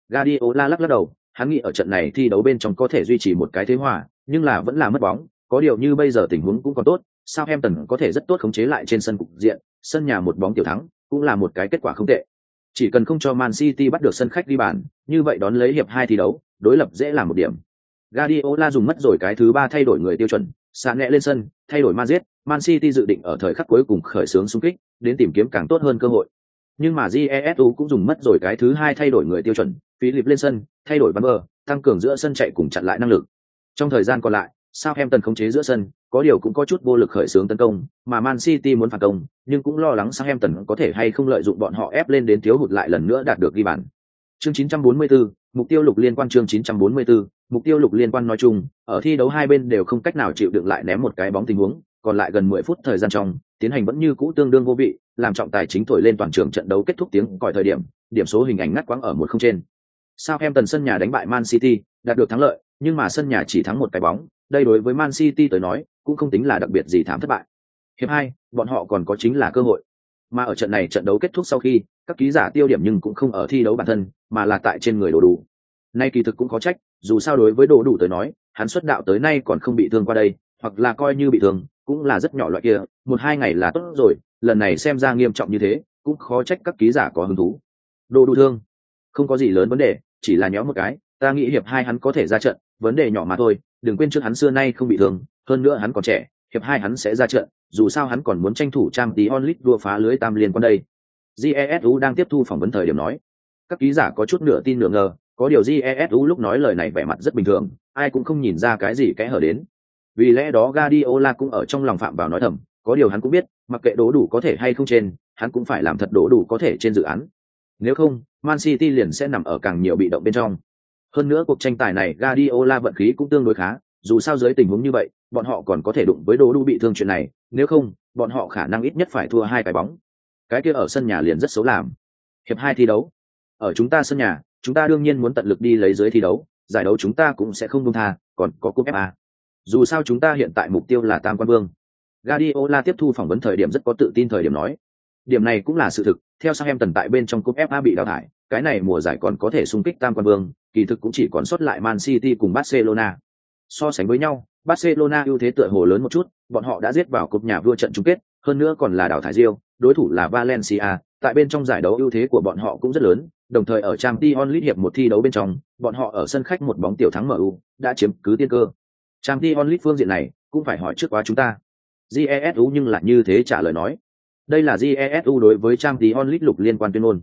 [SPEAKER 1] Guardiola lắc lắc đầu, hắn nghĩ ở trận này thi đấu bên trong có thể duy trì một cái thế hòa, nhưng là vẫn là mất bóng, có điều như bây giờ tình huống cũng còn tốt, sao em tần có thể rất tốt khống chế lại trên sân cục diện, sân nhà một bóng tiểu thắng, cũng là một cái kết quả không tệ. Chỉ cần không cho Man City bắt được sân khách đi bàn, như vậy đón lấy hiệp hai thi đấu, đối lập dễ làm một điểm. Guardiola dùng mất rồi cái thứ ba thay đổi người tiêu chuẩn, Sané lên sân, thay đổi Madrid, Man City dự định ở thời khắc cuối cùng khởi xướng xung kích, đến tìm kiếm càng tốt hơn cơ hội. Nhưng mà Jesu cũng dùng mất rồi cái thứ hai thay đổi người tiêu chuẩn, Philip lên sân, thay đổi bắn bờ, tăng cường giữa sân chạy cùng chặn lại năng lực. Trong thời gian còn lại, Southampton khống chế giữa sân, có điều cũng có chút vô lực khởi xướng tấn công, mà Man City muốn phản công, nhưng cũng lo lắng Southampton có thể hay không lợi dụng bọn họ ép lên đến thiếu hụt lại lần nữa đạt được ghi bàn. Chương 944, mục tiêu lục liên quan chương 944, mục tiêu lục liên quan nói chung, ở thi đấu hai bên đều không cách nào chịu đựng lại ném một cái bóng tình huống, còn lại gần 10 phút thời gian trong, tiến hành vẫn như cũ tương đương vô vị, làm trọng tài chính thổi lên toàn trường trận đấu kết thúc tiếng còi thời điểm, điểm số hình ảnh ngắt quãng ở một không trên. Sao em tần sân nhà đánh bại Man City, đạt được thắng lợi, nhưng mà sân nhà chỉ thắng một cái bóng, đây đối với Man City tới nói, cũng không tính là đặc biệt gì thảm thất bại. Hiệp hai, bọn họ còn có chính là cơ hội. Mà ở trận này trận đấu kết thúc sau khi, các ký giả tiêu điểm nhưng cũng không ở thi đấu bản thân, mà là tại trên người đồ đủ. Nay kỳ thực cũng có trách, dù sao đối với đồ đủ tới nói, hắn xuất đạo tới nay còn không bị thương qua đây, hoặc là coi như bị thương, cũng là rất nhỏ loại kia, một hai ngày là tốt rồi, lần này xem ra nghiêm trọng như thế, cũng khó trách các ký giả có hứng thú. Đồ đủ thương, không có gì lớn vấn đề, chỉ là nhéo một cái, ta nghĩ hiệp hai hắn có thể ra trận, vấn đề nhỏ mà thôi, đừng quên trước hắn xưa nay không bị thương, hơn nữa hắn còn trẻ, hiệp hai hắn sẽ ra trận, dù sao hắn còn muốn tranh thủ trang tí onlit đua phá lưới tam liên quan đây. Jesu đang tiếp thu phỏng vấn thời điểm nói. Các ký giả có chút nửa tin nửa ngờ, có điều Jesu lúc nói lời này vẻ mặt rất bình thường, ai cũng không nhìn ra cái gì kẽ hở đến. Vì lẽ đó Guardiola cũng ở trong lòng phạm vào nói thầm, có điều hắn cũng biết, mặc kệ đố đủ có thể hay không trên, hắn cũng phải làm thật đố đủ có thể trên dự án. Nếu không, Man City liền sẽ nằm ở càng nhiều bị động bên trong. Hơn nữa cuộc tranh tài này Guardiola vận khí cũng tương đối khá, dù sao dưới tình huống như vậy, bọn họ còn có thể đụng với đố đủ bị thương chuyện này, nếu không, bọn họ khả năng ít nhất phải thua hai cái bóng. Cái kia ở sân nhà liền rất xấu làm. Hiệp hai thi đấu. Ở chúng ta sân nhà, chúng ta đương nhiên muốn tận lực đi lấy dưới thi đấu, giải đấu chúng ta cũng sẽ không buông tha, còn có cúp FA. Dù sao chúng ta hiện tại mục tiêu là tam quan vương. Guardiola tiếp thu phỏng vấn thời điểm rất có tự tin thời điểm nói. Điểm này cũng là sự thực, theo sang em tần tại bên trong cúp FA bị đào thải, cái này mùa giải còn có thể xung kích tam quan vương, kỳ thực cũng chỉ còn sót lại Man City cùng Barcelona. So sánh với nhau, Barcelona ưu thế tựa hồ lớn một chút, bọn họ đã giết vào cúp nhà vua trận chung kết, hơn nữa còn là đào thải Rio, đối thủ là Valencia, tại bên trong giải đấu ưu thế của bọn họ cũng rất lớn, đồng thời ở trang Dion lit hiệp một thi đấu bên trong, bọn họ ở sân khách một bóng tiểu thắng MU, đã chiếm cứ tiên cơ. Trang Dion lit phương diện này, cũng phải hỏi trước quá chúng ta. GESU nhưng lại như thế trả lời nói. Đây là GESU đối với trang Dion lit lục liên quan tuyên ngôn.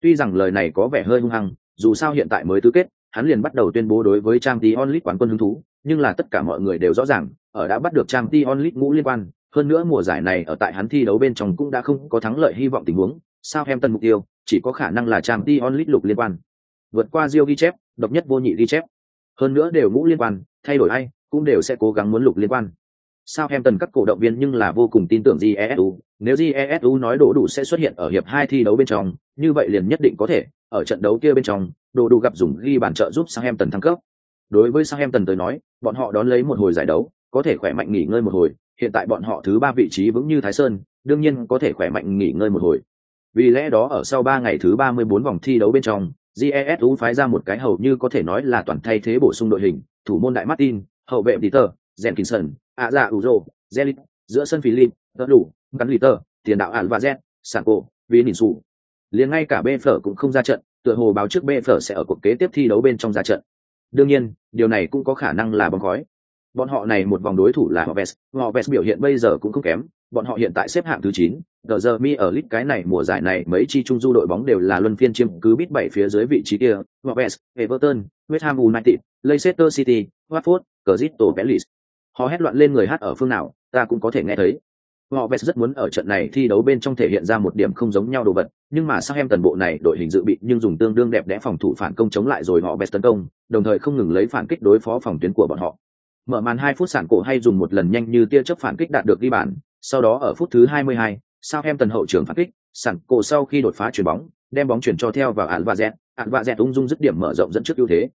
[SPEAKER 1] Tuy rằng lời này có vẻ hơi hung hăng, dù sao hiện tại mới tứ kết, hắn liền bắt đầu tuyên bố đối với Champions Lit quán quân hứng thú, nhưng là tất cả mọi người đều rõ ràng, ở đã bắt được trang Dion lit ngũ liên quan, hơn nữa mùa giải này ở tại hắn thi đấu bên trong cũng đã không có thắng lợi hy vọng tình huống, sao em tân mục tiêu, chỉ có khả năng là Champions onlit lục liên quan. Vượt qua diêu ghi chép, độc nhất vô nhị ghi chép. Hơn nữa đều ngũ liên quan, thay đổi ai, cũng đều sẽ cố gắng muốn lục liên quan. Sao em tần các cổ động viên nhưng là vô cùng tin tưởng jesu nếu jesu nói đổ đủ sẽ xuất hiện ở hiệp hai thi đấu bên trong, như vậy liền nhất định có thể, ở trận đấu kia bên trong, đồ đủ gặp dùng ghi bàn trợ giúp sang em tần thăng cấp. Đối với sang em tần tới nói, bọn họ đón lấy một hồi giải đấu, có thể khỏe mạnh nghỉ ngơi một hồi, hiện tại bọn họ thứ ba vị trí vững như Thái Sơn, đương nhiên có thể khỏe mạnh nghỉ ngơi một hồi. Vì lẽ đó ở sau ba ngày thứ ba mươi bốn vòng thi đấu bên trong, GESU phái ra một cái hầu như có thể nói là toàn thay thế bổ sung đội hình, thủ môn đại Martin, hậu vệ Peter, Jenkinson, ạ dạ Uzo, Zelit, giữa sân Philip, đỡ đủ, gắn Liter, tiền đạo Alvarez, và Z, Cổ, Vinicius. Liền ngay cả bê cũng không ra trận, tựa hồ báo trước bê sẽ ở cuộc kế tiếp thi đấu bên trong ra trận. Đương nhiên, điều này cũng có khả năng là bóng khói. Bọn họ này một vòng đối thủ là Hoves, Hoves biểu hiện bây giờ cũng không kém, bọn họ hiện tại xếp hạng thứ 9, The giờ mi ở lit cái này mùa giải này mấy chi trung du đội bóng đều là luân phiên chiếm cứ bít bảy phía dưới vị trí kia, Họ Hoves, Everton, West Ham United, Leicester City, Watford, Crystal Palace. Họ hét loạn lên người hát ở phương nào, ta cũng có thể nghe thấy. Họ Vest rất muốn ở trận này thi đấu bên trong thể hiện ra một điểm không giống nhau đồ vật, nhưng mà sao em tần bộ này đội hình dự bị nhưng dùng tương đương đẹp đẽ phòng thủ phản công chống lại rồi họ Vest tấn công, đồng thời không ngừng lấy phản kích đối phó phòng tuyến của bọn họ. Mở màn 2 phút sản cổ hay dùng một lần nhanh như tia chớp phản kích đạt được ghi bàn, sau đó ở phút thứ 22, Southampton hậu trường phản kích, sản cổ sau khi đột phá chuyển bóng, đem bóng chuyển cho theo vào ản và dẹt, ản và dẹt ung dung dứt điểm mở rộng dẫn trước ưu thế.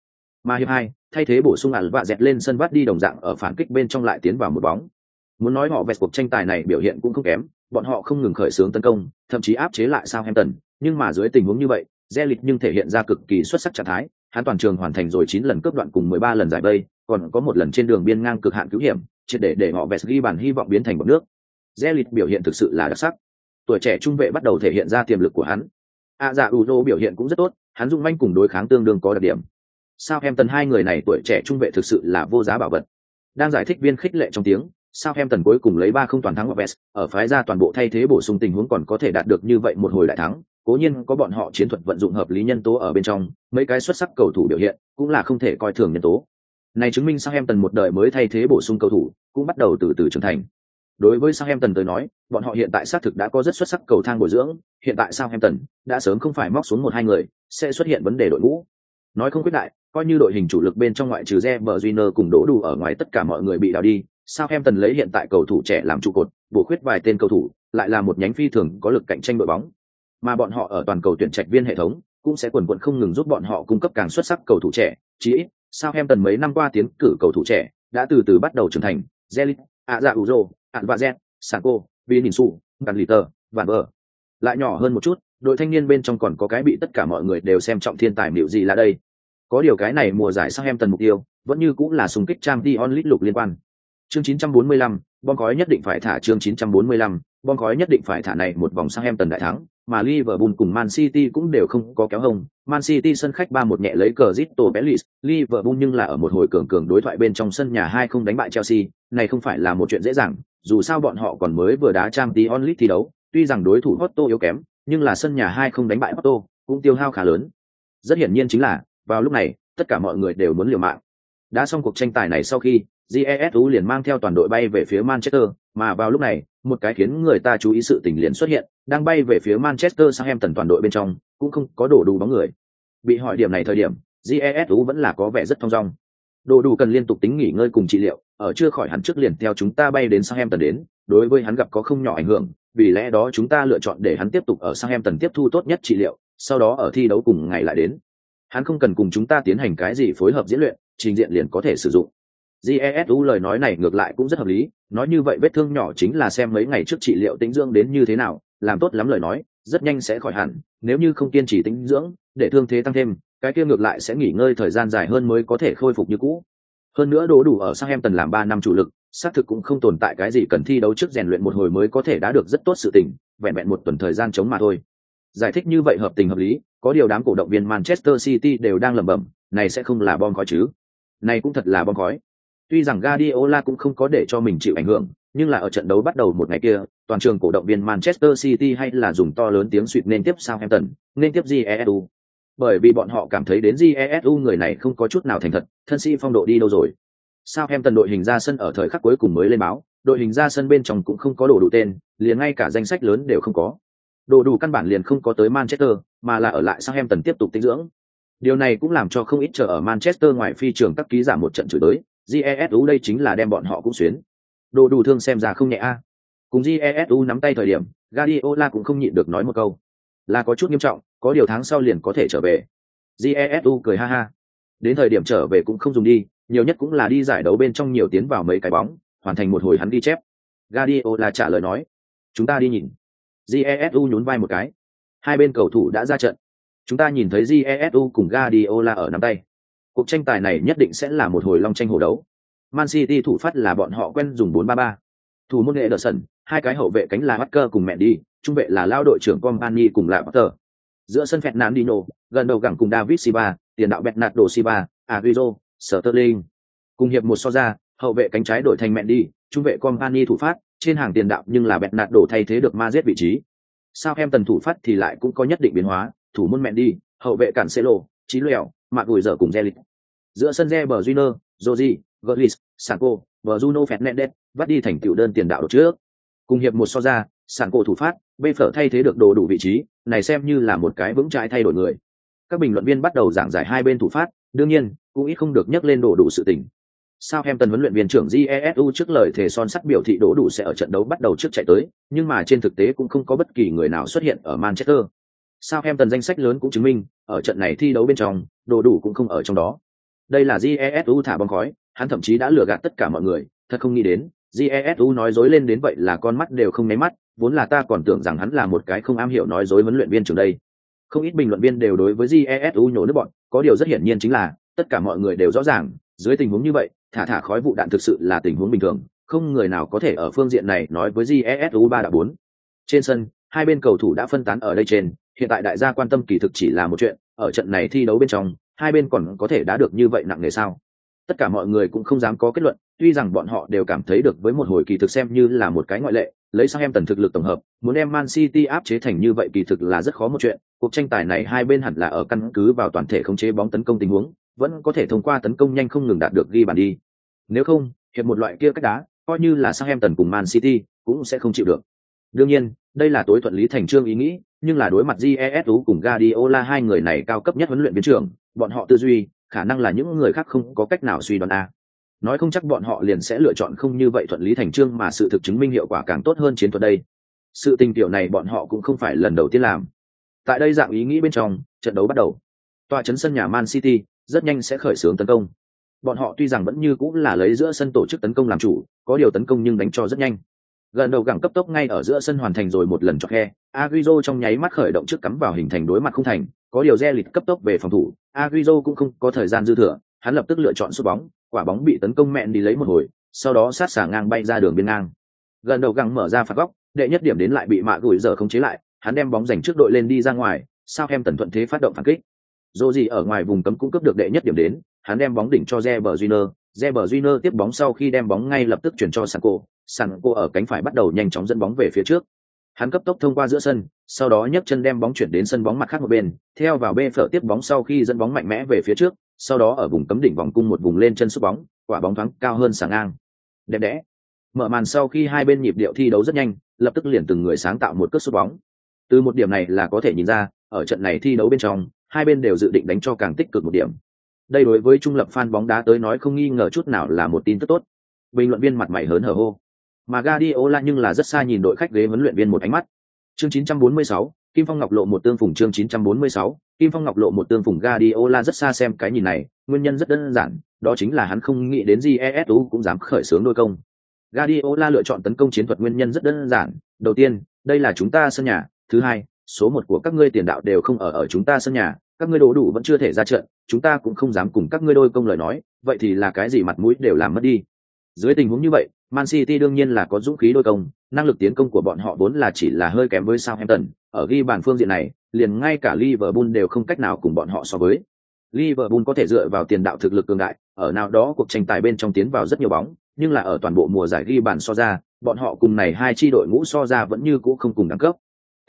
[SPEAKER 1] Mà hiệp 2, thay thế bổ sung ản và dẹt lên sân bắt đi đồng dạng ở phản kích bên trong lại tiến vào một bóng. Muốn nói họ vẹt cuộc tranh tài này biểu hiện cũng không kém, bọn họ không ngừng khởi xướng tấn công, thậm chí áp chế lại Southampton, nhưng mà dưới tình huống như vậy, Zelit nhưng thể hiện ra cực kỳ xuất sắc trạng thái, hắn toàn trường hoàn thành rồi 9 lần cướp đoạn cùng 13 lần giải vây, còn có một lần trên đường biên ngang cực hạn cứu hiểm, triệt để để họ vẹt ghi bàn hy vọng biến thành bọt nước. Zelit biểu hiện thực sự là đặc sắc. Tuổi trẻ trung vệ bắt đầu thể hiện ra tiềm lực của hắn. A dạ Uzo biểu hiện cũng rất tốt, hắn dung manh cùng đối kháng tương đương có đặc điểm. Sao em tần hai người này tuổi trẻ trung vệ thực sự là vô giá bảo vật. Đang giải thích viên khích lệ trong tiếng, Southampton cuối cùng lấy ba không toàn thắng West, ở phái ra toàn bộ thay thế bổ sung tình huống còn có thể đạt được như vậy một hồi đại thắng, cố nhiên có bọn họ chiến thuật vận dụng hợp lý nhân tố ở bên trong, mấy cái xuất sắc cầu thủ biểu hiện, cũng là không thể coi thường nhân tố. Này chứng minh Southampton một đời mới thay thế bổ sung cầu thủ, cũng bắt đầu từ từ trưởng thành. Đối với Southampton tới nói, bọn họ hiện tại xác thực đã có rất xuất sắc cầu thang bồi dưỡng, hiện tại Southampton đã sớm không phải móc xuống một hai người, sẽ xuất hiện vấn đề đội ngũ. Nói không quyết đại, coi như đội hình chủ lực bên trong ngoại trừ Reber Júnior cùng đổ đủ ở ngoài tất cả mọi người bị đào đi, Southampton lấy hiện tại cầu thủ trẻ làm trụ cột, bổ khuyết vài tên cầu thủ, lại là một nhánh phi thường có lực cạnh tranh đội bóng. Mà bọn họ ở toàn cầu tuyển trạch viên hệ thống, cũng sẽ quần quận không ngừng giúp bọn họ cung cấp càng xuất sắc cầu thủ trẻ, chí ít, tần mấy năm qua tiến cử cầu thủ trẻ, đã từ từ bắt đầu trưởng thành, Zelit, Azauzo, Advazet, Sanko, lì tờ, Van vờ Lại nhỏ hơn một chút, đội thanh niên bên trong còn có cái bị tất cả mọi người đều xem trọng thiên tài liệu gì là đây. Có điều cái này mùa giải sang em tần mục tiêu, vẫn như cũng là xung kích trang Dion onlit lục liên quan. Chương 945, bom khói nhất định phải thả chương 945, bom khói nhất định phải thả này một vòng sang em tần đại thắng, mà Liverpool cùng Man City cũng đều không có kéo hông. Man City sân khách 3-1 nhẹ lấy cờ Zito Bellis, Liverpool nhưng là ở một hồi cường cường đối thoại bên trong sân nhà hai không đánh bại Chelsea, này không phải là một chuyện dễ dàng, dù sao bọn họ còn mới vừa đá Champions League thi đấu, tuy rằng đối thủ Otto yếu kém, nhưng là sân nhà hai không đánh bại Otto cũng tiêu hao khá lớn. Rất hiển nhiên chính là, vào lúc này, tất cả mọi người đều muốn liều mạng. Đã xong cuộc tranh tài này sau khi, GESU liền mang theo toàn đội bay về phía manchester mà vào lúc này một cái khiến người ta chú ý sự tình liền xuất hiện đang bay về phía manchester sang em tần toàn đội bên trong, cũng không có đổ đủ bóng người. Bị hỏi điểm này thời điểm jesu vẫn là có vẻ rất thong dong. Đồ đủ cần liên tục tính nghỉ ngơi cùng trị liệu, ở chưa khỏi hẳn trước liền theo chúng ta bay đến sang em tần đến, đối với hắn gặp có không nhỏ ảnh hưởng, vì lẽ đó chúng ta lựa chọn để hắn tiếp tục ở sang em tần tiếp thu tốt nhất trị liệu, sau đó ở thi đấu cùng ngày lại đến. Hắn không cần cùng chúng ta tiến hành cái gì phối hợp diễn luyện, trình diện liền có thể sử dụng. Jesu lời nói này ngược lại cũng rất hợp lý, nói như vậy vết thương nhỏ chính là xem mấy ngày trước trị liệu tính dưỡng đến như thế nào làm tốt lắm lời nói rất nhanh sẽ khỏi hẳn nếu như không kiên trì tĩnh dưỡng để thương thế tăng thêm cái kia ngược lại sẽ nghỉ ngơi thời gian dài hơn mới có thể khôi phục như cũ. Hơn nữa đố đủ ở sang em tần làm ba năm chủ lực xác thực cũng không tồn tại cái gì cần thi đấu trước rèn luyện một hồi mới có thể đã được rất tốt sự tình vẹn vẹn một tuần thời gian chống mà thôi. Giải thích như vậy hợp tình hợp lý có điều đám cổ động viên manchester city đều đang lẩm bẩm này sẽ không là bom khói chứ? Này cũng thật là bom khói. Tuy rằng Guardiola cũng không có để cho mình chịu ảnh hưởng, nhưng là ở trận đấu bắt đầu một ngày kia, toàn trường cổ động viên Manchester City hay là dùng to lớn tiếng suýt nên tiếp Southampton, nên tiếp GESU. Bởi vì bọn họ cảm thấy đến GESU người này không có chút nào thành thật, thân sĩ phong độ đi đâu rồi. Southampton đội hình ra sân ở thời khắc cuối cùng mới lên báo, đội hình ra sân bên trong cũng không có đồ đủ tên, liền ngay cả danh sách lớn đều không có. Đồ đủ căn bản liền không có tới Manchester, mà là ở lại Southampton tiếp tục tinh dưỡng. Điều này cũng làm cho không ít chờ ở Manchester ngoài phi trường các ký giả một trận chửi tới, jesu đây chính là đem bọn họ cũng xuyến đồ đủ thương xem ra không nhẹ a. Cùng jesu nắm tay thời điểm, Guardiola cũng không nhịn được nói một câu. Là có chút nghiêm trọng, có điều tháng sau liền có thể trở về. Jesu cười ha ha. Đến thời điểm trở về cũng không dùng đi, nhiều nhất cũng là đi giải đấu bên trong nhiều tiến vào mấy cái bóng, hoàn thành một hồi hắn đi chép. Guardiola trả lời nói, chúng ta đi nhìn. Jesu nhún vai một cái. Hai bên cầu thủ đã ra trận. Chúng ta nhìn thấy jesu cùng Guardiola ở nắm tay. Cuộc tranh tài này nhất định sẽ là một hồi long tranh hồ đấu man city thủ phát là bọn họ quen dùng 4-3-3. thủ môn nghệ đỡ sần, hai cái hậu vệ cánh là Walker cùng mẹ đi trung vệ là lao đội trưởng company cùng là Potter. giữa sân Fernandinho, gần đầu gẳng cùng David Silva, tiền đạo Bernardo Silva, Agüero, Sterling. Cùng hiệp một so ra, hậu vệ cánh trái đổi thành mẹ đi, trung vệ Company thủ phát, trên hàng tiền đạo nhưng là Bernardo thay thế được Mahrez vị trí. Sao em tần thủ phát thì lại cũng có nhất định biến hóa, thủ môn mẹ đi, hậu vệ cản Celo, trí lẻo, mạc gùi dở cùng Zelit. Giữa sân Reber Junior, Rodri, Gullis, Sanko, và Juno Fernandes vắt đi thành tiểu đơn tiền đạo đột trước. Cùng hiệp một so ra, Sanko thủ phát, bê phở thay thế được đồ đủ vị trí, này xem như là một cái vững trái thay đổi người. Các bình luận viên bắt đầu giảng giải hai bên thủ phát, đương nhiên, cũng ít không được nhắc lên đồ đủ sự tình. Southampton huấn luyện viên trưởng Jesu trước lời thề son sắt biểu thị đổ đủ sẽ ở trận đấu bắt đầu trước chạy tới, nhưng mà trên thực tế cũng không có bất kỳ người nào xuất hiện ở Manchester. Southampton danh sách lớn cũng chứng minh, ở trận này thi đấu bên trong, đồ đủ cũng không ở trong đó. Đây là Jesu thả bóng khói, hắn thậm chí đã lừa gạt tất cả mọi người, thật không nghĩ đến, Jesu nói dối lên đến vậy là con mắt đều không nháy mắt, vốn là ta còn tưởng rằng hắn là một cái không am hiểu nói dối huấn luyện viên trường đây. Không ít bình luận viên đều đối với Jesu nhổ nước bọn, có điều rất hiển nhiên chính là, tất cả mọi người đều rõ ràng, dưới tình huống như vậy, thả thả khói vụ đạn thực sự là tình huống bình thường, không người nào có thể ở phương diện này nói với Jesu ba đã bốn. Trên sân, hai bên cầu thủ đã phân tán ở đây trên, hiện tại đại gia quan tâm kỳ thực chỉ là một chuyện, ở trận này thi đấu bên trong, hai bên còn có thể đã được như vậy nặng nề sao? Tất cả mọi người cũng không dám có kết luận, tuy rằng bọn họ đều cảm thấy được với một hồi kỳ thực xem như là một cái ngoại lệ, lấy sang em tần thực lực tổng hợp, muốn em Man City áp chế thành như vậy kỳ thực là rất khó một chuyện. Cuộc tranh tài này hai bên hẳn là ở căn cứ vào toàn thể khống chế bóng tấn công tình huống, vẫn có thể thông qua tấn công nhanh không ngừng đạt được ghi bàn đi. Nếu không, hiệp một loại kia cách đá, coi như là sang em tần cùng Man City cũng sẽ không chịu được. Đương nhiên, đây là tối thuận lý thành trương ý nghĩ, nhưng là đối mặt Jesu cùng gadiola hai người này cao cấp nhất huấn luyện viên trưởng, bọn họ tư duy, khả năng là những người khác không có cách nào suy đoán a. Nói không chắc bọn họ liền sẽ lựa chọn không như vậy thuận lý thành trương mà sự thực chứng minh hiệu quả càng tốt hơn chiến thuật đây. Sự tình tiểu này bọn họ cũng không phải lần đầu tiên làm. Tại đây dạng ý nghĩ bên trong, trận đấu bắt đầu. Tòa chấn sân nhà Man City rất nhanh sẽ khởi xướng tấn công. Bọn họ tuy rằng vẫn như cũng là lấy giữa sân tổ chức tấn công làm chủ, có điều tấn công nhưng đánh cho rất nhanh gần đầu gẳng cấp tốc ngay ở giữa sân hoàn thành rồi một lần cho khe aguizo trong nháy mắt khởi động trước cắm vào hình thành đối mặt không thành có điều re lịch cấp tốc về phòng thủ Agüero cũng không có thời gian dư thừa hắn lập tức lựa chọn sút bóng quả bóng bị tấn công mẹn đi lấy một hồi sau đó sát xả ngang bay ra đường biên ngang. Gần đầu gẳng mở ra phạt góc đệ nhất điểm đến lại bị mạ gửi giờ không chế lại hắn đem bóng giành trước đội lên đi ra ngoài sao em tần thuận thế phát động phản kích. Dù gì ở ngoài vùng cấm cũng cướp được đệ nhất điểm đến hắn đem bóng đỉnh cho Reber Júnior, Reber Júnior tiếp bóng sau khi đem bóng ngay lập tức chuyển cho Sanko, Sanko ở cánh phải bắt đầu nhanh chóng dẫn bóng về phía trước. Hắn cấp tốc thông qua giữa sân sau đó nhấc chân đem bóng chuyển đến sân bóng mặt khác một bên, theo vào bê phở tiếp bóng sau khi dẫn bóng mạnh mẽ về phía trước, sau đó ở vùng cấm đỉnh vòng cung một vùng lên chân sút bóng, quả bóng thoáng cao hơn sáng ngang. Đẹp đẽ. Mở màn sau khi hai bên nhịp điệu thi đấu rất nhanh, lập tức liền từng người sáng tạo một cước sút bóng. Từ một điểm này là có thể nhìn ra, ở trận này thi đấu bên trong, hai bên đều dự định đánh cho càng tích cực một điểm. Đây đối với trung lập fan bóng đá tới nói không nghi ngờ chút nào là một tin tức tốt. Bình luận viên mặt mày hớn hở hô. Mà Guardiola nhưng là rất xa nhìn đội khách ghế huấn luyện viên một ánh mắt. Chương 946, Kim Phong Ngọc lộ một tương phùng chương 946, Kim Phong Ngọc lộ một tương phùng Guardiola rất xa xem cái nhìn này, nguyên nhân rất đơn giản, đó chính là hắn không nghĩ đến GESU cũng dám khởi xướng đôi công. Guardiola lựa chọn tấn công chiến thuật nguyên nhân rất đơn giản, đầu tiên, đây là chúng ta sân nhà, thứ hai, số một của các ngươi tiền đạo đều không ở ở chúng ta sân nhà, các ngươi đổ đủ vẫn chưa thể ra trận, chúng ta cũng không dám cùng các ngươi đôi công lời nói, vậy thì là cái gì mặt mũi đều làm mất đi. Dưới tình huống như vậy, Man City đương nhiên là có dũng khí đôi công, năng lực tiến công của bọn họ vốn là chỉ là hơi kém với Southampton, ở ghi bàn phương diện này, liền ngay cả Liverpool đều không cách nào cùng bọn họ so với. Liverpool có thể dựa vào tiền đạo thực lực cường đại, ở nào đó cuộc tranh tài bên trong tiến vào rất nhiều bóng, nhưng là ở toàn bộ mùa giải ghi bàn so ra, bọn họ cùng này hai chi đội ngũ so ra vẫn như cũ không cùng đẳng cấp.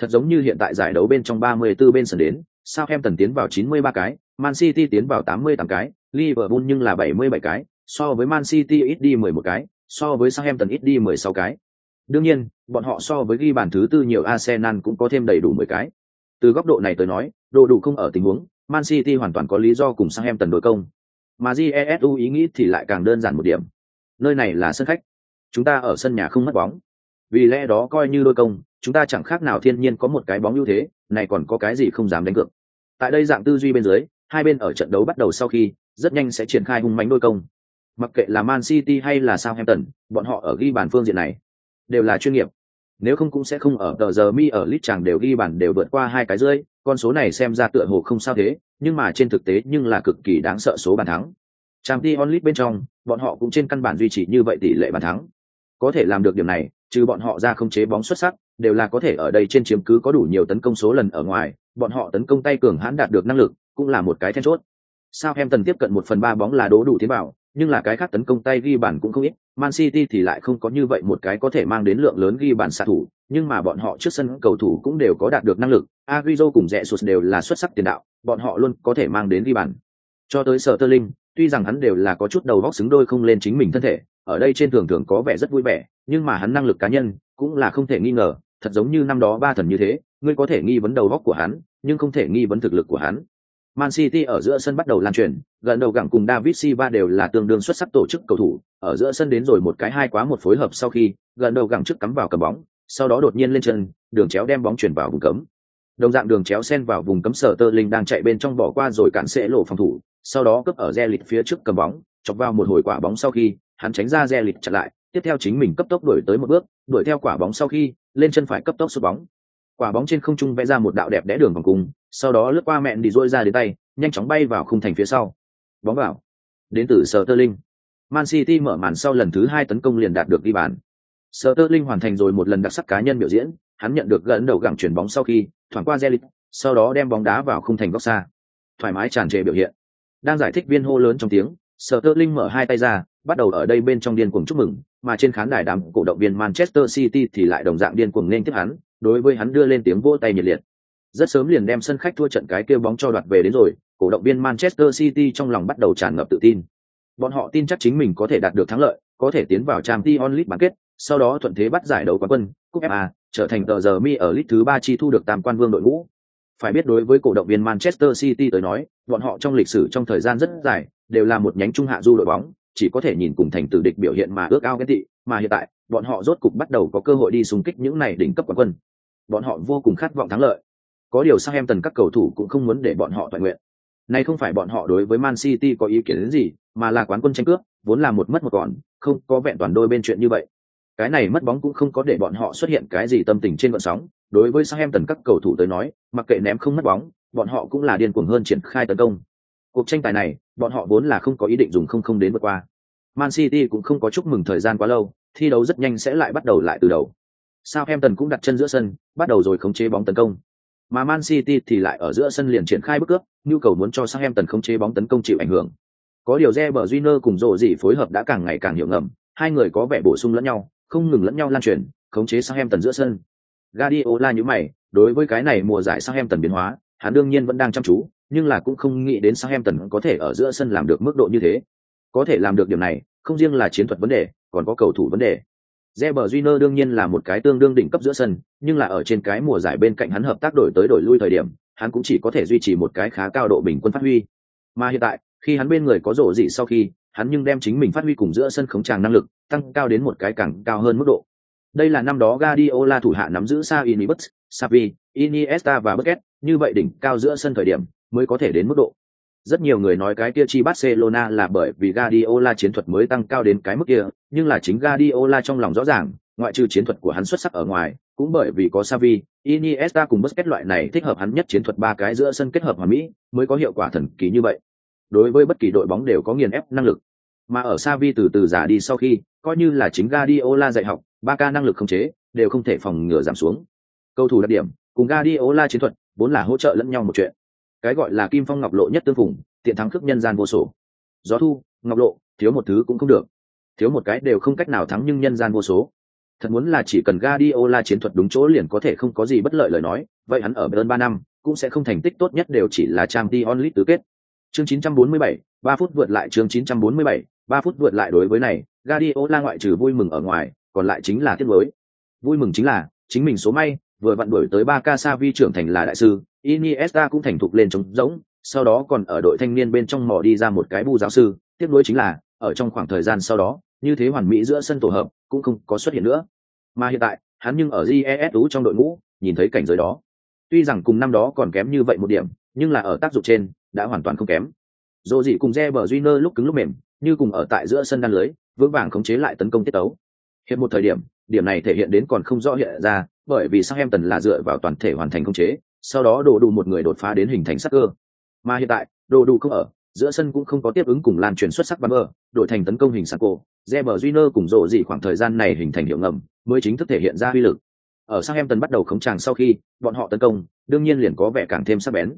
[SPEAKER 1] Thật giống như hiện tại giải đấu bên trong 34 bên sân đến, Southampton tiến vào 93 cái, Man City tiến vào 88 cái, Liverpool nhưng là 77 cái, so với Man City ít đi 11 cái, so với Southampton ít đi 16 cái. Đương nhiên, bọn họ so với ghi bàn thứ tư nhiều Arsenal cũng có thêm đầy đủ 10 cái. Từ góc độ này tới nói, đồ đủ không ở tình huống, Man City hoàn toàn có lý do cùng Southampton đối công. Mà GESU ý nghĩ thì lại càng đơn giản một điểm. Nơi này là sân khách, chúng ta ở sân nhà không mất bóng. Vì lẽ đó coi như đôi công, chúng ta chẳng khác nào thiên nhiên có một cái bóng ưu thế, này còn có cái gì không dám đánh cược. Tại đây dạng tư duy bên dưới, hai bên ở trận đấu bắt đầu sau khi, rất nhanh sẽ triển khai hung mãnh đôi công. Mặc kệ là Man City hay là Southampton, bọn họ ở ghi bàn phương diện này đều là chuyên nghiệp. Nếu không cũng sẽ không ở tờ giờ mi ở lít chàng đều ghi bàn đều vượt qua hai cái rơi, con số này xem ra tựa hồ không sao thế, nhưng mà trên thực tế nhưng là cực kỳ đáng sợ số bàn thắng. Champions League bên trong, bọn họ cũng trên căn bản duy trì như vậy tỷ lệ bàn thắng. Có thể làm được điểm này, trừ bọn họ ra không chế bóng xuất sắc, đều là có thể ở đây trên chiếm cứ có đủ nhiều tấn công số lần ở ngoài, bọn họ tấn công tay cường hãn đạt được năng lực, cũng là một cái then chốt. Sao em tần tiếp cận một phần ba bóng là đố đủ tiến bảo, nhưng là cái khác tấn công tay ghi bàn cũng không ít. Man City thì lại không có như vậy một cái có thể mang đến lượng lớn ghi bàn xạ thủ, nhưng mà bọn họ trước sân cầu thủ cũng đều có đạt được năng lực. Agüero cùng Jesus đều là xuất sắc tiền đạo, bọn họ luôn có thể mang đến ghi bàn. Cho tới Sterling, tuy rằng hắn đều là có chút đầu óc xứng đôi không lên chính mình thân thể, ở đây trên thường thường có vẻ rất vui vẻ, nhưng mà hắn năng lực cá nhân cũng là không thể nghi ngờ, thật giống như năm đó ba thần như thế, ngươi có thể nghi vấn đầu óc của hắn, nhưng không thể nghi vấn thực lực của hắn. Man City ở giữa sân bắt đầu lan truyền, gần đầu gẳng cùng David Silva đều là tương đương xuất sắc tổ chức cầu thủ, ở giữa sân đến rồi một cái hai quá một phối hợp sau khi, gần đầu gẳng trước cắm vào cầm bóng, sau đó đột nhiên lên chân, đường chéo đem bóng chuyển vào vùng cấm. Đồng dạng đường chéo xen vào vùng cấm sở tơ linh đang chạy bên trong bỏ qua rồi cản sẽ lộ phòng thủ, sau đó cướp ở Zelit phía trước cầm bóng, chọc vào một hồi quả bóng sau khi, hắn tránh ra Zelit chặn lại, tiếp theo chính mình cấp tốc đuổi tới một bước, đuổi theo quả bóng sau khi, lên chân phải cấp tốc sút bóng. Quả bóng trên không trung vẽ ra một đạo đẹp đẽ đường vòng cung, sau đó lướt qua mẹn đi dội ra đến tay, nhanh chóng bay vào khung thành phía sau. Bóng vào. Đến từ sở tơ linh. Man City mở màn sau lần thứ hai tấn công liền đạt được ghi bàn. Sở tơ linh hoàn thành rồi một lần đặc sắc cá nhân biểu diễn, hắn nhận được gần đầu gẳng chuyển bóng sau khi thoảng qua Zelit, sau đó đem bóng đá vào khung thành góc xa. Thoải mái tràn trề biểu hiện. Đang giải thích viên hô lớn trong tiếng, Sở Tơ Linh mở hai tay ra, bắt đầu ở đây bên trong điên cuồng chúc mừng, mà trên khán đài đám cổ động viên Manchester City thì lại đồng dạng điên cuồng nên tiếp hắn, đối với hắn đưa lên tiếng vỗ tay nhiệt liệt. Rất sớm liền đem sân khách thua trận cái kêu bóng cho đoạt về đến rồi, cổ động viên Manchester City trong lòng bắt đầu tràn ngập tự tin. Bọn họ tin chắc chính mình có thể đạt được thắng lợi, có thể tiến vào Champions League bán kết, sau đó thuận thế bắt giải đấu quán quân, cúp FA, trở thành tờ giờ mi ở lít thứ ba chi thu được tam quan vương đội ngũ. Phải biết đối với cổ động viên Manchester City tới nói, bọn họ trong lịch sử trong thời gian rất dài, đều là một nhánh trung hạ du đội bóng, chỉ có thể nhìn cùng thành tử địch biểu hiện mà ước ao ghen tị, mà hiện tại, bọn họ rốt cục bắt đầu có cơ hội đi xung kích những này đỉnh cấp quán quân. Bọn họ vô cùng khát vọng thắng lợi. Có điều Southampton các cầu thủ cũng không muốn để bọn họ toàn nguyện. Này không phải bọn họ đối với Man City có ý kiến đến gì, mà là quán quân tranh cướp, vốn là một mất một còn, không có vẹn toàn đôi bên chuyện như vậy. Cái này mất bóng cũng không có để bọn họ xuất hiện cái gì tâm tình trên vận sóng, đối với Southampton các cầu thủ tới nói, mặc kệ ném không mất bóng, bọn họ cũng là điên cuồng hơn triển khai tấn công. Cuộc tranh tài này, bọn họ vốn là không có ý định dùng không không đến vượt qua. Man City cũng không có chúc mừng thời gian quá lâu, thi đấu rất nhanh sẽ lại bắt đầu lại từ đầu. Southampton cũng đặt chân giữa sân, bắt đầu rồi khống chế bóng tấn công. Mà Man City thì lại ở giữa sân liền triển khai bước cướp, nhu cầu muốn cho Southampton không chế bóng tấn công chịu ảnh hưởng. Có điều Reber Júnior cùng Rồ gì phối hợp đã càng ngày càng hiểu ngầm, hai người có vẻ bổ sung lẫn nhau, không ngừng lẫn nhau lan truyền, khống chế Southampton giữa sân. Guardiola như mày, đối với cái này mùa giải Southampton biến hóa, hắn đương nhiên vẫn đang chăm chú, nhưng là cũng không nghĩ đến Southampton có thể ở giữa sân làm được mức độ như thế. Có thể làm được điểm này, không riêng là chiến thuật vấn đề, còn có cầu thủ vấn đề. Reber Júnior đương nhiên là một cái tương đương đỉnh cấp giữa sân, nhưng là ở trên cái mùa giải bên cạnh hắn hợp tác đổi tới đổi lui thời điểm, hắn cũng chỉ có thể duy trì một cái khá cao độ bình quân phát huy. Mà hiện tại, khi hắn bên người có rổ gì sau khi, hắn nhưng đem chính mình phát huy cùng giữa sân khống tràng năng lực, tăng cao đến một cái càng cao hơn mức độ. Đây là năm đó Guardiola thủ hạ nắm giữ Sa Inibus, Xavi, Iniesta và Busquets, như vậy đỉnh cao giữa sân thời điểm mới có thể đến mức độ. Rất nhiều người nói cái kia chi Barcelona là bởi vì Guardiola chiến thuật mới tăng cao đến cái mức kia, nhưng là chính Guardiola trong lòng rõ ràng, ngoại trừ chiến thuật của hắn xuất sắc ở ngoài, cũng bởi vì có Xavi, Iniesta cùng Busquets loại này thích hợp hắn nhất chiến thuật ba cái giữa sân kết hợp hoàn mỹ, mới có hiệu quả thần kỳ như vậy. Đối với bất kỳ đội bóng đều có nghiền ép năng lực. Mà ở Xavi từ từ giả đi sau khi, coi như là chính Guardiola dạy học, ba ca năng lực không chế, đều không thể phòng ngừa giảm xuống. Cầu thủ đặc điểm, cùng Guardiola chiến thuật, vốn là hỗ trợ lẫn nhau một chuyện. Cái gọi là kim phong ngọc lộ nhất tương phùng, tiện thắng khước nhân gian vô số. Gió thu, ngọc lộ, thiếu một thứ cũng không được. Thiếu một cái đều không cách nào thắng nhưng nhân gian vô số. Thật muốn là chỉ cần Guardiola chiến thuật đúng chỗ liền có thể không có gì bất lợi lời nói, vậy hắn ở Bayern ba năm cũng sẽ không thành tích tốt nhất đều chỉ là trang Champions League tứ kết. Chương 947, 3 phút vượt lại chương 947, 3 phút vượt lại đối với này, Guardiola ngoại trừ vui mừng ở ngoài, còn lại chính là tiếc nuối. Vui mừng chính là, chính mình số may, vừa vặn đuổi tới ba ca Savi trưởng thành là đại sư, Iniesta cũng thành thục lên trống rỗng, sau đó còn ở đội thanh niên bên trong mò đi ra một cái bu giáo sư, tiếc nuối chính là, ở trong khoảng thời gian sau đó, như thế hoàn mỹ giữa sân tổ hợp cũng không có xuất hiện nữa. Mà hiện tại, hắn nhưng ở GESU trong đội ngũ, nhìn thấy cảnh giới đó. Tuy rằng cùng năm đó còn kém như vậy một điểm, nhưng là ở tác dụng trên, đã hoàn toàn không kém. Dù gì cùng Reber Júnior lúc cứng lúc mềm, như cùng ở tại giữa sân đan lưới, vững vàng khống chế lại tấn công tiết tấu. Hiện một thời điểm, điểm này thể hiện đến còn không rõ hiện ra, bởi vì Southampton là dựa vào toàn thể hoàn thành khống chế, sau đó đổ đủ một người đột phá đến hình thành sắc cơ. Mà hiện tại, đồ đủ không ở, giữa sân cũng không có tiếp ứng cùng lan truyền xuất sắc bắn ở đổi thành tấn công hình sạc cổ, Reber Júnior cùng rộ dị khoảng thời gian này hình thành hiệu ngầm, mới chính thức thể hiện ra uy lực. Ở sang em tần bắt đầu khống tràng sau khi, bọn họ tấn công, đương nhiên liền có vẻ càng thêm sắc bén.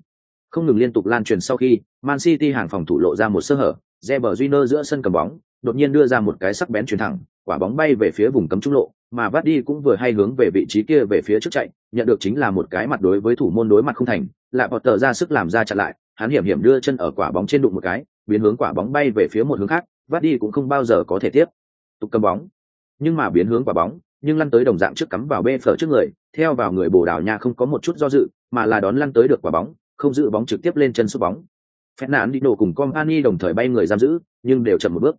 [SPEAKER 1] Không ngừng liên tục lan truyền sau khi, Man City hàng phòng thủ lộ ra một sơ hở, Reber Júnior giữa sân cầm bóng, đột nhiên đưa ra một cái sắc bén chuyển thẳng, quả bóng bay về phía vùng cấm trung lộ, mà Vardy cũng vừa hay hướng về vị trí kia về phía trước chạy, nhận được chính là một cái mặt đối với thủ môn đối mặt không thành, lại Potter ra sức làm ra chặn lại, hắn hiểm hiểm đưa chân ở quả bóng trên đụng một cái, biến hướng quả bóng bay về phía một hướng khác, Vardy cũng không bao giờ có thể tiếp tục cầm bóng. Nhưng mà biến hướng quả bóng, nhưng lăn tới đồng dạng trước cắm vào bê phở trước người, theo vào người Bồ Đào Nha không có một chút do dự, mà là đón lăn tới được quả bóng, không giữ bóng trực tiếp lên chân sút bóng. Fernandinho cùng Company đồng thời bay người giam giữ, nhưng đều chậm một bước.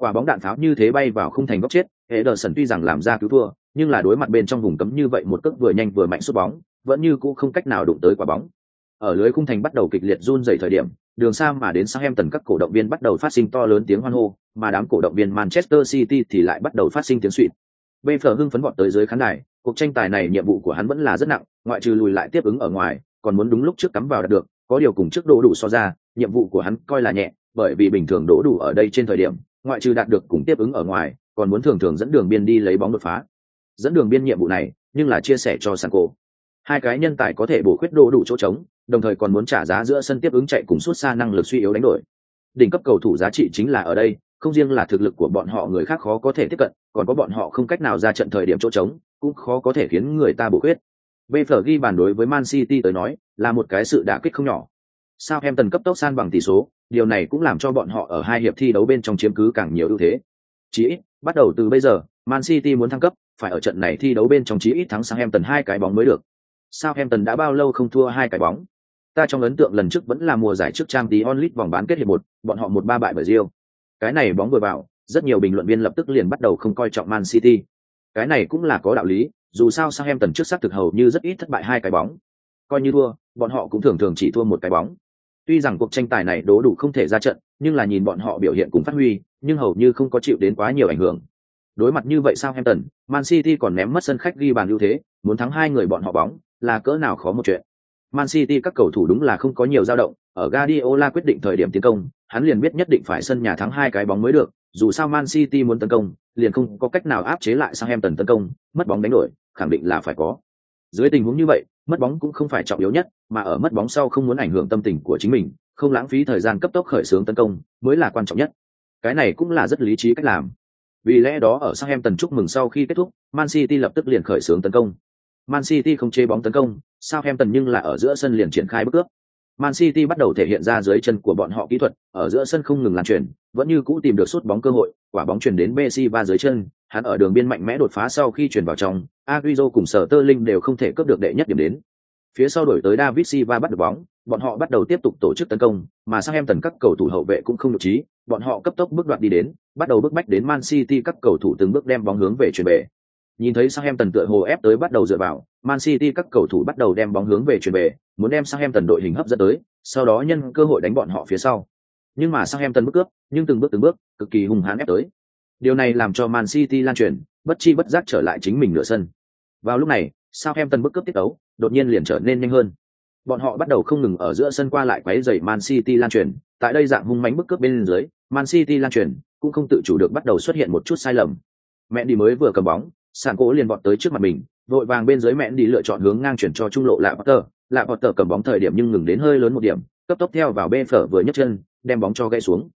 [SPEAKER 1] Quả bóng đạn pháo như thế bay vào khung thành góc chết, Ederson tuy rằng làm ra cứu thua, nhưng là đối mặt bên trong vùng cấm như vậy một cước vừa nhanh vừa mạnh sút bóng, vẫn như cũ không cách nào đụng tới quả bóng. Ở lưới khung thành bắt đầu kịch liệt run rẩy thời điểm, đường xa mà đến sang em tần các cổ động viên bắt đầu phát sinh to lớn tiếng hoan hô, mà đám cổ động viên Manchester City thì lại bắt đầu phát sinh tiếng xuýt. Bayern hưng phấn vọt tới dưới khán đài, cuộc tranh tài này nhiệm vụ của hắn vẫn là rất nặng, ngoại trừ lùi lại tiếp ứng ở ngoài, còn muốn đúng lúc trước cắm vào đạt được, có điều cùng trước đỗ đủ so ra, nhiệm vụ của hắn coi là nhẹ, bởi vì bình thường đỗ đủ ở đây trên thời điểm, ngoại trừ đạt được cùng tiếp ứng ở ngoài, còn muốn thường thường dẫn đường biên đi lấy bóng đột phá. Dẫn đường biên nhiệm vụ này, nhưng là chia sẻ cho Sanko. Hai cái nhân tài có thể bổ khuyết đồ đủ chỗ trống, đồng thời còn muốn trả giá giữa sân tiếp ứng chạy cùng suốt xa năng lực suy yếu đánh đổi. Đỉnh cấp cầu thủ giá trị chính là ở đây, không riêng là thực lực của bọn họ người khác khó có thể tiếp cận, còn có bọn họ không cách nào ra trận thời điểm chỗ trống, cũng khó có thể khiến người ta bổ khuyết. BF ghi bàn đối với Man City tới nói, là một cái sự đả kích không nhỏ. Southampton cấp tốc san bằng tỷ số, điều này cũng làm cho bọn họ ở hai hiệp thi đấu bên trong chiếm cứ càng nhiều ưu thế. Chỉ ít, bắt đầu từ bây giờ, Man City muốn thăng cấp, phải ở trận này thi đấu bên trong chí ít thắng Southampton hai cái bóng mới được. Southampton đã bao lâu không thua hai cái bóng? Ta trong ấn tượng lần trước vẫn là mùa giải trước Champions League vòng bán kết hiệp một, bọn họ một ba bại bởi Real. Cái này bóng vừa vào, rất nhiều bình luận viên lập tức liền bắt đầu không coi trọng Man City. Cái này cũng là có đạo lý, dù sao Southampton trước sát thực hầu như rất ít thất bại hai cái bóng. Coi như thua, bọn họ cũng thường thường chỉ thua một cái bóng. Tuy rằng cuộc tranh tài này đố đủ không thể ra trận, nhưng là nhìn bọn họ biểu hiện cùng phát huy, nhưng hầu như không có chịu đến quá nhiều ảnh hưởng. Đối mặt như vậy Southampton, Man City còn ném mất sân khách ghi bàn ưu thế, muốn thắng hai người bọn họ bóng, là cỡ nào khó một chuyện. Man City các cầu thủ đúng là không có nhiều dao động, ở Guardiola quyết định thời điểm tiến công, hắn liền biết nhất định phải sân nhà thắng hai cái bóng mới được, dù sao Man City muốn tấn công, liền không có cách nào áp chế lại Southampton tấn công, mất bóng đánh đổi, khẳng định là phải có. Dưới tình huống như vậy, mất bóng cũng không phải trọng yếu nhất, mà ở mất bóng sau không muốn ảnh hưởng tâm tình của chính mình, không lãng phí thời gian cấp tốc khởi xướng tấn công, mới là quan trọng nhất. Cái này cũng là rất lý trí cách làm. Vì lẽ đó ở Southampton chúc mừng sau khi kết thúc, Man City lập tức liền khởi xướng tấn công. Man City không chế bóng tấn công, Southampton nhưng là ở giữa sân liền triển khai bước cướp. Man City bắt đầu thể hiện ra dưới chân của bọn họ kỹ thuật, ở giữa sân không ngừng lan truyền, vẫn như cũ tìm được sút bóng cơ hội, quả bóng chuyển đến Messi và dưới chân, hắn ở đường biên mạnh mẽ đột phá sau khi chuyển vào trong, Agüero cùng Sở Tơ Linh đều không thể cướp được đệ nhất điểm đến. Phía sau đổi tới David Silva bắt được bóng, bọn họ bắt đầu tiếp tục tổ chức tấn công, mà Southampton các cầu thủ hậu vệ cũng không được trí, bọn họ cấp tốc bước đoạn đi đến, bắt đầu bước bách đến Man City các cầu thủ từng bước đem bóng hướng về chuyển về. Nhìn thấy Southampton tựa hồ ép tới bắt đầu dựa vào, Man City các cầu thủ bắt đầu đem bóng hướng về chuyển về, muốn đem Southampton đội hình hấp dẫn tới, sau đó nhân cơ hội đánh bọn họ phía sau. Nhưng mà Southampton bước cướp, nhưng từng bước từng bước, cực kỳ hung hãn ép tới. Điều này làm cho Man City lan truyền, bất chi bất giác trở lại chính mình nửa sân. Vào lúc này, Southampton bước cướp tiết đấu, đột nhiên liền trở nên nhanh hơn. Bọn họ bắt đầu không ngừng ở giữa sân qua lại quấy rầy Man City lan truyền, tại đây dạng hung mãnh bức cướp bên dưới, Man City lan truyền, cũng không tự chủ được bắt đầu xuất hiện một chút sai lầm. Mẹ đi mới vừa cầm bóng, sàn cỗ liền vọt tới trước mặt mình, vội vàng bên dưới mẹ đi lựa chọn hướng ngang chuyển cho trung lộ lạ Potter, lạ Potter cầm bóng thời điểm nhưng ngừng đến hơi lớn một điểm, cấp tốc theo vào bên phở vừa nhấc chân, đem bóng cho gãy xuống.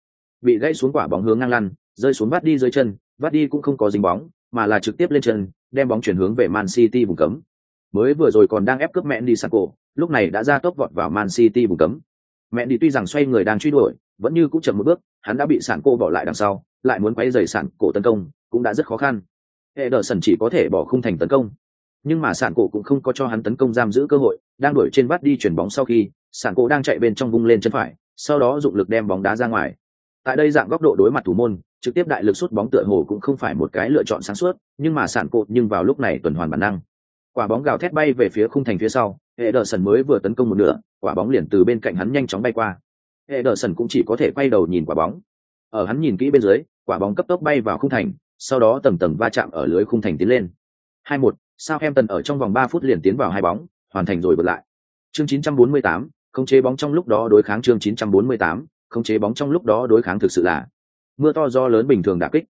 [SPEAKER 1] Bị gãy xuống quả bóng hướng ngang lăn, rơi xuống vắt đi dưới chân, vắt đi cũng không có dính bóng, mà là trực tiếp lên chân, đem bóng chuyển hướng về Man City vùng cấm. Mới vừa rồi còn đang ép cướp mẹ đi sạc cổ, lúc này đã ra tốc vọt vào Man City vùng cấm. Mẹ đi tuy rằng xoay người đang truy đuổi, vẫn như cũng chậm một bước, hắn đã bị sản cô bỏ lại đằng sau, lại muốn quấy rầy sản cổ tấn công, cũng đã rất khó khăn. Ederson chỉ có thể bỏ khung thành tấn công. Nhưng mà sản cổ cũng không có cho hắn tấn công giam giữ cơ hội, đang đuổi trên vắt đi chuyển bóng sau khi, sản cổ đang chạy bên trong vung lên chân phải, sau đó dụng lực đem bóng đá ra ngoài. Tại đây dạng góc độ đối mặt thủ môn, trực tiếp đại lực sút bóng tựa hồ cũng không phải một cái lựa chọn sáng suốt, nhưng mà sản cột nhưng vào lúc này tuần hoàn bản năng. Quả bóng gào thét bay về phía khung thành phía sau, Ederson mới vừa tấn công một nửa, quả bóng liền từ bên cạnh hắn nhanh chóng bay qua. Ederson cũng chỉ có thể quay đầu nhìn quả bóng. Ở hắn nhìn kỹ bên dưới, quả bóng cấp tốc bay vào khung thành, sau đó tầng tầng va chạm ở lưới khung thành tiến lên. 2-1, Southampton ở trong vòng 3 phút liền tiến vào hai bóng, hoàn thành rồi vượt lại. Chương 948, không chế bóng trong lúc đó đối kháng chương 948, không chế bóng trong lúc đó đối kháng thực sự là mưa to do lớn bình thường đả kích.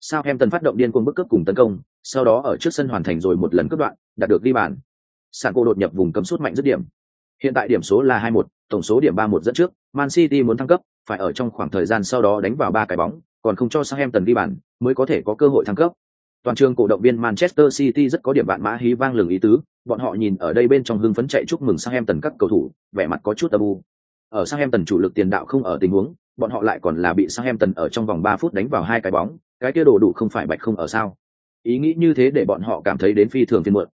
[SPEAKER 1] Southampton phát động điên cuồng bức cướp cùng tấn công, sau đó ở trước sân hoàn thành rồi một lần cướp đoạn, đạt được đi bàn. Sàn cô đột nhập vùng cấm sút mạnh dứt điểm. Hiện tại điểm số là 2-1, tổng số điểm 3-1 dẫn trước, Man City muốn thăng cấp, phải ở trong khoảng thời gian sau đó đánh vào ba cái bóng, còn không cho Southampton đi bàn, mới có thể có cơ hội thăng cấp. Toàn trường cổ động viên Manchester City rất có điểm bạn mã hí vang lừng ý tứ, bọn họ nhìn ở đây bên trong hưng phấn chạy chúc mừng Southampton các cầu thủ, vẻ mặt có chút ở sang Ở Southampton chủ lực tiền đạo không ở tình huống, bọn họ lại còn là bị Southampton ở trong vòng 3 phút đánh vào hai cái bóng, cái kia đồ đủ không phải bạch không ở sao? Ý nghĩ như thế để bọn họ cảm thấy đến phi thường phiền muộn.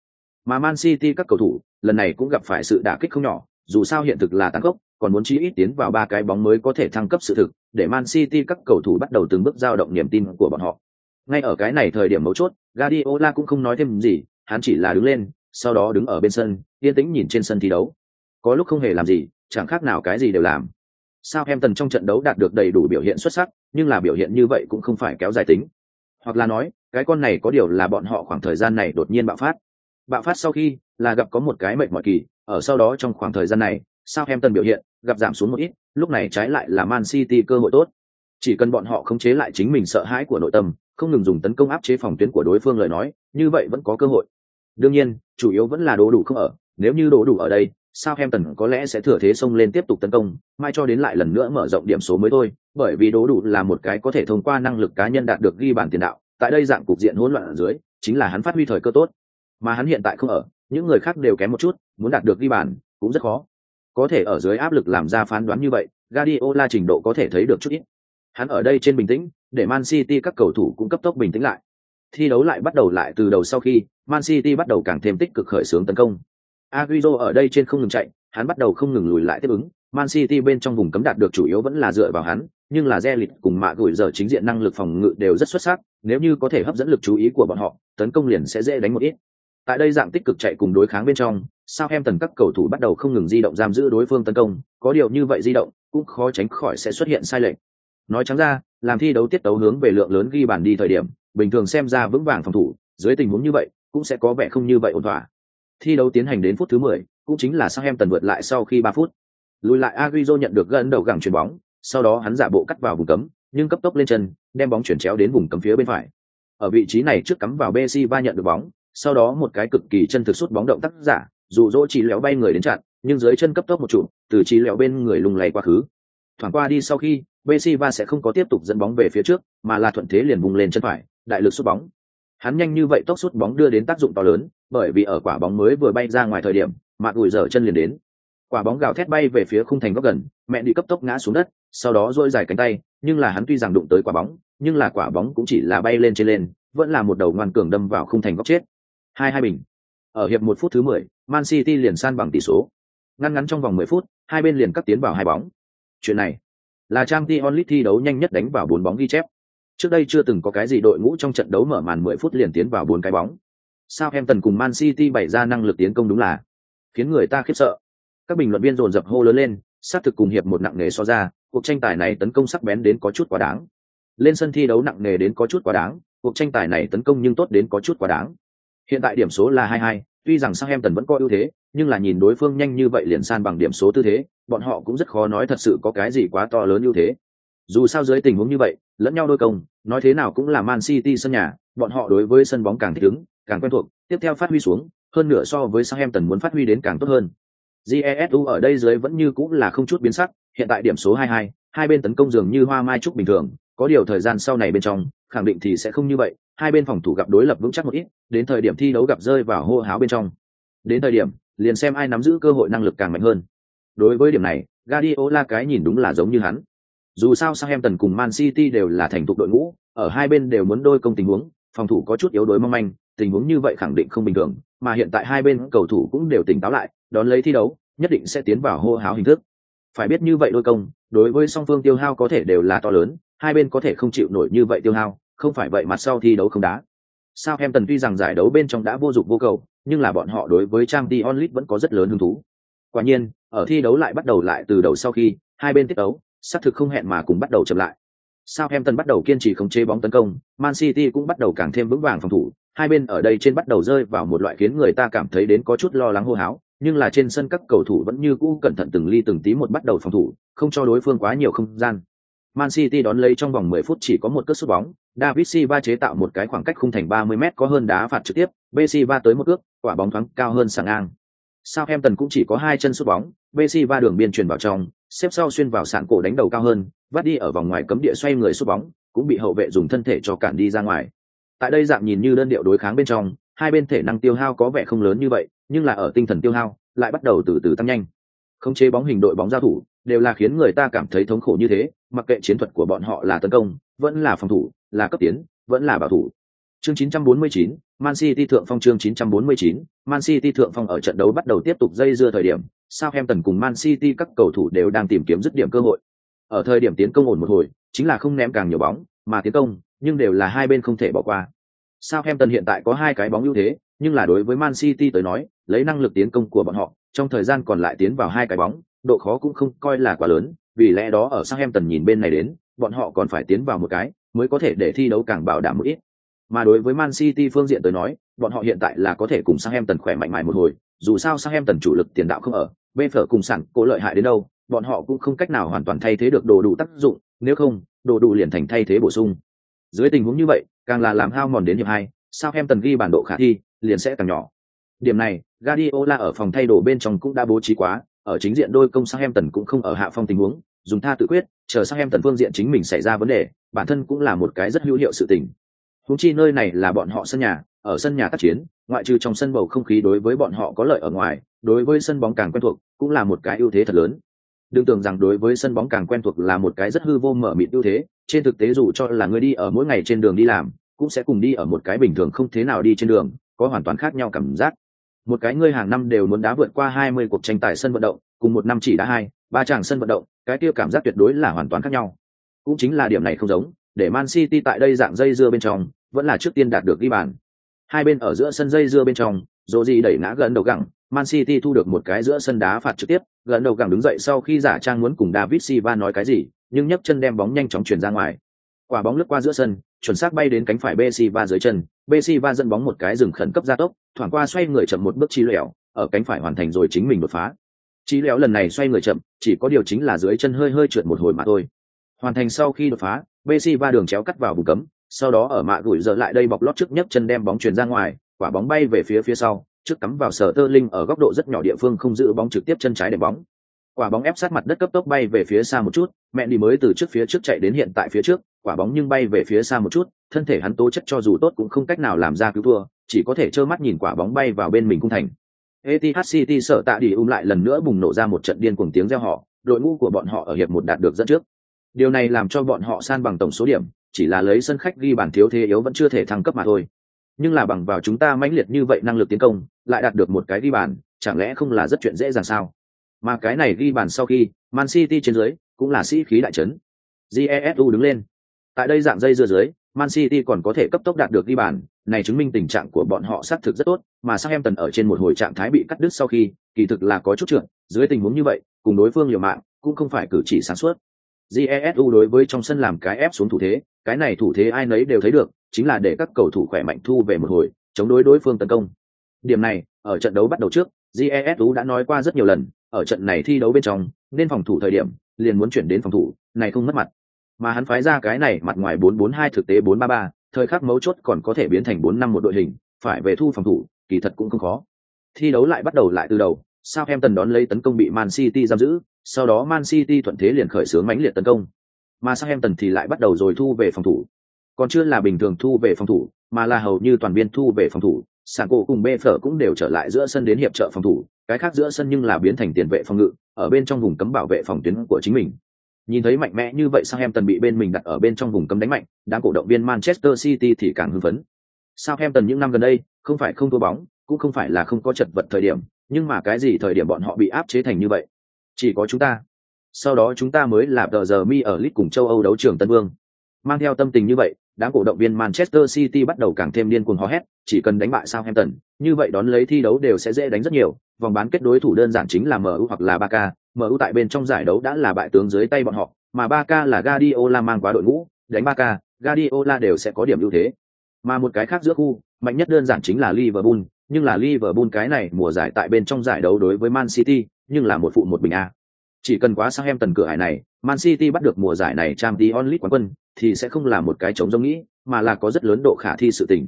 [SPEAKER 1] Mà Man City các cầu thủ, lần này cũng gặp phải sự đả kích không nhỏ, dù sao hiện thực là tăng cốc, còn muốn chí ít tiến vào ba cái bóng mới có thể thăng cấp sự thực, để Man City các cầu thủ bắt đầu từng bước giao động niềm tin của bọn họ. Ngay ở cái này thời điểm mấu chốt, Guardiola cũng không nói thêm gì, hắn chỉ là đứng lên, sau đó đứng ở bên sân, yên tĩnh nhìn trên sân thi đấu. Có lúc không hề làm gì, chẳng khác nào cái gì đều làm. Sao em tần trong trận đấu đạt được đầy đủ biểu hiện xuất sắc, nhưng là biểu hiện như vậy cũng không phải kéo dài tính. Hoặc là nói, cái con này có điều là bọn họ khoảng thời gian này đột nhiên bạo phát. Bạo phát sau khi là gặp có một cái mệt mỏi kỳ, ở sau đó trong khoảng thời gian này, sao em tần biểu hiện gặp giảm xuống một ít, lúc này trái lại là Man City cơ hội tốt. Chỉ cần bọn họ khống chế lại chính mình sợ hãi của nội tâm, không ngừng dùng tấn công áp chế phòng tuyến của đối phương lời nói, như vậy vẫn có cơ hội. Đương nhiên, chủ yếu vẫn là đố đủ không ở, nếu như đố đủ ở đây, Southampton có lẽ sẽ thừa thế xông lên tiếp tục tấn công, mai cho đến lại lần nữa mở rộng điểm số mới thôi, bởi vì đố đủ là một cái có thể thông qua năng lực cá nhân đạt được ghi bàn tiền đạo, tại đây dạng cục diện hỗn loạn ở dưới, chính là hắn phát huy thời cơ tốt. Mà hắn hiện tại không ở, những người khác đều kém một chút, muốn đạt được ghi bàn cũng rất khó. Có thể ở dưới áp lực làm ra phán đoán như vậy, Guardiola trình độ có thể thấy được chút ít. Hắn ở đây trên bình tĩnh, để Man City các cầu thủ cũng cấp tốc bình tĩnh lại. Thi đấu lại bắt đầu lại từ đầu sau khi Man City bắt đầu càng thêm tích cực khởi xướng tấn công. Agüero ở đây trên không ngừng chạy, hắn bắt đầu không ngừng lùi lại tiếp ứng. Man City bên trong vùng cấm đạt được chủ yếu vẫn là dựa vào hắn, nhưng là Zelit cùng mạ gửi giờ chính diện năng lực phòng ngự đều rất xuất sắc, nếu như có thể hấp dẫn lực chú ý của bọn họ, tấn công liền sẽ dễ đánh một ít. Tại đây dạng tích cực chạy cùng đối kháng bên trong, Southampton các cầu thủ bắt đầu không ngừng di động giam giữ đối phương tấn công, có điều như vậy di động cũng khó tránh khỏi sẽ xuất hiện sai lệch. Nói trắng ra, làm thi đấu tiết tấu hướng về lượng lớn ghi bàn đi thời điểm, bình thường xem ra vững vàng phòng thủ, dưới tình huống như vậy, cũng sẽ có vẻ không như vậy ổn thỏa. Thi đấu tiến hành đến phút thứ 10, cũng chính là Southampton vượt lại sau khi 3 phút. Lùi lại Agüero nhận được gần đầu gẳng chuyền bóng, sau đó hắn giả bộ cắt vào vùng cấm, nhưng cấp tốc lên chân, đem bóng chuyển chéo đến vùng cấm phía bên phải. Ở vị trí này trước cắm vào Messi va nhận được bóng, sau đó một cái cực kỳ chân thực sút bóng động tác giả, dù dỗ chỉ léo bay người đến chặn, nhưng dưới chân cấp tốc một trụ, từ chỉ léo bên người lùng lay qua khứ. Thoảng qua đi sau khi, Messi va sẽ không có tiếp tục dẫn bóng về phía trước, mà là thuận thế liền vùng lên chân phải, đại lực sút bóng. Hắn nhanh như vậy tốc sút bóng đưa đến tác dụng to lớn, bởi vì ở quả bóng mới vừa bay ra ngoài thời điểm, mạc ủi dở chân liền đến. Quả bóng gào thét bay về phía khung thành góc gần, mẹ đi cấp tốc ngã xuống đất, sau đó duỗi dài cánh tay, nhưng là hắn tuy rằng đụng tới quả bóng, nhưng là quả bóng cũng chỉ là bay lên trên lên, vẫn là một đầu ngoan cường đâm vào khung thành góc chết. Hai hai bình. Ở hiệp một phút thứ mười, Man City liền san bằng tỷ số. Ngăn ngắn trong vòng mười phút, hai bên liền cắt tiến vào hai bóng. Chuyện này là Trang League thi đấu nhanh nhất đánh vào bốn bóng ghi chép. Trước đây chưa từng có cái gì đội ngũ trong trận đấu mở màn 10 phút liền tiến vào bốn cái bóng. Southampton cùng Man City bày ra năng lực tiến công đúng là khiến người ta khiếp sợ. Các bình luận viên dồn dập hô lớn lên, sát thực cùng hiệp một nặng nề so ra, cuộc tranh tài này tấn công sắc bén đến có chút quá đáng. Lên sân thi đấu nặng nề đến có chút quá đáng, cuộc tranh tài này tấn công nhưng tốt đến có chút quá đáng. Hiện tại điểm số là 2-2, tuy rằng Southampton vẫn có ưu thế, nhưng là nhìn đối phương nhanh như vậy liền san bằng điểm số tư thế, bọn họ cũng rất khó nói thật sự có cái gì quá to lớn ưu thế. Dù sao dưới tình huống như vậy, lẫn nhau đôi công, nói thế nào cũng là Man City sân nhà, bọn họ đối với sân bóng càng thích ứng, càng quen thuộc, tiếp theo phát huy xuống, hơn nữa so với Southampton muốn phát huy đến càng tốt hơn. Jesu ở đây dưới vẫn như cũng là không chút biến sắc, hiện tại điểm số 22, hai bên tấn công dường như hoa mai trúc bình thường, có điều thời gian sau này bên trong, khẳng định thì sẽ không như vậy, hai bên phòng thủ gặp đối lập vững chắc một ít, đến thời điểm thi đấu gặp rơi vào hô háo bên trong. Đến thời điểm, liền xem ai nắm giữ cơ hội năng lực càng mạnh hơn. Đối với điểm này, Guardiola cái nhìn đúng là giống như hắn. Dù sao Southampton cùng Man City đều là thành thục đội ngũ, ở hai bên đều muốn đôi công tình huống, phòng thủ có chút yếu đối mong manh, tình huống như vậy khẳng định không bình thường, mà hiện tại hai bên cầu thủ cũng đều tỉnh táo lại, đón lấy thi đấu, nhất định sẽ tiến vào hô háo hình thức. Phải biết như vậy đôi công, đối với song phương tiêu hao có thể đều là to lớn, hai bên có thể không chịu nổi như vậy tiêu hao, không phải vậy mặt sau thi đấu không đá. Southampton tuy rằng giải đấu bên trong đã vô dụng vô cầu, nhưng là bọn họ đối với Champions League vẫn có rất lớn hứng thú. Quả nhiên, ở thi đấu lại bắt đầu lại từ đầu sau khi hai bên tiếp đấu, xác thực không hẹn mà cùng bắt đầu chậm lại. Southampton bắt đầu kiên trì khống chế bóng tấn công, Man City cũng bắt đầu càng thêm vững vàng phòng thủ, hai bên ở đây trên bắt đầu rơi vào một loại khiến người ta cảm thấy đến có chút lo lắng hô háo, nhưng là trên sân các cầu thủ vẫn như cũ cẩn thận từng ly từng tí một bắt đầu phòng thủ, không cho đối phương quá nhiều không gian. Man City đón lấy trong vòng 10 phút chỉ có một cước sút bóng, David Silva chế tạo một cái khoảng cách khung thành 30m có hơn đá phạt trực tiếp, Silva tới một cước, quả bóng thoáng cao hơn sàng ngang. Southampton cũng chỉ có hai chân sút bóng, Silva đường biên truyền vào trong, xếp sau xuyên vào sạn cổ đánh đầu cao hơn, vắt đi ở vòng ngoài cấm địa xoay người sút bóng, cũng bị hậu vệ dùng thân thể cho cản đi ra ngoài. Tại đây dạng nhìn như đơn điệu đối kháng bên trong, hai bên thể năng tiêu hao có vẻ không lớn như vậy, nhưng là ở tinh thần tiêu hao lại bắt đầu từ từ tăng nhanh. Không chế bóng hình đội bóng giao thủ, đều là khiến người ta cảm thấy thống khổ như thế, mặc kệ chiến thuật của bọn họ là tấn công, vẫn là phòng thủ, là cấp tiến, vẫn là bảo thủ. Chương 949, Man City thượng phong chương 949, Man City thượng phong ở trận đấu bắt đầu tiếp tục dây dưa thời điểm, Southampton cùng Man City các cầu thủ đều đang tìm kiếm dứt điểm cơ hội. Ở thời điểm tiến công ổn một hồi, chính là không ném càng nhiều bóng, mà tiến công, nhưng đều là hai bên không thể bỏ qua. Southampton hiện tại có hai cái bóng ưu thế, nhưng là đối với Man City tới nói, lấy năng lực tiến công của bọn họ, trong thời gian còn lại tiến vào hai cái bóng, độ khó cũng không coi là quá lớn, vì lẽ đó ở Southampton nhìn bên này đến, bọn họ còn phải tiến vào một cái, mới có thể để thi đấu càng bảo đảm một ít. Mà đối với Man City phương diện tới nói, bọn họ hiện tại là có thể cùng Sang Em Tần khỏe mạnh mại một hồi, dù sao Sang Em Tần chủ lực tiền đạo không ở, bên phở cùng sẵn cố lợi hại đến đâu, bọn họ cũng không cách nào hoàn toàn thay thế được đồ đủ tác dụng, nếu không, đồ đủ liền thành thay thế bổ sung. Dưới tình huống như vậy, càng là làm hao mòn đến hiệp hai, Sang Em Tần ghi bản độ khả thi, liền sẽ càng nhỏ. Điểm này, Guardiola ở phòng thay đồ bên trong cũng đã bố trí quá, ở chính diện đôi công Sang Em Tần cũng không ở hạ phong tình huống, dùng tha tự quyết, chờ Sang Em Tần phương diện chính mình xảy ra vấn đề, bản thân cũng là một cái rất hữu hiệu sự tình húng chi nơi này là bọn họ sân nhà, ở sân nhà tác chiến, ngoại trừ trong sân bầu không khí đối với bọn họ có lợi ở ngoài, đối với sân bóng càng quen thuộc, cũng là một cái ưu thế thật lớn. Đừng tưởng rằng đối với sân bóng càng quen thuộc là một cái rất hư vô mở mịt ưu thế, trên thực tế dù cho là người đi ở mỗi ngày trên đường đi làm, cũng sẽ cùng đi ở một cái bình thường không thế nào đi trên đường, có hoàn toàn khác nhau cảm giác. Một cái ngươi hàng năm đều muốn đá vượt qua 20 cuộc tranh tài sân vận động, cùng một năm chỉ đá hai, ba chàng sân vận động, cái kia cảm giác tuyệt đối là hoàn toàn khác nhau. Cũng chính là điểm này không giống, để Man City tại đây dạng dây dưa bên trong, vẫn là trước tiên đạt được ghi bàn. Hai bên ở giữa sân dây dưa bên trong, Rodri đẩy ngã gần đầu gẳng, Man City thu được một cái giữa sân đá phạt trực tiếp, gần đầu gẳng đứng dậy sau khi giả trang muốn cùng David Silva nói cái gì, nhưng nhấc chân đem bóng nhanh chóng chuyển ra ngoài. Quả bóng lướt qua giữa sân, chuẩn xác bay đến cánh phải Bessiva dưới chân, Bessiva dẫn bóng một cái dừng khẩn cấp gia tốc, thoảng qua xoay người chậm một bước chi lẻo, ở cánh phải hoàn thành rồi chính mình đột phá. Chi lẻo lần này xoay người chậm, chỉ có điều chính là dưới chân hơi hơi trượt một hồi mà thôi. Hoàn thành sau khi đột phá, Bessiva đường chéo cắt vào vùng cấm, sau đó ở mạ gửi giờ lại đây bọc lót trước nhấc chân đem bóng chuyển ra ngoài, quả bóng bay về phía phía sau, trước cắm vào sở tơ linh ở góc độ rất nhỏ địa phương không giữ bóng trực tiếp chân trái để bóng. Quả bóng ép sát mặt đất cấp tốc bay về phía xa một chút mẹ đi mới từ trước phía trước chạy đến hiện tại phía trước quả bóng nhưng bay về phía xa một chút thân thể hắn tố chất cho dù tốt cũng không cách nào làm ra cứu thua chỉ có thể trơ mắt nhìn quả bóng bay vào bên mình cung thành. Etihad City sợ tạ đi um lại lần nữa bùng nổ ra một trận điên cuồng tiếng reo họ đội ngũ của bọn họ ở hiệp một đạt được dẫn trước. Điều này làm cho bọn họ san bằng tổng số điểm chỉ là lấy sân khách ghi bàn thiếu thế yếu vẫn chưa thể thăng cấp mà thôi. Nhưng là bằng vào chúng ta mãnh liệt như vậy năng lực tiến công, lại đạt được một cái ghi bàn, chẳng lẽ không là rất chuyện dễ dàng sao? Mà cái này ghi bàn sau khi, man city trên dưới cũng là sĩ khí đại trấn jesu đứng lên. Tại đây dạng dây dưa dưới, man city còn có thể cấp tốc đạt được ghi bàn, này chứng minh tình trạng của bọn họ xác thực rất tốt, mà sang em tần ở trên một hồi trạng thái bị cắt đứt sau khi, kỳ thực là có chút trượt, dưới tình huống như vậy, cùng đối phương liều mạng cũng không phải cử chỉ sáng suốt jesu đối với trong sân làm cái ép xuống thủ thế cái này thủ thế ai nấy đều thấy được chính là để các cầu thủ khỏe mạnh thu về một hồi chống đối đối phương tấn công. Điểm này ở trận đấu bắt đầu trước jesu đã nói qua rất nhiều lần ở trận này thi đấu bên trong nên phòng thủ thời điểm liền muốn chuyển đến phòng thủ này không mất mặt. Mà hắn phái ra cái này mặt ngoài 442 thực tế 433, thời khắc mấu chốt còn có thể biến thành 4 năm một đội hình phải về thu phòng thủ kỳ thật cũng không khó. Thi đấu lại bắt đầu lại từ đầu Southampton đón lấy tấn công bị Man City giam giữ, sau đó Man City thuận thế liền khởi xướng mãnh liệt tấn công. Mà Southampton thì lại bắt đầu rồi thu về phòng thủ. Còn chưa là bình thường thu về phòng thủ, mà là hầu như toàn biên thu về phòng thủ sàn cổ cùng bê phở cũng đều trở lại giữa sân đến hiệp trợ phòng thủ, cái khác giữa sân nhưng là biến thành tiền vệ phòng ngự, ở bên trong vùng cấm bảo vệ phòng tuyến của chính mình. Nhìn thấy mạnh mẽ như vậy sao em tần bị bên mình đặt ở bên trong vùng cấm đánh mạnh đáng cổ động viên manchester city thì càng hưng phấn. Sao em tần những năm gần đây không phải không thua bóng, cũng không phải là không có chật vật thời điểm nhưng mà cái gì thời điểm bọn họ bị áp chế thành như vậy? Chỉ có chúng ta. Sau đó chúng ta mới là tờ giờ mi ở lit cùng châu âu đấu trường tân vương. Mang theo tâm tình như vậy đám cổ động viên Manchester City bắt đầu càng thêm điên cuồng hò hét, chỉ cần đánh bại Southampton, như vậy đón lấy thi đấu đều sẽ dễ đánh rất nhiều, vòng bán kết đối thủ đơn giản chính là MU hoặc là Barca, MU tại bên trong giải đấu đã là bại tướng dưới tay bọn họ, mà Barca là Guardiola mang quá đội ngũ, đánh Barca, Guardiola đều sẽ có điểm ưu thế. Mà một cái khác giữa khu, mạnh nhất đơn giản chính là Liverpool, nhưng là Liverpool cái này mùa giải tại bên trong giải đấu đối với Man City, nhưng là một phụ một bình a. Chỉ cần quá sang em tần cửa hải này, Man City bắt được mùa giải này Champions League quán quân, thì sẽ không là một cái chống giống nghĩ, mà là có rất lớn độ khả thi sự tình.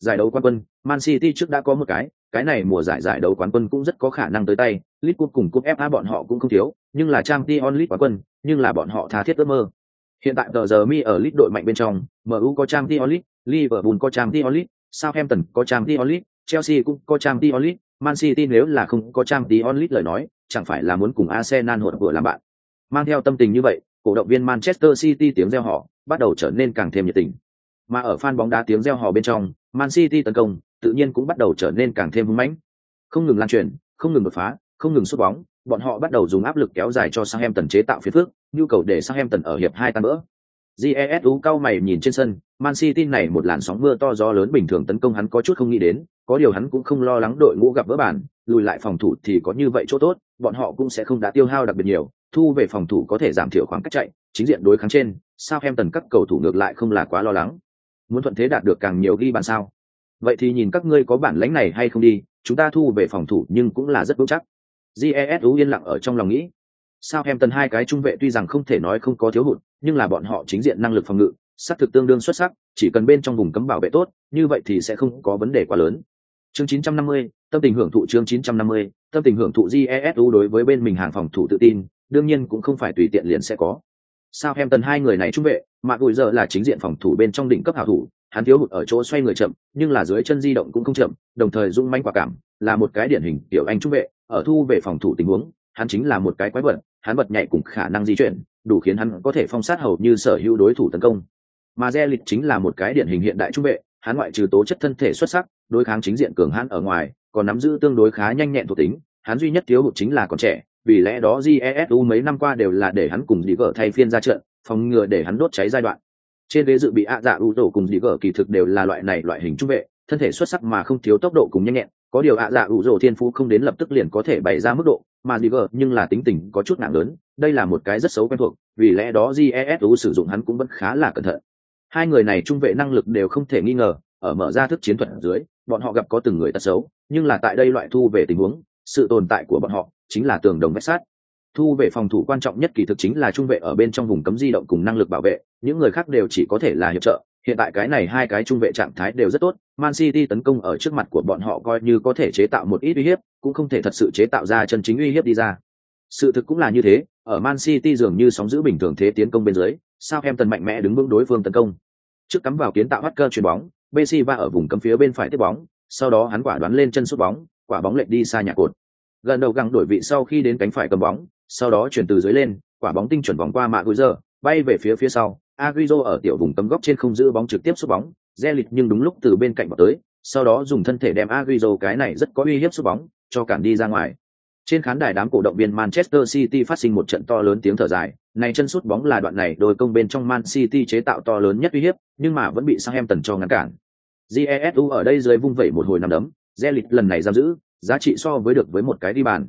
[SPEAKER 1] Giải đấu quán quân, Man City trước đã có một cái, cái này mùa giải giải đấu quán quân cũng rất có khả năng tới tay, League Cup cùng Cup FA bọn họ cũng không thiếu, nhưng là Champions League quán quân, nhưng là bọn họ tha thiết ước mơ. Hiện tại tờ giờ mi ở League đội mạnh bên trong, MU có Champions League, Liverpool có Champions League, Southampton có Champions League, Chelsea cũng có Champions League, Man City nếu là không có Champions League lời nói, chẳng phải là muốn cùng Arsenal hỗn vừa làm bạn. Mang theo tâm tình như vậy, cổ động viên Manchester City tiếng reo hò bắt đầu trở nên càng thêm nhiệt tình. Mà ở fan bóng đá tiếng reo hò bên trong, Man City tấn công, tự nhiên cũng bắt đầu trở nên càng thêm hung mãnh. Không ngừng lan truyền, không ngừng đột phá, không ngừng sút bóng, bọn họ bắt đầu dùng áp lực kéo dài cho Southampton chế tạo phía trước, nhu cầu để Southampton ở hiệp hai tan bỡ. Jesu cao mày nhìn trên sân, Man City này một làn sóng mưa to gió lớn bình thường tấn công hắn có chút không nghĩ đến, có điều hắn cũng không lo lắng đội ngũ gặp vỡ bản, lùi lại phòng thủ thì có như vậy chỗ tốt, bọn họ cũng sẽ không đã tiêu hao đặc biệt nhiều, thu về phòng thủ có thể giảm thiểu khoảng cách chạy, chính diện đối kháng trên, Southampton các cầu thủ ngược lại không là quá lo lắng. Muốn thuận thế đạt được càng nhiều ghi bàn sao? Vậy thì nhìn các ngươi có bản lãnh này hay không đi, chúng ta thu về phòng thủ nhưng cũng là rất vững chắc. Jesu yên lặng ở trong lòng nghĩ. Southampton hai cái trung vệ tuy rằng không thể nói không có thiếu hụt, nhưng là bọn họ chính diện năng lực phòng ngự, sát thực tương đương xuất sắc, chỉ cần bên trong vùng cấm bảo vệ tốt, như vậy thì sẽ không có vấn đề quá lớn. Chương 950, tâm tình hưởng thụ chương 950, tâm tình hưởng thụ Jesu đối với bên mình hàng phòng thủ tự tin, đương nhiên cũng không phải tùy tiện liền sẽ có. Southampton hai người này trung vệ, mà gùi giờ là chính diện phòng thủ bên trong đỉnh cấp hảo thủ, hắn thiếu hụt ở chỗ xoay người chậm, nhưng là dưới chân di động cũng không chậm, đồng thời dung manh quả cảm, là một cái điển hình tiểu anh trung vệ, ở thu về phòng thủ tình huống, hắn chính là một cái quái vật, hắn bật nhảy cùng khả năng di chuyển, đủ khiến hắn có thể phong sát hầu như sở hữu đối thủ tấn công. Mà Zelit chính là một cái điển hình hiện đại trung vệ, hắn ngoại trừ tố chất thân thể xuất sắc, đối kháng chính diện cường hãn ở ngoài, còn nắm giữ tương đối khá nhanh nhẹn thuộc tính, hắn duy nhất thiếu hụt chính là còn trẻ, vì lẽ đó Jesu mấy năm qua đều là để hắn cùng đi vợ thay phiên ra trận, phòng ngừa để hắn đốt cháy giai đoạn. Trên ghế dự bị ạ dạ ủ tổ cùng đi vợ kỳ thực đều là loại này loại hình trung vệ, thân thể xuất sắc mà không thiếu tốc độ cùng nhanh nhẹn, có điều ạ dạ ủ rồ thiên phú không đến lập tức liền có thể bày ra mức độ, mà gờ nhưng là tính tình có chút nặng lớn, đây là một cái rất xấu quen thuộc, vì lẽ đó Jesu sử dụng hắn cũng vẫn khá là cẩn thận. Hai người này trung vệ năng lực đều không thể nghi ngờ, ở mở ra thức chiến thuật ở dưới, bọn họ gặp có từng người tật xấu, nhưng là tại đây loại thu về tình huống, sự tồn tại của bọn họ chính là tường đồng vách sát. Thu về phòng thủ quan trọng nhất kỳ thực chính là trung vệ ở bên trong vùng cấm di động cùng năng lực bảo vệ, những người khác đều chỉ có thể là hiệp trợ. Hiện tại cái này hai cái trung vệ trạng thái đều rất tốt, Man City tấn công ở trước mặt của bọn họ coi như có thể chế tạo một ít uy hiếp, cũng không thể thật sự chế tạo ra chân chính uy hiếp đi ra. Sự thực cũng là như thế, ở Man City dường như sóng giữ bình thường thế tiến công bên dưới, sao em tần mạnh mẽ đứng vững đối phương tấn công. Trước cắm vào kiến tạo Hacker chuyền bóng, Messi va ở vùng cấm phía bên phải tiếp bóng, sau đó hắn quả đoán lên chân sút bóng, quả bóng lệch đi xa nhà cột. Gần đầu găng đổi vị sau khi đến cánh phải cầm bóng, sau đó chuyển từ dưới lên, quả bóng tinh chuẩn vòng qua mạ giờ, bay về phía phía sau, Agüero ở tiểu vùng cấm góc trên không giữ bóng trực tiếp sút bóng, Zelit nhưng đúng lúc từ bên cạnh vào tới, sau đó dùng thân thể đem Agüero cái này rất có uy hiếp sút bóng, cho cản đi ra ngoài. Trên khán đài đám cổ động viên Manchester City phát sinh một trận to lớn tiếng thở dài, này chân sút bóng là đoạn này đôi công bên trong Man City chế tạo to lớn nhất uy hiếp, nhưng mà vẫn bị Southampton cho ngăn cản. Jesu ở đây dưới vung vẩy một hồi năm đấm, Zelit lần này giam giữ, giá trị so với được với một cái đi bàn.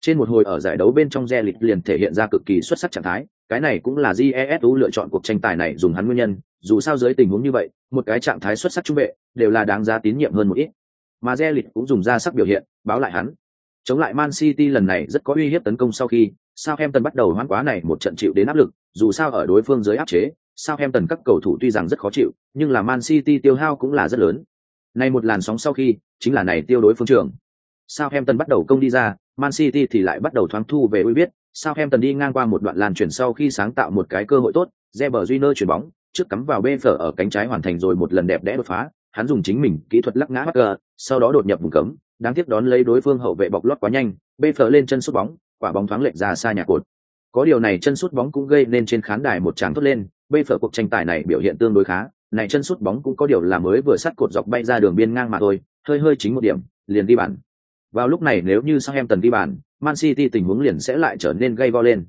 [SPEAKER 1] Trên một hồi ở giải đấu bên trong Zelit liền thể hiện ra cực kỳ xuất sắc trạng thái, cái này cũng là Jesu lựa chọn cuộc tranh tài này dùng hắn nguyên nhân, dù sao dưới tình huống như vậy, một cái trạng thái xuất sắc trung vệ đều là đáng giá tín nhiệm hơn một ít. Mà Zelit cũng dùng ra sắc biểu hiện, báo lại hắn. Chống lại Man City lần này rất có uy hiếp tấn công sau khi, Southampton bắt đầu hoãn quá này một trận chịu đến áp lực, dù sao ở đối phương dưới áp chế, Southampton các cầu thủ tuy rằng rất khó chịu, nhưng là Man City tiêu hao cũng là rất lớn. Này một làn sóng sau khi, chính là này tiêu đối phương trường. Southampton bắt đầu công đi ra, Man City thì lại bắt đầu thoáng thu về uy biết, Southampton đi ngang qua một đoạn làn chuyển sau khi sáng tạo một cái cơ hội tốt, Reber Júnior chuyển bóng, trước cắm vào bê phở ở cánh trái hoàn thành rồi một lần đẹp đẽ đột phá, hắn dùng chính mình kỹ thuật lắc ngã bắt sau đó đột nhập vùng cấm, đáng tiếc đón lấy đối phương hậu vệ bọc lót quá nhanh, bê phở lên chân sút bóng, quả bóng thoáng lệch ra xa nhà cột. Có điều này chân sút bóng cũng gây nên trên khán đài một tràng thốt lên, bê phở cuộc tranh tài này biểu hiện tương đối khá, này chân sút bóng cũng có điều là mới vừa sắt cột dọc bay ra đường biên ngang mà thôi, hơi hơi chính một điểm, liền đi bàn. Vào lúc này nếu như Southampton đi bàn, Man City tình huống liền sẽ lại trở nên gây go lên.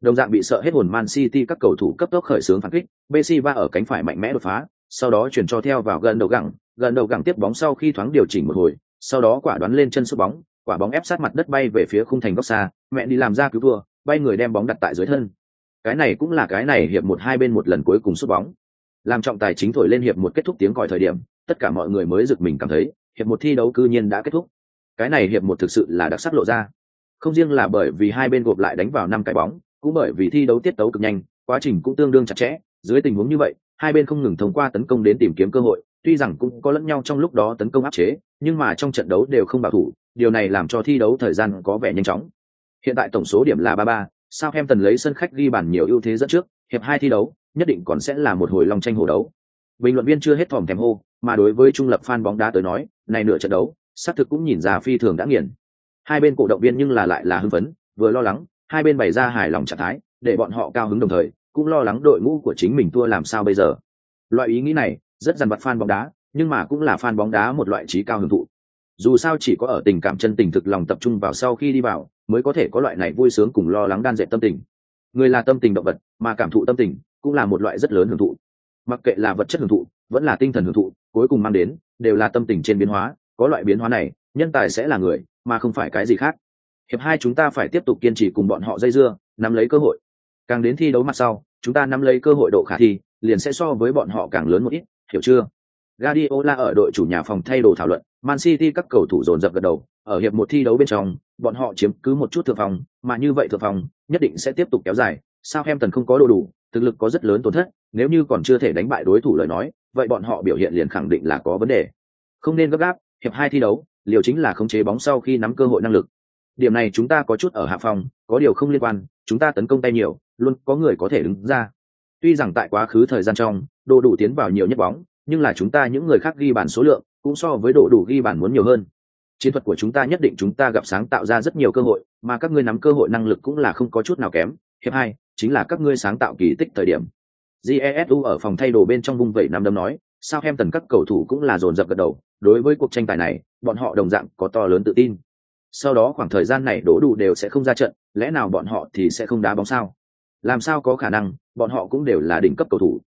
[SPEAKER 1] Đồng dạng bị sợ hết hồn Man City các cầu thủ cấp tốc khởi xướng phản kích, Messi va ở cánh phải mạnh mẽ đột phá, sau đó chuyển cho theo vào gần đầu gẳng, gần đầu gẳng tiếp bóng sau khi thoáng điều chỉnh một hồi, sau đó quả đoán lên chân sút bóng, quả bóng ép sát mặt đất bay về phía khung thành góc xa, mẹ đi làm ra cứu thua, bay người đem bóng đặt tại dưới thân. Cái này cũng là cái này hiệp một hai bên một lần cuối cùng sút bóng. Làm trọng tài chính thổi lên hiệp một kết thúc tiếng còi thời điểm, tất cả mọi người mới giật mình cảm thấy, hiệp một thi đấu cư nhiên đã kết thúc. Cái này hiệp một thực sự là đặc sắc lộ ra. Không riêng là bởi vì hai bên gộp lại đánh vào năm cái bóng, cũng bởi vì thi đấu tiết tấu cực nhanh, quá trình cũng tương đương chặt chẽ, dưới tình huống như vậy, hai bên không ngừng thông qua tấn công đến tìm kiếm cơ hội, tuy rằng cũng có lẫn nhau trong lúc đó tấn công áp chế, nhưng mà trong trận đấu đều không bảo thủ, điều này làm cho thi đấu thời gian có vẻ nhanh chóng. Hiện tại tổng số điểm là ba ba, sao em tần lấy sân khách ghi bàn nhiều ưu thế dẫn trước, hiệp hai thi đấu, nhất định còn sẽ là một hồi long tranh hồ đấu. Bình luận viên chưa hết thòm thèm hô, mà đối với trung lập fan bóng đá tới nói, này nửa trận đấu, xác thực cũng nhìn ra phi thường đã nghiền. Hai bên cổ động viên nhưng là lại là hưng phấn, vừa lo lắng, hai bên bày ra hài lòng trạng thái, để bọn họ cao hứng đồng thời, cũng lo lắng đội ngũ của chính mình thua làm sao bây giờ. Loại ý nghĩ này, rất dằn vặt fan bóng đá, nhưng mà cũng là fan bóng đá một loại trí cao hưởng thụ. Dù sao chỉ có ở tình cảm chân tình thực lòng tập trung vào sau khi đi vào, mới có thể có loại này vui sướng cùng lo lắng đan dệt tâm tình. Người là tâm tình động vật, mà cảm thụ tâm tình cũng là một loại rất lớn hưởng thụ. Mặc kệ là vật chất hưởng thụ, vẫn là tinh thần hưởng thụ, cuối cùng mang đến đều là tâm tình trên biến hóa, có loại biến hóa này, nhân tài sẽ là người, mà không phải cái gì khác. Hiệp hai chúng ta phải tiếp tục kiên trì cùng bọn họ dây dưa, nắm lấy cơ hội. Càng đến thi đấu mặt sau, chúng ta nắm lấy cơ hội độ khả thi, liền sẽ so với bọn họ càng lớn một ít, hiểu chưa? Guardiola ở đội chủ nhà phòng thay đồ thảo luận, Man City các cầu thủ dồn dập gật đầu, ở hiệp một thi đấu bên trong, bọn họ chiếm cứ một chút thượng phòng, mà như vậy thượng phòng nhất định sẽ tiếp tục kéo dài. Southampton không có đồ đủ, thực lực có rất lớn tổn thất, nếu như còn chưa thể đánh bại đối thủ lời nói, vậy bọn họ biểu hiện liền khẳng định là có vấn đề. Không nên gấp gáp, hiệp hai thi đấu, liều chính là khống chế bóng sau khi nắm cơ hội năng lực. Điểm này chúng ta có chút ở hạ phòng, có điều không liên quan, chúng ta tấn công tay nhiều, luôn có người có thể đứng ra. Tuy rằng tại quá khứ thời gian trong, đồ đủ tiến vào nhiều nhất bóng, nhưng là chúng ta những người khác ghi bàn số lượng cũng so với độ đủ ghi bàn muốn nhiều hơn chiến thuật của chúng ta nhất định chúng ta gặp sáng tạo ra rất nhiều cơ hội mà các ngươi nắm cơ hội năng lực cũng là không có chút nào kém hiệp hai chính là các ngươi sáng tạo kỳ tích thời điểm jesu ở phòng thay đồ bên trong vung vẩy nắm đấm nói sao em tần các cầu thủ cũng là dồn dập gật đầu đối với cuộc tranh tài này, bọn họ đồng dạng có to lớn tự tin. Sau đó khoảng thời gian này đổ đủ đều sẽ không ra trận, lẽ nào bọn họ thì sẽ không đá bóng sao? Làm sao có khả năng, bọn họ cũng đều là đỉnh cấp cầu thủ.